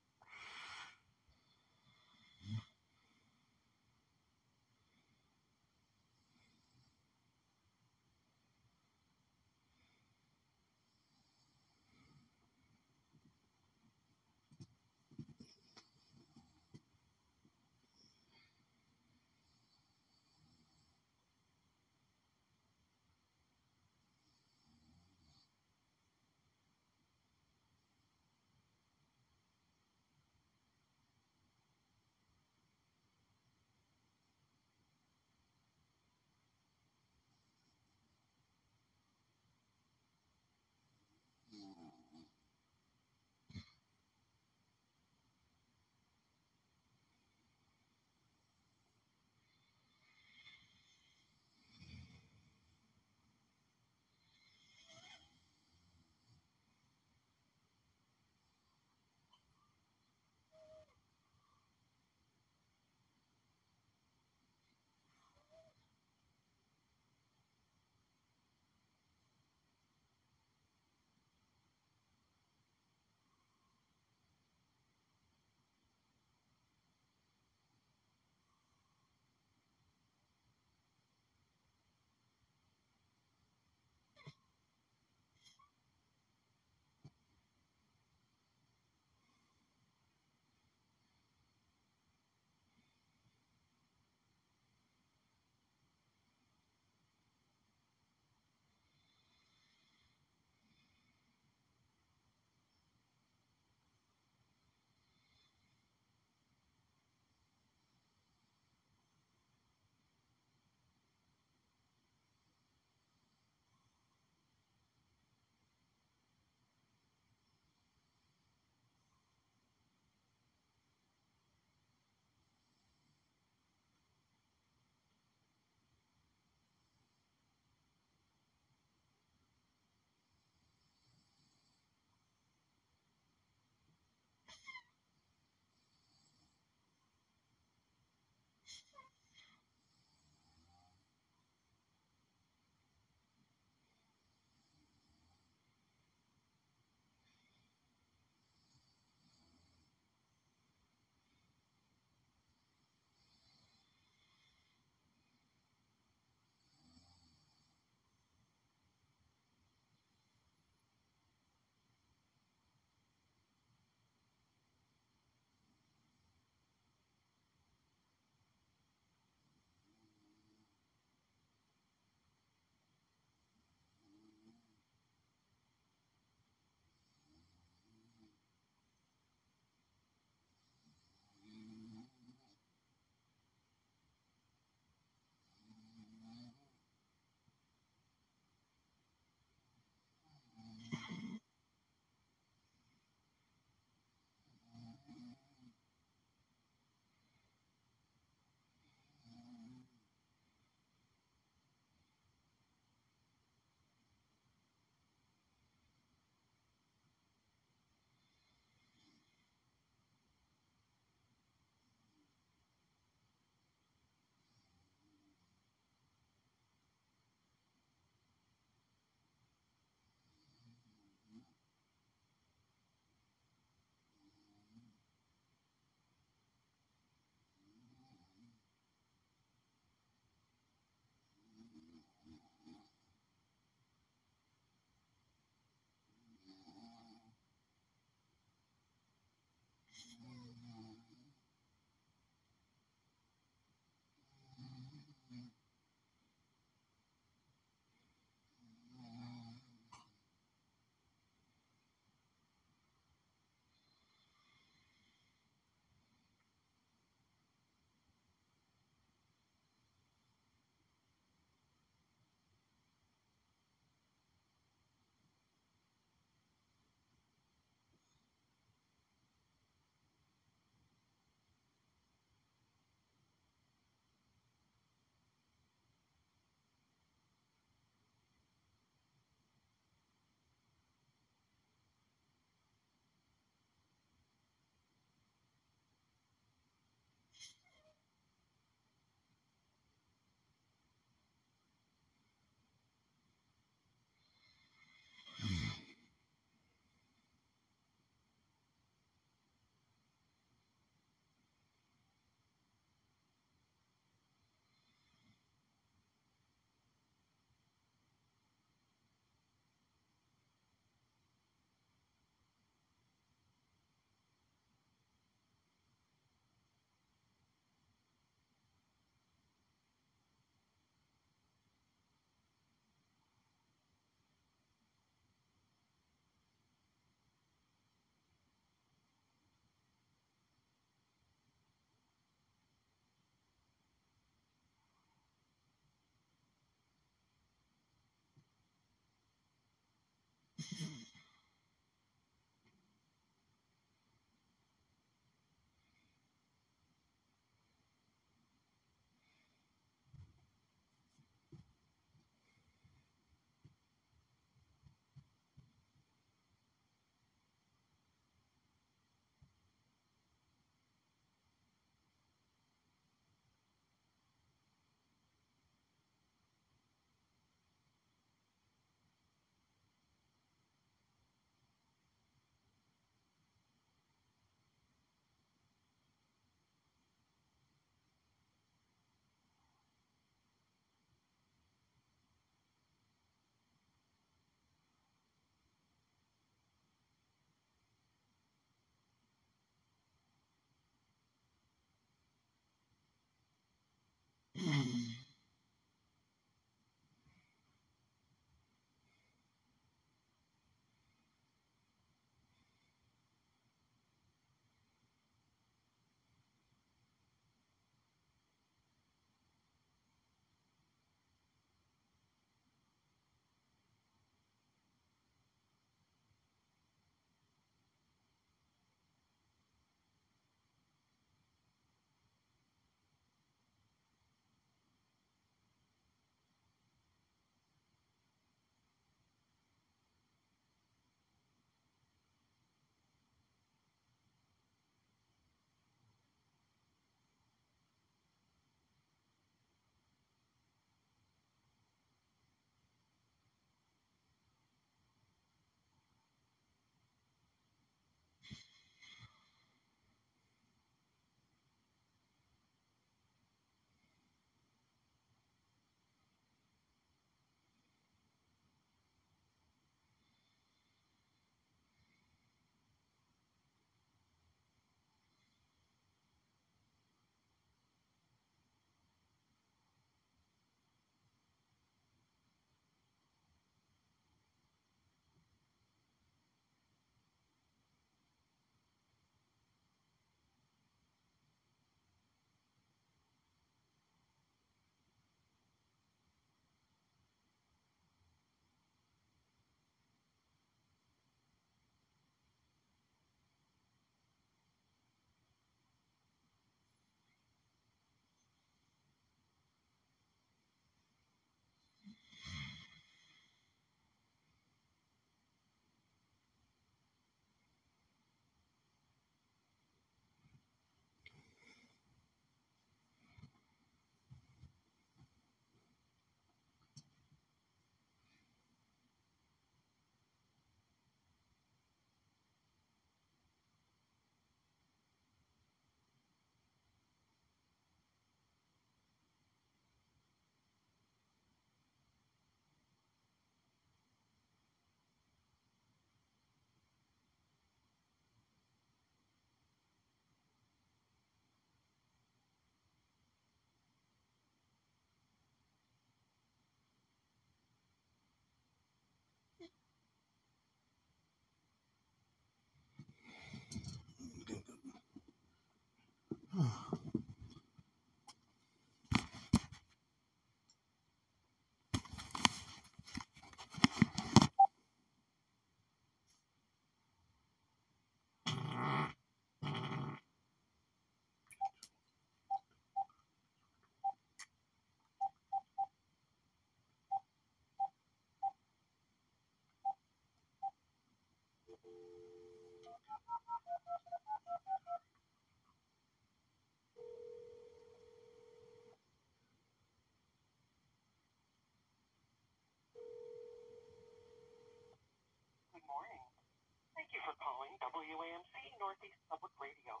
WAMC Northeast Public Radio.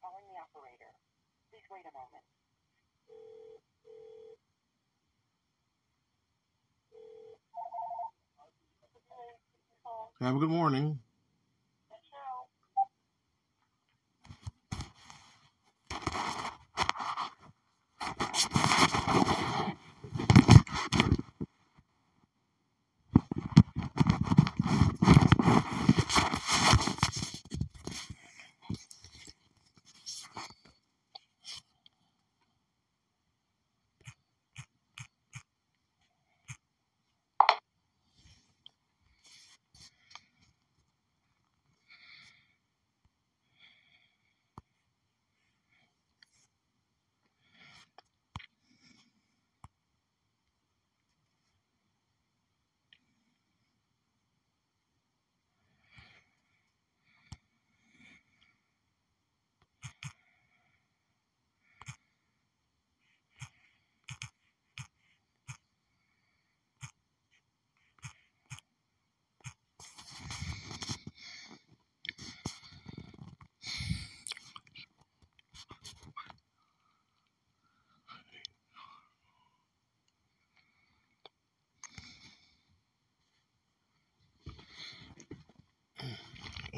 Calling the operator. Please wait a moment. Have a good morning.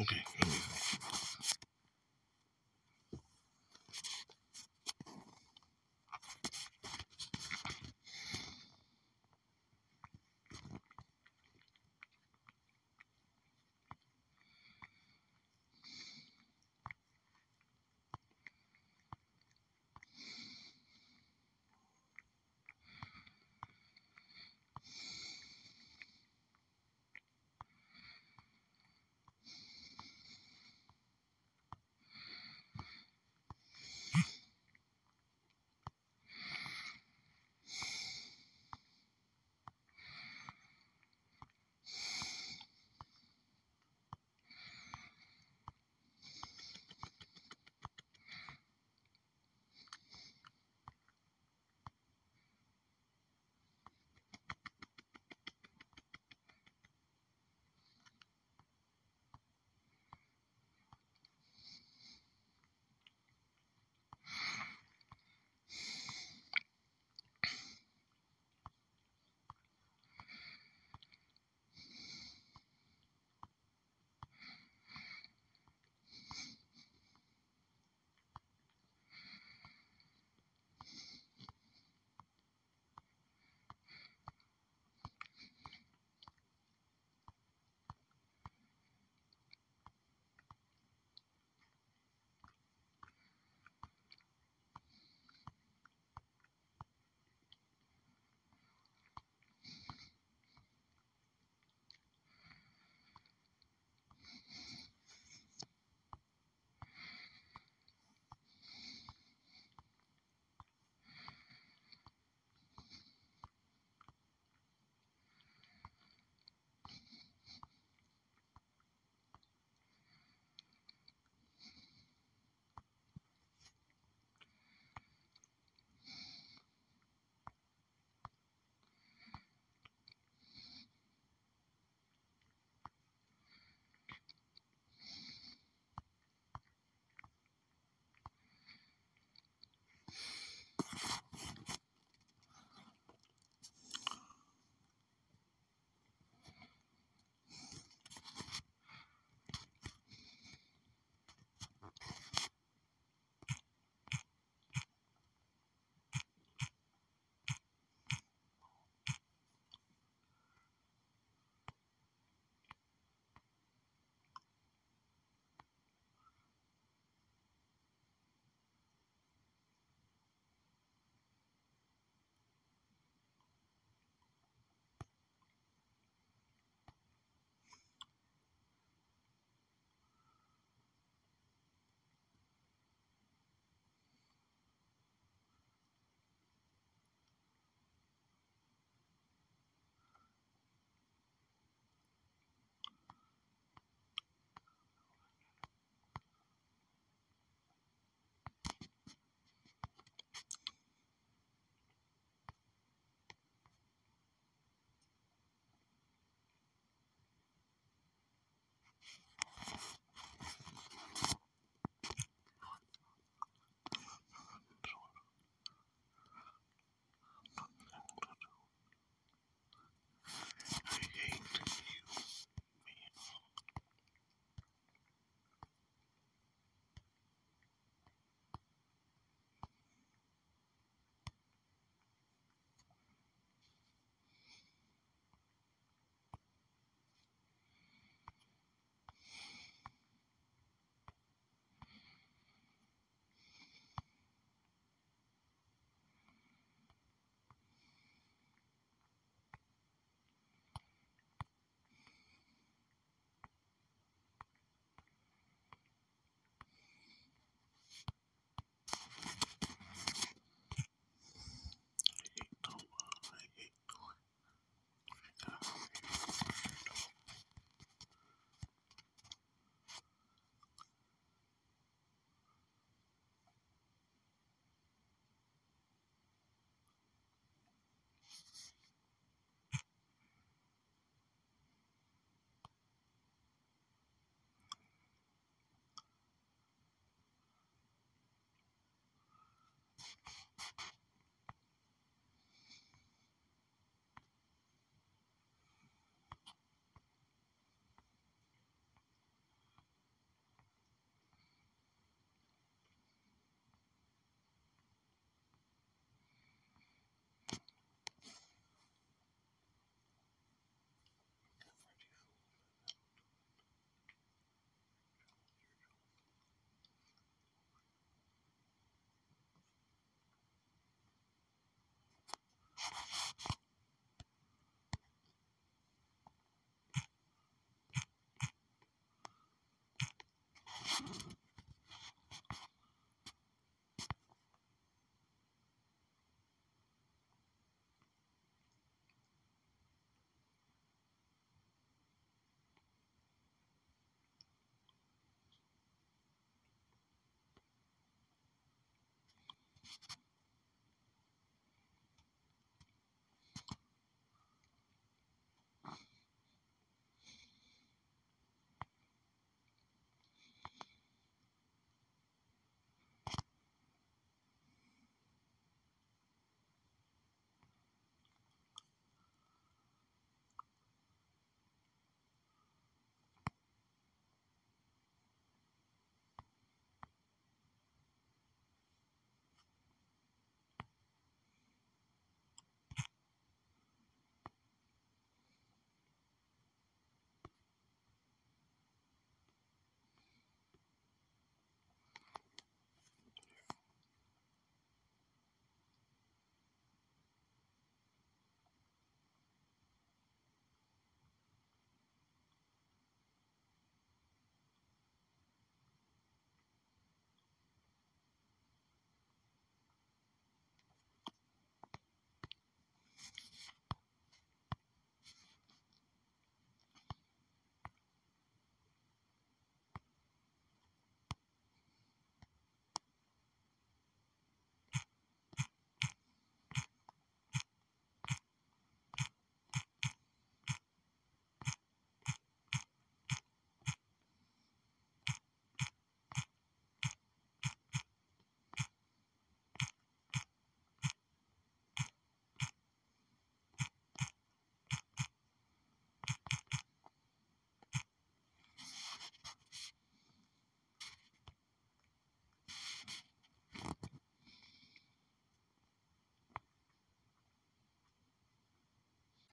Okay,